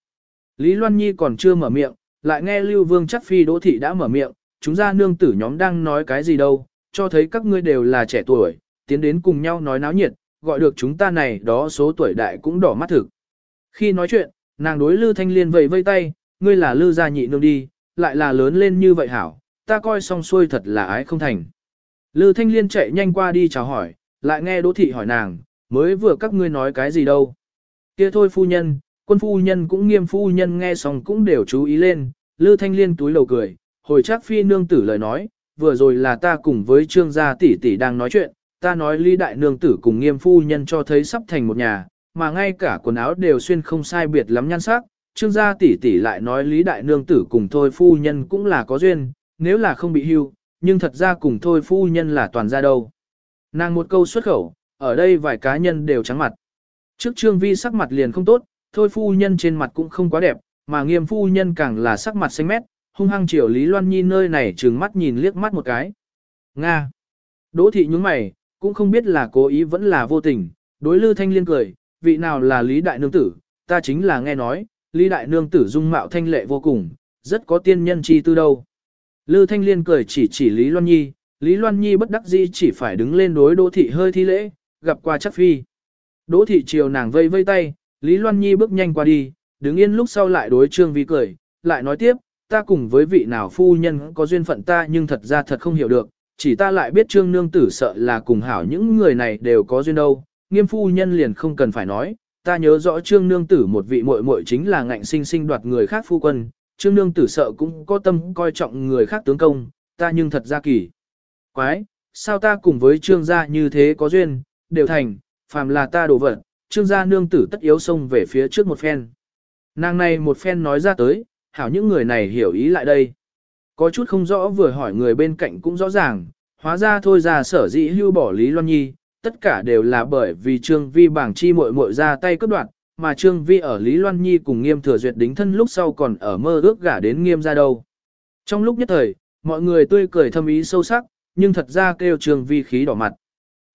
Lý Loan Nhi còn chưa mở miệng, lại nghe Lưu Vương chắc phi đỗ thị đã mở miệng, chúng ra nương tử nhóm đang nói cái gì đâu, cho thấy các ngươi đều là trẻ tuổi, tiến đến cùng nhau nói náo nhiệt, gọi được chúng ta này đó số tuổi đại cũng đỏ mắt thực. Khi nói chuyện, nàng đối Lư Thanh Liên vẫy vây tay, ngươi là Lư gia nhị nương đi, lại là lớn lên như vậy hảo, ta coi xong xuôi thật là ái không thành. Lư Thanh Liên chạy nhanh qua đi chào hỏi, lại nghe Đỗ Thị hỏi nàng, mới vừa các ngươi nói cái gì đâu. Kia thôi phu nhân, quân phu nhân cũng nghiêm phu nhân nghe xong cũng đều chú ý lên, Lư Thanh Liên túi lầu cười, hồi chắc phi nương tử lời nói, vừa rồi là ta cùng với trương gia tỷ tỷ đang nói chuyện, ta nói Lý Đại Nương Tử cùng nghiêm phu nhân cho thấy sắp thành một nhà, mà ngay cả quần áo đều xuyên không sai biệt lắm nhan sắc. Trương gia tỷ tỷ lại nói Lý Đại Nương Tử cùng thôi phu nhân cũng là có duyên, nếu là không bị hưu, nhưng thật ra cùng thôi phu nhân là toàn ra đâu. Nàng một câu xuất khẩu, ở đây vài cá nhân đều trắng mặt. Trước Trương Vi sắc mặt liền không tốt, thôi phu nhân trên mặt cũng không quá đẹp, mà nghiêm phu nhân càng là sắc mặt xanh mét, hung hăng chiều Lý Loan Nhi nơi này trừng mắt nhìn liếc mắt một cái. Nga. Đỗ thị nhúng mày, cũng không biết là cố ý vẫn là vô tình, đối Lư Thanh Liên cười, vị nào là Lý Đại Nương Tử, ta chính là nghe nói, Lý Đại Nương Tử dung mạo thanh lệ vô cùng, rất có tiên nhân chi tư đâu. Lư Thanh Liên cười chỉ chỉ Lý Loan Nhi, Lý Loan Nhi bất đắc dĩ chỉ phải đứng lên đối Đỗ Thị hơi thi lễ, gặp qua chắc phi. Đỗ Thị chiều nàng vây vây tay, Lý Loan Nhi bước nhanh qua đi, đứng yên lúc sau lại đối Trương Vi cười, lại nói tiếp, ta cùng với vị nào phu nhân có duyên phận ta nhưng thật ra thật không hiểu được, chỉ ta lại biết trương nương tử sợ là cùng hảo những người này đều có duyên đâu, nghiêm phu nhân liền không cần phải nói, ta nhớ rõ trương nương tử một vị muội muội chính là ngạnh sinh sinh đoạt người khác phu quân, trương nương tử sợ cũng có tâm coi trọng người khác tướng công, ta nhưng thật ra kỳ. Quái, sao ta cùng với trương gia như thế có duyên, đều thành, phàm là ta đổ vật, trương gia nương tử tất yếu xông về phía trước một phen. Nàng này một phen nói ra tới, hảo những người này hiểu ý lại đây. Có chút không rõ vừa hỏi người bên cạnh cũng rõ ràng, hóa ra thôi ra sở dĩ hưu bỏ Lý Loan Nhi, tất cả đều là bởi vì Trương Vi bảng chi muội muội ra tay cướp đoạt, mà Trương Vi ở Lý Loan Nhi cùng nghiêm thừa duyệt đính thân lúc sau còn ở mơ ước gả đến nghiêm ra đâu. Trong lúc nhất thời, mọi người tươi cười thâm ý sâu sắc, nhưng thật ra kêu Trương Vi khí đỏ mặt.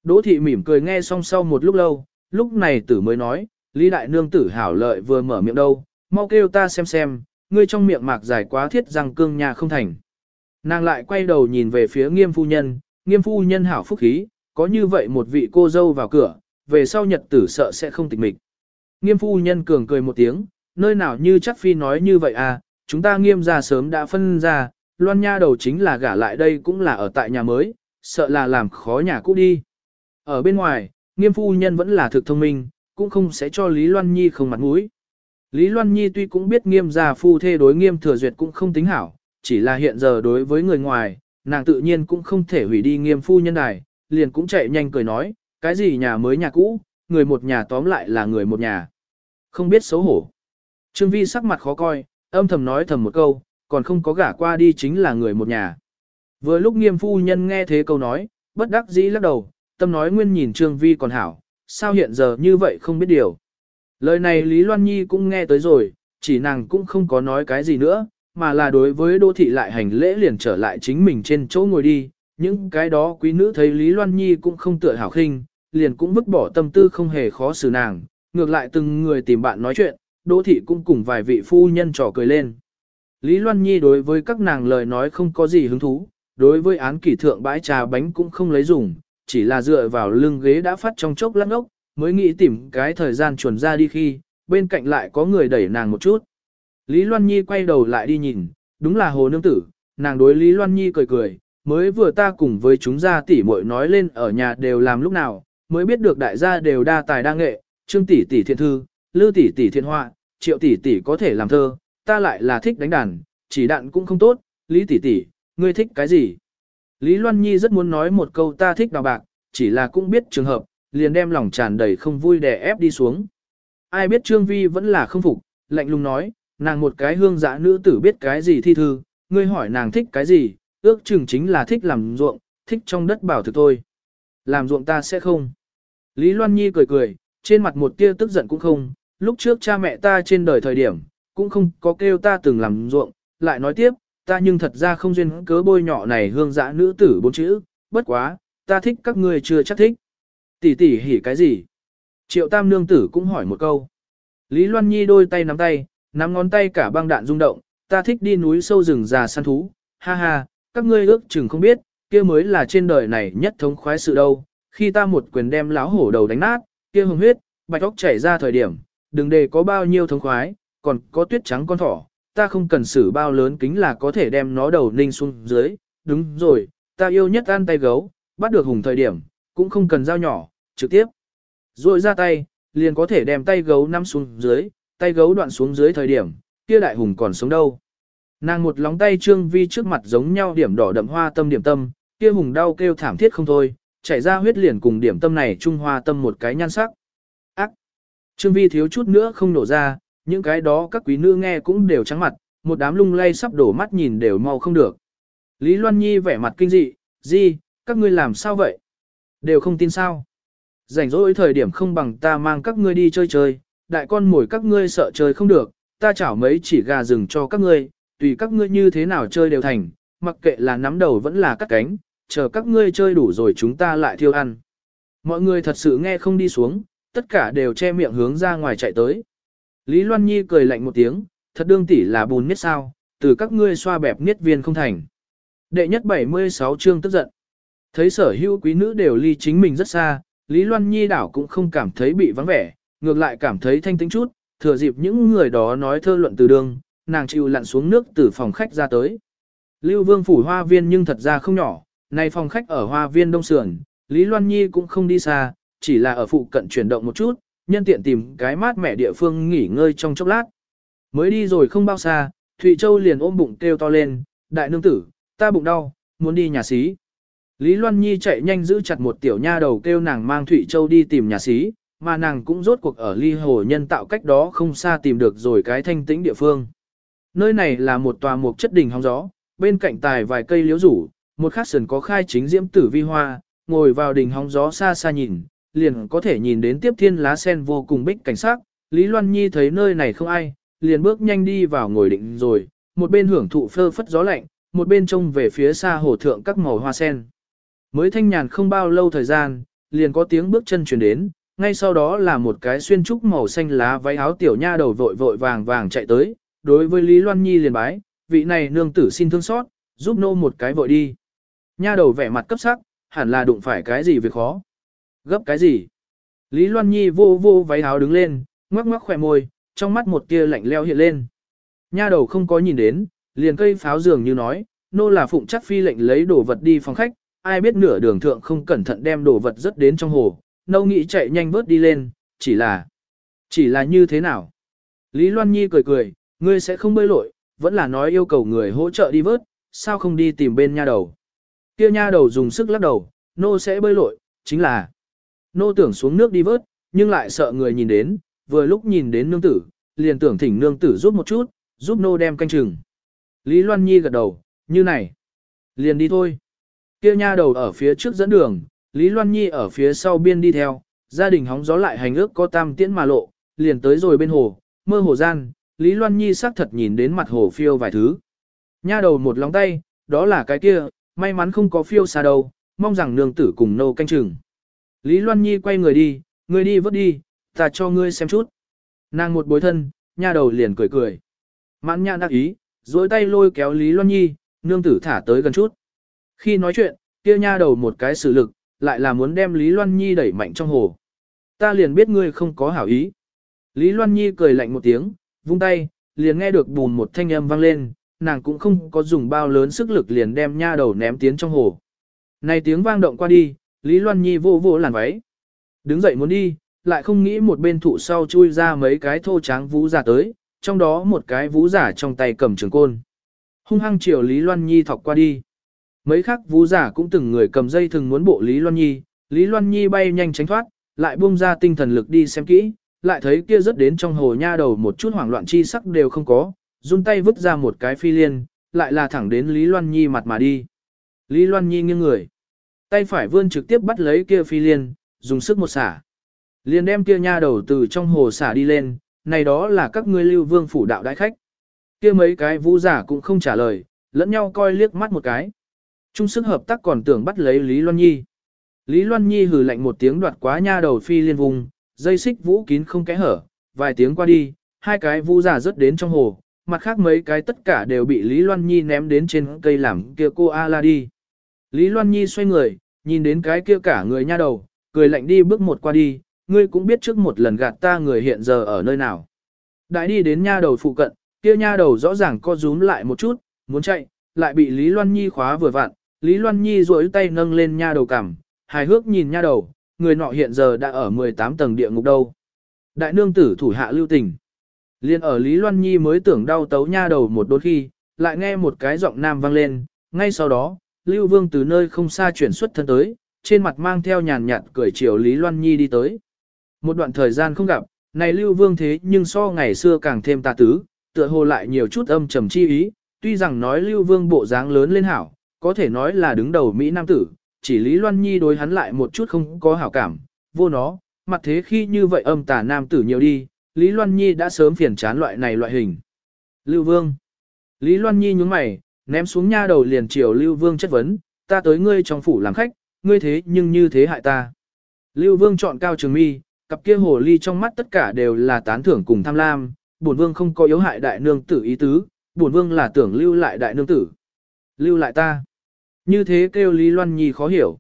Đỗ thị mỉm cười nghe xong sau một lúc lâu, lúc này tử mới nói, Lý Đại Nương tử hảo lợi vừa mở miệng đâu, mau kêu ta xem xem, ngươi trong miệng mạc dài quá thiết răng cương nhà không thành. Nàng lại quay đầu nhìn về phía nghiêm phu nhân, nghiêm phu nhân hảo phúc khí, có như vậy một vị cô dâu vào cửa, về sau nhật tử sợ sẽ không tịch mịch. Nghiêm phu nhân cường cười một tiếng, nơi nào như chắc phi nói như vậy à, chúng ta nghiêm ra sớm đã phân ra, loan nha đầu chính là gả lại đây cũng là ở tại nhà mới, sợ là làm khó nhà cũ đi. Ở bên ngoài, nghiêm phu nhân vẫn là thực thông minh, cũng không sẽ cho Lý Loan Nhi không mặt mũi. Lý Loan Nhi tuy cũng biết nghiêm gia phu thê đối nghiêm thừa duyệt cũng không tính hảo, chỉ là hiện giờ đối với người ngoài, nàng tự nhiên cũng không thể hủy đi nghiêm phu nhân đài, liền cũng chạy nhanh cười nói, cái gì nhà mới nhà cũ, người một nhà tóm lại là người một nhà. Không biết xấu hổ. Trương Vi sắc mặt khó coi, âm thầm nói thầm một câu, còn không có gả qua đi chính là người một nhà. Vừa lúc nghiêm phu nhân nghe thế câu nói, bất đắc dĩ lắc đầu, tâm nói nguyên nhìn Trương Vi còn hảo, sao hiện giờ như vậy không biết điều. Lời này Lý Loan Nhi cũng nghe tới rồi, chỉ nàng cũng không có nói cái gì nữa, mà là đối với đô thị lại hành lễ liền trở lại chính mình trên chỗ ngồi đi. Những cái đó quý nữ thấy Lý Loan Nhi cũng không tựa hảo khinh, liền cũng vứt bỏ tâm tư không hề khó xử nàng, ngược lại từng người tìm bạn nói chuyện, Đỗ Thị cũng cùng vài vị phu nhân trò cười lên. Lý Loan Nhi đối với các nàng lời nói không có gì hứng thú, đối với án kỷ thượng bãi trà bánh cũng không lấy dùng, chỉ là dựa vào lưng ghế đã phát trong chốc lăn ốc, mới nghĩ tìm cái thời gian chuẩn ra đi khi, bên cạnh lại có người đẩy nàng một chút. Lý Loan Nhi quay đầu lại đi nhìn, đúng là hồ nương tử, nàng đối Lý Loan Nhi cười cười, mới vừa ta cùng với chúng gia tỷ muội nói lên ở nhà đều làm lúc nào, mới biết được đại gia đều đa tài đa nghệ, trương tỷ tỷ thiện thư, lư tỷ tỷ thiện họa, triệu tỷ tỷ có thể làm thơ, ta lại là thích đánh đàn, chỉ đạn cũng không tốt, Lý tỷ tỷ, ngươi thích cái gì? Lý Loan Nhi rất muốn nói một câu ta thích đào bạc, chỉ là cũng biết trường hợp, liền đem lòng tràn đầy không vui đè ép đi xuống. Ai biết Trương Vi vẫn là không phục, lạnh lùng nói, nàng một cái hương dã nữ tử biết cái gì thi thư, ngươi hỏi nàng thích cái gì, ước chừng chính là thích làm ruộng, thích trong đất bảo thực thôi. Làm ruộng ta sẽ không. Lý Loan Nhi cười cười, trên mặt một tia tức giận cũng không, lúc trước cha mẹ ta trên đời thời điểm, cũng không có kêu ta từng làm ruộng, lại nói tiếp, ta nhưng thật ra không duyên cớ bôi nhỏ này hương dã nữ tử bốn chữ, bất quá, ta thích các ngươi chưa chắc thích. Tỷ tỷ hỉ cái gì? Triệu tam nương tử cũng hỏi một câu. Lý Loan Nhi đôi tay nắm tay, nắm ngón tay cả băng đạn rung động, ta thích đi núi sâu rừng già săn thú, ha ha, các ngươi ước chừng không biết, kia mới là trên đời này nhất thống khoái sự đâu. Khi ta một quyền đem láo hổ đầu đánh nát, kia hồng huyết, bạch óc chảy ra thời điểm, đừng đề có bao nhiêu thống khoái, còn có tuyết trắng con thỏ, ta không cần xử bao lớn kính là có thể đem nó đầu ninh xuống dưới, đúng rồi, ta yêu nhất ăn tay gấu, bắt được hùng thời điểm, cũng không cần dao nhỏ, trực tiếp. Rồi ra tay, liền có thể đem tay gấu nắm xuống dưới, tay gấu đoạn xuống dưới thời điểm, kia đại hùng còn sống đâu. Nàng một lóng tay trương vi trước mặt giống nhau điểm đỏ đậm hoa tâm điểm tâm, kia hùng đau kêu thảm thiết không thôi, chảy ra huyết liền cùng điểm tâm này trung hoa tâm một cái nhan sắc. Ác! Trương vi thiếu chút nữa không nổ ra, những cái đó các quý nữ nghe cũng đều trắng mặt, một đám lung lay sắp đổ mắt nhìn đều mau không được. Lý Loan Nhi vẻ mặt kinh dị, gì, các ngươi làm sao vậy? Đều không tin sao? Rảnh rỗi thời điểm không bằng ta mang các ngươi đi chơi chơi, đại con mồi các ngươi sợ chơi không được, ta chảo mấy chỉ gà rừng cho các ngươi, tùy các ngươi như thế nào chơi đều thành, mặc kệ là nắm đầu vẫn là cắt cánh, chờ các ngươi chơi đủ rồi chúng ta lại thiêu ăn. Mọi người thật sự nghe không đi xuống, tất cả đều che miệng hướng ra ngoài chạy tới. Lý Loan Nhi cười lạnh một tiếng, thật đương tỷ là bùn miết sao, từ các ngươi xoa bẹp miết viên không thành. Đệ nhất 76 chương tức giận. Thấy sở hữu quý nữ đều ly chính mình rất xa, Lý Loan Nhi đảo cũng không cảm thấy bị vắng vẻ, ngược lại cảm thấy thanh tĩnh chút, thừa dịp những người đó nói thơ luận từ đường, nàng chịu lặn xuống nước từ phòng khách ra tới. Lưu Vương phủ hoa viên nhưng thật ra không nhỏ, nay phòng khách ở hoa viên đông sườn, Lý Loan Nhi cũng không đi xa, chỉ là ở phụ cận chuyển động một chút, nhân tiện tìm cái mát mẻ địa phương nghỉ ngơi trong chốc lát. Mới đi rồi không bao xa, Thụy Châu liền ôm bụng kêu to lên, đại nương tử, ta bụng đau, muốn đi nhà xí. Lý Loan Nhi chạy nhanh giữ chặt một tiểu nha đầu kêu nàng mang Thụy Châu đi tìm nhà sĩ, mà nàng cũng rốt cuộc ở ly hồ nhân tạo cách đó không xa tìm được rồi cái thanh tĩnh địa phương. Nơi này là một tòa mục chất đỉnh hóng gió, bên cạnh tài vài cây liễu rủ, một khắc sườn có khai chính diễm tử vi hoa, ngồi vào đỉnh hóng gió xa xa nhìn, liền có thể nhìn đến tiếp thiên lá sen vô cùng bích cảnh sắc. Lý Loan Nhi thấy nơi này không ai, liền bước nhanh đi vào ngồi định rồi, một bên hưởng thụ phơ phất gió lạnh, một bên trông về phía xa hồ thượng các màu hoa sen. Mới thanh nhàn không bao lâu thời gian, liền có tiếng bước chân chuyển đến, ngay sau đó là một cái xuyên trúc màu xanh lá váy áo tiểu nha đầu vội vội vàng vàng chạy tới, đối với Lý Loan Nhi liền bái, vị này nương tử xin thương xót, giúp nô một cái vội đi. Nha đầu vẻ mặt cấp sắc, hẳn là đụng phải cái gì việc khó. Gấp cái gì? Lý Loan Nhi vô vô váy áo đứng lên, ngoắc ngoắc khỏe môi, trong mắt một tia lạnh leo hiện lên. Nha đầu không có nhìn đến, liền cây pháo dường như nói, nô là phụng chắc phi lệnh lấy đồ vật đi phòng khách, ai biết nửa đường thượng không cẩn thận đem đồ vật rất đến trong hồ, nâu nghĩ chạy nhanh vớt đi lên, chỉ là, chỉ là như thế nào? Lý Loan Nhi cười cười, ngươi sẽ không bơi lội, vẫn là nói yêu cầu người hỗ trợ đi vớt, sao không đi tìm bên nha đầu? Kia nha đầu dùng sức lắc đầu, nô sẽ bơi lội, chính là, nô tưởng xuống nước đi vớt, nhưng lại sợ người nhìn đến, vừa lúc nhìn đến nương tử, liền tưởng thỉnh nương tử giúp một chút, giúp nô đem canh chừng. Lý Loan Nhi gật đầu, như này, liền đi thôi. Kia nha đầu ở phía trước dẫn đường, Lý Loan Nhi ở phía sau biên đi theo, gia đình hóng gió lại hành ước có tam tiễn mà lộ, liền tới rồi bên hồ, mơ hồ gian, Lý Loan Nhi xác thật nhìn đến mặt hồ phiêu vài thứ. Nha đầu một lóng tay, đó là cái kia, may mắn không có phiêu xa đâu, mong rằng nương tử cùng nô canh chừng. Lý Loan Nhi quay người đi, người đi vớt đi, ta cho ngươi xem chút. Nàng một bối thân, nha đầu liền cười cười. Mãn nhãn đắc ý, dối tay lôi kéo Lý Loan Nhi, nương tử thả tới gần chút. Khi nói chuyện, kia nha đầu một cái sự lực, lại là muốn đem Lý Loan Nhi đẩy mạnh trong hồ. Ta liền biết ngươi không có hảo ý. Lý Loan Nhi cười lạnh một tiếng, vung tay, liền nghe được bùn một thanh âm vang lên, nàng cũng không có dùng bao lớn sức lực liền đem nha đầu ném tiến trong hồ. Này tiếng vang động qua đi, Lý Loan Nhi vô vô làn váy. Đứng dậy muốn đi, lại không nghĩ một bên thụ sau chui ra mấy cái thô tráng vũ giả tới, trong đó một cái vũ giả trong tay cầm trường côn. Hung hăng chiều Lý Loan Nhi thọc qua đi. Mấy khắc vũ giả cũng từng người cầm dây thường muốn bộ Lý Loan Nhi, Lý Loan Nhi bay nhanh tránh thoát, lại buông ra tinh thần lực đi xem kỹ, lại thấy kia rất đến trong hồ nha đầu một chút hoảng loạn chi sắc đều không có, run tay vứt ra một cái phi liên, lại là thẳng đến Lý Loan Nhi mặt mà đi. Lý Loan Nhi nghiêng người, tay phải vươn trực tiếp bắt lấy kia phi liên, dùng sức một xả. Liền đem kia nha đầu từ trong hồ xả đi lên, này đó là các ngươi lưu vương phủ đạo đại khách. Kia mấy cái vũ giả cũng không trả lời, lẫn nhau coi liếc mắt một cái. Trung sức hợp tác còn tưởng bắt lấy Lý Loan Nhi. Lý Loan Nhi hừ lạnh một tiếng đoạt quá nha đầu phi liên vùng, dây xích vũ kín không kẽ hở, vài tiếng qua đi, hai cái vũ giả rớt đến trong hồ, mặt khác mấy cái tất cả đều bị Lý Loan Nhi ném đến trên cây làm kia cô A la đi. Lý Loan Nhi xoay người, nhìn đến cái kia cả người nha đầu, cười lạnh đi bước một qua đi, ngươi cũng biết trước một lần gạt ta người hiện giờ ở nơi nào. Đại đi đến nha đầu phụ cận, kia nha đầu rõ ràng co rúm lại một chút, muốn chạy, lại bị Lý Loan Nhi khóa vừa vặn, Lý Loan Nhi duỗi tay nâng lên nha đầu cằm, hài hước nhìn nha đầu, người nọ hiện giờ đã ở 18 tầng địa ngục đâu. Đại nương tử thủ hạ lưu tình. Liên ở Lý Loan Nhi mới tưởng đau tấu nha đầu một đôi khi, lại nghe một cái giọng nam vang lên, ngay sau đó, Lưu Vương từ nơi không xa chuyển xuất thân tới, trên mặt mang theo nhàn nhạt cười chiều Lý Loan Nhi đi tới. Một đoạn thời gian không gặp, này Lưu Vương thế nhưng so ngày xưa càng thêm tà tứ, tựa hồ lại nhiều chút âm trầm chi ý, tuy rằng nói Lưu Vương bộ dáng lớn lên hảo, có thể nói là đứng đầu Mỹ Nam tử, chỉ Lý Loan Nhi đối hắn lại một chút không có hảo cảm, vô nó, mặt thế khi như vậy âm tà Nam tử nhiều đi, Lý Loan Nhi đã sớm phiền chán loại này loại hình. Lưu Vương Lý Loan Nhi nhúng mày, ném xuống nha đầu liền chiều Lưu Vương chất vấn, ta tới ngươi trong phủ làm khách, ngươi thế nhưng như thế hại ta. Lưu Vương chọn cao trường mi, cặp kia hồ ly trong mắt tất cả đều là tán thưởng cùng tham lam, bổn vương không có yếu hại đại nương tử ý tứ, bổn vương là tưởng lưu lại đại nương tử. Lưu lại ta. Như thế kêu Lý Loan Nhi khó hiểu.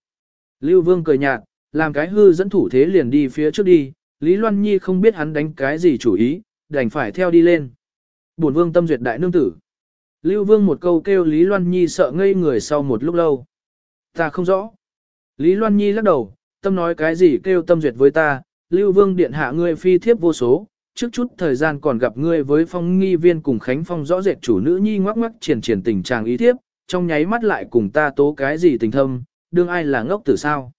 Lưu Vương cười nhạt, làm cái hư dẫn thủ thế liền đi phía trước đi, Lý Loan Nhi không biết hắn đánh cái gì chủ ý, đành phải theo đi lên. Bổn Vương tâm duyệt đại nương tử. Lưu Vương một câu kêu Lý Loan Nhi sợ ngây người sau một lúc lâu. Ta không rõ. Lý Loan Nhi lắc đầu, tâm nói cái gì kêu tâm duyệt với ta, Lưu Vương điện hạ ngươi phi thiếp vô số, trước chút thời gian còn gặp ngươi với phong nghi viên cùng Khánh Phong rõ rệt chủ nữ nhi ngoắc ngoắc triển triển tình trạng ý thiếp, trong nháy mắt lại cùng ta tố cái gì tình thâm, đương ai là ngốc tử sao.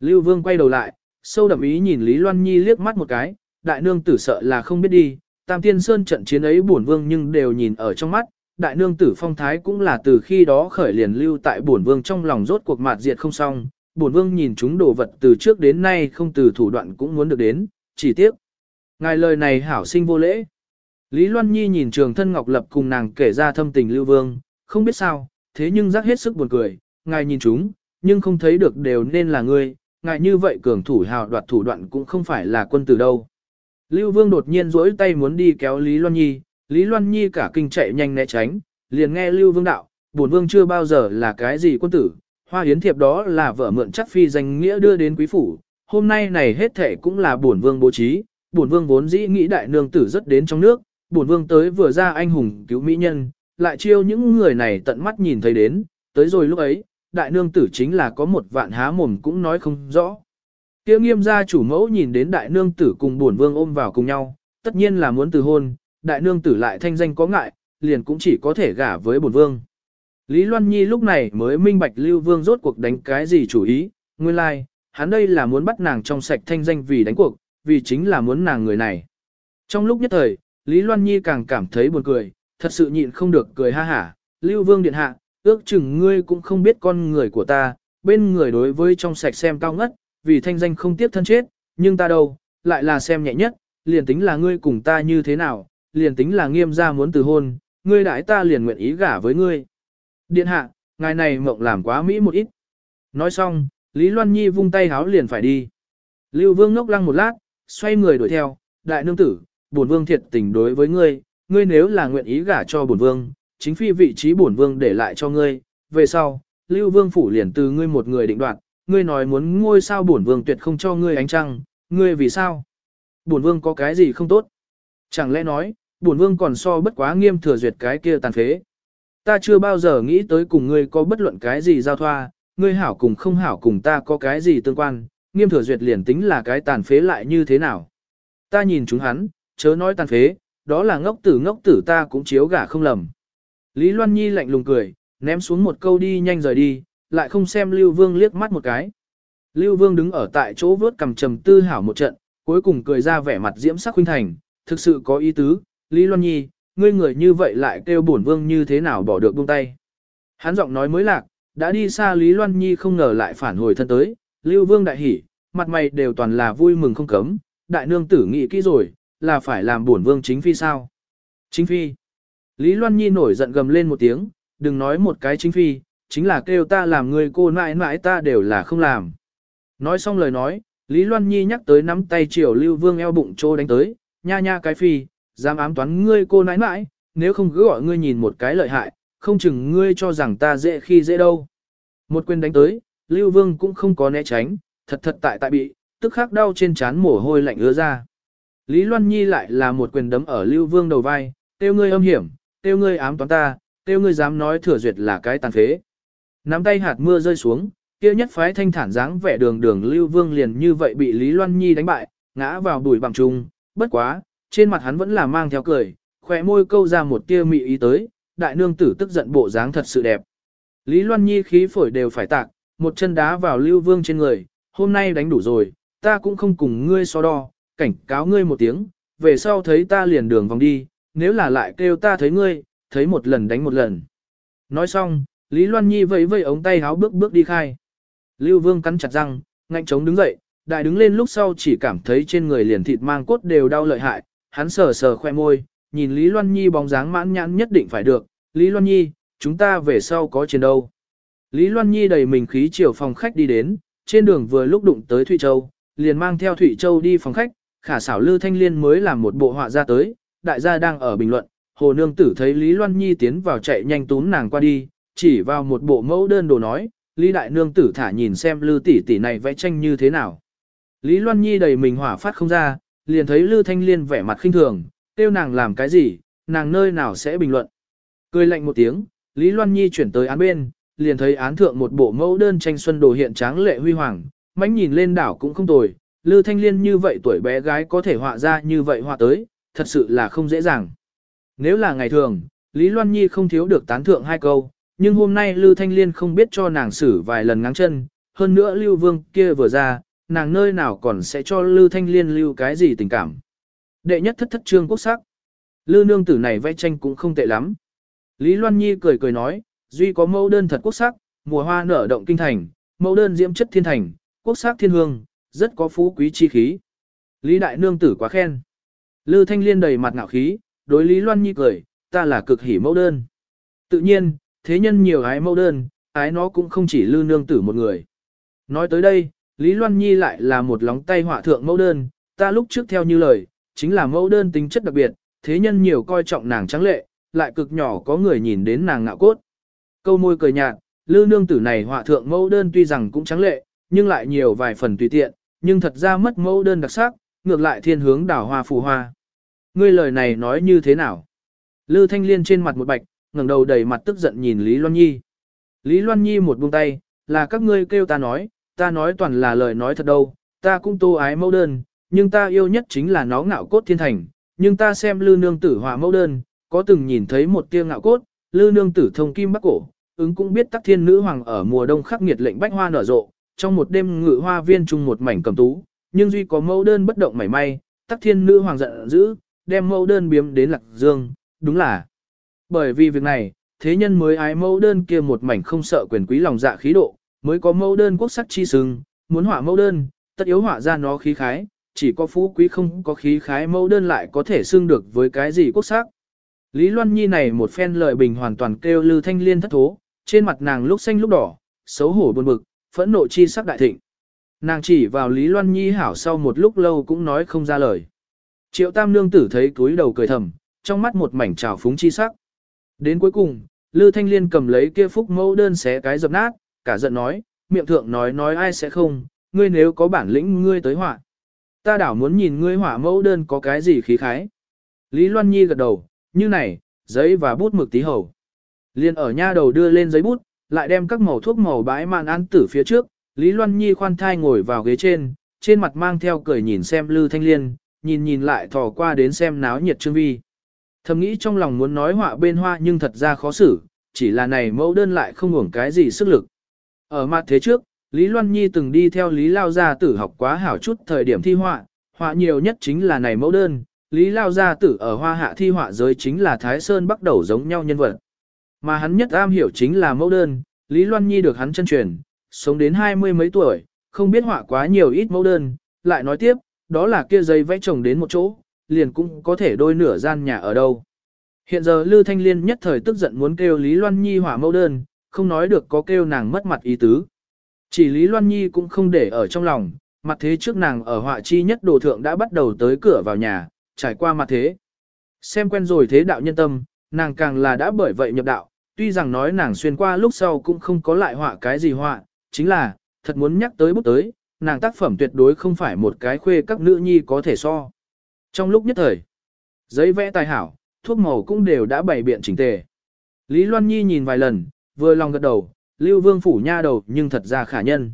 Lưu Vương quay đầu lại, sâu đậm ý nhìn Lý Loan Nhi liếc mắt một cái, đại nương tử sợ là không biết đi, Tam Tiên Sơn trận chiến ấy bổn vương nhưng đều nhìn ở trong mắt, đại nương tử phong thái cũng là từ khi đó khởi liền lưu tại bổn vương trong lòng rốt cuộc mạt diệt không xong, bổn vương nhìn chúng đồ vật từ trước đến nay không từ thủ đoạn cũng muốn được đến, chỉ tiếc. Ngài lời này hảo sinh vô lễ. Lý Loan Nhi nhìn trường thân Ngọc Lập cùng nàng kể ra thâm tình lưu vương, không biết sao, thế nhưng rắc hết sức buồn cười, ngài nhìn chúng, nhưng không thấy được đều nên là ngươi, ngài như vậy cường thủ hào đoạt thủ đoạn cũng không phải là quân tử đâu. Lưu Vương đột nhiên rỗi tay muốn đi kéo Lý Loan Nhi, Lý Loan Nhi cả kinh chạy nhanh né tránh, liền nghe Lưu Vương đạo, bổn vương chưa bao giờ là cái gì quân tử, hoa hiến thiệp đó là vợ mượn chắc phi danh nghĩa đưa đến quý phủ, hôm nay này hết thể cũng là bổn vương bố trí, bổn vương vốn dĩ nghĩ đại nương tử rất đến trong nước, bổn vương tới vừa ra anh hùng cứu mỹ nhân, lại chiêu những người này tận mắt nhìn thấy đến, tới rồi lúc ấy, đại nương tử chính là có một vạn há mồm cũng nói không rõ. Kia nghiêm gia chủ mẫu nhìn đến đại nương tử cùng bổn vương ôm vào cùng nhau, tất nhiên là muốn từ hôn, đại nương tử lại thanh danh có ngại, liền cũng chỉ có thể gả với bổn vương. Lý Loan Nhi lúc này mới minh bạch Lưu Vương rốt cuộc đánh cái gì chủ ý, nguyên lai, like, hắn đây là muốn bắt nàng trong sạch thanh danh vì đánh cuộc, vì chính là muốn nàng người này. Trong lúc nhất thời, Lý Loan Nhi càng cảm thấy buồn cười, thật sự nhịn không được cười ha hả, Lưu Vương Điện Hạ, ước chừng ngươi cũng không biết con người của ta, bên người đối với trong sạch xem cao ngất, vì thanh danh không tiếp thân chết, nhưng ta đâu, lại là xem nhẹ nhất, liền tính là ngươi cùng ta như thế nào, liền tính là nghiêm gia muốn từ hôn, ngươi đãi ta liền nguyện ý gả với ngươi. Điện hạ, ngài này mộng làm quá mỹ một ít. Nói xong, Lý Loan Nhi vung tay háo liền phải đi. Lưu Vương ngốc lăng một lát, xoay người đuổi theo, đại nương tử, bổn vương thiệt tình đối với ngươi, ngươi nếu là nguyện ý gả cho bổn vương, chính phi vị trí bổn vương để lại cho ngươi, về sau, lưu vương phủ liền từ ngươi một người định đoạt, ngươi nói muốn ngôi sao bổn vương tuyệt không cho ngươi ánh trăng, ngươi vì sao? Bổn vương có cái gì không tốt? Chẳng lẽ nói, bổn vương còn so bất quá nghiêm thừa duyệt cái kia tàn phế? Ta chưa bao giờ nghĩ tới cùng ngươi có bất luận cái gì giao thoa, ngươi hảo cùng không hảo cùng ta có cái gì tương quan, nghiêm thừa duyệt liền tính là cái tàn phế lại như thế nào. Ta nhìn chúng hắn, chớ nói tàn phế, đó là ngốc tử ngốc tử ta cũng chiếu gả không lầm. Lý Loan Nhi lạnh lùng cười, ném xuống một câu đi nhanh rời đi, lại không xem Lưu Vương liếc mắt một cái. Lưu Vương đứng ở tại chỗ vớt cầm trầm tư hảo một trận, cuối cùng cười ra vẻ mặt diễm sắc huynh thành, thực sự có ý tứ, Lý Loan Nhi, ngươi người như vậy lại kêu bổn vương như thế nào bỏ được buông tay. Hắn giọng nói mới lạc, đã đi xa Lý Loan Nhi không ngờ lại phản hồi thân tới, Lưu Vương đại hỉ, mặt mày đều toàn là vui mừng không cấm, đại nương tử nghĩ kỹ rồi, là phải làm bổn vương chính phi sao? Chính phi. Lý Loan Nhi nổi giận gầm lên một tiếng, đừng nói một cái chính phi, chính là kêu ta làm người cô mãi mãi ta đều là không làm. Nói xong lời nói, Lý Loan Nhi nhắc tới nắm tay triều Lưu Vương eo bụng trô đánh tới, nha nha cái phi, dám ám toán ngươi cô nãi nãi, nếu không cứ gọi ngươi nhìn một cái lợi hại, không chừng ngươi cho rằng ta dễ khi dễ đâu. Một quyền đánh tới, Lưu Vương cũng không có né tránh, thật thật tại tại bị, tức khắc đau trên trán mồ hôi lạnh ứa ra. Lý Loan Nhi lại là một quyền đấm ở Lưu Vương đầu vai, tiêu ngươi âm hiểm, tiêu ngươi ám toán ta, tiêu ngươi dám nói thừa duyệt là cái tàn phế. Nắm tay hạt mưa rơi xuống, kia nhất phái thanh thản dáng vẻ đường đường Lưu Vương liền như vậy bị Lý Loan Nhi đánh bại, ngã vào bùi bằng trung, bất quá, trên mặt hắn vẫn là mang theo cười, khỏe môi câu ra một tia mị ý tới, đại nương tử tức giận bộ dáng thật sự đẹp. Lý Loan Nhi khí phổi đều phải tạc, một chân đá vào Lưu Vương trên người, hôm nay đánh đủ rồi, ta cũng không cùng ngươi so đo, cảnh cáo ngươi một tiếng, về sau thấy ta liền đường vòng đi, nếu là lại kêu ta thấy ngươi, thấy một lần đánh một lần. Nói xong, Lý Loan Nhi vẫy vẫy ống tay háo bước bước đi khai. Lưu Vương cắn chặt răng, ngạnh chống đứng dậy, đại đứng lên lúc sau chỉ cảm thấy trên người liền thịt mang cốt đều đau lợi hại, hắn sờ sờ khoe môi, nhìn Lý Loan Nhi bóng dáng mãn nhãn nhất định phải được, Lý Loan Nhi, chúng ta về sau có chiến đâu. Lý Loan Nhi đầy mình khí chiều phòng khách đi đến, trên đường vừa lúc đụng tới Thụy Châu, liền mang theo Thụy Châu đi phòng khách, khả xảo Lư Thanh Liên mới làm một bộ họa ra tới, đại gia đang ở bình luận, Hồ Nương Tử thấy Lý Loan Nhi tiến vào chạy nhanh túm nàng qua đi, chỉ vào một bộ mẫu đơn đồ nói, Lý Đại Nương Tử thả nhìn xem Lư tỷ tỷ này vẽ tranh như thế nào. Lý Loan Nhi đầy mình hỏa phát không ra, liền thấy Lư Thanh Liên vẻ mặt khinh thường, tiêu nàng làm cái gì, nàng nơi nào sẽ bình luận. Cười lạnh một tiếng, Lý Loan Nhi chuyển tới án bên, liền thấy án thượng một bộ mẫu đơn tranh xuân đồ hiện tráng lệ huy hoàng, mánh nhìn lên đảo cũng không tồi, Lư Thanh Liên như vậy tuổi bé gái có thể họa ra như vậy họa tới, thật sự là không dễ dàng. Nếu là ngày thường, Lý Loan Nhi không thiếu được tán thượng hai câu, nhưng hôm nay Lư Thanh Liên không biết cho nàng xử vài lần ngáng chân, hơn nữa Lưu Vương kia vừa ra, nàng nơi nào còn sẽ cho Lư Thanh Liên lưu cái gì tình cảm. Đệ nhất thất thất trương quốc sắc. Lư nương tử này vẽ tranh cũng không tệ lắm. Lý Loan Nhi cười cười nói, duy có mẫu đơn thật quốc sắc, mùa hoa nở động kinh thành, mẫu đơn diễm chất thiên thành, quốc sắc thiên hương, rất có phú quý chi khí. Lý đại nương tử quá khen. Lư Thanh Liên đầy mặt ngạo khí, đối Lý Loan Nhi cười, ta là cực hỉ mẫu đơn. Tự nhiên, thế nhân nhiều ái mẫu đơn, ái nó cũng không chỉ Lư nương tử một người. Nói tới đây, Lý Loan Nhi lại là một lóng tay họa thượng mẫu đơn, ta lúc trước theo như lời, chính là mẫu đơn tính chất đặc biệt, thế nhân nhiều coi trọng nàng trắng lệ, lại cực nhỏ có người nhìn đến nàng ngạo cốt. Câu môi cười nhạt, lư nương tử này họa thượng mẫu đơn tuy rằng cũng trắng lệ, nhưng lại nhiều vài phần tùy tiện, nhưng thật ra mất mẫu đơn đặc sắc, ngược lại thiên hướng đảo hoa phù hoa. Ngươi lời này nói như thế nào? Lư Thanh Liên trên mặt một bạch, ngẩng đầu đầy mặt tức giận nhìn Lý Loan Nhi. Lý Loan Nhi một buông tay, là các ngươi kêu ta nói, ta nói toàn là lời nói thật đâu, ta cũng tô ái mẫu đơn, nhưng ta yêu nhất chính là nó ngạo cốt thiên thành, nhưng ta xem lư nương tử hòa mẫu đơn, có từng nhìn thấy một tia ngạo cốt, lư nương tử thông kim bắc cổ, ứng cũng biết tắc thiên nữ hoàng ở mùa đông khắc nghiệt lệnh bách hoa nở rộ, trong một đêm ngự hoa viên chung một mảnh cầm tú, nhưng duy có mẫu đơn bất động mảy may, tắc thiên nữ hoàng giận dữ, đem mẫu đơn biếm đến lạc dương, đúng là. Bởi vì việc này, thế nhân mới ái mẫu đơn kia một mảnh không sợ quyền quý lòng dạ khí độ, mới có mẫu đơn quốc sắc chi sừng, muốn họa mẫu đơn, tất yếu họa ra nó khí khái, chỉ có phú quý không có khí khái mẫu đơn lại có thể xưng được với cái gì quốc sắc. Lý Loan Nhi này một phen lợi bình hoàn toàn kêu Lư Thanh Liên thất thố, trên mặt nàng lúc xanh lúc đỏ, xấu hổ buồn bực, phẫn nộ chi sắc đại thịnh. Nàng chỉ vào Lý Loan Nhi hảo sau một lúc lâu cũng nói không ra lời. Triệu tam nương tử thấy túi đầu cười thầm, trong mắt một mảnh trào phúng chi sắc. Đến cuối cùng, Lư Thanh Liên cầm lấy kia phúc mẫu đơn xé cái dập nát, cả giận nói, miệng thượng nói nói ai sẽ không, ngươi nếu có bản lĩnh ngươi tới họa. Ta đảo muốn nhìn ngươi họa mẫu đơn có cái gì khí khái. Lý Loan Nhi gật đầu, như này, giấy và bút mực tí hầu. Liên ở nha đầu đưa lên giấy bút, lại đem các màu thuốc màu bãi màn án tử phía trước, Lý Loan Nhi khoan thai ngồi vào ghế trên, trên mặt mang theo cười nhìn xem Lư Thanh Liên, nhìn nhìn lại thò qua đến xem náo nhiệt Trương Vi. Thầm nghĩ trong lòng muốn nói họa bên hoa nhưng thật ra khó xử, chỉ là này mẫu đơn lại không hưởng cái gì sức lực. Ở mặt thế trước, Lý Loan Nhi từng đi theo Lý Lao Gia tử học quá hảo chút thời điểm thi họa, họa nhiều nhất chính là này mẫu đơn. Lý Lao Gia tử ở hoa hạ thi họa giới chính là Thái Sơn bắt đầu giống nhau nhân vật. Mà hắn nhất am hiểu chính là mẫu đơn, Lý Loan Nhi được hắn chân truyền, sống đến hai mươi mấy tuổi, không biết họa quá nhiều ít mẫu đơn, lại nói tiếp, đó là kia giấy vẽ chồng đến một chỗ, liền cũng có thể đôi nửa gian nhà ở đâu. Hiện giờ Lư Thanh Liên nhất thời tức giận muốn kêu Lý Loan Nhi hỏa mẫu đơn, không nói được có kêu nàng mất mặt ý tứ. Chỉ Lý Loan Nhi cũng không để ở trong lòng, mặt thế trước nàng ở họa chi nhất đồ thượng đã bắt đầu tới cửa vào nhà, trải qua mặt thế. Xem quen rồi thế đạo nhân tâm, nàng càng là đã bởi vậy nhập đạo, tuy rằng nói nàng xuyên qua lúc sau cũng không có lại họa cái gì họa, chính là, thật muốn nhắc tới bút tới, nàng tác phẩm tuyệt đối không phải một cái khuê các nữ nhi có thể so. Trong lúc nhất thời, giấy vẽ tài hảo, thuốc màu cũng đều đã bày biện chỉnh tề. Lý Loan Nhi nhìn vài lần, vừa lòng gật đầu, Lưu Vương phủ nha đầu nhưng thật ra khả nhân.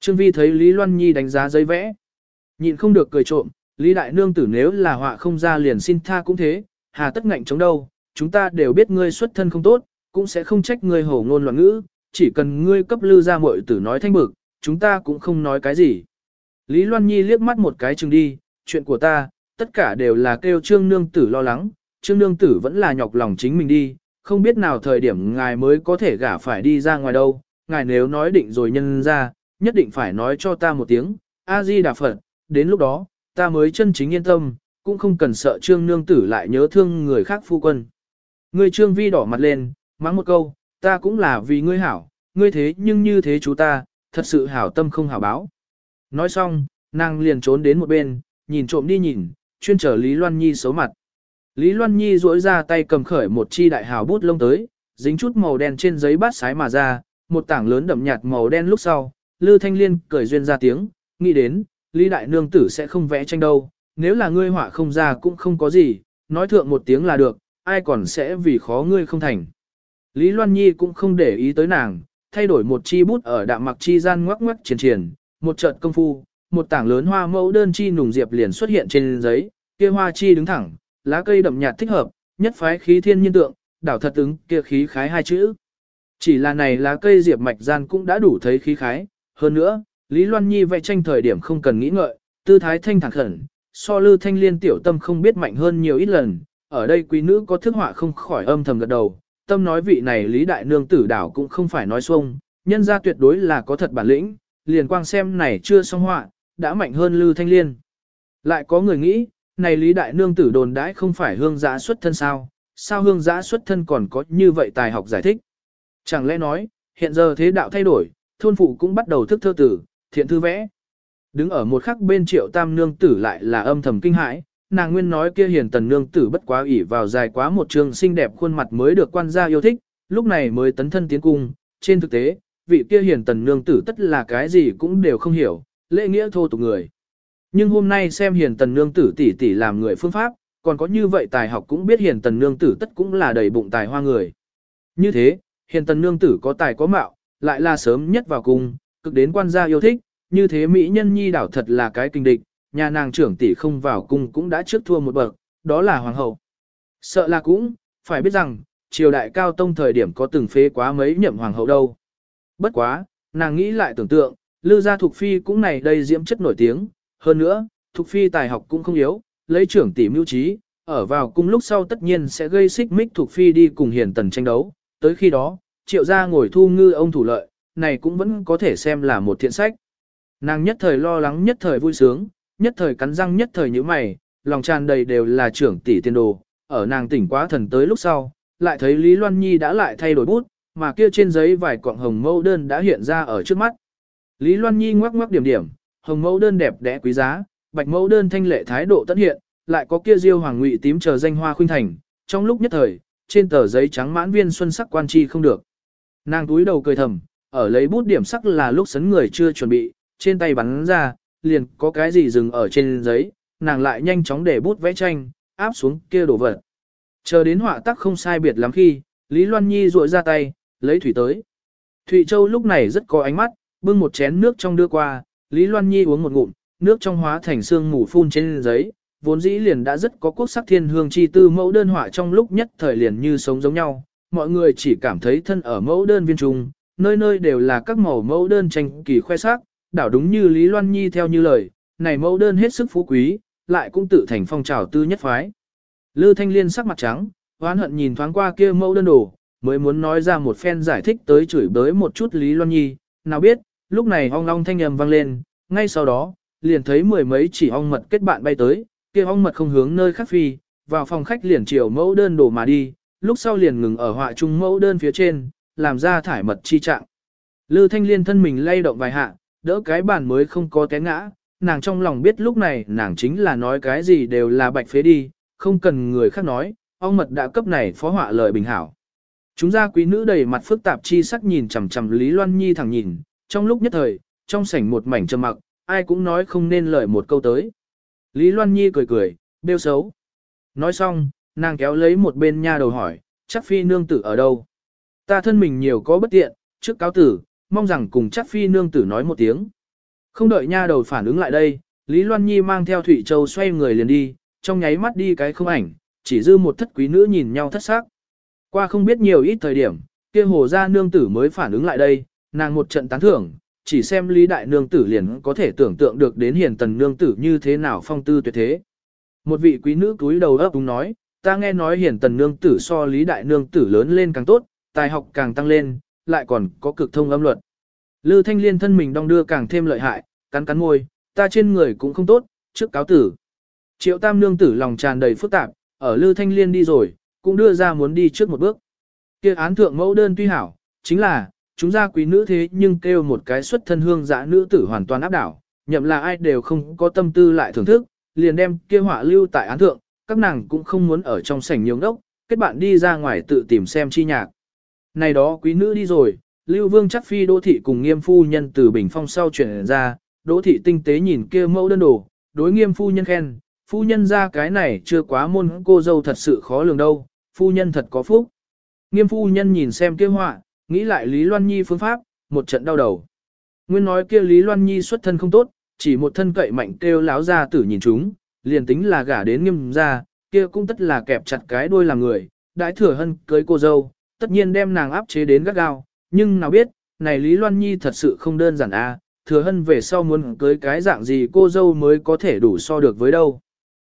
Trương Vi thấy Lý Loan Nhi đánh giá giấy vẽ. Nhịn không được cười trộm, Lý Đại Nương tử nếu là họa không ra liền xin tha cũng thế, hà tất ngạnh chống đâu, chúng ta đều biết ngươi xuất thân không tốt, cũng sẽ không trách ngươi hổ ngôn loạn ngữ, chỉ cần ngươi cấp lư ra muội tử nói thanh bực, chúng ta cũng không nói cái gì. Lý Loan Nhi liếc mắt một cái chừng đi, chuyện của ta, tất cả đều là kêu trương nương tử lo lắng, trương nương tử vẫn là nhọc lòng chính mình đi, không biết nào thời điểm ngài mới có thể gả phải đi ra ngoài đâu, ngài nếu nói định rồi nhân ra, nhất định phải nói cho ta một tiếng, A-di Đà Phật, đến lúc đó, ta mới chân chính yên tâm, cũng không cần sợ trương nương tử lại nhớ thương người khác phu quân. Người trương vi đỏ mặt lên, mắng một câu, ta cũng là vì ngươi hảo, ngươi thế nhưng như thế chú ta, thật sự hảo tâm không hảo báo. Nói xong, nàng liền trốn đến một bên, nhìn trộm đi nhìn, chuyên trở Lý Loan Nhi xấu mặt. Lý Loan Nhi duỗi ra tay cầm khởi một chi đại hào bút lông tới, dính chút màu đen trên giấy bát sái mà ra, một tảng lớn đậm nhạt màu đen lúc sau, Lư Thanh Liên cười duyên ra tiếng, nghĩ đến, Lý Đại Nương Tử sẽ không vẽ tranh đâu, nếu là ngươi họa không ra cũng không có gì, nói thượng một tiếng là được, ai còn sẽ vì khó ngươi không thành. Lý Loan Nhi cũng không để ý tới nàng, thay đổi một chi bút ở đạm mặc chi gian ngoắc ngoắc triển triển, một trận công phu, một tảng lớn hoa mẫu đơn chi nùng diệp liền xuất hiện trên giấy, kia hoa chi đứng thẳng, lá cây đậm nhạt thích hợp, nhất phái khí thiên nhiên tượng, đảo thật ứng kia khí khái hai chữ. Chỉ là này lá cây diệp mạch gian cũng đã đủ thấy khí khái, hơn nữa, Lý Loan Nhi vẽ tranh thời điểm không cần nghĩ ngợi, tư thái thanh thản khẩn, so lư thanh liên tiểu tâm không biết mạnh hơn nhiều ít lần, ở đây quý nữ có thức họa không khỏi âm thầm gật đầu, tâm nói vị này Lý Đại Nương tử đảo cũng không phải nói xuông, nhân ra tuyệt đối là có thật bản lĩnh, liền quang xem này chưa xong họa, đã mạnh hơn lư thanh liên. Lại có người nghĩ, này Lý Đại Nương tử đồn đãi không phải hương giã xuất thân sao, sao hương giã xuất thân còn có như vậy tài học giải thích. Chẳng lẽ nói, hiện giờ thế đạo thay đổi, thôn phụ cũng bắt đầu thức thơ tử, thiện thư vẽ. Đứng ở một khắc bên triệu tam nương tử lại là âm thầm kinh hãi, nàng nguyên nói kia hiền tần nương tử bất quá ỷ vào dài quá một trường xinh đẹp khuôn mặt mới được quan gia yêu thích, lúc này mới tấn thân tiến cung, trên thực tế, vị kia hiền tần nương tử tất là cái gì cũng đều không hiểu, lễ nghĩa thô tục người. Nhưng hôm nay xem hiền tần nương tử tỷ tỷ làm người phương pháp, còn có như vậy tài học cũng biết hiền tần nương tử tất cũng là đầy bụng tài hoa người. Như thế, hiền tần nương tử có tài có mạo, lại là sớm nhất vào cung, cực đến quan gia yêu thích, như thế mỹ nhân nhi đảo thật là cái kinh địch, nhà nàng trưởng tỷ không vào cung cũng đã trước thua một bậc, đó là hoàng hậu. Sợ là cũng, phải biết rằng, triều đại cao tông thời điểm có từng phế quá mấy nhậm hoàng hậu đâu. Bất quá, nàng nghĩ lại tưởng tượng, lư gia thuộc phi cũng này đây diễm chất nổi tiếng, hơn nữa, thuộc Phi tài học cũng không yếu, lấy trưởng tỷ mưu trí, ở vào cung lúc sau tất nhiên sẽ gây xích mích thuộc Phi đi cùng hiền tần tranh đấu, tới khi đó, triệu gia ngồi thu ngư ông thủ lợi, này cũng vẫn có thể xem là một thiện sách. Nàng nhất thời lo lắng nhất thời vui sướng, nhất thời cắn răng nhất thời như mày, lòng tràn đầy đều là trưởng tỷ tiên đồ, ở nàng tỉnh quá thần tới lúc sau, lại thấy Lý Loan Nhi đã lại thay đổi bút, mà kia trên giấy vài quặng hồng mẫu đơn đã hiện ra ở trước mắt. Lý Loan Nhi ngoắc ngoắc điểm điểm, hồng mẫu đơn đẹp đẽ quý giá, bạch mẫu đơn thanh lệ thái độ tất hiện, lại có kia diêu hoàng ngụy tím chờ danh hoa khuynh thành, trong lúc nhất thời, trên tờ giấy trắng mãn viên xuân sắc quan chi không được. Nàng túi đầu cười thầm, ở lấy bút điểm sắc là lúc sấn người chưa chuẩn bị, trên tay bắn ra, liền có cái gì dừng ở trên giấy, nàng lại nhanh chóng để bút vẽ tranh, áp xuống kia đổ vật. Chờ đến họa tác không sai biệt lắm khi, Lý Loan Nhi rội ra tay, lấy thủy tới. Thụy Châu lúc này rất có ánh mắt, bưng một chén nước trong đưa qua, Lý Loan Nhi uống một ngụm, nước trong hóa thành xương mù phun trên giấy, vốn dĩ liền đã rất có quốc sắc thiên hương chi tư mẫu đơn họa trong lúc nhất thời liền như sống giống nhau, mọi người chỉ cảm thấy thân ở mẫu đơn viên trung, nơi nơi đều là các màu mẫu đơn tranh kỳ khoe sắc, đảo đúng như Lý Loan Nhi theo như lời, này mẫu đơn hết sức phú quý, lại cũng tự thành phong trào tư nhất phái. Lư Thanh Liên sắc mặt trắng, oán hận nhìn thoáng qua kia mẫu đơn đồ, mới muốn nói ra một phen giải thích tới chửi bới một chút Lý Loan Nhi, nào biết, lúc này ong long thanh âm vang lên, ngay sau đó, liền thấy mười mấy chỉ ong mật kết bạn bay tới, kia ong mật không hướng nơi khác phi, vào phòng khách liền chiều mẫu đơn đồ mà đi, lúc sau liền ngừng ở họa trung mẫu đơn phía trên, làm ra thải mật chi trạng. Lư Thanh Liên thân mình lay động vài hạ, đỡ cái bàn mới không có té ngã, nàng trong lòng biết lúc này nàng chính là nói cái gì đều là bạch phế đi, không cần người khác nói, ông mật đã cấp này phó họa lời bình hảo. Chúng gia quý nữ đầy mặt phức tạp chi sắc nhìn chằm chằm Lý Loan Nhi thẳng nhìn, trong lúc nhất thời, trong sảnh một mảnh trầm mặc, ai cũng nói không nên lời một câu tới. Lý Loan Nhi cười cười, bêu xấu. Nói xong, nàng kéo lấy một bên nha đầu hỏi, chắc phi nương tử ở đâu? Ta thân mình nhiều có bất tiện, trước cáo tử, mong rằng cùng chắc phi nương tử nói một tiếng. Không đợi nha đầu phản ứng lại đây, Lý Loan Nhi mang theo Thụy Châu xoay người liền đi, trong nháy mắt đi cái không ảnh, chỉ dư một thất quý nữ nhìn nhau thất xác. Qua không biết nhiều ít thời điểm, kia hồ gia nương tử mới phản ứng lại đây, nàng một trận tán thưởng, chỉ xem Lý Đại nương tử liền có thể tưởng tượng được đến hiền tần nương tử như thế nào phong tư tuyệt thế. Một vị quý nữ cúi đầu ấp đúng nói, ta nghe nói hiền tần nương tử so Lý Đại nương tử lớn lên càng tốt, tài học càng tăng lên, lại còn có cực thông âm luật. Lư Thanh Liên thân mình đong đưa càng thêm lợi hại, cắn cắn môi, ta trên người cũng không tốt, trước cáo tử. Triệu Tam nương tử lòng tràn đầy phức tạp, ở Lư Thanh Liên đi rồi, cũng đưa ra muốn đi trước một bước. Kia án thượng mẫu đơn tuy hảo, chính là, chúng ra quý nữ thế nhưng kêu một cái xuất thân hương dã nữ tử hoàn toàn áp đảo, nhậm là ai đều không có tâm tư lại thưởng thức, liền đem kia họa lưu tại án thượng, các nàng cũng không muốn ở trong sảnh nhiều đốc, kết bạn đi ra ngoài tự tìm xem chi nhạc. Này đó quý nữ đi rồi, Lưu Vương chắc phi đỗ thị cùng nghiêm phu nhân từ bình phong sau chuyển ra, đỗ thị tinh tế nhìn kia mẫu đơn đồ, đối nghiêm phu nhân khen, phu nhân ra cái này chưa quá môn cô dâu thật sự khó lường đâu, phu nhân thật có phúc. Nghiêm phu nhân nhìn xem kia họa, nghĩ lại Lý Loan Nhi phương pháp, một trận đau đầu. Nguyên nói kia Lý Loan Nhi xuất thân không tốt, chỉ một thân cậy mạnh kêu láo ra tử nhìn chúng, liền tính là gả đến nghiêm ra, kia cũng tất là kẹp chặt cái đuôi làm người, đãi thừa hân cưới cô dâu, tất nhiên đem nàng áp chế đến gắt gao, nhưng nào biết, này Lý Loan Nhi thật sự không đơn giản a, thừa hân về sau muốn cưới cái dạng gì cô dâu mới có thể đủ so được với đâu.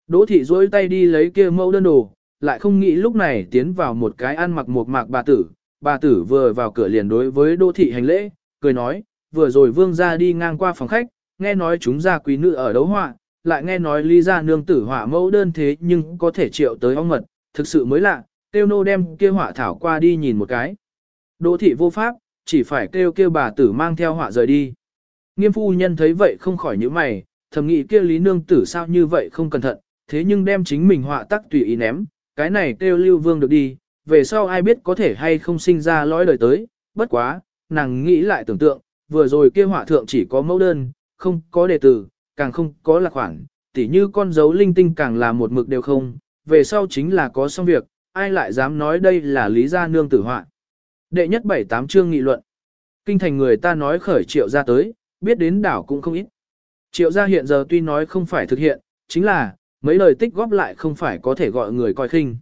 Đỗ thị duỗi tay đi lấy kia mẫu đơn đồ, lại không nghĩ lúc này tiến vào một cái ăn mặc một mạc bà tử, bà tử vừa vào cửa liền đối với đỗ thị hành lễ, cười nói, vừa rồi vương ra đi ngang qua phòng khách, nghe nói chúng ra quý nữ ở đấu họa, lại nghe nói ly ra nương tử họa mẫu đơn thế nhưng có thể triệu tới ong mật, thực sự mới lạ, tiêu nô đem kia họa thảo qua đi nhìn một cái. Đỗ thị vô pháp, chỉ phải kêu kêu bà tử mang theo họa rời đi. Nghiêm phu nhân thấy vậy không khỏi nhíu mày, thầm nghĩ kia lý nương tử sao như vậy không cẩn thận, thế nhưng đem chính mình họa tắc tùy ý ném, cái này kêu lưu vương được đi, về sau ai biết có thể hay không sinh ra lõi đời tới, bất quá, nàng nghĩ lại tưởng tượng, vừa rồi kia họa thượng chỉ có mẫu đơn, không có đề tử, càng không có lạc khoản, tỉ như con dấu linh tinh càng là một mực đều không, về sau chính là có xong việc, ai lại dám nói đây là lý gia nương tử họa. Đệ nhất bảy tám chương nghị luận. Kinh thành người ta nói khởi triệu gia tới, biết đến đảo cũng không ít. Triệu gia hiện giờ tuy nói không phải thực hiện, chính là, mấy lời tích góp lại không phải có thể gọi người coi khinh.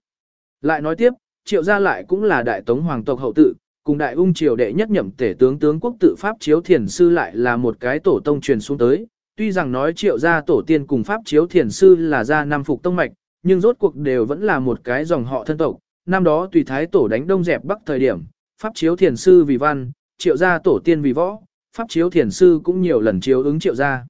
Lại nói tiếp, triệu gia lại cũng là đại tống hoàng tộc hậu tự, cùng đại ung triều đệ nhất nhậm tể tướng tướng quốc tự Pháp chiếu thiền sư lại là một cái tổ tông truyền xuống tới. Tuy rằng nói triệu gia tổ tiên cùng Pháp chiếu thiền sư là gia nam phục tông mạch, nhưng rốt cuộc đều vẫn là một cái dòng họ thân tộc. Năm đó tùy thái tổ đánh đông dẹp bắc thời điểm, Pháp chiếu thiền sư vì văn, triệu gia tổ tiên vì võ, Pháp chiếu thiền sư cũng nhiều lần chiếu ứng triệu gia.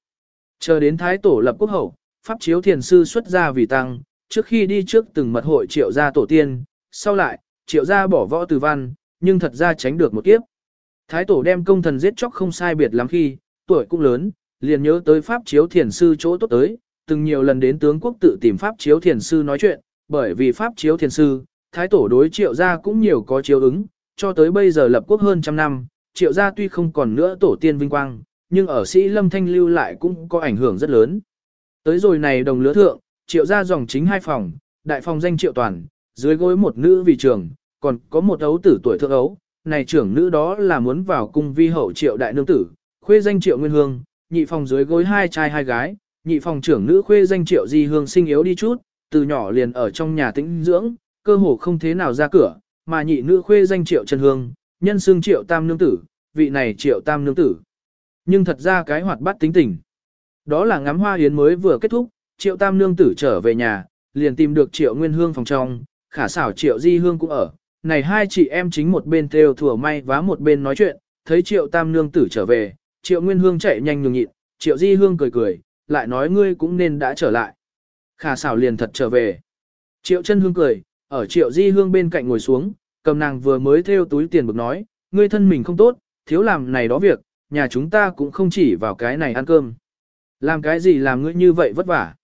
Chờ đến thái tổ lập quốc hậu, Pháp chiếu thiền sư xuất gia vì tăng, trước khi đi trước từng mật hội triệu gia tổ tiên, sau lại, triệu gia bỏ võ từ văn, nhưng thật ra tránh được một kiếp. Thái tổ đem công thần giết chóc không sai biệt lắm khi, tuổi cũng lớn, liền nhớ tới Pháp chiếu thiền sư chỗ tốt tới, từng nhiều lần đến tướng quốc tự tìm Pháp Chiếu Thiền Sư nói chuyện, bởi vì Pháp Chiếu Thiền Sư, Thái Tổ đối triệu gia cũng nhiều có chiếu ứng, cho tới bây giờ lập quốc hơn trăm năm, triệu gia tuy không còn nữa tổ tiên vinh quang, nhưng ở sĩ lâm thanh lưu lại cũng có ảnh hưởng rất lớn. Tới rồi này đồng lứa thượng, triệu gia dòng chính hai phòng, đại phòng danh triệu toàn, dưới gối một nữ vị trưởng, còn có một ấu tử tuổi thượng ấu, này trưởng nữ đó là muốn vào cung vi hậu triệu đại nương tử, khuê danh triệu nguyên hương, nhị phòng dưới gối hai trai hai gái, nhị phòng trưởng nữ khuê danh triệu di hương sinh yếu đi chút, từ nhỏ liền ở trong nhà tĩnh dưỡng, cơ hồ không thế nào ra cửa, mà nhị nữ khuê danh triệu trần hương, nhân xương triệu tam nương tử, vị này triệu tam nương tử. Nhưng thật ra cái hoạt bát tính tình. Đó là ngắm hoa yến mới vừa kết thúc, triệu tam nương tử trở về nhà, liền tìm được triệu nguyên hương phòng trong, khả xảo triệu di hương cũng ở. Này hai chị em chính một bên theo thừa may vá một bên nói chuyện, thấy triệu tam nương tử trở về, triệu nguyên hương chạy nhanh nhường nhịn, triệu di hương cười cười, lại nói ngươi cũng nên đã trở lại. Khả xảo liền thật trở về. Triệu chân hương cười, ở triệu di hương bên cạnh ngồi xuống, cầm nàng vừa mới theo túi tiền bực nói, ngươi thân mình không tốt, thiếu làm này đó việc, nhà chúng ta cũng không chỉ vào cái này ăn cơm. Làm cái gì làm ngươi như vậy vất vả.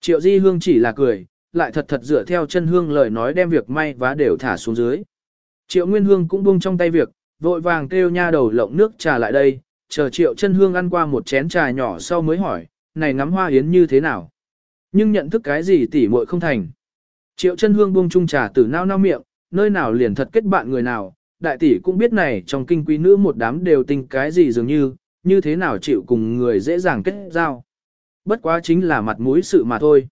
Triệu di hương chỉ là cười, lại thật thật dựa theo chân hương lời nói đem việc may vá đều thả xuống dưới. Triệu nguyên hương cũng buông trong tay việc, vội vàng kêu nha đầu lộng nước trà lại đây, chờ triệu chân hương ăn qua một chén trà nhỏ sau mới hỏi, này ngắm hoa yến như thế nào? Nhưng nhận thức cái gì tỉ muội không thành. Triệu chân hương buông chung trà từ nao nao miệng, nơi nào liền thật kết bạn người nào, đại tỷ cũng biết này trong kinh quý nữ một đám đều tình cái gì dường như, như thế nào chịu cùng người dễ dàng kết giao. Bất quá chính là mặt mũi sự mà thôi.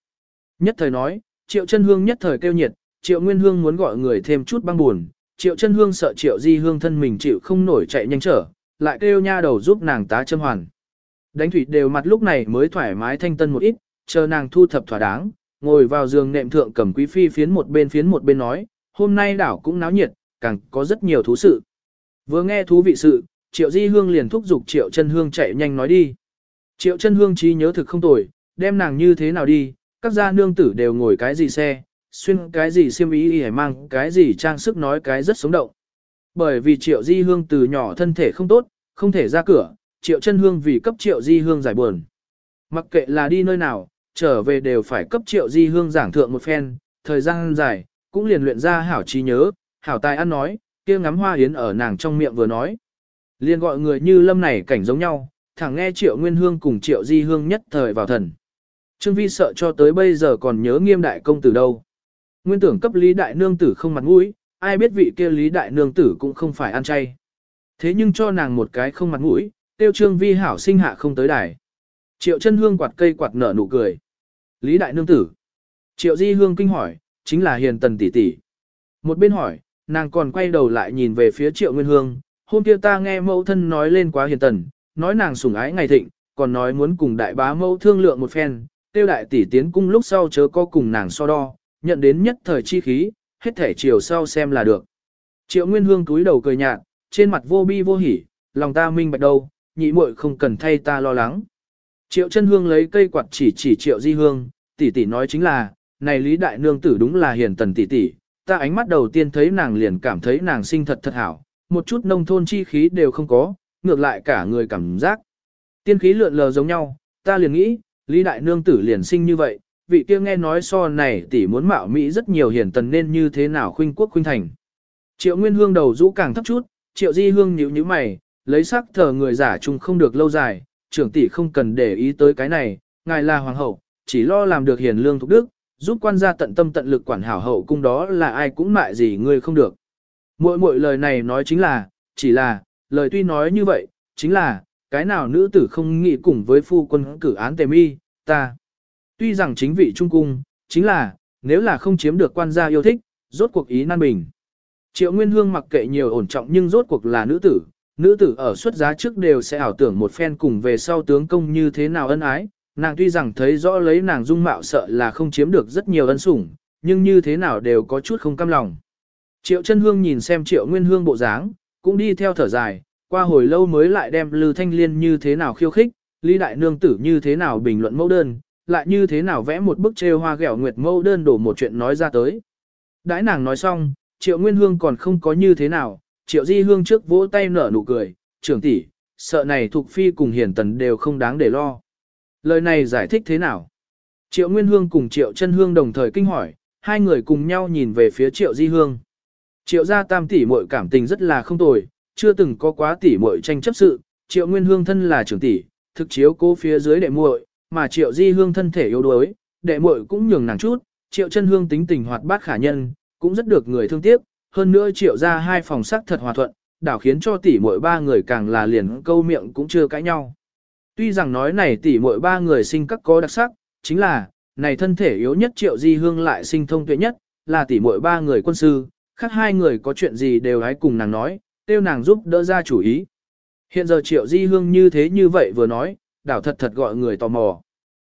Nhất thời nói, triệu chân hương nhất thời kêu nhiệt, triệu nguyên hương muốn gọi người thêm chút băng buồn, triệu chân hương sợ triệu di hương thân mình chịu không nổi chạy nhanh trở, lại kêu nha đầu giúp nàng tá châm hoàn. Đánh thủy đều mặt lúc này mới thoải mái thanh tân một ít, chờ nàng thu thập thỏa đáng, ngồi vào giường nệm thượng cầm quý phi phiến một bên phiến một bên nói, hôm nay đảo cũng náo nhiệt, càng có rất nhiều thú sự. Vừa nghe thú vị sự, Triệu Di Hương liền thúc giục Triệu Chân Hương chạy nhanh nói đi. Triệu Chân Hương trí nhớ thực không tồi, đem nàng như thế nào đi, các gia nương tử đều ngồi cái gì xe, xuyên cái gì xiêm ý y mang cái gì trang sức nói cái rất sống động. Bởi vì Triệu Di Hương từ nhỏ thân thể không tốt, không thể ra cửa, Triệu Chân Hương vì cấp Triệu Di Hương giải buồn. Mặc kệ là đi nơi nào, trở về đều phải cấp Triệu Di Hương giảng thượng một phen, thời gian dài, cũng liền luyện ra hảo trí nhớ, hảo tài ăn nói, kia ngắm hoa yến ở nàng trong miệng vừa nói. Liền gọi người như lâm này cảnh giống nhau, thẳng nghe triệu nguyên hương cùng triệu di hương nhất thời vào thần. Trương Vi sợ cho tới bây giờ còn nhớ nghiêm đại công tử đâu. Nguyên tưởng cấp lý đại nương tử không mặt mũi, ai biết vị kia lý đại nương tử cũng không phải ăn chay. Thế nhưng cho nàng một cái không mặt mũi, tiêu trương vi hảo sinh hạ không tới đài. Triệu chân hương quạt cây quạt nở nụ cười. Lý đại nương tử. Triệu di hương kinh hỏi, chính là hiền tần tỷ tỷ. Một bên hỏi, nàng còn quay đầu lại nhìn về phía triệu nguyên hương, hôm kia ta nghe mẫu thân nói lên quá hiền tần, nói nàng sủng ái ngày thịnh, còn nói muốn cùng đại bá mẫu thương lượng một phen, tiêu đại tỷ tiến cung lúc sau chớ có cùng nàng so đo, nhận đến nhất thời chi khí, hết thể chiều sau xem là được. Triệu Nguyên Hương túi đầu cười nhạt, trên mặt vô bi vô hỉ, lòng ta minh bạch đâu, nhị muội không cần thay ta lo lắng. Triệu Chân Hương lấy cây quạt chỉ chỉ Triệu Di Hương, tỷ tỷ nói chính là, này Lý đại nương tử đúng là hiền tần tỷ tỷ, ta ánh mắt đầu tiên thấy nàng liền cảm thấy nàng sinh thật thật hảo, một chút nông thôn chi khí đều không có, ngược lại cả người cảm giác. Tiên khí lượn lờ giống nhau, ta liền nghĩ, Lý Đại Nương tử liền sinh như vậy, vị kia nghe nói so này tỷ muốn mạo Mỹ rất nhiều hiền tần nên như thế nào khuynh quốc khuynh thành. Triệu Nguyên Hương đầu rũ càng thấp chút, Triệu Di Hương nhíu nhíu mày, lấy sắc thờ người giả chung không được lâu dài, trưởng tỷ không cần để ý tới cái này, ngài là hoàng hậu, chỉ lo làm được hiền lương thục đức, giúp quan gia tận tâm tận lực quản hảo hậu cung đó là ai cũng mại gì ngươi không được. Mỗi mỗi lời này nói chính là, chỉ là, lời tuy nói như vậy, chính là, cái nào nữ tử không nghĩ cùng với phu quân cử án tề mi, ta. Tuy rằng chính vị trung cung, chính là, nếu là không chiếm được quan gia yêu thích, rốt cuộc ý nan bình. Triệu Nguyên Hương mặc kệ nhiều ổn trọng nhưng rốt cuộc là nữ tử, nữ tử ở xuất giá trước đều sẽ ảo tưởng một phen cùng về sau tướng công như thế nào ân ái, nàng tuy rằng thấy rõ lấy nàng dung mạo sợ là không chiếm được rất nhiều ân sủng, nhưng như thế nào đều có chút không cam lòng. Triệu chân hương nhìn xem triệu nguyên hương bộ dáng, cũng đi theo thở dài, qua hồi lâu mới lại đem Lư Thanh Liên như thế nào khiêu khích, Lý Đại Nương Tử như thế nào bình luận mẫu đơn, lại như thế nào vẽ một bức trêu hoa ghẹo nguyệt mẫu đơn đổ một chuyện nói ra tới. Đãi nàng nói xong, Triệu Nguyên Hương còn không có như thế nào, Triệu Di Hương trước vỗ tay nở nụ cười, trưởng tỷ, sợ này thuộc phi cùng hiền tần đều không đáng để lo. Lời này giải thích thế nào? Triệu Nguyên Hương cùng Triệu Chân Hương đồng thời kinh hỏi, hai người cùng nhau nhìn về phía Triệu Di Hương. Triệu gia tam tỷ muội cảm tình rất là không tồi, chưa từng có quá tỷ muội tranh chấp sự, Triệu Nguyên Hương thân là trưởng tỷ, thực chiếu cố phía dưới đệ muội, mà Triệu Di Hương thân thể yếu đuối, đệ muội cũng nhường nàng chút, Triệu Chân Hương tính tình hoạt bát khả nhân, cũng rất được người thương tiếc, hơn nữa Triệu gia hai phòng sắc thật hòa thuận, đảo khiến cho tỷ muội ba người càng là liền câu miệng cũng chưa cãi nhau. Tuy rằng nói này tỷ muội ba người sinh các có đặc sắc, chính là, này thân thể yếu nhất Triệu Di Hương lại sinh thông tuệ nhất, là tỷ muội ba người quân sư, khác hai người có chuyện gì đều hãy cùng nàng nói, tiêu nàng giúp đỡ ra chủ ý. Hiện giờ Triệu Di Hương như thế như vậy vừa nói, đảo thật thật gọi người tò mò.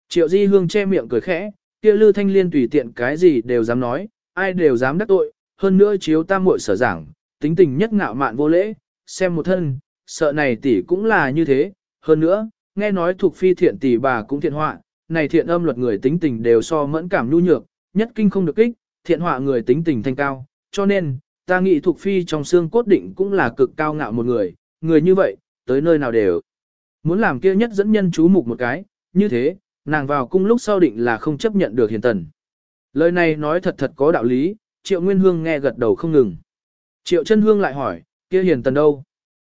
Triệu Di Hương che miệng cười khẽ, kia Lư Thanh Liên tùy tiện cái gì đều dám nói, ai đều dám đắc tội, hơn nữa chiếu tam muội sở giảng, tính tình nhất ngạo mạn vô lễ, xem một thân, sợ này tỷ cũng là như thế, hơn nữa, nghe nói thuộc phi thiện tỷ bà cũng thiện họa, này thiện âm luật người tính tình đều so mẫn cảm nhu nhược, nhất kinh không được kích, thiện họa người tính tình thanh cao, cho nên, ta nghĩ thuộc phi trong xương cốt định cũng là cực cao ngạo một người, người như vậy, tới nơi nào đều. Muốn làm kia nhất dẫn nhân chú mục một cái, như thế, nàng vào cung lúc sau định là không chấp nhận được hiền tần. Lời này nói thật thật có đạo lý, triệu nguyên hương nghe gật đầu không ngừng. Triệu chân hương lại hỏi, kia hiền tần đâu?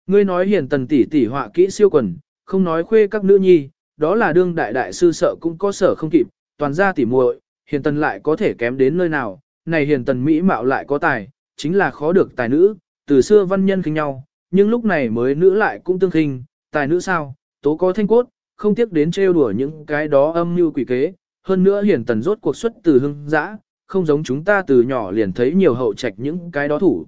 Ngươi nói hiền tần tỷ tỷ họa kỹ siêu quần, không nói khuê các nữ nhi, đó là đương đại đại sư sợ cũng có sở không kịp, toàn ra tỉ muội, hiền tần lại có thể kém đến nơi nào, này hiền tần mỹ mạo lại có tài, chính là khó được tài nữ, từ xưa văn nhân khinh nhau, nhưng lúc này mới nữ lại cũng tương khinh, tài nữ sao, tố có thanh cốt, không tiếc đến trêu đùa những cái đó âm mưu quỷ kế, hơn nữa hiền tần rốt cuộc xuất từ hưng dã, không giống chúng ta từ nhỏ liền thấy nhiều hậu trạch những cái đó thủ.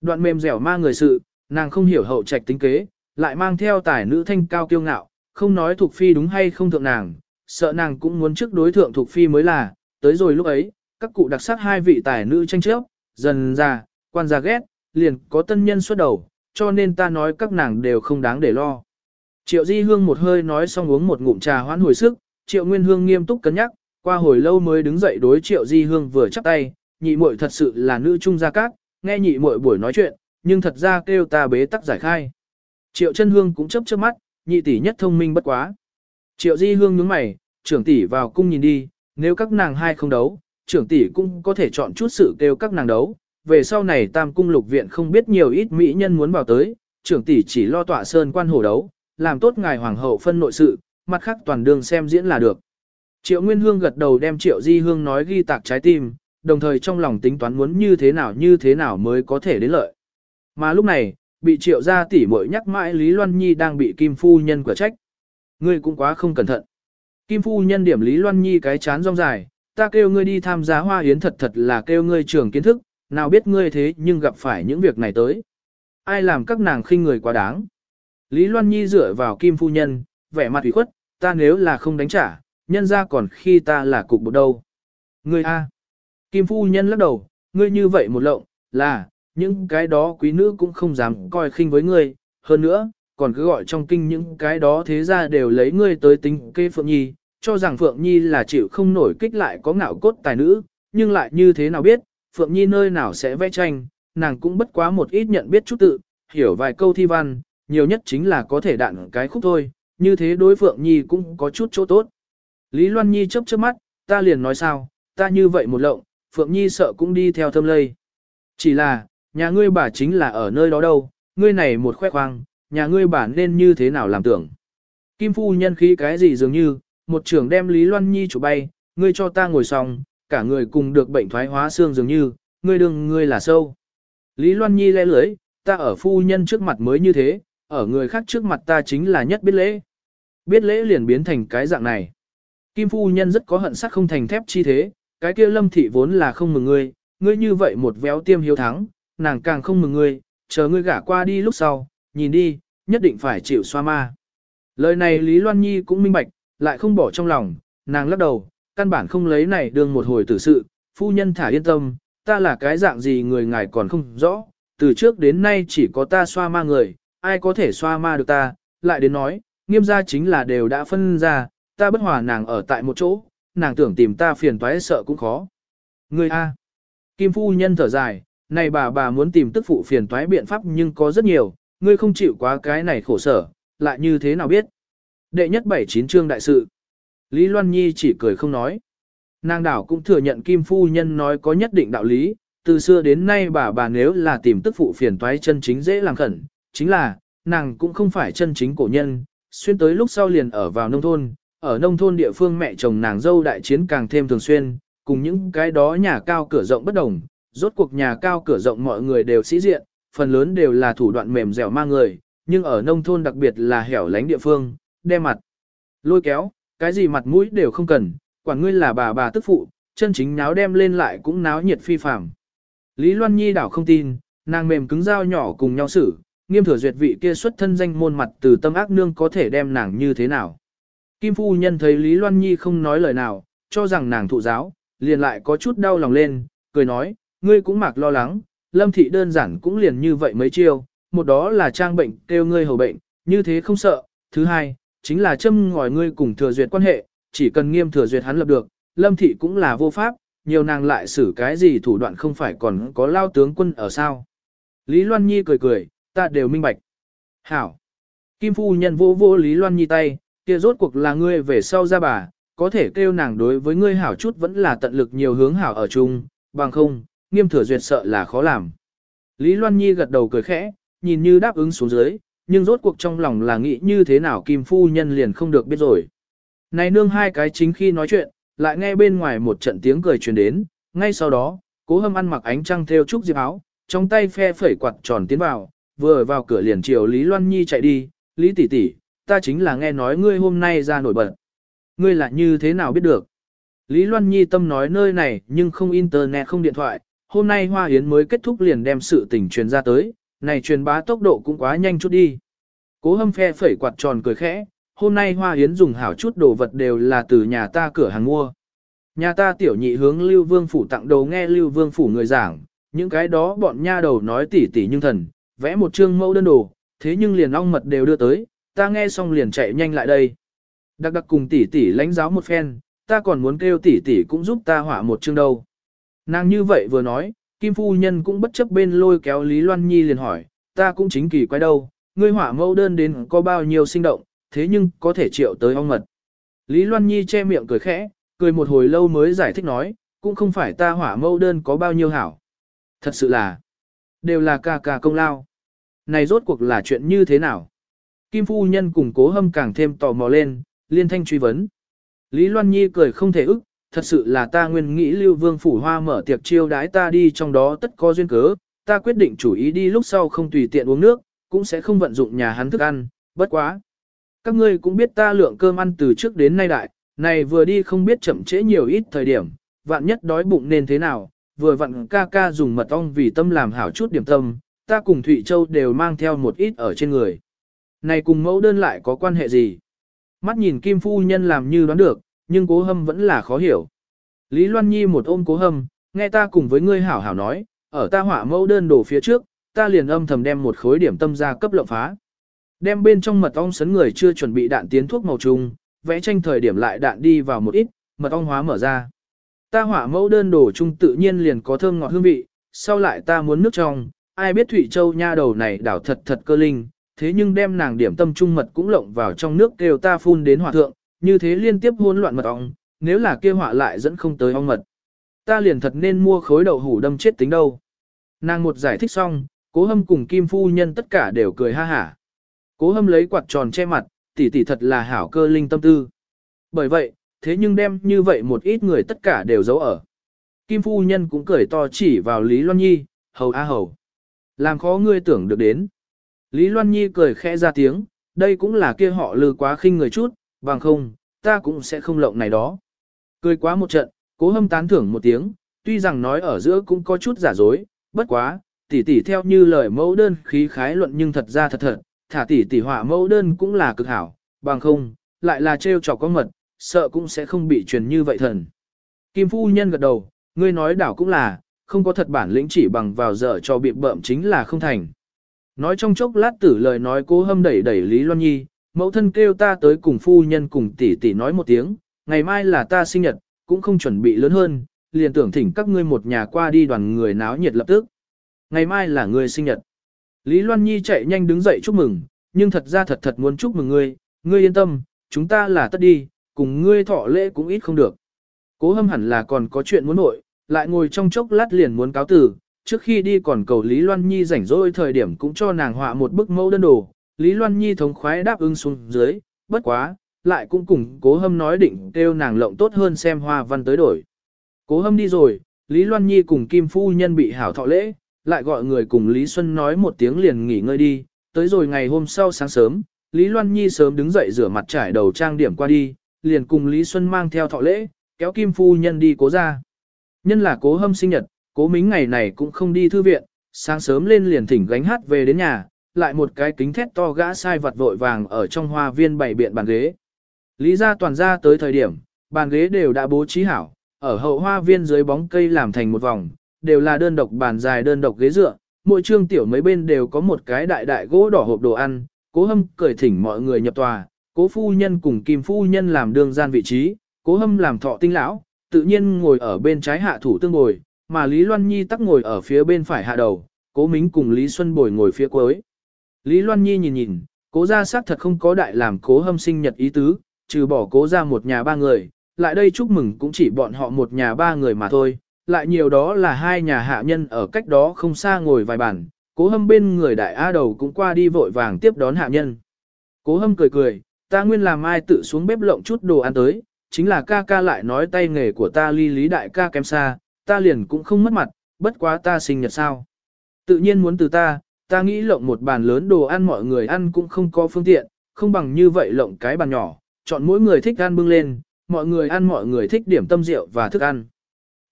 Đoạn mềm dẻo ma người sự, nàng không hiểu hậu trạch tính kế, lại mang theo tài nữ thanh cao kiêu ngạo, không nói thuộc phi đúng hay không thượng nàng, sợ nàng cũng muốn trước đối thượng thuộc phi mới là, tới rồi lúc ấy, các cụ đặc sắc hai vị tài nữ tranh chấp, dần ra, quan gia ghét, liền có tân nhân xuất đầu, cho nên ta nói các nàng đều không đáng để lo. Triệu Di Hương một hơi nói xong uống một ngụm trà hoãn hồi sức, Triệu Nguyên Hương nghiêm túc cân nhắc, qua hồi lâu mới đứng dậy đối Triệu Di Hương vừa chắp tay, nhị muội thật sự là nữ trung gia cát, nghe nhị muội buổi nói chuyện, nhưng thật ra kêu ta bế tắc giải khai. Triệu Chân Hương cũng chớp chớp mắt, nhị tỷ nhất thông minh bất quá. Triệu Di Hương nhướng mày, trưởng tỷ vào cung nhìn đi, nếu các nàng hai không đấu, trưởng tỷ cũng có thể chọn chút sự kêu các nàng đấu. Về sau này Tam cung lục viện không biết nhiều ít mỹ nhân muốn vào tới, trưởng tỷ chỉ lo tọa sơn quan hồ đấu, làm tốt ngài hoàng hậu phân nội sự, mặt khác toàn đường xem diễn là được. Triệu Nguyên Hương gật đầu đem Triệu Di Hương nói ghi tạc trái tim, đồng thời trong lòng tính toán muốn như thế nào như thế nào mới có thể đến lợi. Mà lúc này, bị Triệu gia tỷ muội nhắc mãi Lý Loan Nhi đang bị Kim Phu Nhân quả trách. Ngươi cũng quá không cẩn thận. Kim Phu Nhân điểm Lý Loan Nhi cái chán rong dài, ta kêu ngươi đi tham gia hoa yến thật thật là kêu ngươi trưởng kiến thức, nào biết ngươi thế nhưng gặp phải những việc này tới. Ai làm các nàng khinh người quá đáng. Lý Loan Nhi dựa vào Kim Phu Nhân, vẻ mặt ủy khuất, ta nếu là không đánh trả, nhân ra còn khi ta là cục bột đâu. Ngươi A. Kim Phu Nhân lắc đầu, ngươi như vậy một lộng, là, những cái đó quý nữ cũng không dám coi khinh với ngươi, hơn nữa, còn cứ gọi trong kinh những cái đó thế ra đều lấy ngươi tới tính kê Phượng Nhi, cho rằng Phượng Nhi là chịu không nổi kích lại có ngạo cốt tài nữ, nhưng lại như thế nào biết, Phượng Nhi nơi nào sẽ vẽ tranh, nàng cũng bất quá một ít nhận biết chút tự, hiểu vài câu thi văn, nhiều nhất chính là có thể đạn cái khúc thôi, như thế đối Phượng Nhi cũng có chút chỗ tốt. Lý Loan Nhi chớp chớp mắt, ta liền nói sao, ta như vậy một lộng, Phượng Nhi sợ cũng đi theo thâm lây. Chỉ là, nhà ngươi bà chính là ở nơi đó đâu, ngươi này một khoe khoang, nhà ngươi bà nên như thế nào làm tưởng. Kim phu nhân khí cái gì dường như, một trưởng đem Lý Loan Nhi chủ bay, ngươi cho ta ngồi xong, cả người cùng được bệnh thoái hóa xương dường như, ngươi đừng ngươi là sâu. Lý Loan Nhi le lưới, ta ở phu nhân trước mặt mới như thế, ở người khác trước mặt ta chính là nhất biết lễ. Biết lễ liền biến thành cái dạng này. Kim phu nhân rất có hận sắc không thành thép chi thế, cái kia lâm thị vốn là không mừng ngươi, ngươi như vậy một véo tiêm hiếu thắng, nàng càng không mừng ngươi, chờ ngươi gả qua đi lúc sau, nhìn đi, nhất định phải chịu xoa ma. Lời này Lý Loan Nhi cũng minh bạch, lại không bỏ trong lòng, nàng lắc đầu, căn bản không lấy này đương một hồi tử sự, phu nhân thả yên tâm, ta là cái dạng gì người ngài còn không rõ, từ trước đến nay chỉ có ta xoa ma người, ai có thể xoa ma được ta, lại đến nói, nghiêm gia chính là đều đã phân ra, ta bất hòa nàng ở tại một chỗ, nàng tưởng tìm ta phiền toái sợ cũng khó. Người A. Kim phu nhân thở dài, này bà bà muốn tìm tức phụ phiền toái biện pháp nhưng có rất nhiều, ngươi không chịu quá cái này khổ sở, lại như thế nào biết. Đệ nhất bảy chín chương đại sự. Lý Loan Nhi chỉ cười không nói. Nàng đảo cũng thừa nhận Kim Phu Nhân nói có nhất định đạo lý, từ xưa đến nay bà bà nếu là tìm tức phụ phiền toái chân chính dễ làm khẩn, chính là, nàng cũng không phải chân chính cổ nhân, xuyên tới lúc sau liền ở vào nông thôn, ở nông thôn địa phương mẹ chồng nàng dâu đại chiến càng thêm thường xuyên, cùng những cái đó nhà cao cửa rộng bất đồng, rốt cuộc nhà cao cửa rộng mọi người đều sĩ diện, phần lớn đều là thủ đoạn mềm dẻo mang người, nhưng ở nông thôn đặc biệt là hẻo lánh địa phương, đe mặt, lôi kéo, cái gì mặt mũi đều không cần, quản ngươi là bà bà tức phụ, chân chính náo đem lên lại cũng náo nhiệt phi phàm. Lý Loan Nhi đảo không tin, nàng mềm cứng dao nhỏ cùng nhau xử, nghiêm thừa duyệt vị kia xuất thân danh môn mặt từ tâm ác nương có thể đem nàng như thế nào. Kim Phu Nhân thấy Lý Loan Nhi không nói lời nào, cho rằng nàng thụ giáo, liền lại có chút đau lòng lên, cười nói, ngươi cũng mặc lo lắng, lâm thị đơn giản cũng liền như vậy mấy chiêu, một đó là trang bệnh kêu ngươi hầu bệnh, như thế không sợ, thứ hai, chính là châm ngòi ngươi cùng thừa duyệt quan hệ, chỉ cần nghiêm thừa duyệt hắn lập được, lâm thị cũng là vô pháp, nhiều nàng lại xử cái gì thủ đoạn không phải còn có lao tướng quân ở sao. Lý Loan Nhi cười cười, ta đều minh bạch. Hảo. Kim phu nhân vô vô Lý Loan Nhi tay, kia rốt cuộc là ngươi về sau ra bà, có thể kêu nàng đối với ngươi hảo chút vẫn là tận lực nhiều hướng hảo ở chung, bằng không, nghiêm thừa duyệt sợ là khó làm. Lý Loan Nhi gật đầu cười khẽ, nhìn như đáp ứng xuống dưới, nhưng rốt cuộc trong lòng là nghĩ như thế nào Kim Phu Nhân liền không được biết rồi. Này nương hai cái chính khi nói chuyện, lại nghe bên ngoài một trận tiếng cười truyền đến, ngay sau đó, cố hâm ăn mặc ánh trăng theo trúc diệp áo, trong tay phe phẩy quạt tròn tiến vào, vừa vào cửa liền chiều Lý Loan Nhi chạy đi, Lý tỷ tỷ, ta chính là nghe nói ngươi hôm nay ra nổi bật. Ngươi là như thế nào biết được? Lý Loan Nhi tâm nói nơi này nhưng không internet không điện thoại, hôm nay Hoa Yến mới kết thúc liền đem sự tình truyền ra tới, này truyền bá tốc độ cũng quá nhanh chút đi. Cố hâm phe phẩy quạt tròn cười khẽ, hôm nay Hoa Yến dùng hảo chút đồ vật đều là từ nhà ta cửa hàng mua. Nhà ta tiểu nhị hướng Lưu Vương Phủ tặng đầu nghe Lưu Vương Phủ người giảng, những cái đó bọn nha đầu nói tỉ tỉ nhưng thần, vẽ một chương mẫu đơn đồ, thế nhưng liền ong mật đều đưa tới, ta nghe xong liền chạy nhanh lại đây. Đặc đặc cùng tỷ tỷ lãnh giáo một phen, ta còn muốn kêu tỷ tỷ cũng giúp ta hỏa một chương đâu. Nàng như vậy vừa nói, Kim Phu Nhân cũng bất chấp bên lôi kéo Lý Loan Nhi liền hỏi, ta cũng chính kỳ quái đâu, ngươi hỏa mẫu đơn đến có bao nhiêu sinh động, thế nhưng có thể triệu tới ong mật. Lý Loan Nhi che miệng cười khẽ, cười một hồi lâu mới giải thích nói, cũng không phải ta hỏa mẫu đơn có bao nhiêu hảo. Thật sự là, đều là ca ca công lao. Này rốt cuộc là chuyện như thế nào? Kim Phu Nhân cùng cố hâm càng thêm tò mò lên, liên thanh truy vấn. Lý Loan Nhi cười không thể ức, thật sự là ta nguyên nghĩ Lưu Vương Phủ Hoa mở tiệc chiêu đái ta đi trong đó tất có duyên cớ, ta quyết định chủ ý đi lúc sau không tùy tiện uống nước, cũng sẽ không vận dụng nhà hắn thức ăn, bất quá. Các ngươi cũng biết ta lượng cơm ăn từ trước đến nay đại, này vừa đi không biết chậm trễ nhiều ít thời điểm, vạn nhất đói bụng nên thế nào, vừa vặn ca ca dùng mật ong vì tâm làm hảo chút điểm tâm, ta cùng Thụy Châu đều mang theo một ít ở trên người. Này cùng mẫu đơn lại có quan hệ gì? Mắt nhìn Kim Phu Nhân làm như đoán được, nhưng cố hâm vẫn là khó hiểu. Lý Loan Nhi một ôm cố hâm, nghe ta cùng với ngươi hảo hảo nói, ở ta hỏa mẫu đơn đổ phía trước, ta liền âm thầm đem một khối điểm tâm ra cấp lộng phá. Đem bên trong mật ong sấn người chưa chuẩn bị đạn tiến thuốc màu trùng, vẽ tranh thời điểm lại đạn đi vào một ít, mật ong hóa mở ra. Ta hỏa mẫu đơn đổ chung tự nhiên liền có thơm ngọt hương vị, sau lại ta muốn nước trong, ai biết Thủy Châu nha đầu này đảo thật thật cơ linh, thế nhưng đem nàng điểm tâm trung mật cũng lộng vào trong nước kêu ta phun đến hỏa thượng, như thế liên tiếp hỗn loạn mật ong, nếu là kia hỏa lại dẫn không tới ong mật. Ta liền thật nên mua khối đậu hủ đâm chết tính đâu. Nàng một giải thích xong, cố hâm cùng kim phu nhân tất cả đều cười ha hả. Cố hâm lấy quạt tròn che mặt, tỷ tỷ thật là hảo cơ linh tâm tư. Bởi vậy, thế nhưng đem như vậy một ít người tất cả đều giấu ở. Kim phu nhân cũng cười to chỉ vào Lý Loan Nhi, hầu a hầu. Làm khó ngươi tưởng được đến. Lý Loan Nhi cười khẽ ra tiếng, đây cũng là kia họ lừa quá khinh người chút, bằng không, ta cũng sẽ không lộng này đó. Cười quá một trận, cố hâm tán thưởng một tiếng, tuy rằng nói ở giữa cũng có chút giả dối, bất quá, tỷ tỷ theo như lời mẫu đơn khí khái luận nhưng thật ra thật thật, thả tỷ tỷ họa mẫu đơn cũng là cực hảo, bằng không, lại là trêu trò có mật, sợ cũng sẽ không bị truyền như vậy thần. Kim phu nhân gật đầu, ngươi nói đảo cũng là, không có thật bản lĩnh chỉ bằng vào dở cho bị bợm chính là không thành. Nói trong chốc lát tử lời nói cố hâm đẩy đẩy Lý Loan Nhi, mẫu thân kêu ta tới cùng phu nhân cùng tỷ tỷ nói một tiếng, ngày mai là ta sinh nhật, cũng không chuẩn bị lớn hơn, liền tưởng thỉnh các ngươi một nhà qua đi đoàn người náo nhiệt lập tức. Ngày mai là người sinh nhật. Lý Loan Nhi chạy nhanh đứng dậy chúc mừng, nhưng thật ra thật thật muốn chúc mừng ngươi, ngươi yên tâm, chúng ta là tất đi, cùng ngươi thọ lễ cũng ít không được. Cố hâm hẳn là còn có chuyện muốn nội, lại ngồi trong chốc lát liền muốn cáo từ, trước khi đi còn cầu Lý Loan Nhi rảnh rỗi thời điểm cũng cho nàng họa một bức mẫu đơn đồ, Lý Loan Nhi thống khoái đáp ứng xuống dưới, bất quá, lại cũng cùng cố hâm nói định kêu nàng lộng tốt hơn xem hoa văn tới đổi. Cố hâm đi rồi, Lý Loan Nhi cùng Kim Phu Nhân bị hảo thọ lễ, lại gọi người cùng Lý Xuân nói một tiếng liền nghỉ ngơi đi, tới rồi ngày hôm sau sáng sớm, Lý Loan Nhi sớm đứng dậy rửa mặt trải đầu trang điểm qua đi, liền cùng Lý Xuân mang theo thọ lễ, kéo Kim Phu Nhân đi cố ra. Nhân là cố hâm sinh nhật, cố mính ngày này cũng không đi thư viện, sáng sớm lên liền thỉnh gánh hát về đến nhà, lại một cái kính thét to gã sai vật vội vàng ở trong hoa viên bày biện bàn ghế. Lý ra toàn ra tới thời điểm, bàn ghế đều đã bố trí hảo, ở hậu hoa viên dưới bóng cây làm thành một vòng, đều là đơn độc bàn dài đơn độc ghế dựa, mỗi trương tiểu mấy bên đều có một cái đại đại gỗ đỏ hộp đồ ăn, cố hâm cởi thỉnh mọi người nhập tòa, cố phu nhân cùng kim phu nhân làm đương gian vị trí, cố hâm làm thọ tinh lão, tự nhiên ngồi ở bên trái hạ thủ tương ngồi, mà Lý Loan Nhi tắc ngồi ở phía bên phải hạ đầu, cố mính cùng Lý Xuân Bồi ngồi phía cuối. Lý Loan Nhi nhìn nhìn, cố ra xác thật không có đại làm cố hâm sinh nhật ý tứ, trừ bỏ cố ra một nhà ba người, lại đây chúc mừng cũng chỉ bọn họ một nhà ba người mà thôi, lại nhiều đó là hai nhà hạ nhân ở cách đó không xa ngồi vài bàn, cố hâm bên người đại A đầu cũng qua đi vội vàng tiếp đón hạ nhân. Cố hâm cười cười, ta nguyên làm ai tự xuống bếp lộng chút đồ ăn tới, chính là ca ca lại nói tay nghề của ta ly lý đại ca kém xa, ta liền cũng không mất mặt, bất quá ta sinh nhật sao. Tự nhiên muốn từ ta, ta nghĩ lộng một bàn lớn đồ ăn mọi người ăn cũng không có phương tiện, không bằng như vậy lộng cái bàn nhỏ, chọn mỗi người thích ăn bưng lên, mọi người ăn mọi người thích điểm tâm rượu và thức ăn.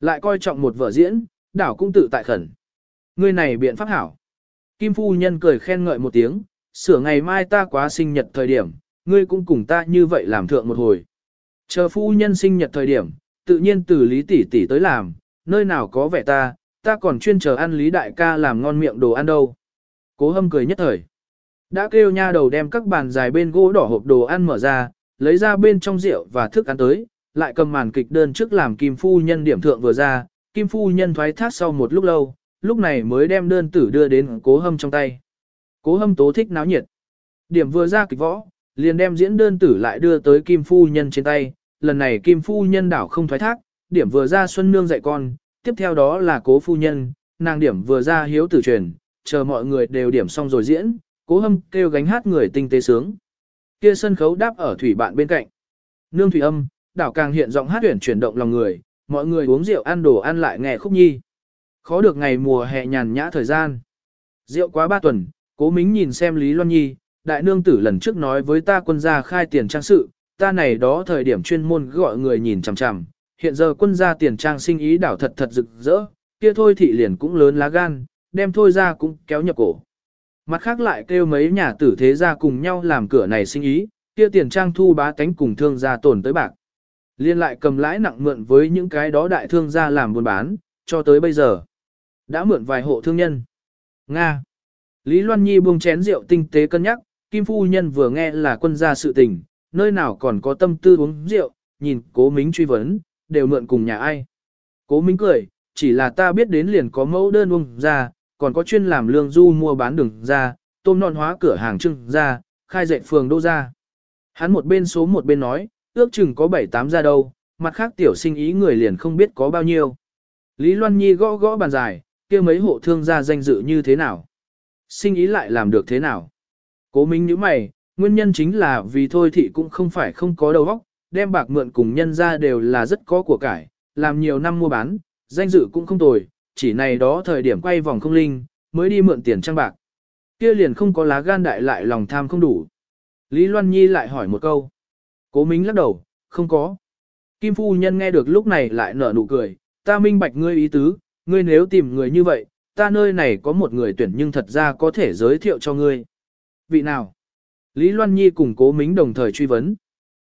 Lại coi trọng một vở diễn, đảo cũng tự tại khẩn. Người này biện pháp hảo. Kim phu nhân cười khen ngợi một tiếng, sửa ngày mai ta quá sinh nhật thời điểm, ngươi cũng cùng ta như vậy làm thượng một hồi. Chờ phu nhân sinh nhật thời điểm, tự nhiên từ lý tỷ tỷ tới làm, nơi nào có vẻ ta, ta còn chuyên chờ ăn lý đại ca làm ngon miệng đồ ăn đâu. Cố hâm cười nhất thời. Đã kêu nha đầu đem các bàn dài bên gỗ đỏ hộp đồ ăn mở ra, lấy ra bên trong rượu và thức ăn tới, lại cầm màn kịch đơn trước làm kim phu nhân điểm thượng vừa ra, kim phu nhân thoái thác sau một lúc lâu, lúc này mới đem đơn tử đưa đến cố hâm trong tay. Cố hâm tố thích náo nhiệt. Điểm vừa ra kịch võ, liền đem diễn đơn tử lại đưa tới kim phu nhân trên tay, lần này kim phu nhân đảo không thoái thác, điểm vừa ra xuân nương dạy con, tiếp theo đó là cố phu nhân, nàng điểm vừa ra hiếu tử truyền, chờ mọi người đều điểm xong rồi diễn, cố hâm kêu gánh hát người tinh tế sướng. Kia sân khấu đáp ở thủy bạn bên cạnh. Nương thủy âm, đảo càng hiện giọng hát tuyển chuyển động lòng người, mọi người uống rượu ăn đồ ăn lại nghe khúc nhi. Khó được ngày mùa hè nhàn nhã thời gian. Rượu quá ba tuần, cố mính nhìn xem Lý Loan Nhi, đại nương tử lần trước nói với ta quân gia khai tiền trang sự, ta này đó thời điểm chuyên môn gọi người nhìn chằm chằm, hiện giờ quân gia tiền trang sinh ý đảo thật thật rực rỡ, kia thôi thị liền cũng lớn lá gan, đem thôi ra cũng kéo nhập cổ. Mặt khác lại kêu mấy nhà tử thế gia cùng nhau làm cửa này sinh ý, kia tiền trang thu bá tánh cùng thương gia tổn tới bạc. Liên lại cầm lãi nặng mượn với những cái đó đại thương gia làm buôn bán, cho tới bây giờ. Đã mượn vài hộ thương nhân. Nga. Lý Loan Nhi buông chén rượu tinh tế cân nhắc, Kim Phu Nhân vừa nghe là quân gia sự tình, nơi nào còn có tâm tư uống rượu, nhìn cố mính truy vấn, đều mượn cùng nhà ai. Cố Minh cười, chỉ là ta biết đến liền có mẫu đơn ung ra, còn có chuyên làm lương du mua bán đường ra, tôm non hóa cửa hàng trưng ra, khai dạy phường đô ra. Hắn một bên số một bên nói, ước chừng có 7-8 ra đâu, mặt khác tiểu sinh ý người liền không biết có bao nhiêu. Lý Loan Nhi gõ gõ bàn dài, kia mấy hộ thương gia danh dự như thế nào? Sinh ý lại làm được thế nào? Cố Minh nhíu mày, nguyên nhân chính là vì thôi thị cũng không phải không có đầu óc, đem bạc mượn cùng nhân ra đều là rất có của cải, làm nhiều năm mua bán, danh dự cũng không tồi, chỉ này đó thời điểm quay vòng không linh, mới đi mượn tiền trang bạc. Kia liền không có lá gan đại lại lòng tham không đủ. Lý Loan Nhi lại hỏi một câu. Cố Mính lắc đầu, không có. Kim Phu Nhân nghe được lúc này lại nở nụ cười, ta minh bạch ngươi ý tứ, ngươi nếu tìm người như vậy, ta nơi này có một người tuyển nhưng thật ra có thể giới thiệu cho ngươi. Vị nào? Lý Loan Nhi cùng Cố Mính đồng thời truy vấn.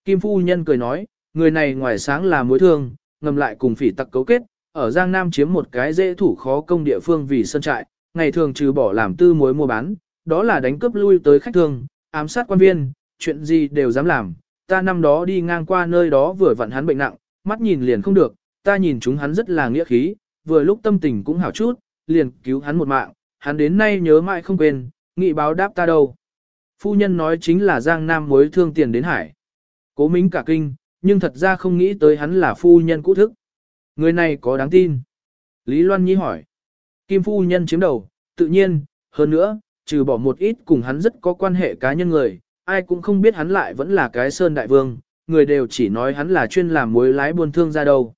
Kim Phu Nhân cười nói, người này ngoài sáng là mối thương, ngầm lại cùng phỉ tặc cấu kết, ở Giang Nam chiếm một cái dễ thủ khó công địa phương vì sân trại, ngày thường trừ bỏ làm tư mối mua bán, đó là đánh cướp lui tới khách thương, ám sát quan viên, chuyện gì đều dám làm. Ta năm đó đi ngang qua nơi đó vừa vặn hắn bệnh nặng, mắt nhìn liền không được, ta nhìn chúng hắn rất là nghĩa khí, vừa lúc tâm tình cũng hảo chút, liền cứu hắn một mạng, hắn đến nay nhớ mãi không quên, nghị báo đáp ta đâu. Phu nhân nói chính là Giang Nam mối thương tiền đến hải. Cố Mính cả kinh, nhưng thật ra không nghĩ tới hắn là phu nhân cũ thức. Người này có đáng tin. Lý Loan Nhi hỏi. Kim phu nhân chiếm đầu, tự nhiên, hơn nữa, trừ bỏ một ít cùng hắn rất có quan hệ cá nhân người, ai cũng không biết hắn lại vẫn là cái sơn đại vương, người đều chỉ nói hắn là chuyên làm mối lái buôn thương ra đâu.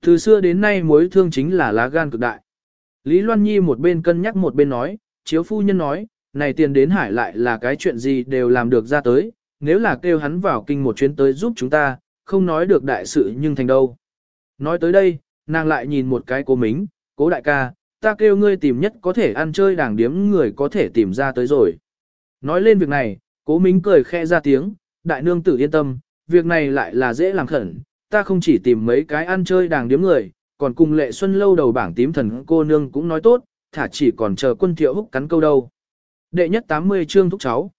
Từ xưa đến nay mối thương chính là lá gan cực đại. Lý Loan Nhi một bên cân nhắc một bên nói, chiếu phu nhân nói, này tiền đến hải lại là cái chuyện gì đều làm được ra tới, nếu là kêu hắn vào kinh một chuyến tới giúp chúng ta, không nói được đại sự nhưng thành đâu. Nói tới đây, nàng lại nhìn một cái cố mính, cố đại ca, ta kêu ngươi tìm nhất có thể ăn chơi đảng điếm người có thể tìm ra tới rồi. Nói lên việc này, cố mính cười khe ra tiếng, đại nương tử yên tâm, việc này lại là dễ làm khẩn, ta không chỉ tìm mấy cái ăn chơi đàng điếm người, còn cùng lệ xuân lâu đầu bảng tím thần cô nương cũng nói tốt, thả chỉ còn chờ quân thiệu húc cắn câu đâu. Đệ nhất 80 chương thúc cháu.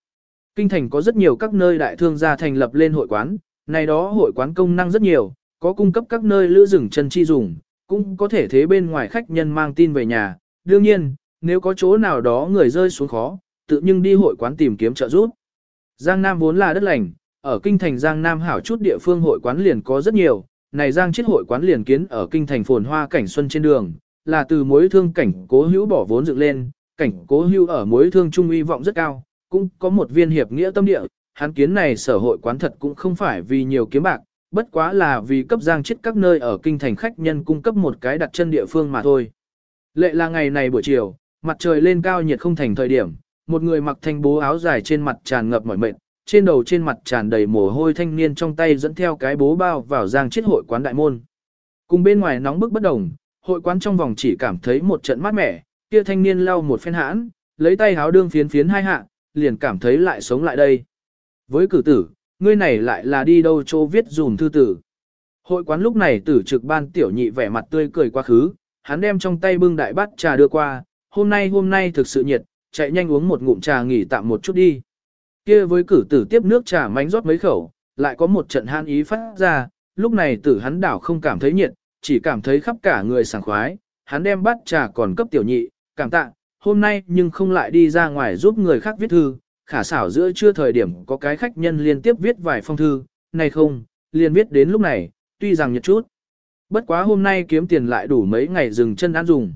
Kinh thành có rất nhiều các nơi đại thương gia thành lập lên hội quán, này đó hội quán công năng rất nhiều, có cung cấp các nơi lữ rừng chân chi dùng, cũng có thể thế bên ngoài khách nhân mang tin về nhà. Đương nhiên, nếu có chỗ nào đó người rơi xuống khó, tự nhưng đi hội quán tìm kiếm trợ giúp. Giang Nam vốn là đất lành, ở kinh thành Giang Nam hảo chút địa phương hội quán liền có rất nhiều, này Giang chết hội quán liền kiến ở kinh thành phồn hoa cảnh xuân trên đường, là từ mối thương cảnh cố hữu bỏ vốn dựng lên, cảnh cố hữu ở mối thương trung uy vọng rất cao, cũng có một viên hiệp nghĩa tâm địa, hắn kiến này sở hội quán thật cũng không phải vì nhiều kiếm bạc, bất quá là vì cấp Giang chết các nơi ở kinh thành khách nhân cung cấp một cái đặt chân địa phương mà thôi. Lệ là ngày này buổi chiều, mặt trời lên cao nhiệt không thành thời điểm, một người mặc thanh bố áo dài trên mặt tràn ngập mỏi mệt, trên đầu trên mặt tràn đầy mồ hôi thanh niên trong tay dẫn theo cái bố bao vào giang chết hội quán đại môn. Cùng bên ngoài nóng bức bất đồng, hội quán trong vòng chỉ cảm thấy một trận mát mẻ, kia thanh niên lau một phen hãn, lấy tay háo đương phiến phiến hai hạ, liền cảm thấy lại sống lại đây. Với cử tử, ngươi này lại là đi đâu chỗ viết dùm thư tử. Hội quán lúc này tử trực ban tiểu nhị vẻ mặt tươi cười quá khứ, hắn đem trong tay bưng đại bát trà đưa qua, hôm nay hôm nay thực sự nhiệt, chạy nhanh uống một ngụm trà nghỉ tạm một chút đi kia với cử tử tiếp nước trà mánh rót mấy khẩu, lại có một trận han ý phát ra, lúc này tử hắn đảo không cảm thấy nhiệt, chỉ cảm thấy khắp cả người sảng khoái, hắn đem bát trà còn cấp tiểu nhị, cảm tạ, hôm nay nhưng không lại đi ra ngoài giúp người khác viết thư, khả xảo giữa trưa thời điểm có cái khách nhân liên tiếp viết vài phong thư, này không, liền viết đến lúc này, tuy rằng nhiệt chút. Bất quá hôm nay kiếm tiền lại đủ mấy ngày dừng chân ăn dùng.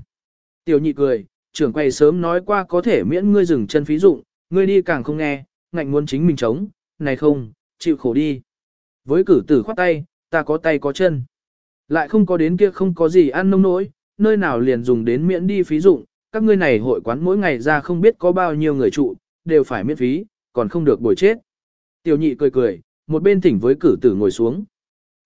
Tiểu nhị cười, trưởng quay sớm nói qua có thể miễn ngươi dừng chân phí dụng, ngươi đi càng không nghe, ngạnh muốn chính mình chống, này không, chịu khổ đi. Với cử tử khoát tay, ta có tay có chân. Lại không có đến kia không có gì ăn nông nỗi, nơi nào liền dùng đến miễn đi phí dụng, các ngươi này hội quán mỗi ngày ra không biết có bao nhiêu người trụ, đều phải miễn phí, còn không được bồi chết. Tiểu nhị cười cười, một bên thỉnh với cử tử ngồi xuống.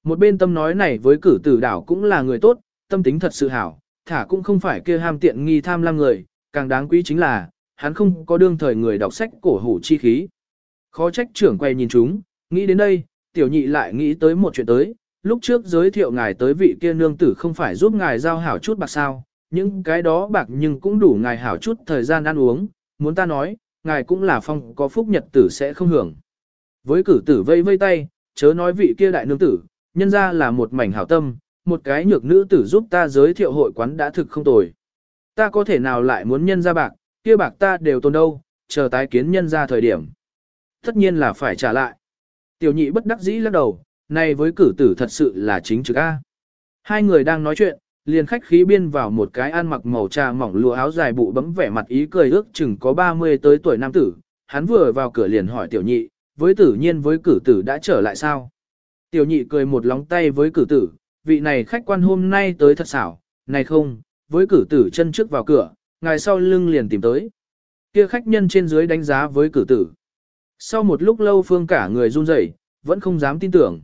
Một bên tâm nói này với cử tử đảo cũng là người tốt, tâm tính thật sự hảo, thả cũng không phải kia ham tiện nghi tham lam người, càng đáng quý chính là, hắn không có đương thời người đọc sách cổ hủ chi khí. Khó trách trưởng quay nhìn chúng, nghĩ đến đây, tiểu nhị lại nghĩ tới một chuyện tới, lúc trước giới thiệu ngài tới vị kia nương tử không phải giúp ngài giao hảo chút bạc sao, những cái đó bạc nhưng cũng đủ ngài hảo chút thời gian ăn uống, muốn ta nói, ngài cũng là phong có phúc nhật tử sẽ không hưởng. Với cử tử vây vây tay, chớ nói vị kia đại nương tử, nhân ra là một mảnh hảo tâm, một cái nhược nữ tử giúp ta giới thiệu hội quán đã thực không tồi. Ta có thể nào lại muốn nhân ra bạc, kia bạc ta đều tồn đâu, chờ tái kiến nhân ra thời điểm tất nhiên là phải trả lại. Tiểu nhị bất đắc dĩ lắc đầu, này với cử tử thật sự là chính trực A. Hai người đang nói chuyện, liền khách khí biên vào một cái ăn mặc màu trà mỏng lụa áo dài bụ bấm vẻ mặt ý cười ước chừng có 30 tới tuổi nam tử. Hắn vừa vào cửa liền hỏi tiểu nhị, với tử nhiên với cử tử đã trở lại sao? Tiểu nhị cười một lóng tay với cử tử, vị này khách quan hôm nay tới thật xảo, này không, với cử tử chân trước vào cửa, ngài sau lưng liền tìm tới. Kia khách nhân trên dưới đánh giá với cử tử. Sau một lúc lâu phương cả người run rẩy, vẫn không dám tin tưởng.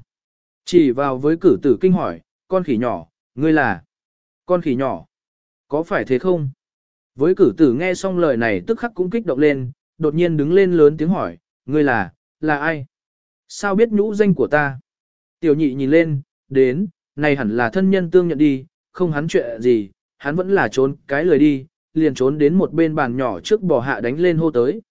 Chỉ vào với cử tử kinh hỏi, con khỉ nhỏ, ngươi là... Con khỉ nhỏ, có phải thế không? Với cử tử nghe xong lời này tức khắc cũng kích động lên, đột nhiên đứng lên lớn tiếng hỏi, ngươi là, là ai? Sao biết nhũ danh của ta? Tiểu nhị nhìn lên, đến, này hẳn là thân nhân tương nhận đi, không hắn chuyện gì, hắn vẫn là trốn cái lời đi, liền trốn đến một bên bàn nhỏ trước bò hạ đánh lên hô tới.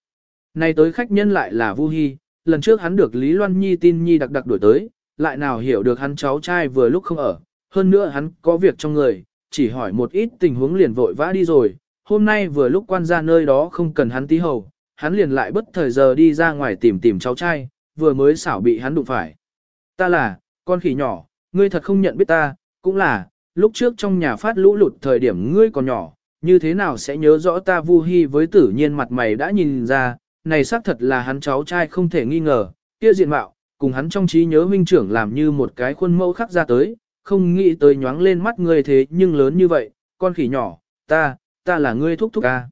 Này tới khách nhân lại là Vu Hi, lần trước hắn được Lý Loan Nhi tin Nhi đặc đặc đuổi tới, lại nào hiểu được hắn cháu trai vừa lúc không ở, hơn nữa hắn có việc trong người, chỉ hỏi một ít tình huống liền vội vã đi rồi, hôm nay vừa lúc quan ra nơi đó không cần hắn tí hầu, hắn liền lại bất thời giờ đi ra ngoài tìm tìm cháu trai, vừa mới xảo bị hắn đụng phải. Ta là, con khỉ nhỏ, ngươi thật không nhận biết ta, cũng là, lúc trước trong nhà phát lũ lụt thời điểm ngươi còn nhỏ, như thế nào sẽ nhớ rõ ta Vu Hi với tử nhiên mặt mày đã nhìn ra, này xác thật là hắn cháu trai không thể nghi ngờ, kia diện mạo, cùng hắn trong trí nhớ huynh trưởng làm như một cái khuôn mẫu khắc ra tới, không nghĩ tới nhoáng lên mắt ngươi thế nhưng lớn như vậy, con khỉ nhỏ, ta, ta là ngươi thúc thúc ca.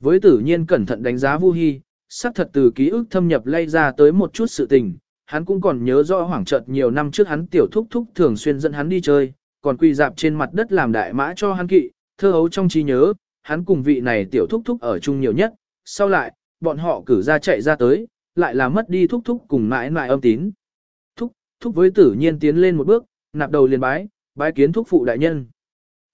Với tử nhiên cẩn thận đánh giá Vu Hi, xác thật từ ký ức thâm nhập lay ra tới một chút sự tình, hắn cũng còn nhớ rõ hoảng chợt nhiều năm trước hắn tiểu thúc thúc thường xuyên dẫn hắn đi chơi, còn quỳ dạp trên mặt đất làm đại mã cho hắn kỵ, thơ hấu trong trí nhớ, hắn cùng vị này tiểu thúc thúc ở chung nhiều nhất, sau lại, bọn họ cử ra chạy ra tới, lại là mất đi thúc thúc cùng mãi mãi âm tín. Thúc, thúc với tử nhiên tiến lên một bước, nạp đầu liền bái, bái kiến thúc phụ đại nhân.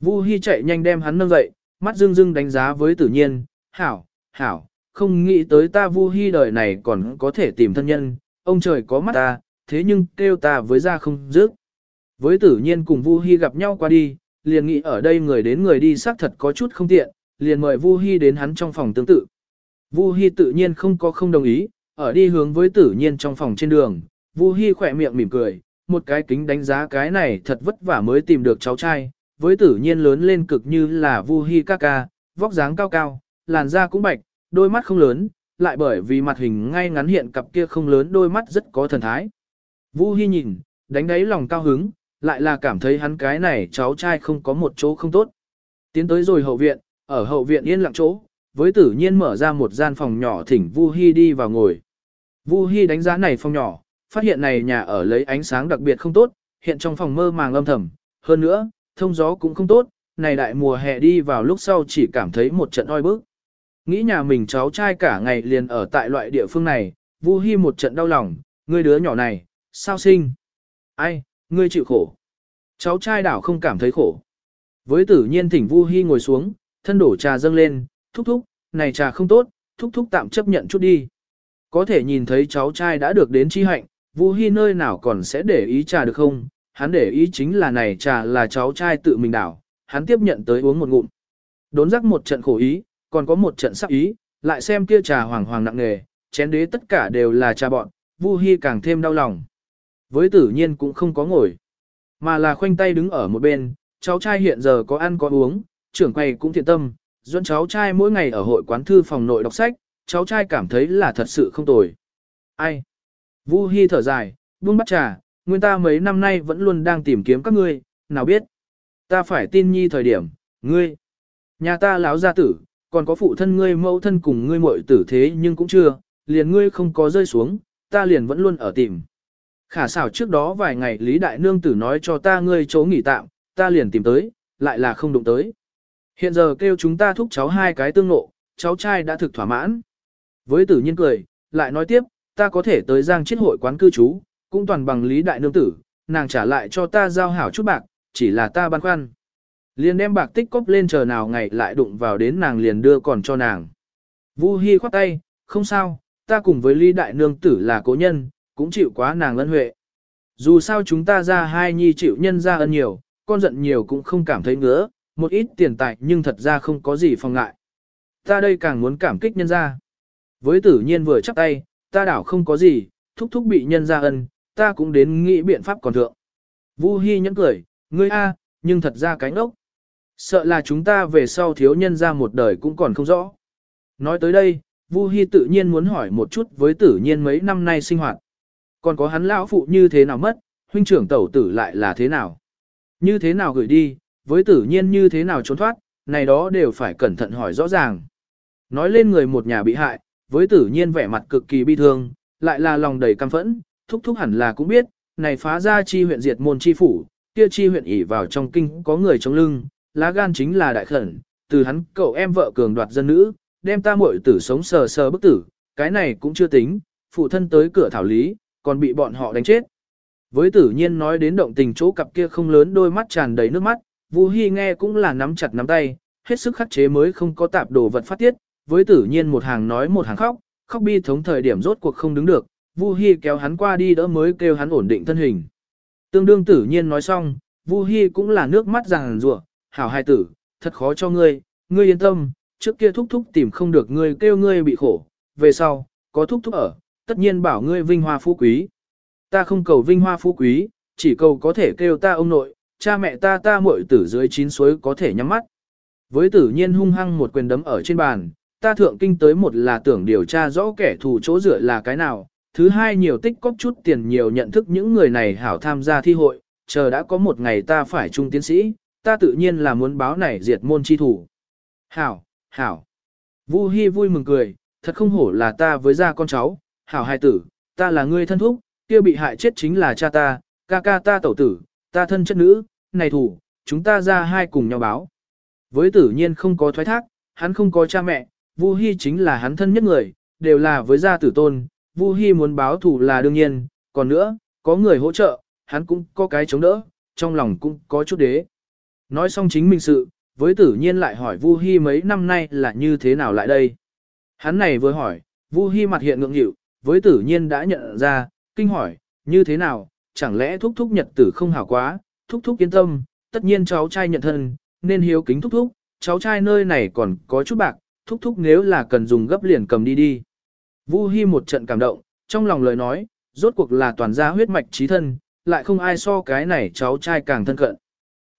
Vu Hi chạy nhanh đem hắn nâng dậy, mắt dưng dưng đánh giá với tử nhiên, hảo, hảo, không nghĩ tới ta Vu Hi đời này còn có thể tìm thân nhân, ông trời có mắt ta, thế nhưng kêu ta với ra không dứt. Với tử nhiên cùng Vu Hi gặp nhau qua đi, liền nghĩ ở đây người đến người đi xác thật có chút không tiện, liền mời Vu Hi đến hắn trong phòng tương tự. Vu Hi tự nhiên không có không đồng ý, ở đi hướng với tử nhiên trong phòng trên đường, Vu Hi khỏe miệng mỉm cười, một cái kính đánh giá cái này thật vất vả mới tìm được cháu trai, với tử nhiên lớn lên cực như là Vu Hi ca ca, vóc dáng cao cao, làn da cũng bạch, đôi mắt không lớn, lại bởi vì mặt hình ngay ngắn hiện cặp kia không lớn đôi mắt rất có thần thái. Vu Hi nhìn, đánh đáy lòng cao hứng, lại là cảm thấy hắn cái này cháu trai không có một chỗ không tốt. Tiến tới rồi hậu viện, ở hậu viện yên lặng chỗ, với tử nhiên mở ra một gian phòng nhỏ thỉnh Vu Hi đi vào ngồi. Vu Hi đánh giá này phòng nhỏ, phát hiện này nhà ở lấy ánh sáng đặc biệt không tốt, hiện trong phòng mơ màng âm thầm, hơn nữa, thông gió cũng không tốt, này đại mùa hè đi vào lúc sau chỉ cảm thấy một trận oi bức. Nghĩ nhà mình cháu trai cả ngày liền ở tại loại địa phương này, Vu Hi một trận đau lòng, ngươi đứa nhỏ này, sao sinh? Ai, ngươi chịu khổ. Cháu trai đảo không cảm thấy khổ. Với tử nhiên thỉnh Vu Hi ngồi xuống, thân đổ trà dâng lên, thúc thúc, này trà không tốt, thúc thúc tạm chấp nhận chút đi. Có thể nhìn thấy cháu trai đã được đến chi hạnh, Vu Hi nơi nào còn sẽ để ý trà được không? Hắn để ý chính là này trà là cháu trai tự mình đảo, hắn tiếp nhận tới uống một ngụm. Đốn rắc một trận khổ ý, còn có một trận sắc ý, lại xem kia trà hoàng hoàng nặng nề, chén đế tất cả đều là trà bọn, Vu Hi càng thêm đau lòng. Với tử nhiên cũng không có ngồi, mà là khoanh tay đứng ở một bên, cháu trai hiện giờ có ăn có uống, trưởng quầy cũng thiện tâm, dẫn cháu trai mỗi ngày ở hội quán thư phòng nội đọc sách, cháu trai cảm thấy là thật sự không tồi. Ai? Vu Hi thở dài, buông bắt trà, nguyên ta mấy năm nay vẫn luôn đang tìm kiếm các ngươi, nào biết. Ta phải tin nhi thời điểm, ngươi. Nhà ta láo gia tử, còn có phụ thân ngươi mẫu thân cùng ngươi muội tử thế nhưng cũng chưa, liền ngươi không có rơi xuống, ta liền vẫn luôn ở tìm. Khả xảo trước đó vài ngày Lý Đại Nương tử nói cho ta ngươi chỗ nghỉ tạm, ta liền tìm tới, lại là không đụng tới. Hiện giờ kêu chúng ta thúc cháu hai cái tương ngộ, cháu trai đã thực thỏa mãn. Với tử nhiên cười, lại nói tiếp, ta có thể tới giang chết hội quán cư trú, cũng toàn bằng Lý Đại Nương tử, nàng trả lại cho ta giao hảo chút bạc, chỉ là ta băn khoăn. Liền đem bạc tích cốc lên chờ nào ngày lại đụng vào đến nàng liền đưa còn cho nàng. Vu Hi khoát tay, không sao, ta cùng với Lý Đại Nương tử là cố nhân, cũng chịu quá nàng ân huệ. Dù sao chúng ta ra hai nhi chịu nhân ra ân nhiều, con giận nhiều cũng không cảm thấy ngứa, một ít tiền tài nhưng thật ra không có gì phòng ngại. Ta đây càng muốn cảm kích nhân ra. Với tử nhiên vừa chắp tay, ta đảo không có gì, thúc thúc bị nhân ra ân, ta cũng đến nghĩ biện pháp còn thượng. Vu Hi nhẫn cười, ngươi a, nhưng thật ra cánh ốc. Sợ là chúng ta về sau thiếu nhân ra một đời cũng còn không rõ. Nói tới đây, Vu Hi tự nhiên muốn hỏi một chút với tử nhiên mấy năm nay sinh hoạt. Còn có hắn lão phụ như thế nào mất, huynh trưởng tẩu tử lại là thế nào? Như thế nào gửi đi, với tử nhiên như thế nào trốn thoát, này đó đều phải cẩn thận hỏi rõ ràng. Nói lên người một nhà bị hại, với tử nhiên vẻ mặt cực kỳ bi thương, lại là lòng đầy căm phẫn, thúc thúc hẳn là cũng biết, này phá ra chi huyện diệt môn chi phủ, kia chi huyện ỉ vào trong kinh có người chống lưng, lá gan chính là đại khẩn, từ hắn cậu em vợ cường đoạt dân nữ, đem ta muội tử sống sờ sờ bức tử, cái này cũng chưa tính, phụ thân tới cửa thảo lý, còn bị bọn họ đánh chết. Với tử nhiên nói đến động tình chỗ cặp kia không lớn đôi mắt tràn đầy nước mắt, Vu Hi nghe cũng là nắm chặt nắm tay, hết sức khắc chế mới không có tạp đồ vật phát tiết, với tử nhiên một hàng nói một hàng khóc, khóc bi thống thời điểm rốt cuộc không đứng được, Vu Hi kéo hắn qua đi đỡ mới kêu hắn ổn định thân hình. Tương đương tử nhiên nói xong, Vu Hi cũng là nước mắt ràng rủa, hảo hai tử, thật khó cho ngươi, ngươi yên tâm, trước kia thúc thúc tìm không được ngươi kêu ngươi bị khổ, về sau, có thúc thúc ở, tất nhiên bảo ngươi vinh hoa phú quý. Ta không cầu vinh hoa phú quý, chỉ cầu có thể kêu ta ông nội, cha mẹ ta ta muội tử dưới chín suối có thể nhắm mắt. Với tử nhiên hung hăng một quyền đấm ở trên bàn, ta thượng kinh tới một là tưởng điều tra rõ kẻ thù chỗ dựa là cái nào, thứ hai nhiều tích cóp chút tiền nhiều nhận thức những người này hảo tham gia thi hội, chờ đã có một ngày ta phải trung tiến sĩ, ta tự nhiên là muốn báo này diệt môn chi thủ. Hảo, hảo. Vu Hi vui mừng cười, thật không hổ là ta với gia con cháu, hảo hai tử, ta là ngươi thân thúc, kia bị hại chết chính là cha ta, ca ca ta tẩu tử, ta thân chất nữ, này thủ, chúng ta ra hai cùng nhau báo. Với tử nhiên không có thoái thác, hắn không có cha mẹ, Vu Hi chính là hắn thân nhất người, đều là với gia tử tôn, Vu Hi muốn báo thù là đương nhiên, còn nữa, có người hỗ trợ, hắn cũng có cái chống đỡ, trong lòng cũng có chút đế. Nói xong chính mình sự, với tử nhiên lại hỏi Vu Hi mấy năm nay là như thế nào lại đây. Hắn này vừa hỏi, Vu Hi mặt hiện ngượng nghịu, với tử nhiên đã nhận ra, kinh hỏi, như thế nào, chẳng lẽ thúc thúc nhật tử không hảo quá, thúc thúc yên tâm, tất nhiên cháu trai nhận thân, nên hiếu kính thúc thúc, cháu trai nơi này còn có chút bạc, thúc thúc nếu là cần dùng gấp liền cầm đi đi. Vu Hi một trận cảm động, trong lòng lời nói, rốt cuộc là toàn gia huyết mạch trí thân, lại không ai so cái này cháu trai càng thân cận.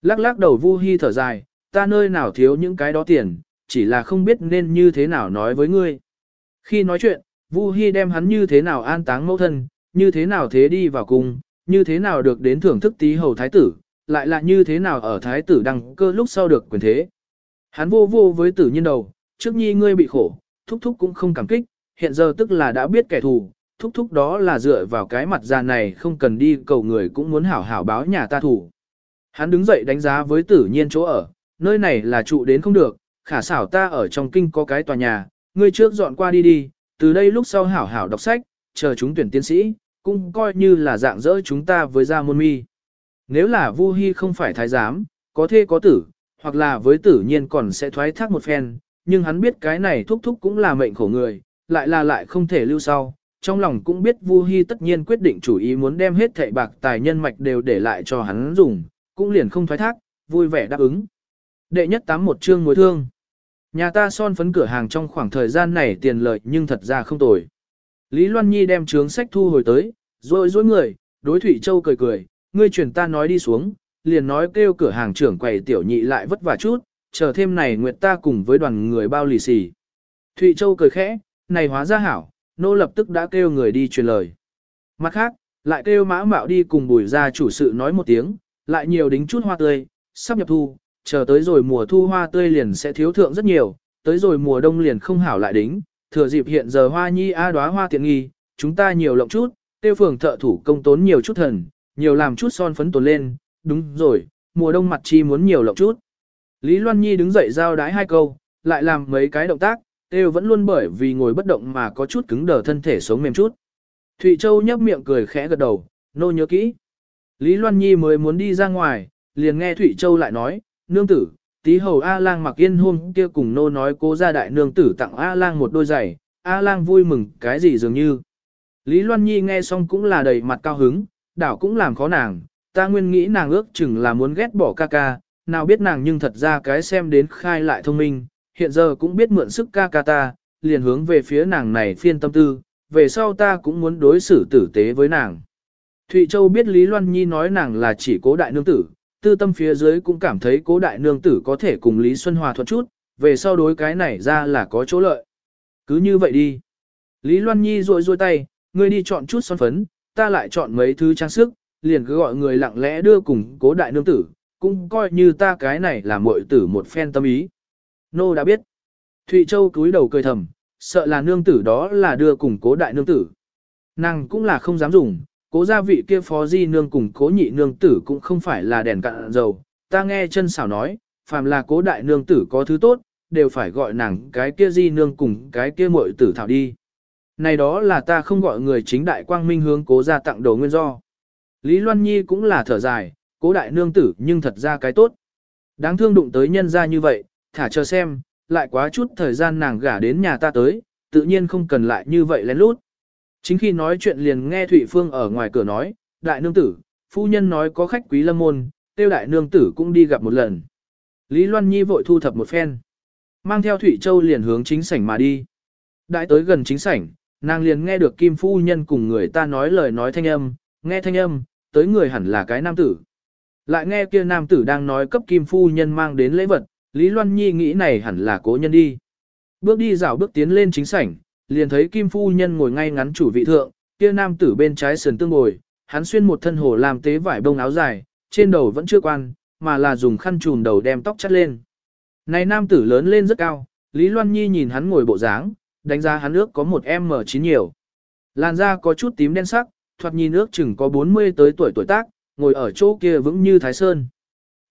Lắc lắc đầu Vu Hi thở dài, ta nơi nào thiếu những cái đó tiền, chỉ là không biết nên như thế nào nói với ngươi. Khi nói chuyện, Vu Hi đem hắn như thế nào an táng mẫu thân, như thế nào thế đi vào cung, như thế nào được đến thưởng thức tí hầu thái tử, lại là như thế nào ở thái tử đăng cơ lúc sau được quyền thế. Hắn vô vô với tử nhiên đầu, trước nhi ngươi bị khổ, thúc thúc cũng không cảm kích, hiện giờ tức là đã biết kẻ thù, thúc thúc đó là dựa vào cái mặt già này không cần đi cầu người cũng muốn hảo hảo báo nhà ta thủ. Hắn đứng dậy đánh giá với tử nhiên chỗ ở, nơi này là trụ đến không được, khả xảo ta ở trong kinh có cái tòa nhà, ngươi trước dọn qua đi đi, từ đây lúc sau hảo hảo đọc sách, chờ chúng tuyển tiến sĩ, cũng coi như là dạng dỡ chúng ta với gia môn mi. Nếu là Vu Hi không phải thái giám, có thê có tử, hoặc là với tử nhiên còn sẽ thoái thác một phen, nhưng hắn biết cái này thúc thúc cũng là mệnh khổ người, lại là lại không thể lưu sau. Trong lòng cũng biết Vu Hi tất nhiên quyết định chủ ý muốn đem hết thảy bạc tài nhân mạch đều để lại cho hắn dùng, cũng liền không thoái thác, vui vẻ đáp ứng. Đệ nhất tám một chương mối thương. Nhà ta son phấn cửa hàng trong khoảng thời gian này tiền lợi nhưng thật ra không tồi. Lý Loan Nhi đem trướng sách thu hồi tới, rồi dối người, đối Thủy Châu cười cười, ngươi chuyển ta nói đi xuống, liền nói kêu cửa hàng trưởng quầy tiểu nhị lại vất vả chút, chờ thêm này nguyệt ta cùng với đoàn người bao lì xì. Thụy Châu cười khẽ, này hóa ra hảo, nô lập tức đã kêu người đi truyền lời. Mặt khác, lại kêu mã mạo đi cùng bùi ra chủ sự nói một tiếng, lại nhiều đính chút hoa tươi, sắp nhập thu, chờ tới rồi mùa thu hoa tươi liền sẽ thiếu thượng rất nhiều, tới rồi mùa đông liền không hảo lại đính, thừa dịp hiện giờ hoa nhi a đóa hoa tiện nghi, chúng ta nhiều lộng chút, tiêu phường thợ thủ công tốn nhiều chút thần, nhiều làm chút son phấn tồn lên, đúng rồi, mùa đông mặt chi muốn nhiều lộng chút. Lý Loan Nhi đứng dậy giao đái hai câu, lại làm mấy cái động tác, đều vẫn luôn bởi vì ngồi bất động mà có chút cứng đờ thân thể sống mềm chút. Thụy Châu nhấp miệng cười khẽ gật đầu, nô nhớ kỹ. Lý Loan Nhi mới muốn đi ra ngoài, liền nghe Thụy Châu lại nói, nương tử, tí hầu A-lang mặc yên hôm kia cùng nô nói cố gia đại nương tử tặng A-lang một đôi giày, A-lang vui mừng cái gì dường như. Lý Loan Nhi nghe xong cũng là đầy mặt cao hứng, đảo cũng làm khó nàng, ta nguyên nghĩ nàng ước chừng là muốn ghét bỏ ca ca, nào biết nàng nhưng thật ra cái xem đến khai lại thông minh, hiện giờ cũng biết mượn sức ca ca ta, liền hướng về phía nàng này phiên tâm tư, về sau ta cũng muốn đối xử tử tế với nàng. Thụy Châu biết Lý Loan Nhi nói nàng là chỉ cố đại nương tử, tư tâm phía dưới cũng cảm thấy cố đại nương tử có thể cùng Lý Xuân Hòa thuận chút, về sau đối cái này ra là có chỗ lợi. Cứ như vậy đi. Lý Loan Nhi rội rôi tay, ngươi đi chọn chút son phấn, ta lại chọn mấy thứ trang sức, liền cứ gọi người lặng lẽ đưa cùng cố đại nương tử, cũng coi như ta cái này là muội tử một phen tâm ý. Nô đã biết. Thụy Châu cúi đầu cười thầm, sợ là nương tử đó là đưa cùng cố đại nương tử. Nàng cũng là không dám dùng, cố gia vị kia phó di nương cùng cố nhị nương tử cũng không phải là đèn cạn dầu. Ta nghe chân xảo nói, phàm là cố đại nương tử có thứ tốt, đều phải gọi nàng cái kia di nương cùng cái kia muội tử thảo đi. Này đó là ta không gọi người chính đại quang minh hướng cố gia tặng đồ nguyên do. Lý Loan Nhi cũng là thở dài, cố đại nương tử nhưng thật ra cái tốt. Đáng thương đụng tới nhân ra như vậy, thả chờ xem, lại quá chút thời gian nàng gả đến nhà ta tới, tự nhiên không cần lại như vậy lén lút. Chính khi nói chuyện liền nghe Thụy Phương ở ngoài cửa nói, đại nương tử, phu nhân nói có khách quý lâm môn, tiêu đại nương tử cũng đi gặp một lần. Lý Loan Nhi vội thu thập một phen. Mang theo Thụy Châu liền hướng chính sảnh mà đi. Đại tới gần chính sảnh, nàng liền nghe được Kim Phu Nhân cùng người ta nói lời nói thanh âm, nghe thanh âm, tới người hẳn là cái nam tử. Lại nghe kia nam tử đang nói cấp kim phu nhân mang đến lễ vật, Lý Loan Nhi nghĩ này hẳn là cố nhân đi. Bước đi dạo bước tiến lên chính sảnh, liền thấy kim phu nhân ngồi ngay ngắn chủ vị thượng, kia nam tử bên trái sườn tương ngồi, hắn xuyên một thân hồ làm tế vải bông áo dài, trên đầu vẫn chưa quan, mà là dùng khăn trùm đầu đem tóc chắt lên. Này nam tử lớn lên rất cao, Lý Loan Nhi nhìn hắn ngồi bộ dáng, đánh giá hắn ước có một M9 nhiều. Làn da có chút tím đen sắc, thoạt nhìn ước chừng có 40 tới tuổi tuổi tác, ngồi ở chỗ kia vững như Thái Sơn.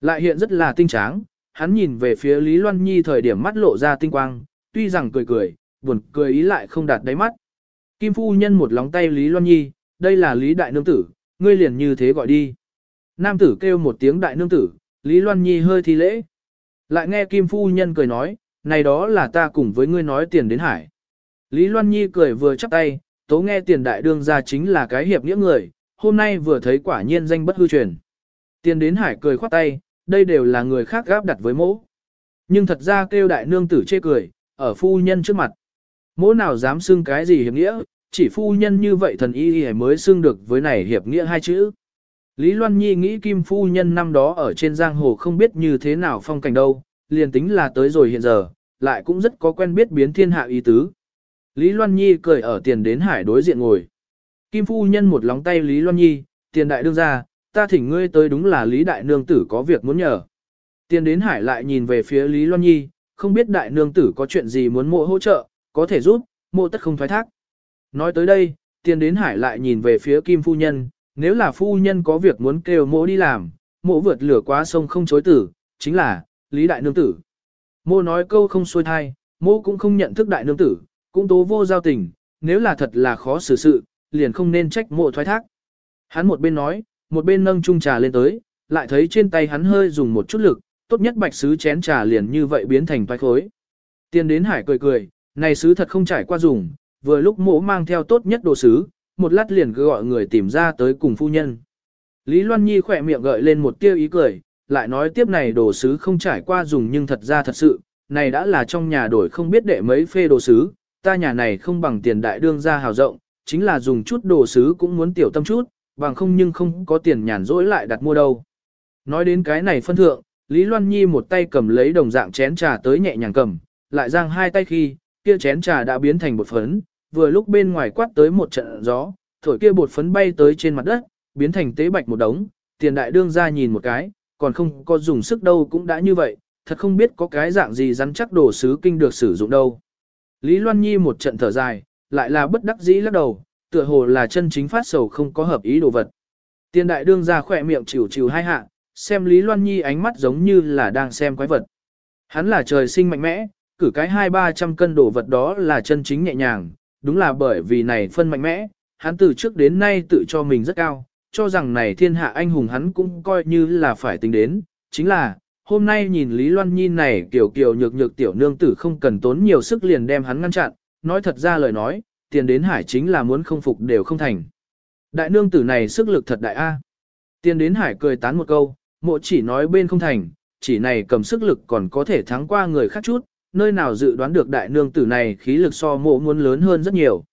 Lại hiện rất là tinh tráng, hắn nhìn về phía Lý Loan Nhi thời điểm mắt lộ ra tinh quang, tuy rằng cười cười, buồn cười ý lại không đạt đáy mắt. Kim phu nhân một lóng tay Lý Loan Nhi, đây là Lý Đại Nương Tử, ngươi liền như thế gọi đi. Nam tử kêu một tiếng Đại Nương Tử, Lý Loan Nhi hơi thi lễ. Lại nghe Kim phu nhân cười nói, này đó là ta cùng với ngươi nói tiền đến hải. Lý Loan Nhi cười vừa chắp tay, tố nghe tiền đại đương ra chính là cái hiệp nghĩa người, hôm nay vừa thấy quả nhiên danh bất hư truyền. Tiền đến hải cười khoát tay, đây đều là người khác gáp đặt với mỗ. Nhưng thật ra kêu đại nương tử chê cười, ở phu nhân trước mặt. Mỗ nào dám xưng cái gì hiệp nghĩa, chỉ phu nhân như vậy thần y y mới xưng được với này hiệp nghĩa hai chữ. Lý Loan Nhi nghĩ kim phu nhân năm đó ở trên giang hồ không biết như thế nào phong cảnh đâu, liền tính là tới rồi hiện giờ, lại cũng rất có quen biết biến thiên hạ ý tứ. Lý Loan Nhi cười ở tiền đến hải đối diện ngồi. Kim phu nhân một lóng tay Lý Loan Nhi, tiền đại đương ra, ta thỉnh ngươi tới đúng là Lý đại nương tử có việc muốn nhờ. Tiền đến hải lại nhìn về phía Lý Loan Nhi, không biết đại nương tử có chuyện gì muốn mộ hỗ trợ, có thể giúp, mộ tất không thoái thác. Nói tới đây, tiền đến hải lại nhìn về phía Kim phu nhân, nếu là phu nhân có việc muốn kêu mộ đi làm, mộ vượt lửa quá sông không chối tử, chính là, Lý đại nương tử. Mộ nói câu không xuôi thai, mộ cũng không nhận thức đại nương tử, cũng tố vô giao tình, nếu là thật là khó xử sự, liền không nên trách mộ thoái thác. Hắn một bên nói, một bên nâng chung trà lên tới, lại thấy trên tay hắn hơi dùng một chút lực, tốt nhất bạch sứ chén trà liền như vậy biến thành toái khối. Tiên đến hải cười cười, này sứ thật không trải qua dùng, vừa lúc mộ mang theo tốt nhất đồ sứ, một lát liền gọi người tìm ra tới cùng phu nhân. Lý Loan Nhi khỏe miệng gợi lên một tia ý cười, lại nói tiếp này đồ sứ không trải qua dùng nhưng thật ra thật sự, này đã là trong nhà đổi không biết đệ mấy phê đồ sứ, ta nhà này không bằng tiền đại đương ra hào rộng, chính là dùng chút đồ sứ cũng muốn tiểu tâm chút, bằng không nhưng không có tiền nhàn rỗi lại đặt mua đâu. Nói đến cái này phân thượng, Lý Loan Nhi một tay cầm lấy đồng dạng chén trà tới nhẹ nhàng cầm, lại giang hai tay khi, kia chén trà đã biến thành bột phấn, vừa lúc bên ngoài quát tới một trận gió, thổi kia bột phấn bay tới trên mặt đất, biến thành tế bạch một đống, tiền đại đương ra nhìn một cái, còn không có dùng sức đâu cũng đã như vậy, thật không biết có cái dạng gì rắn chắc đồ sứ kinh được sử dụng đâu. Lý Loan Nhi một trận thở dài, lại là bất đắc dĩ lắc đầu, tựa hồ là chân chính phát sầu không có hợp ý đồ vật. Tiền đại đương ra khỏe miệng chịu chịu hai hạ, xem Lý Loan Nhi ánh mắt giống như là đang xem quái vật. Hắn là trời sinh mạnh mẽ, cử cái hai ba trăm cân đồ vật đó là chân chính nhẹ nhàng, đúng là bởi vì này phân mạnh mẽ, hắn từ trước đến nay tự cho mình rất cao, cho rằng này thiên hạ anh hùng hắn cũng coi như là phải tính đến, chính là, hôm nay nhìn Lý Loan Nhi này kiểu kiểu nhược nhược tiểu nương tử không cần tốn nhiều sức liền đem hắn ngăn chặn, nói thật ra lời nói, tiền đến hải chính là muốn không phục đều không thành. Đại nương tử này sức lực thật đại A. Tiền đến hải cười tán một câu, mộ chỉ nói bên không thành, chỉ này cầm sức lực còn có thể thắng qua người khác chút, nơi nào dự đoán được đại nương tử này khí lực so mộ muốn lớn hơn rất nhiều.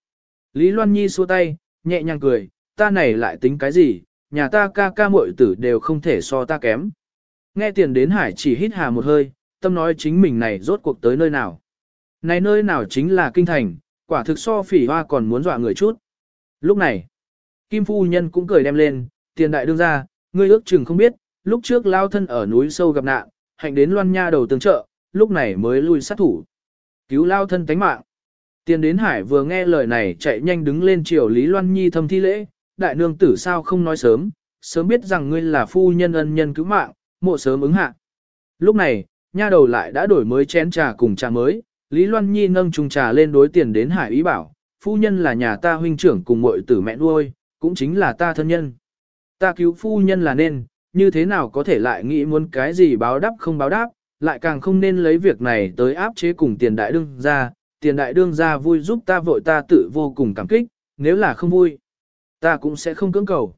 Lý Loan Nhi xua tay, nhẹ nhàng cười, ta này lại tính cái gì, nhà ta ca ca muội tử đều không thể so ta kém. Nghe tiền đến hải chỉ hít hà một hơi, tâm nói chính mình này rốt cuộc tới nơi nào. Này nơi nào chính là kinh thành, quả thực so phỉ hoa còn muốn dọa người chút. Lúc này, Kim Phu Nhân cũng cười đem lên, tiền đại đương ra, ngươi ước chừng không biết, lúc trước lao thân ở núi sâu gặp nạn, hạnh đến loan nha đầu tương trợ, lúc này mới lui sát thủ. Cứu lao thân tánh mạng. Tiền đến hải vừa nghe lời này chạy nhanh đứng lên triều Lý Loan Nhi thâm thi lễ, đại nương tử sao không nói sớm, sớm biết rằng ngươi là phu nhân ân nhân cứu mạng, mộ sớm ứng hạ. Lúc này, nha đầu lại đã đổi mới chén trà cùng trà mới, Lý Loan Nhi nâng chung trà lên đối tiền đến hải ý bảo, phu nhân là nhà ta huynh trưởng cùng muội tử mẹ nuôi, cũng chính là ta thân nhân. Ta cứu phu nhân là nên, như thế nào có thể lại nghĩ muốn cái gì báo đáp không báo đáp, lại càng không nên lấy việc này tới áp chế cùng tiền đại đương ra, tiền đại đương ra vui giúp ta vội ta tự vô cùng cảm kích, nếu là không vui, ta cũng sẽ không cưỡng cầu.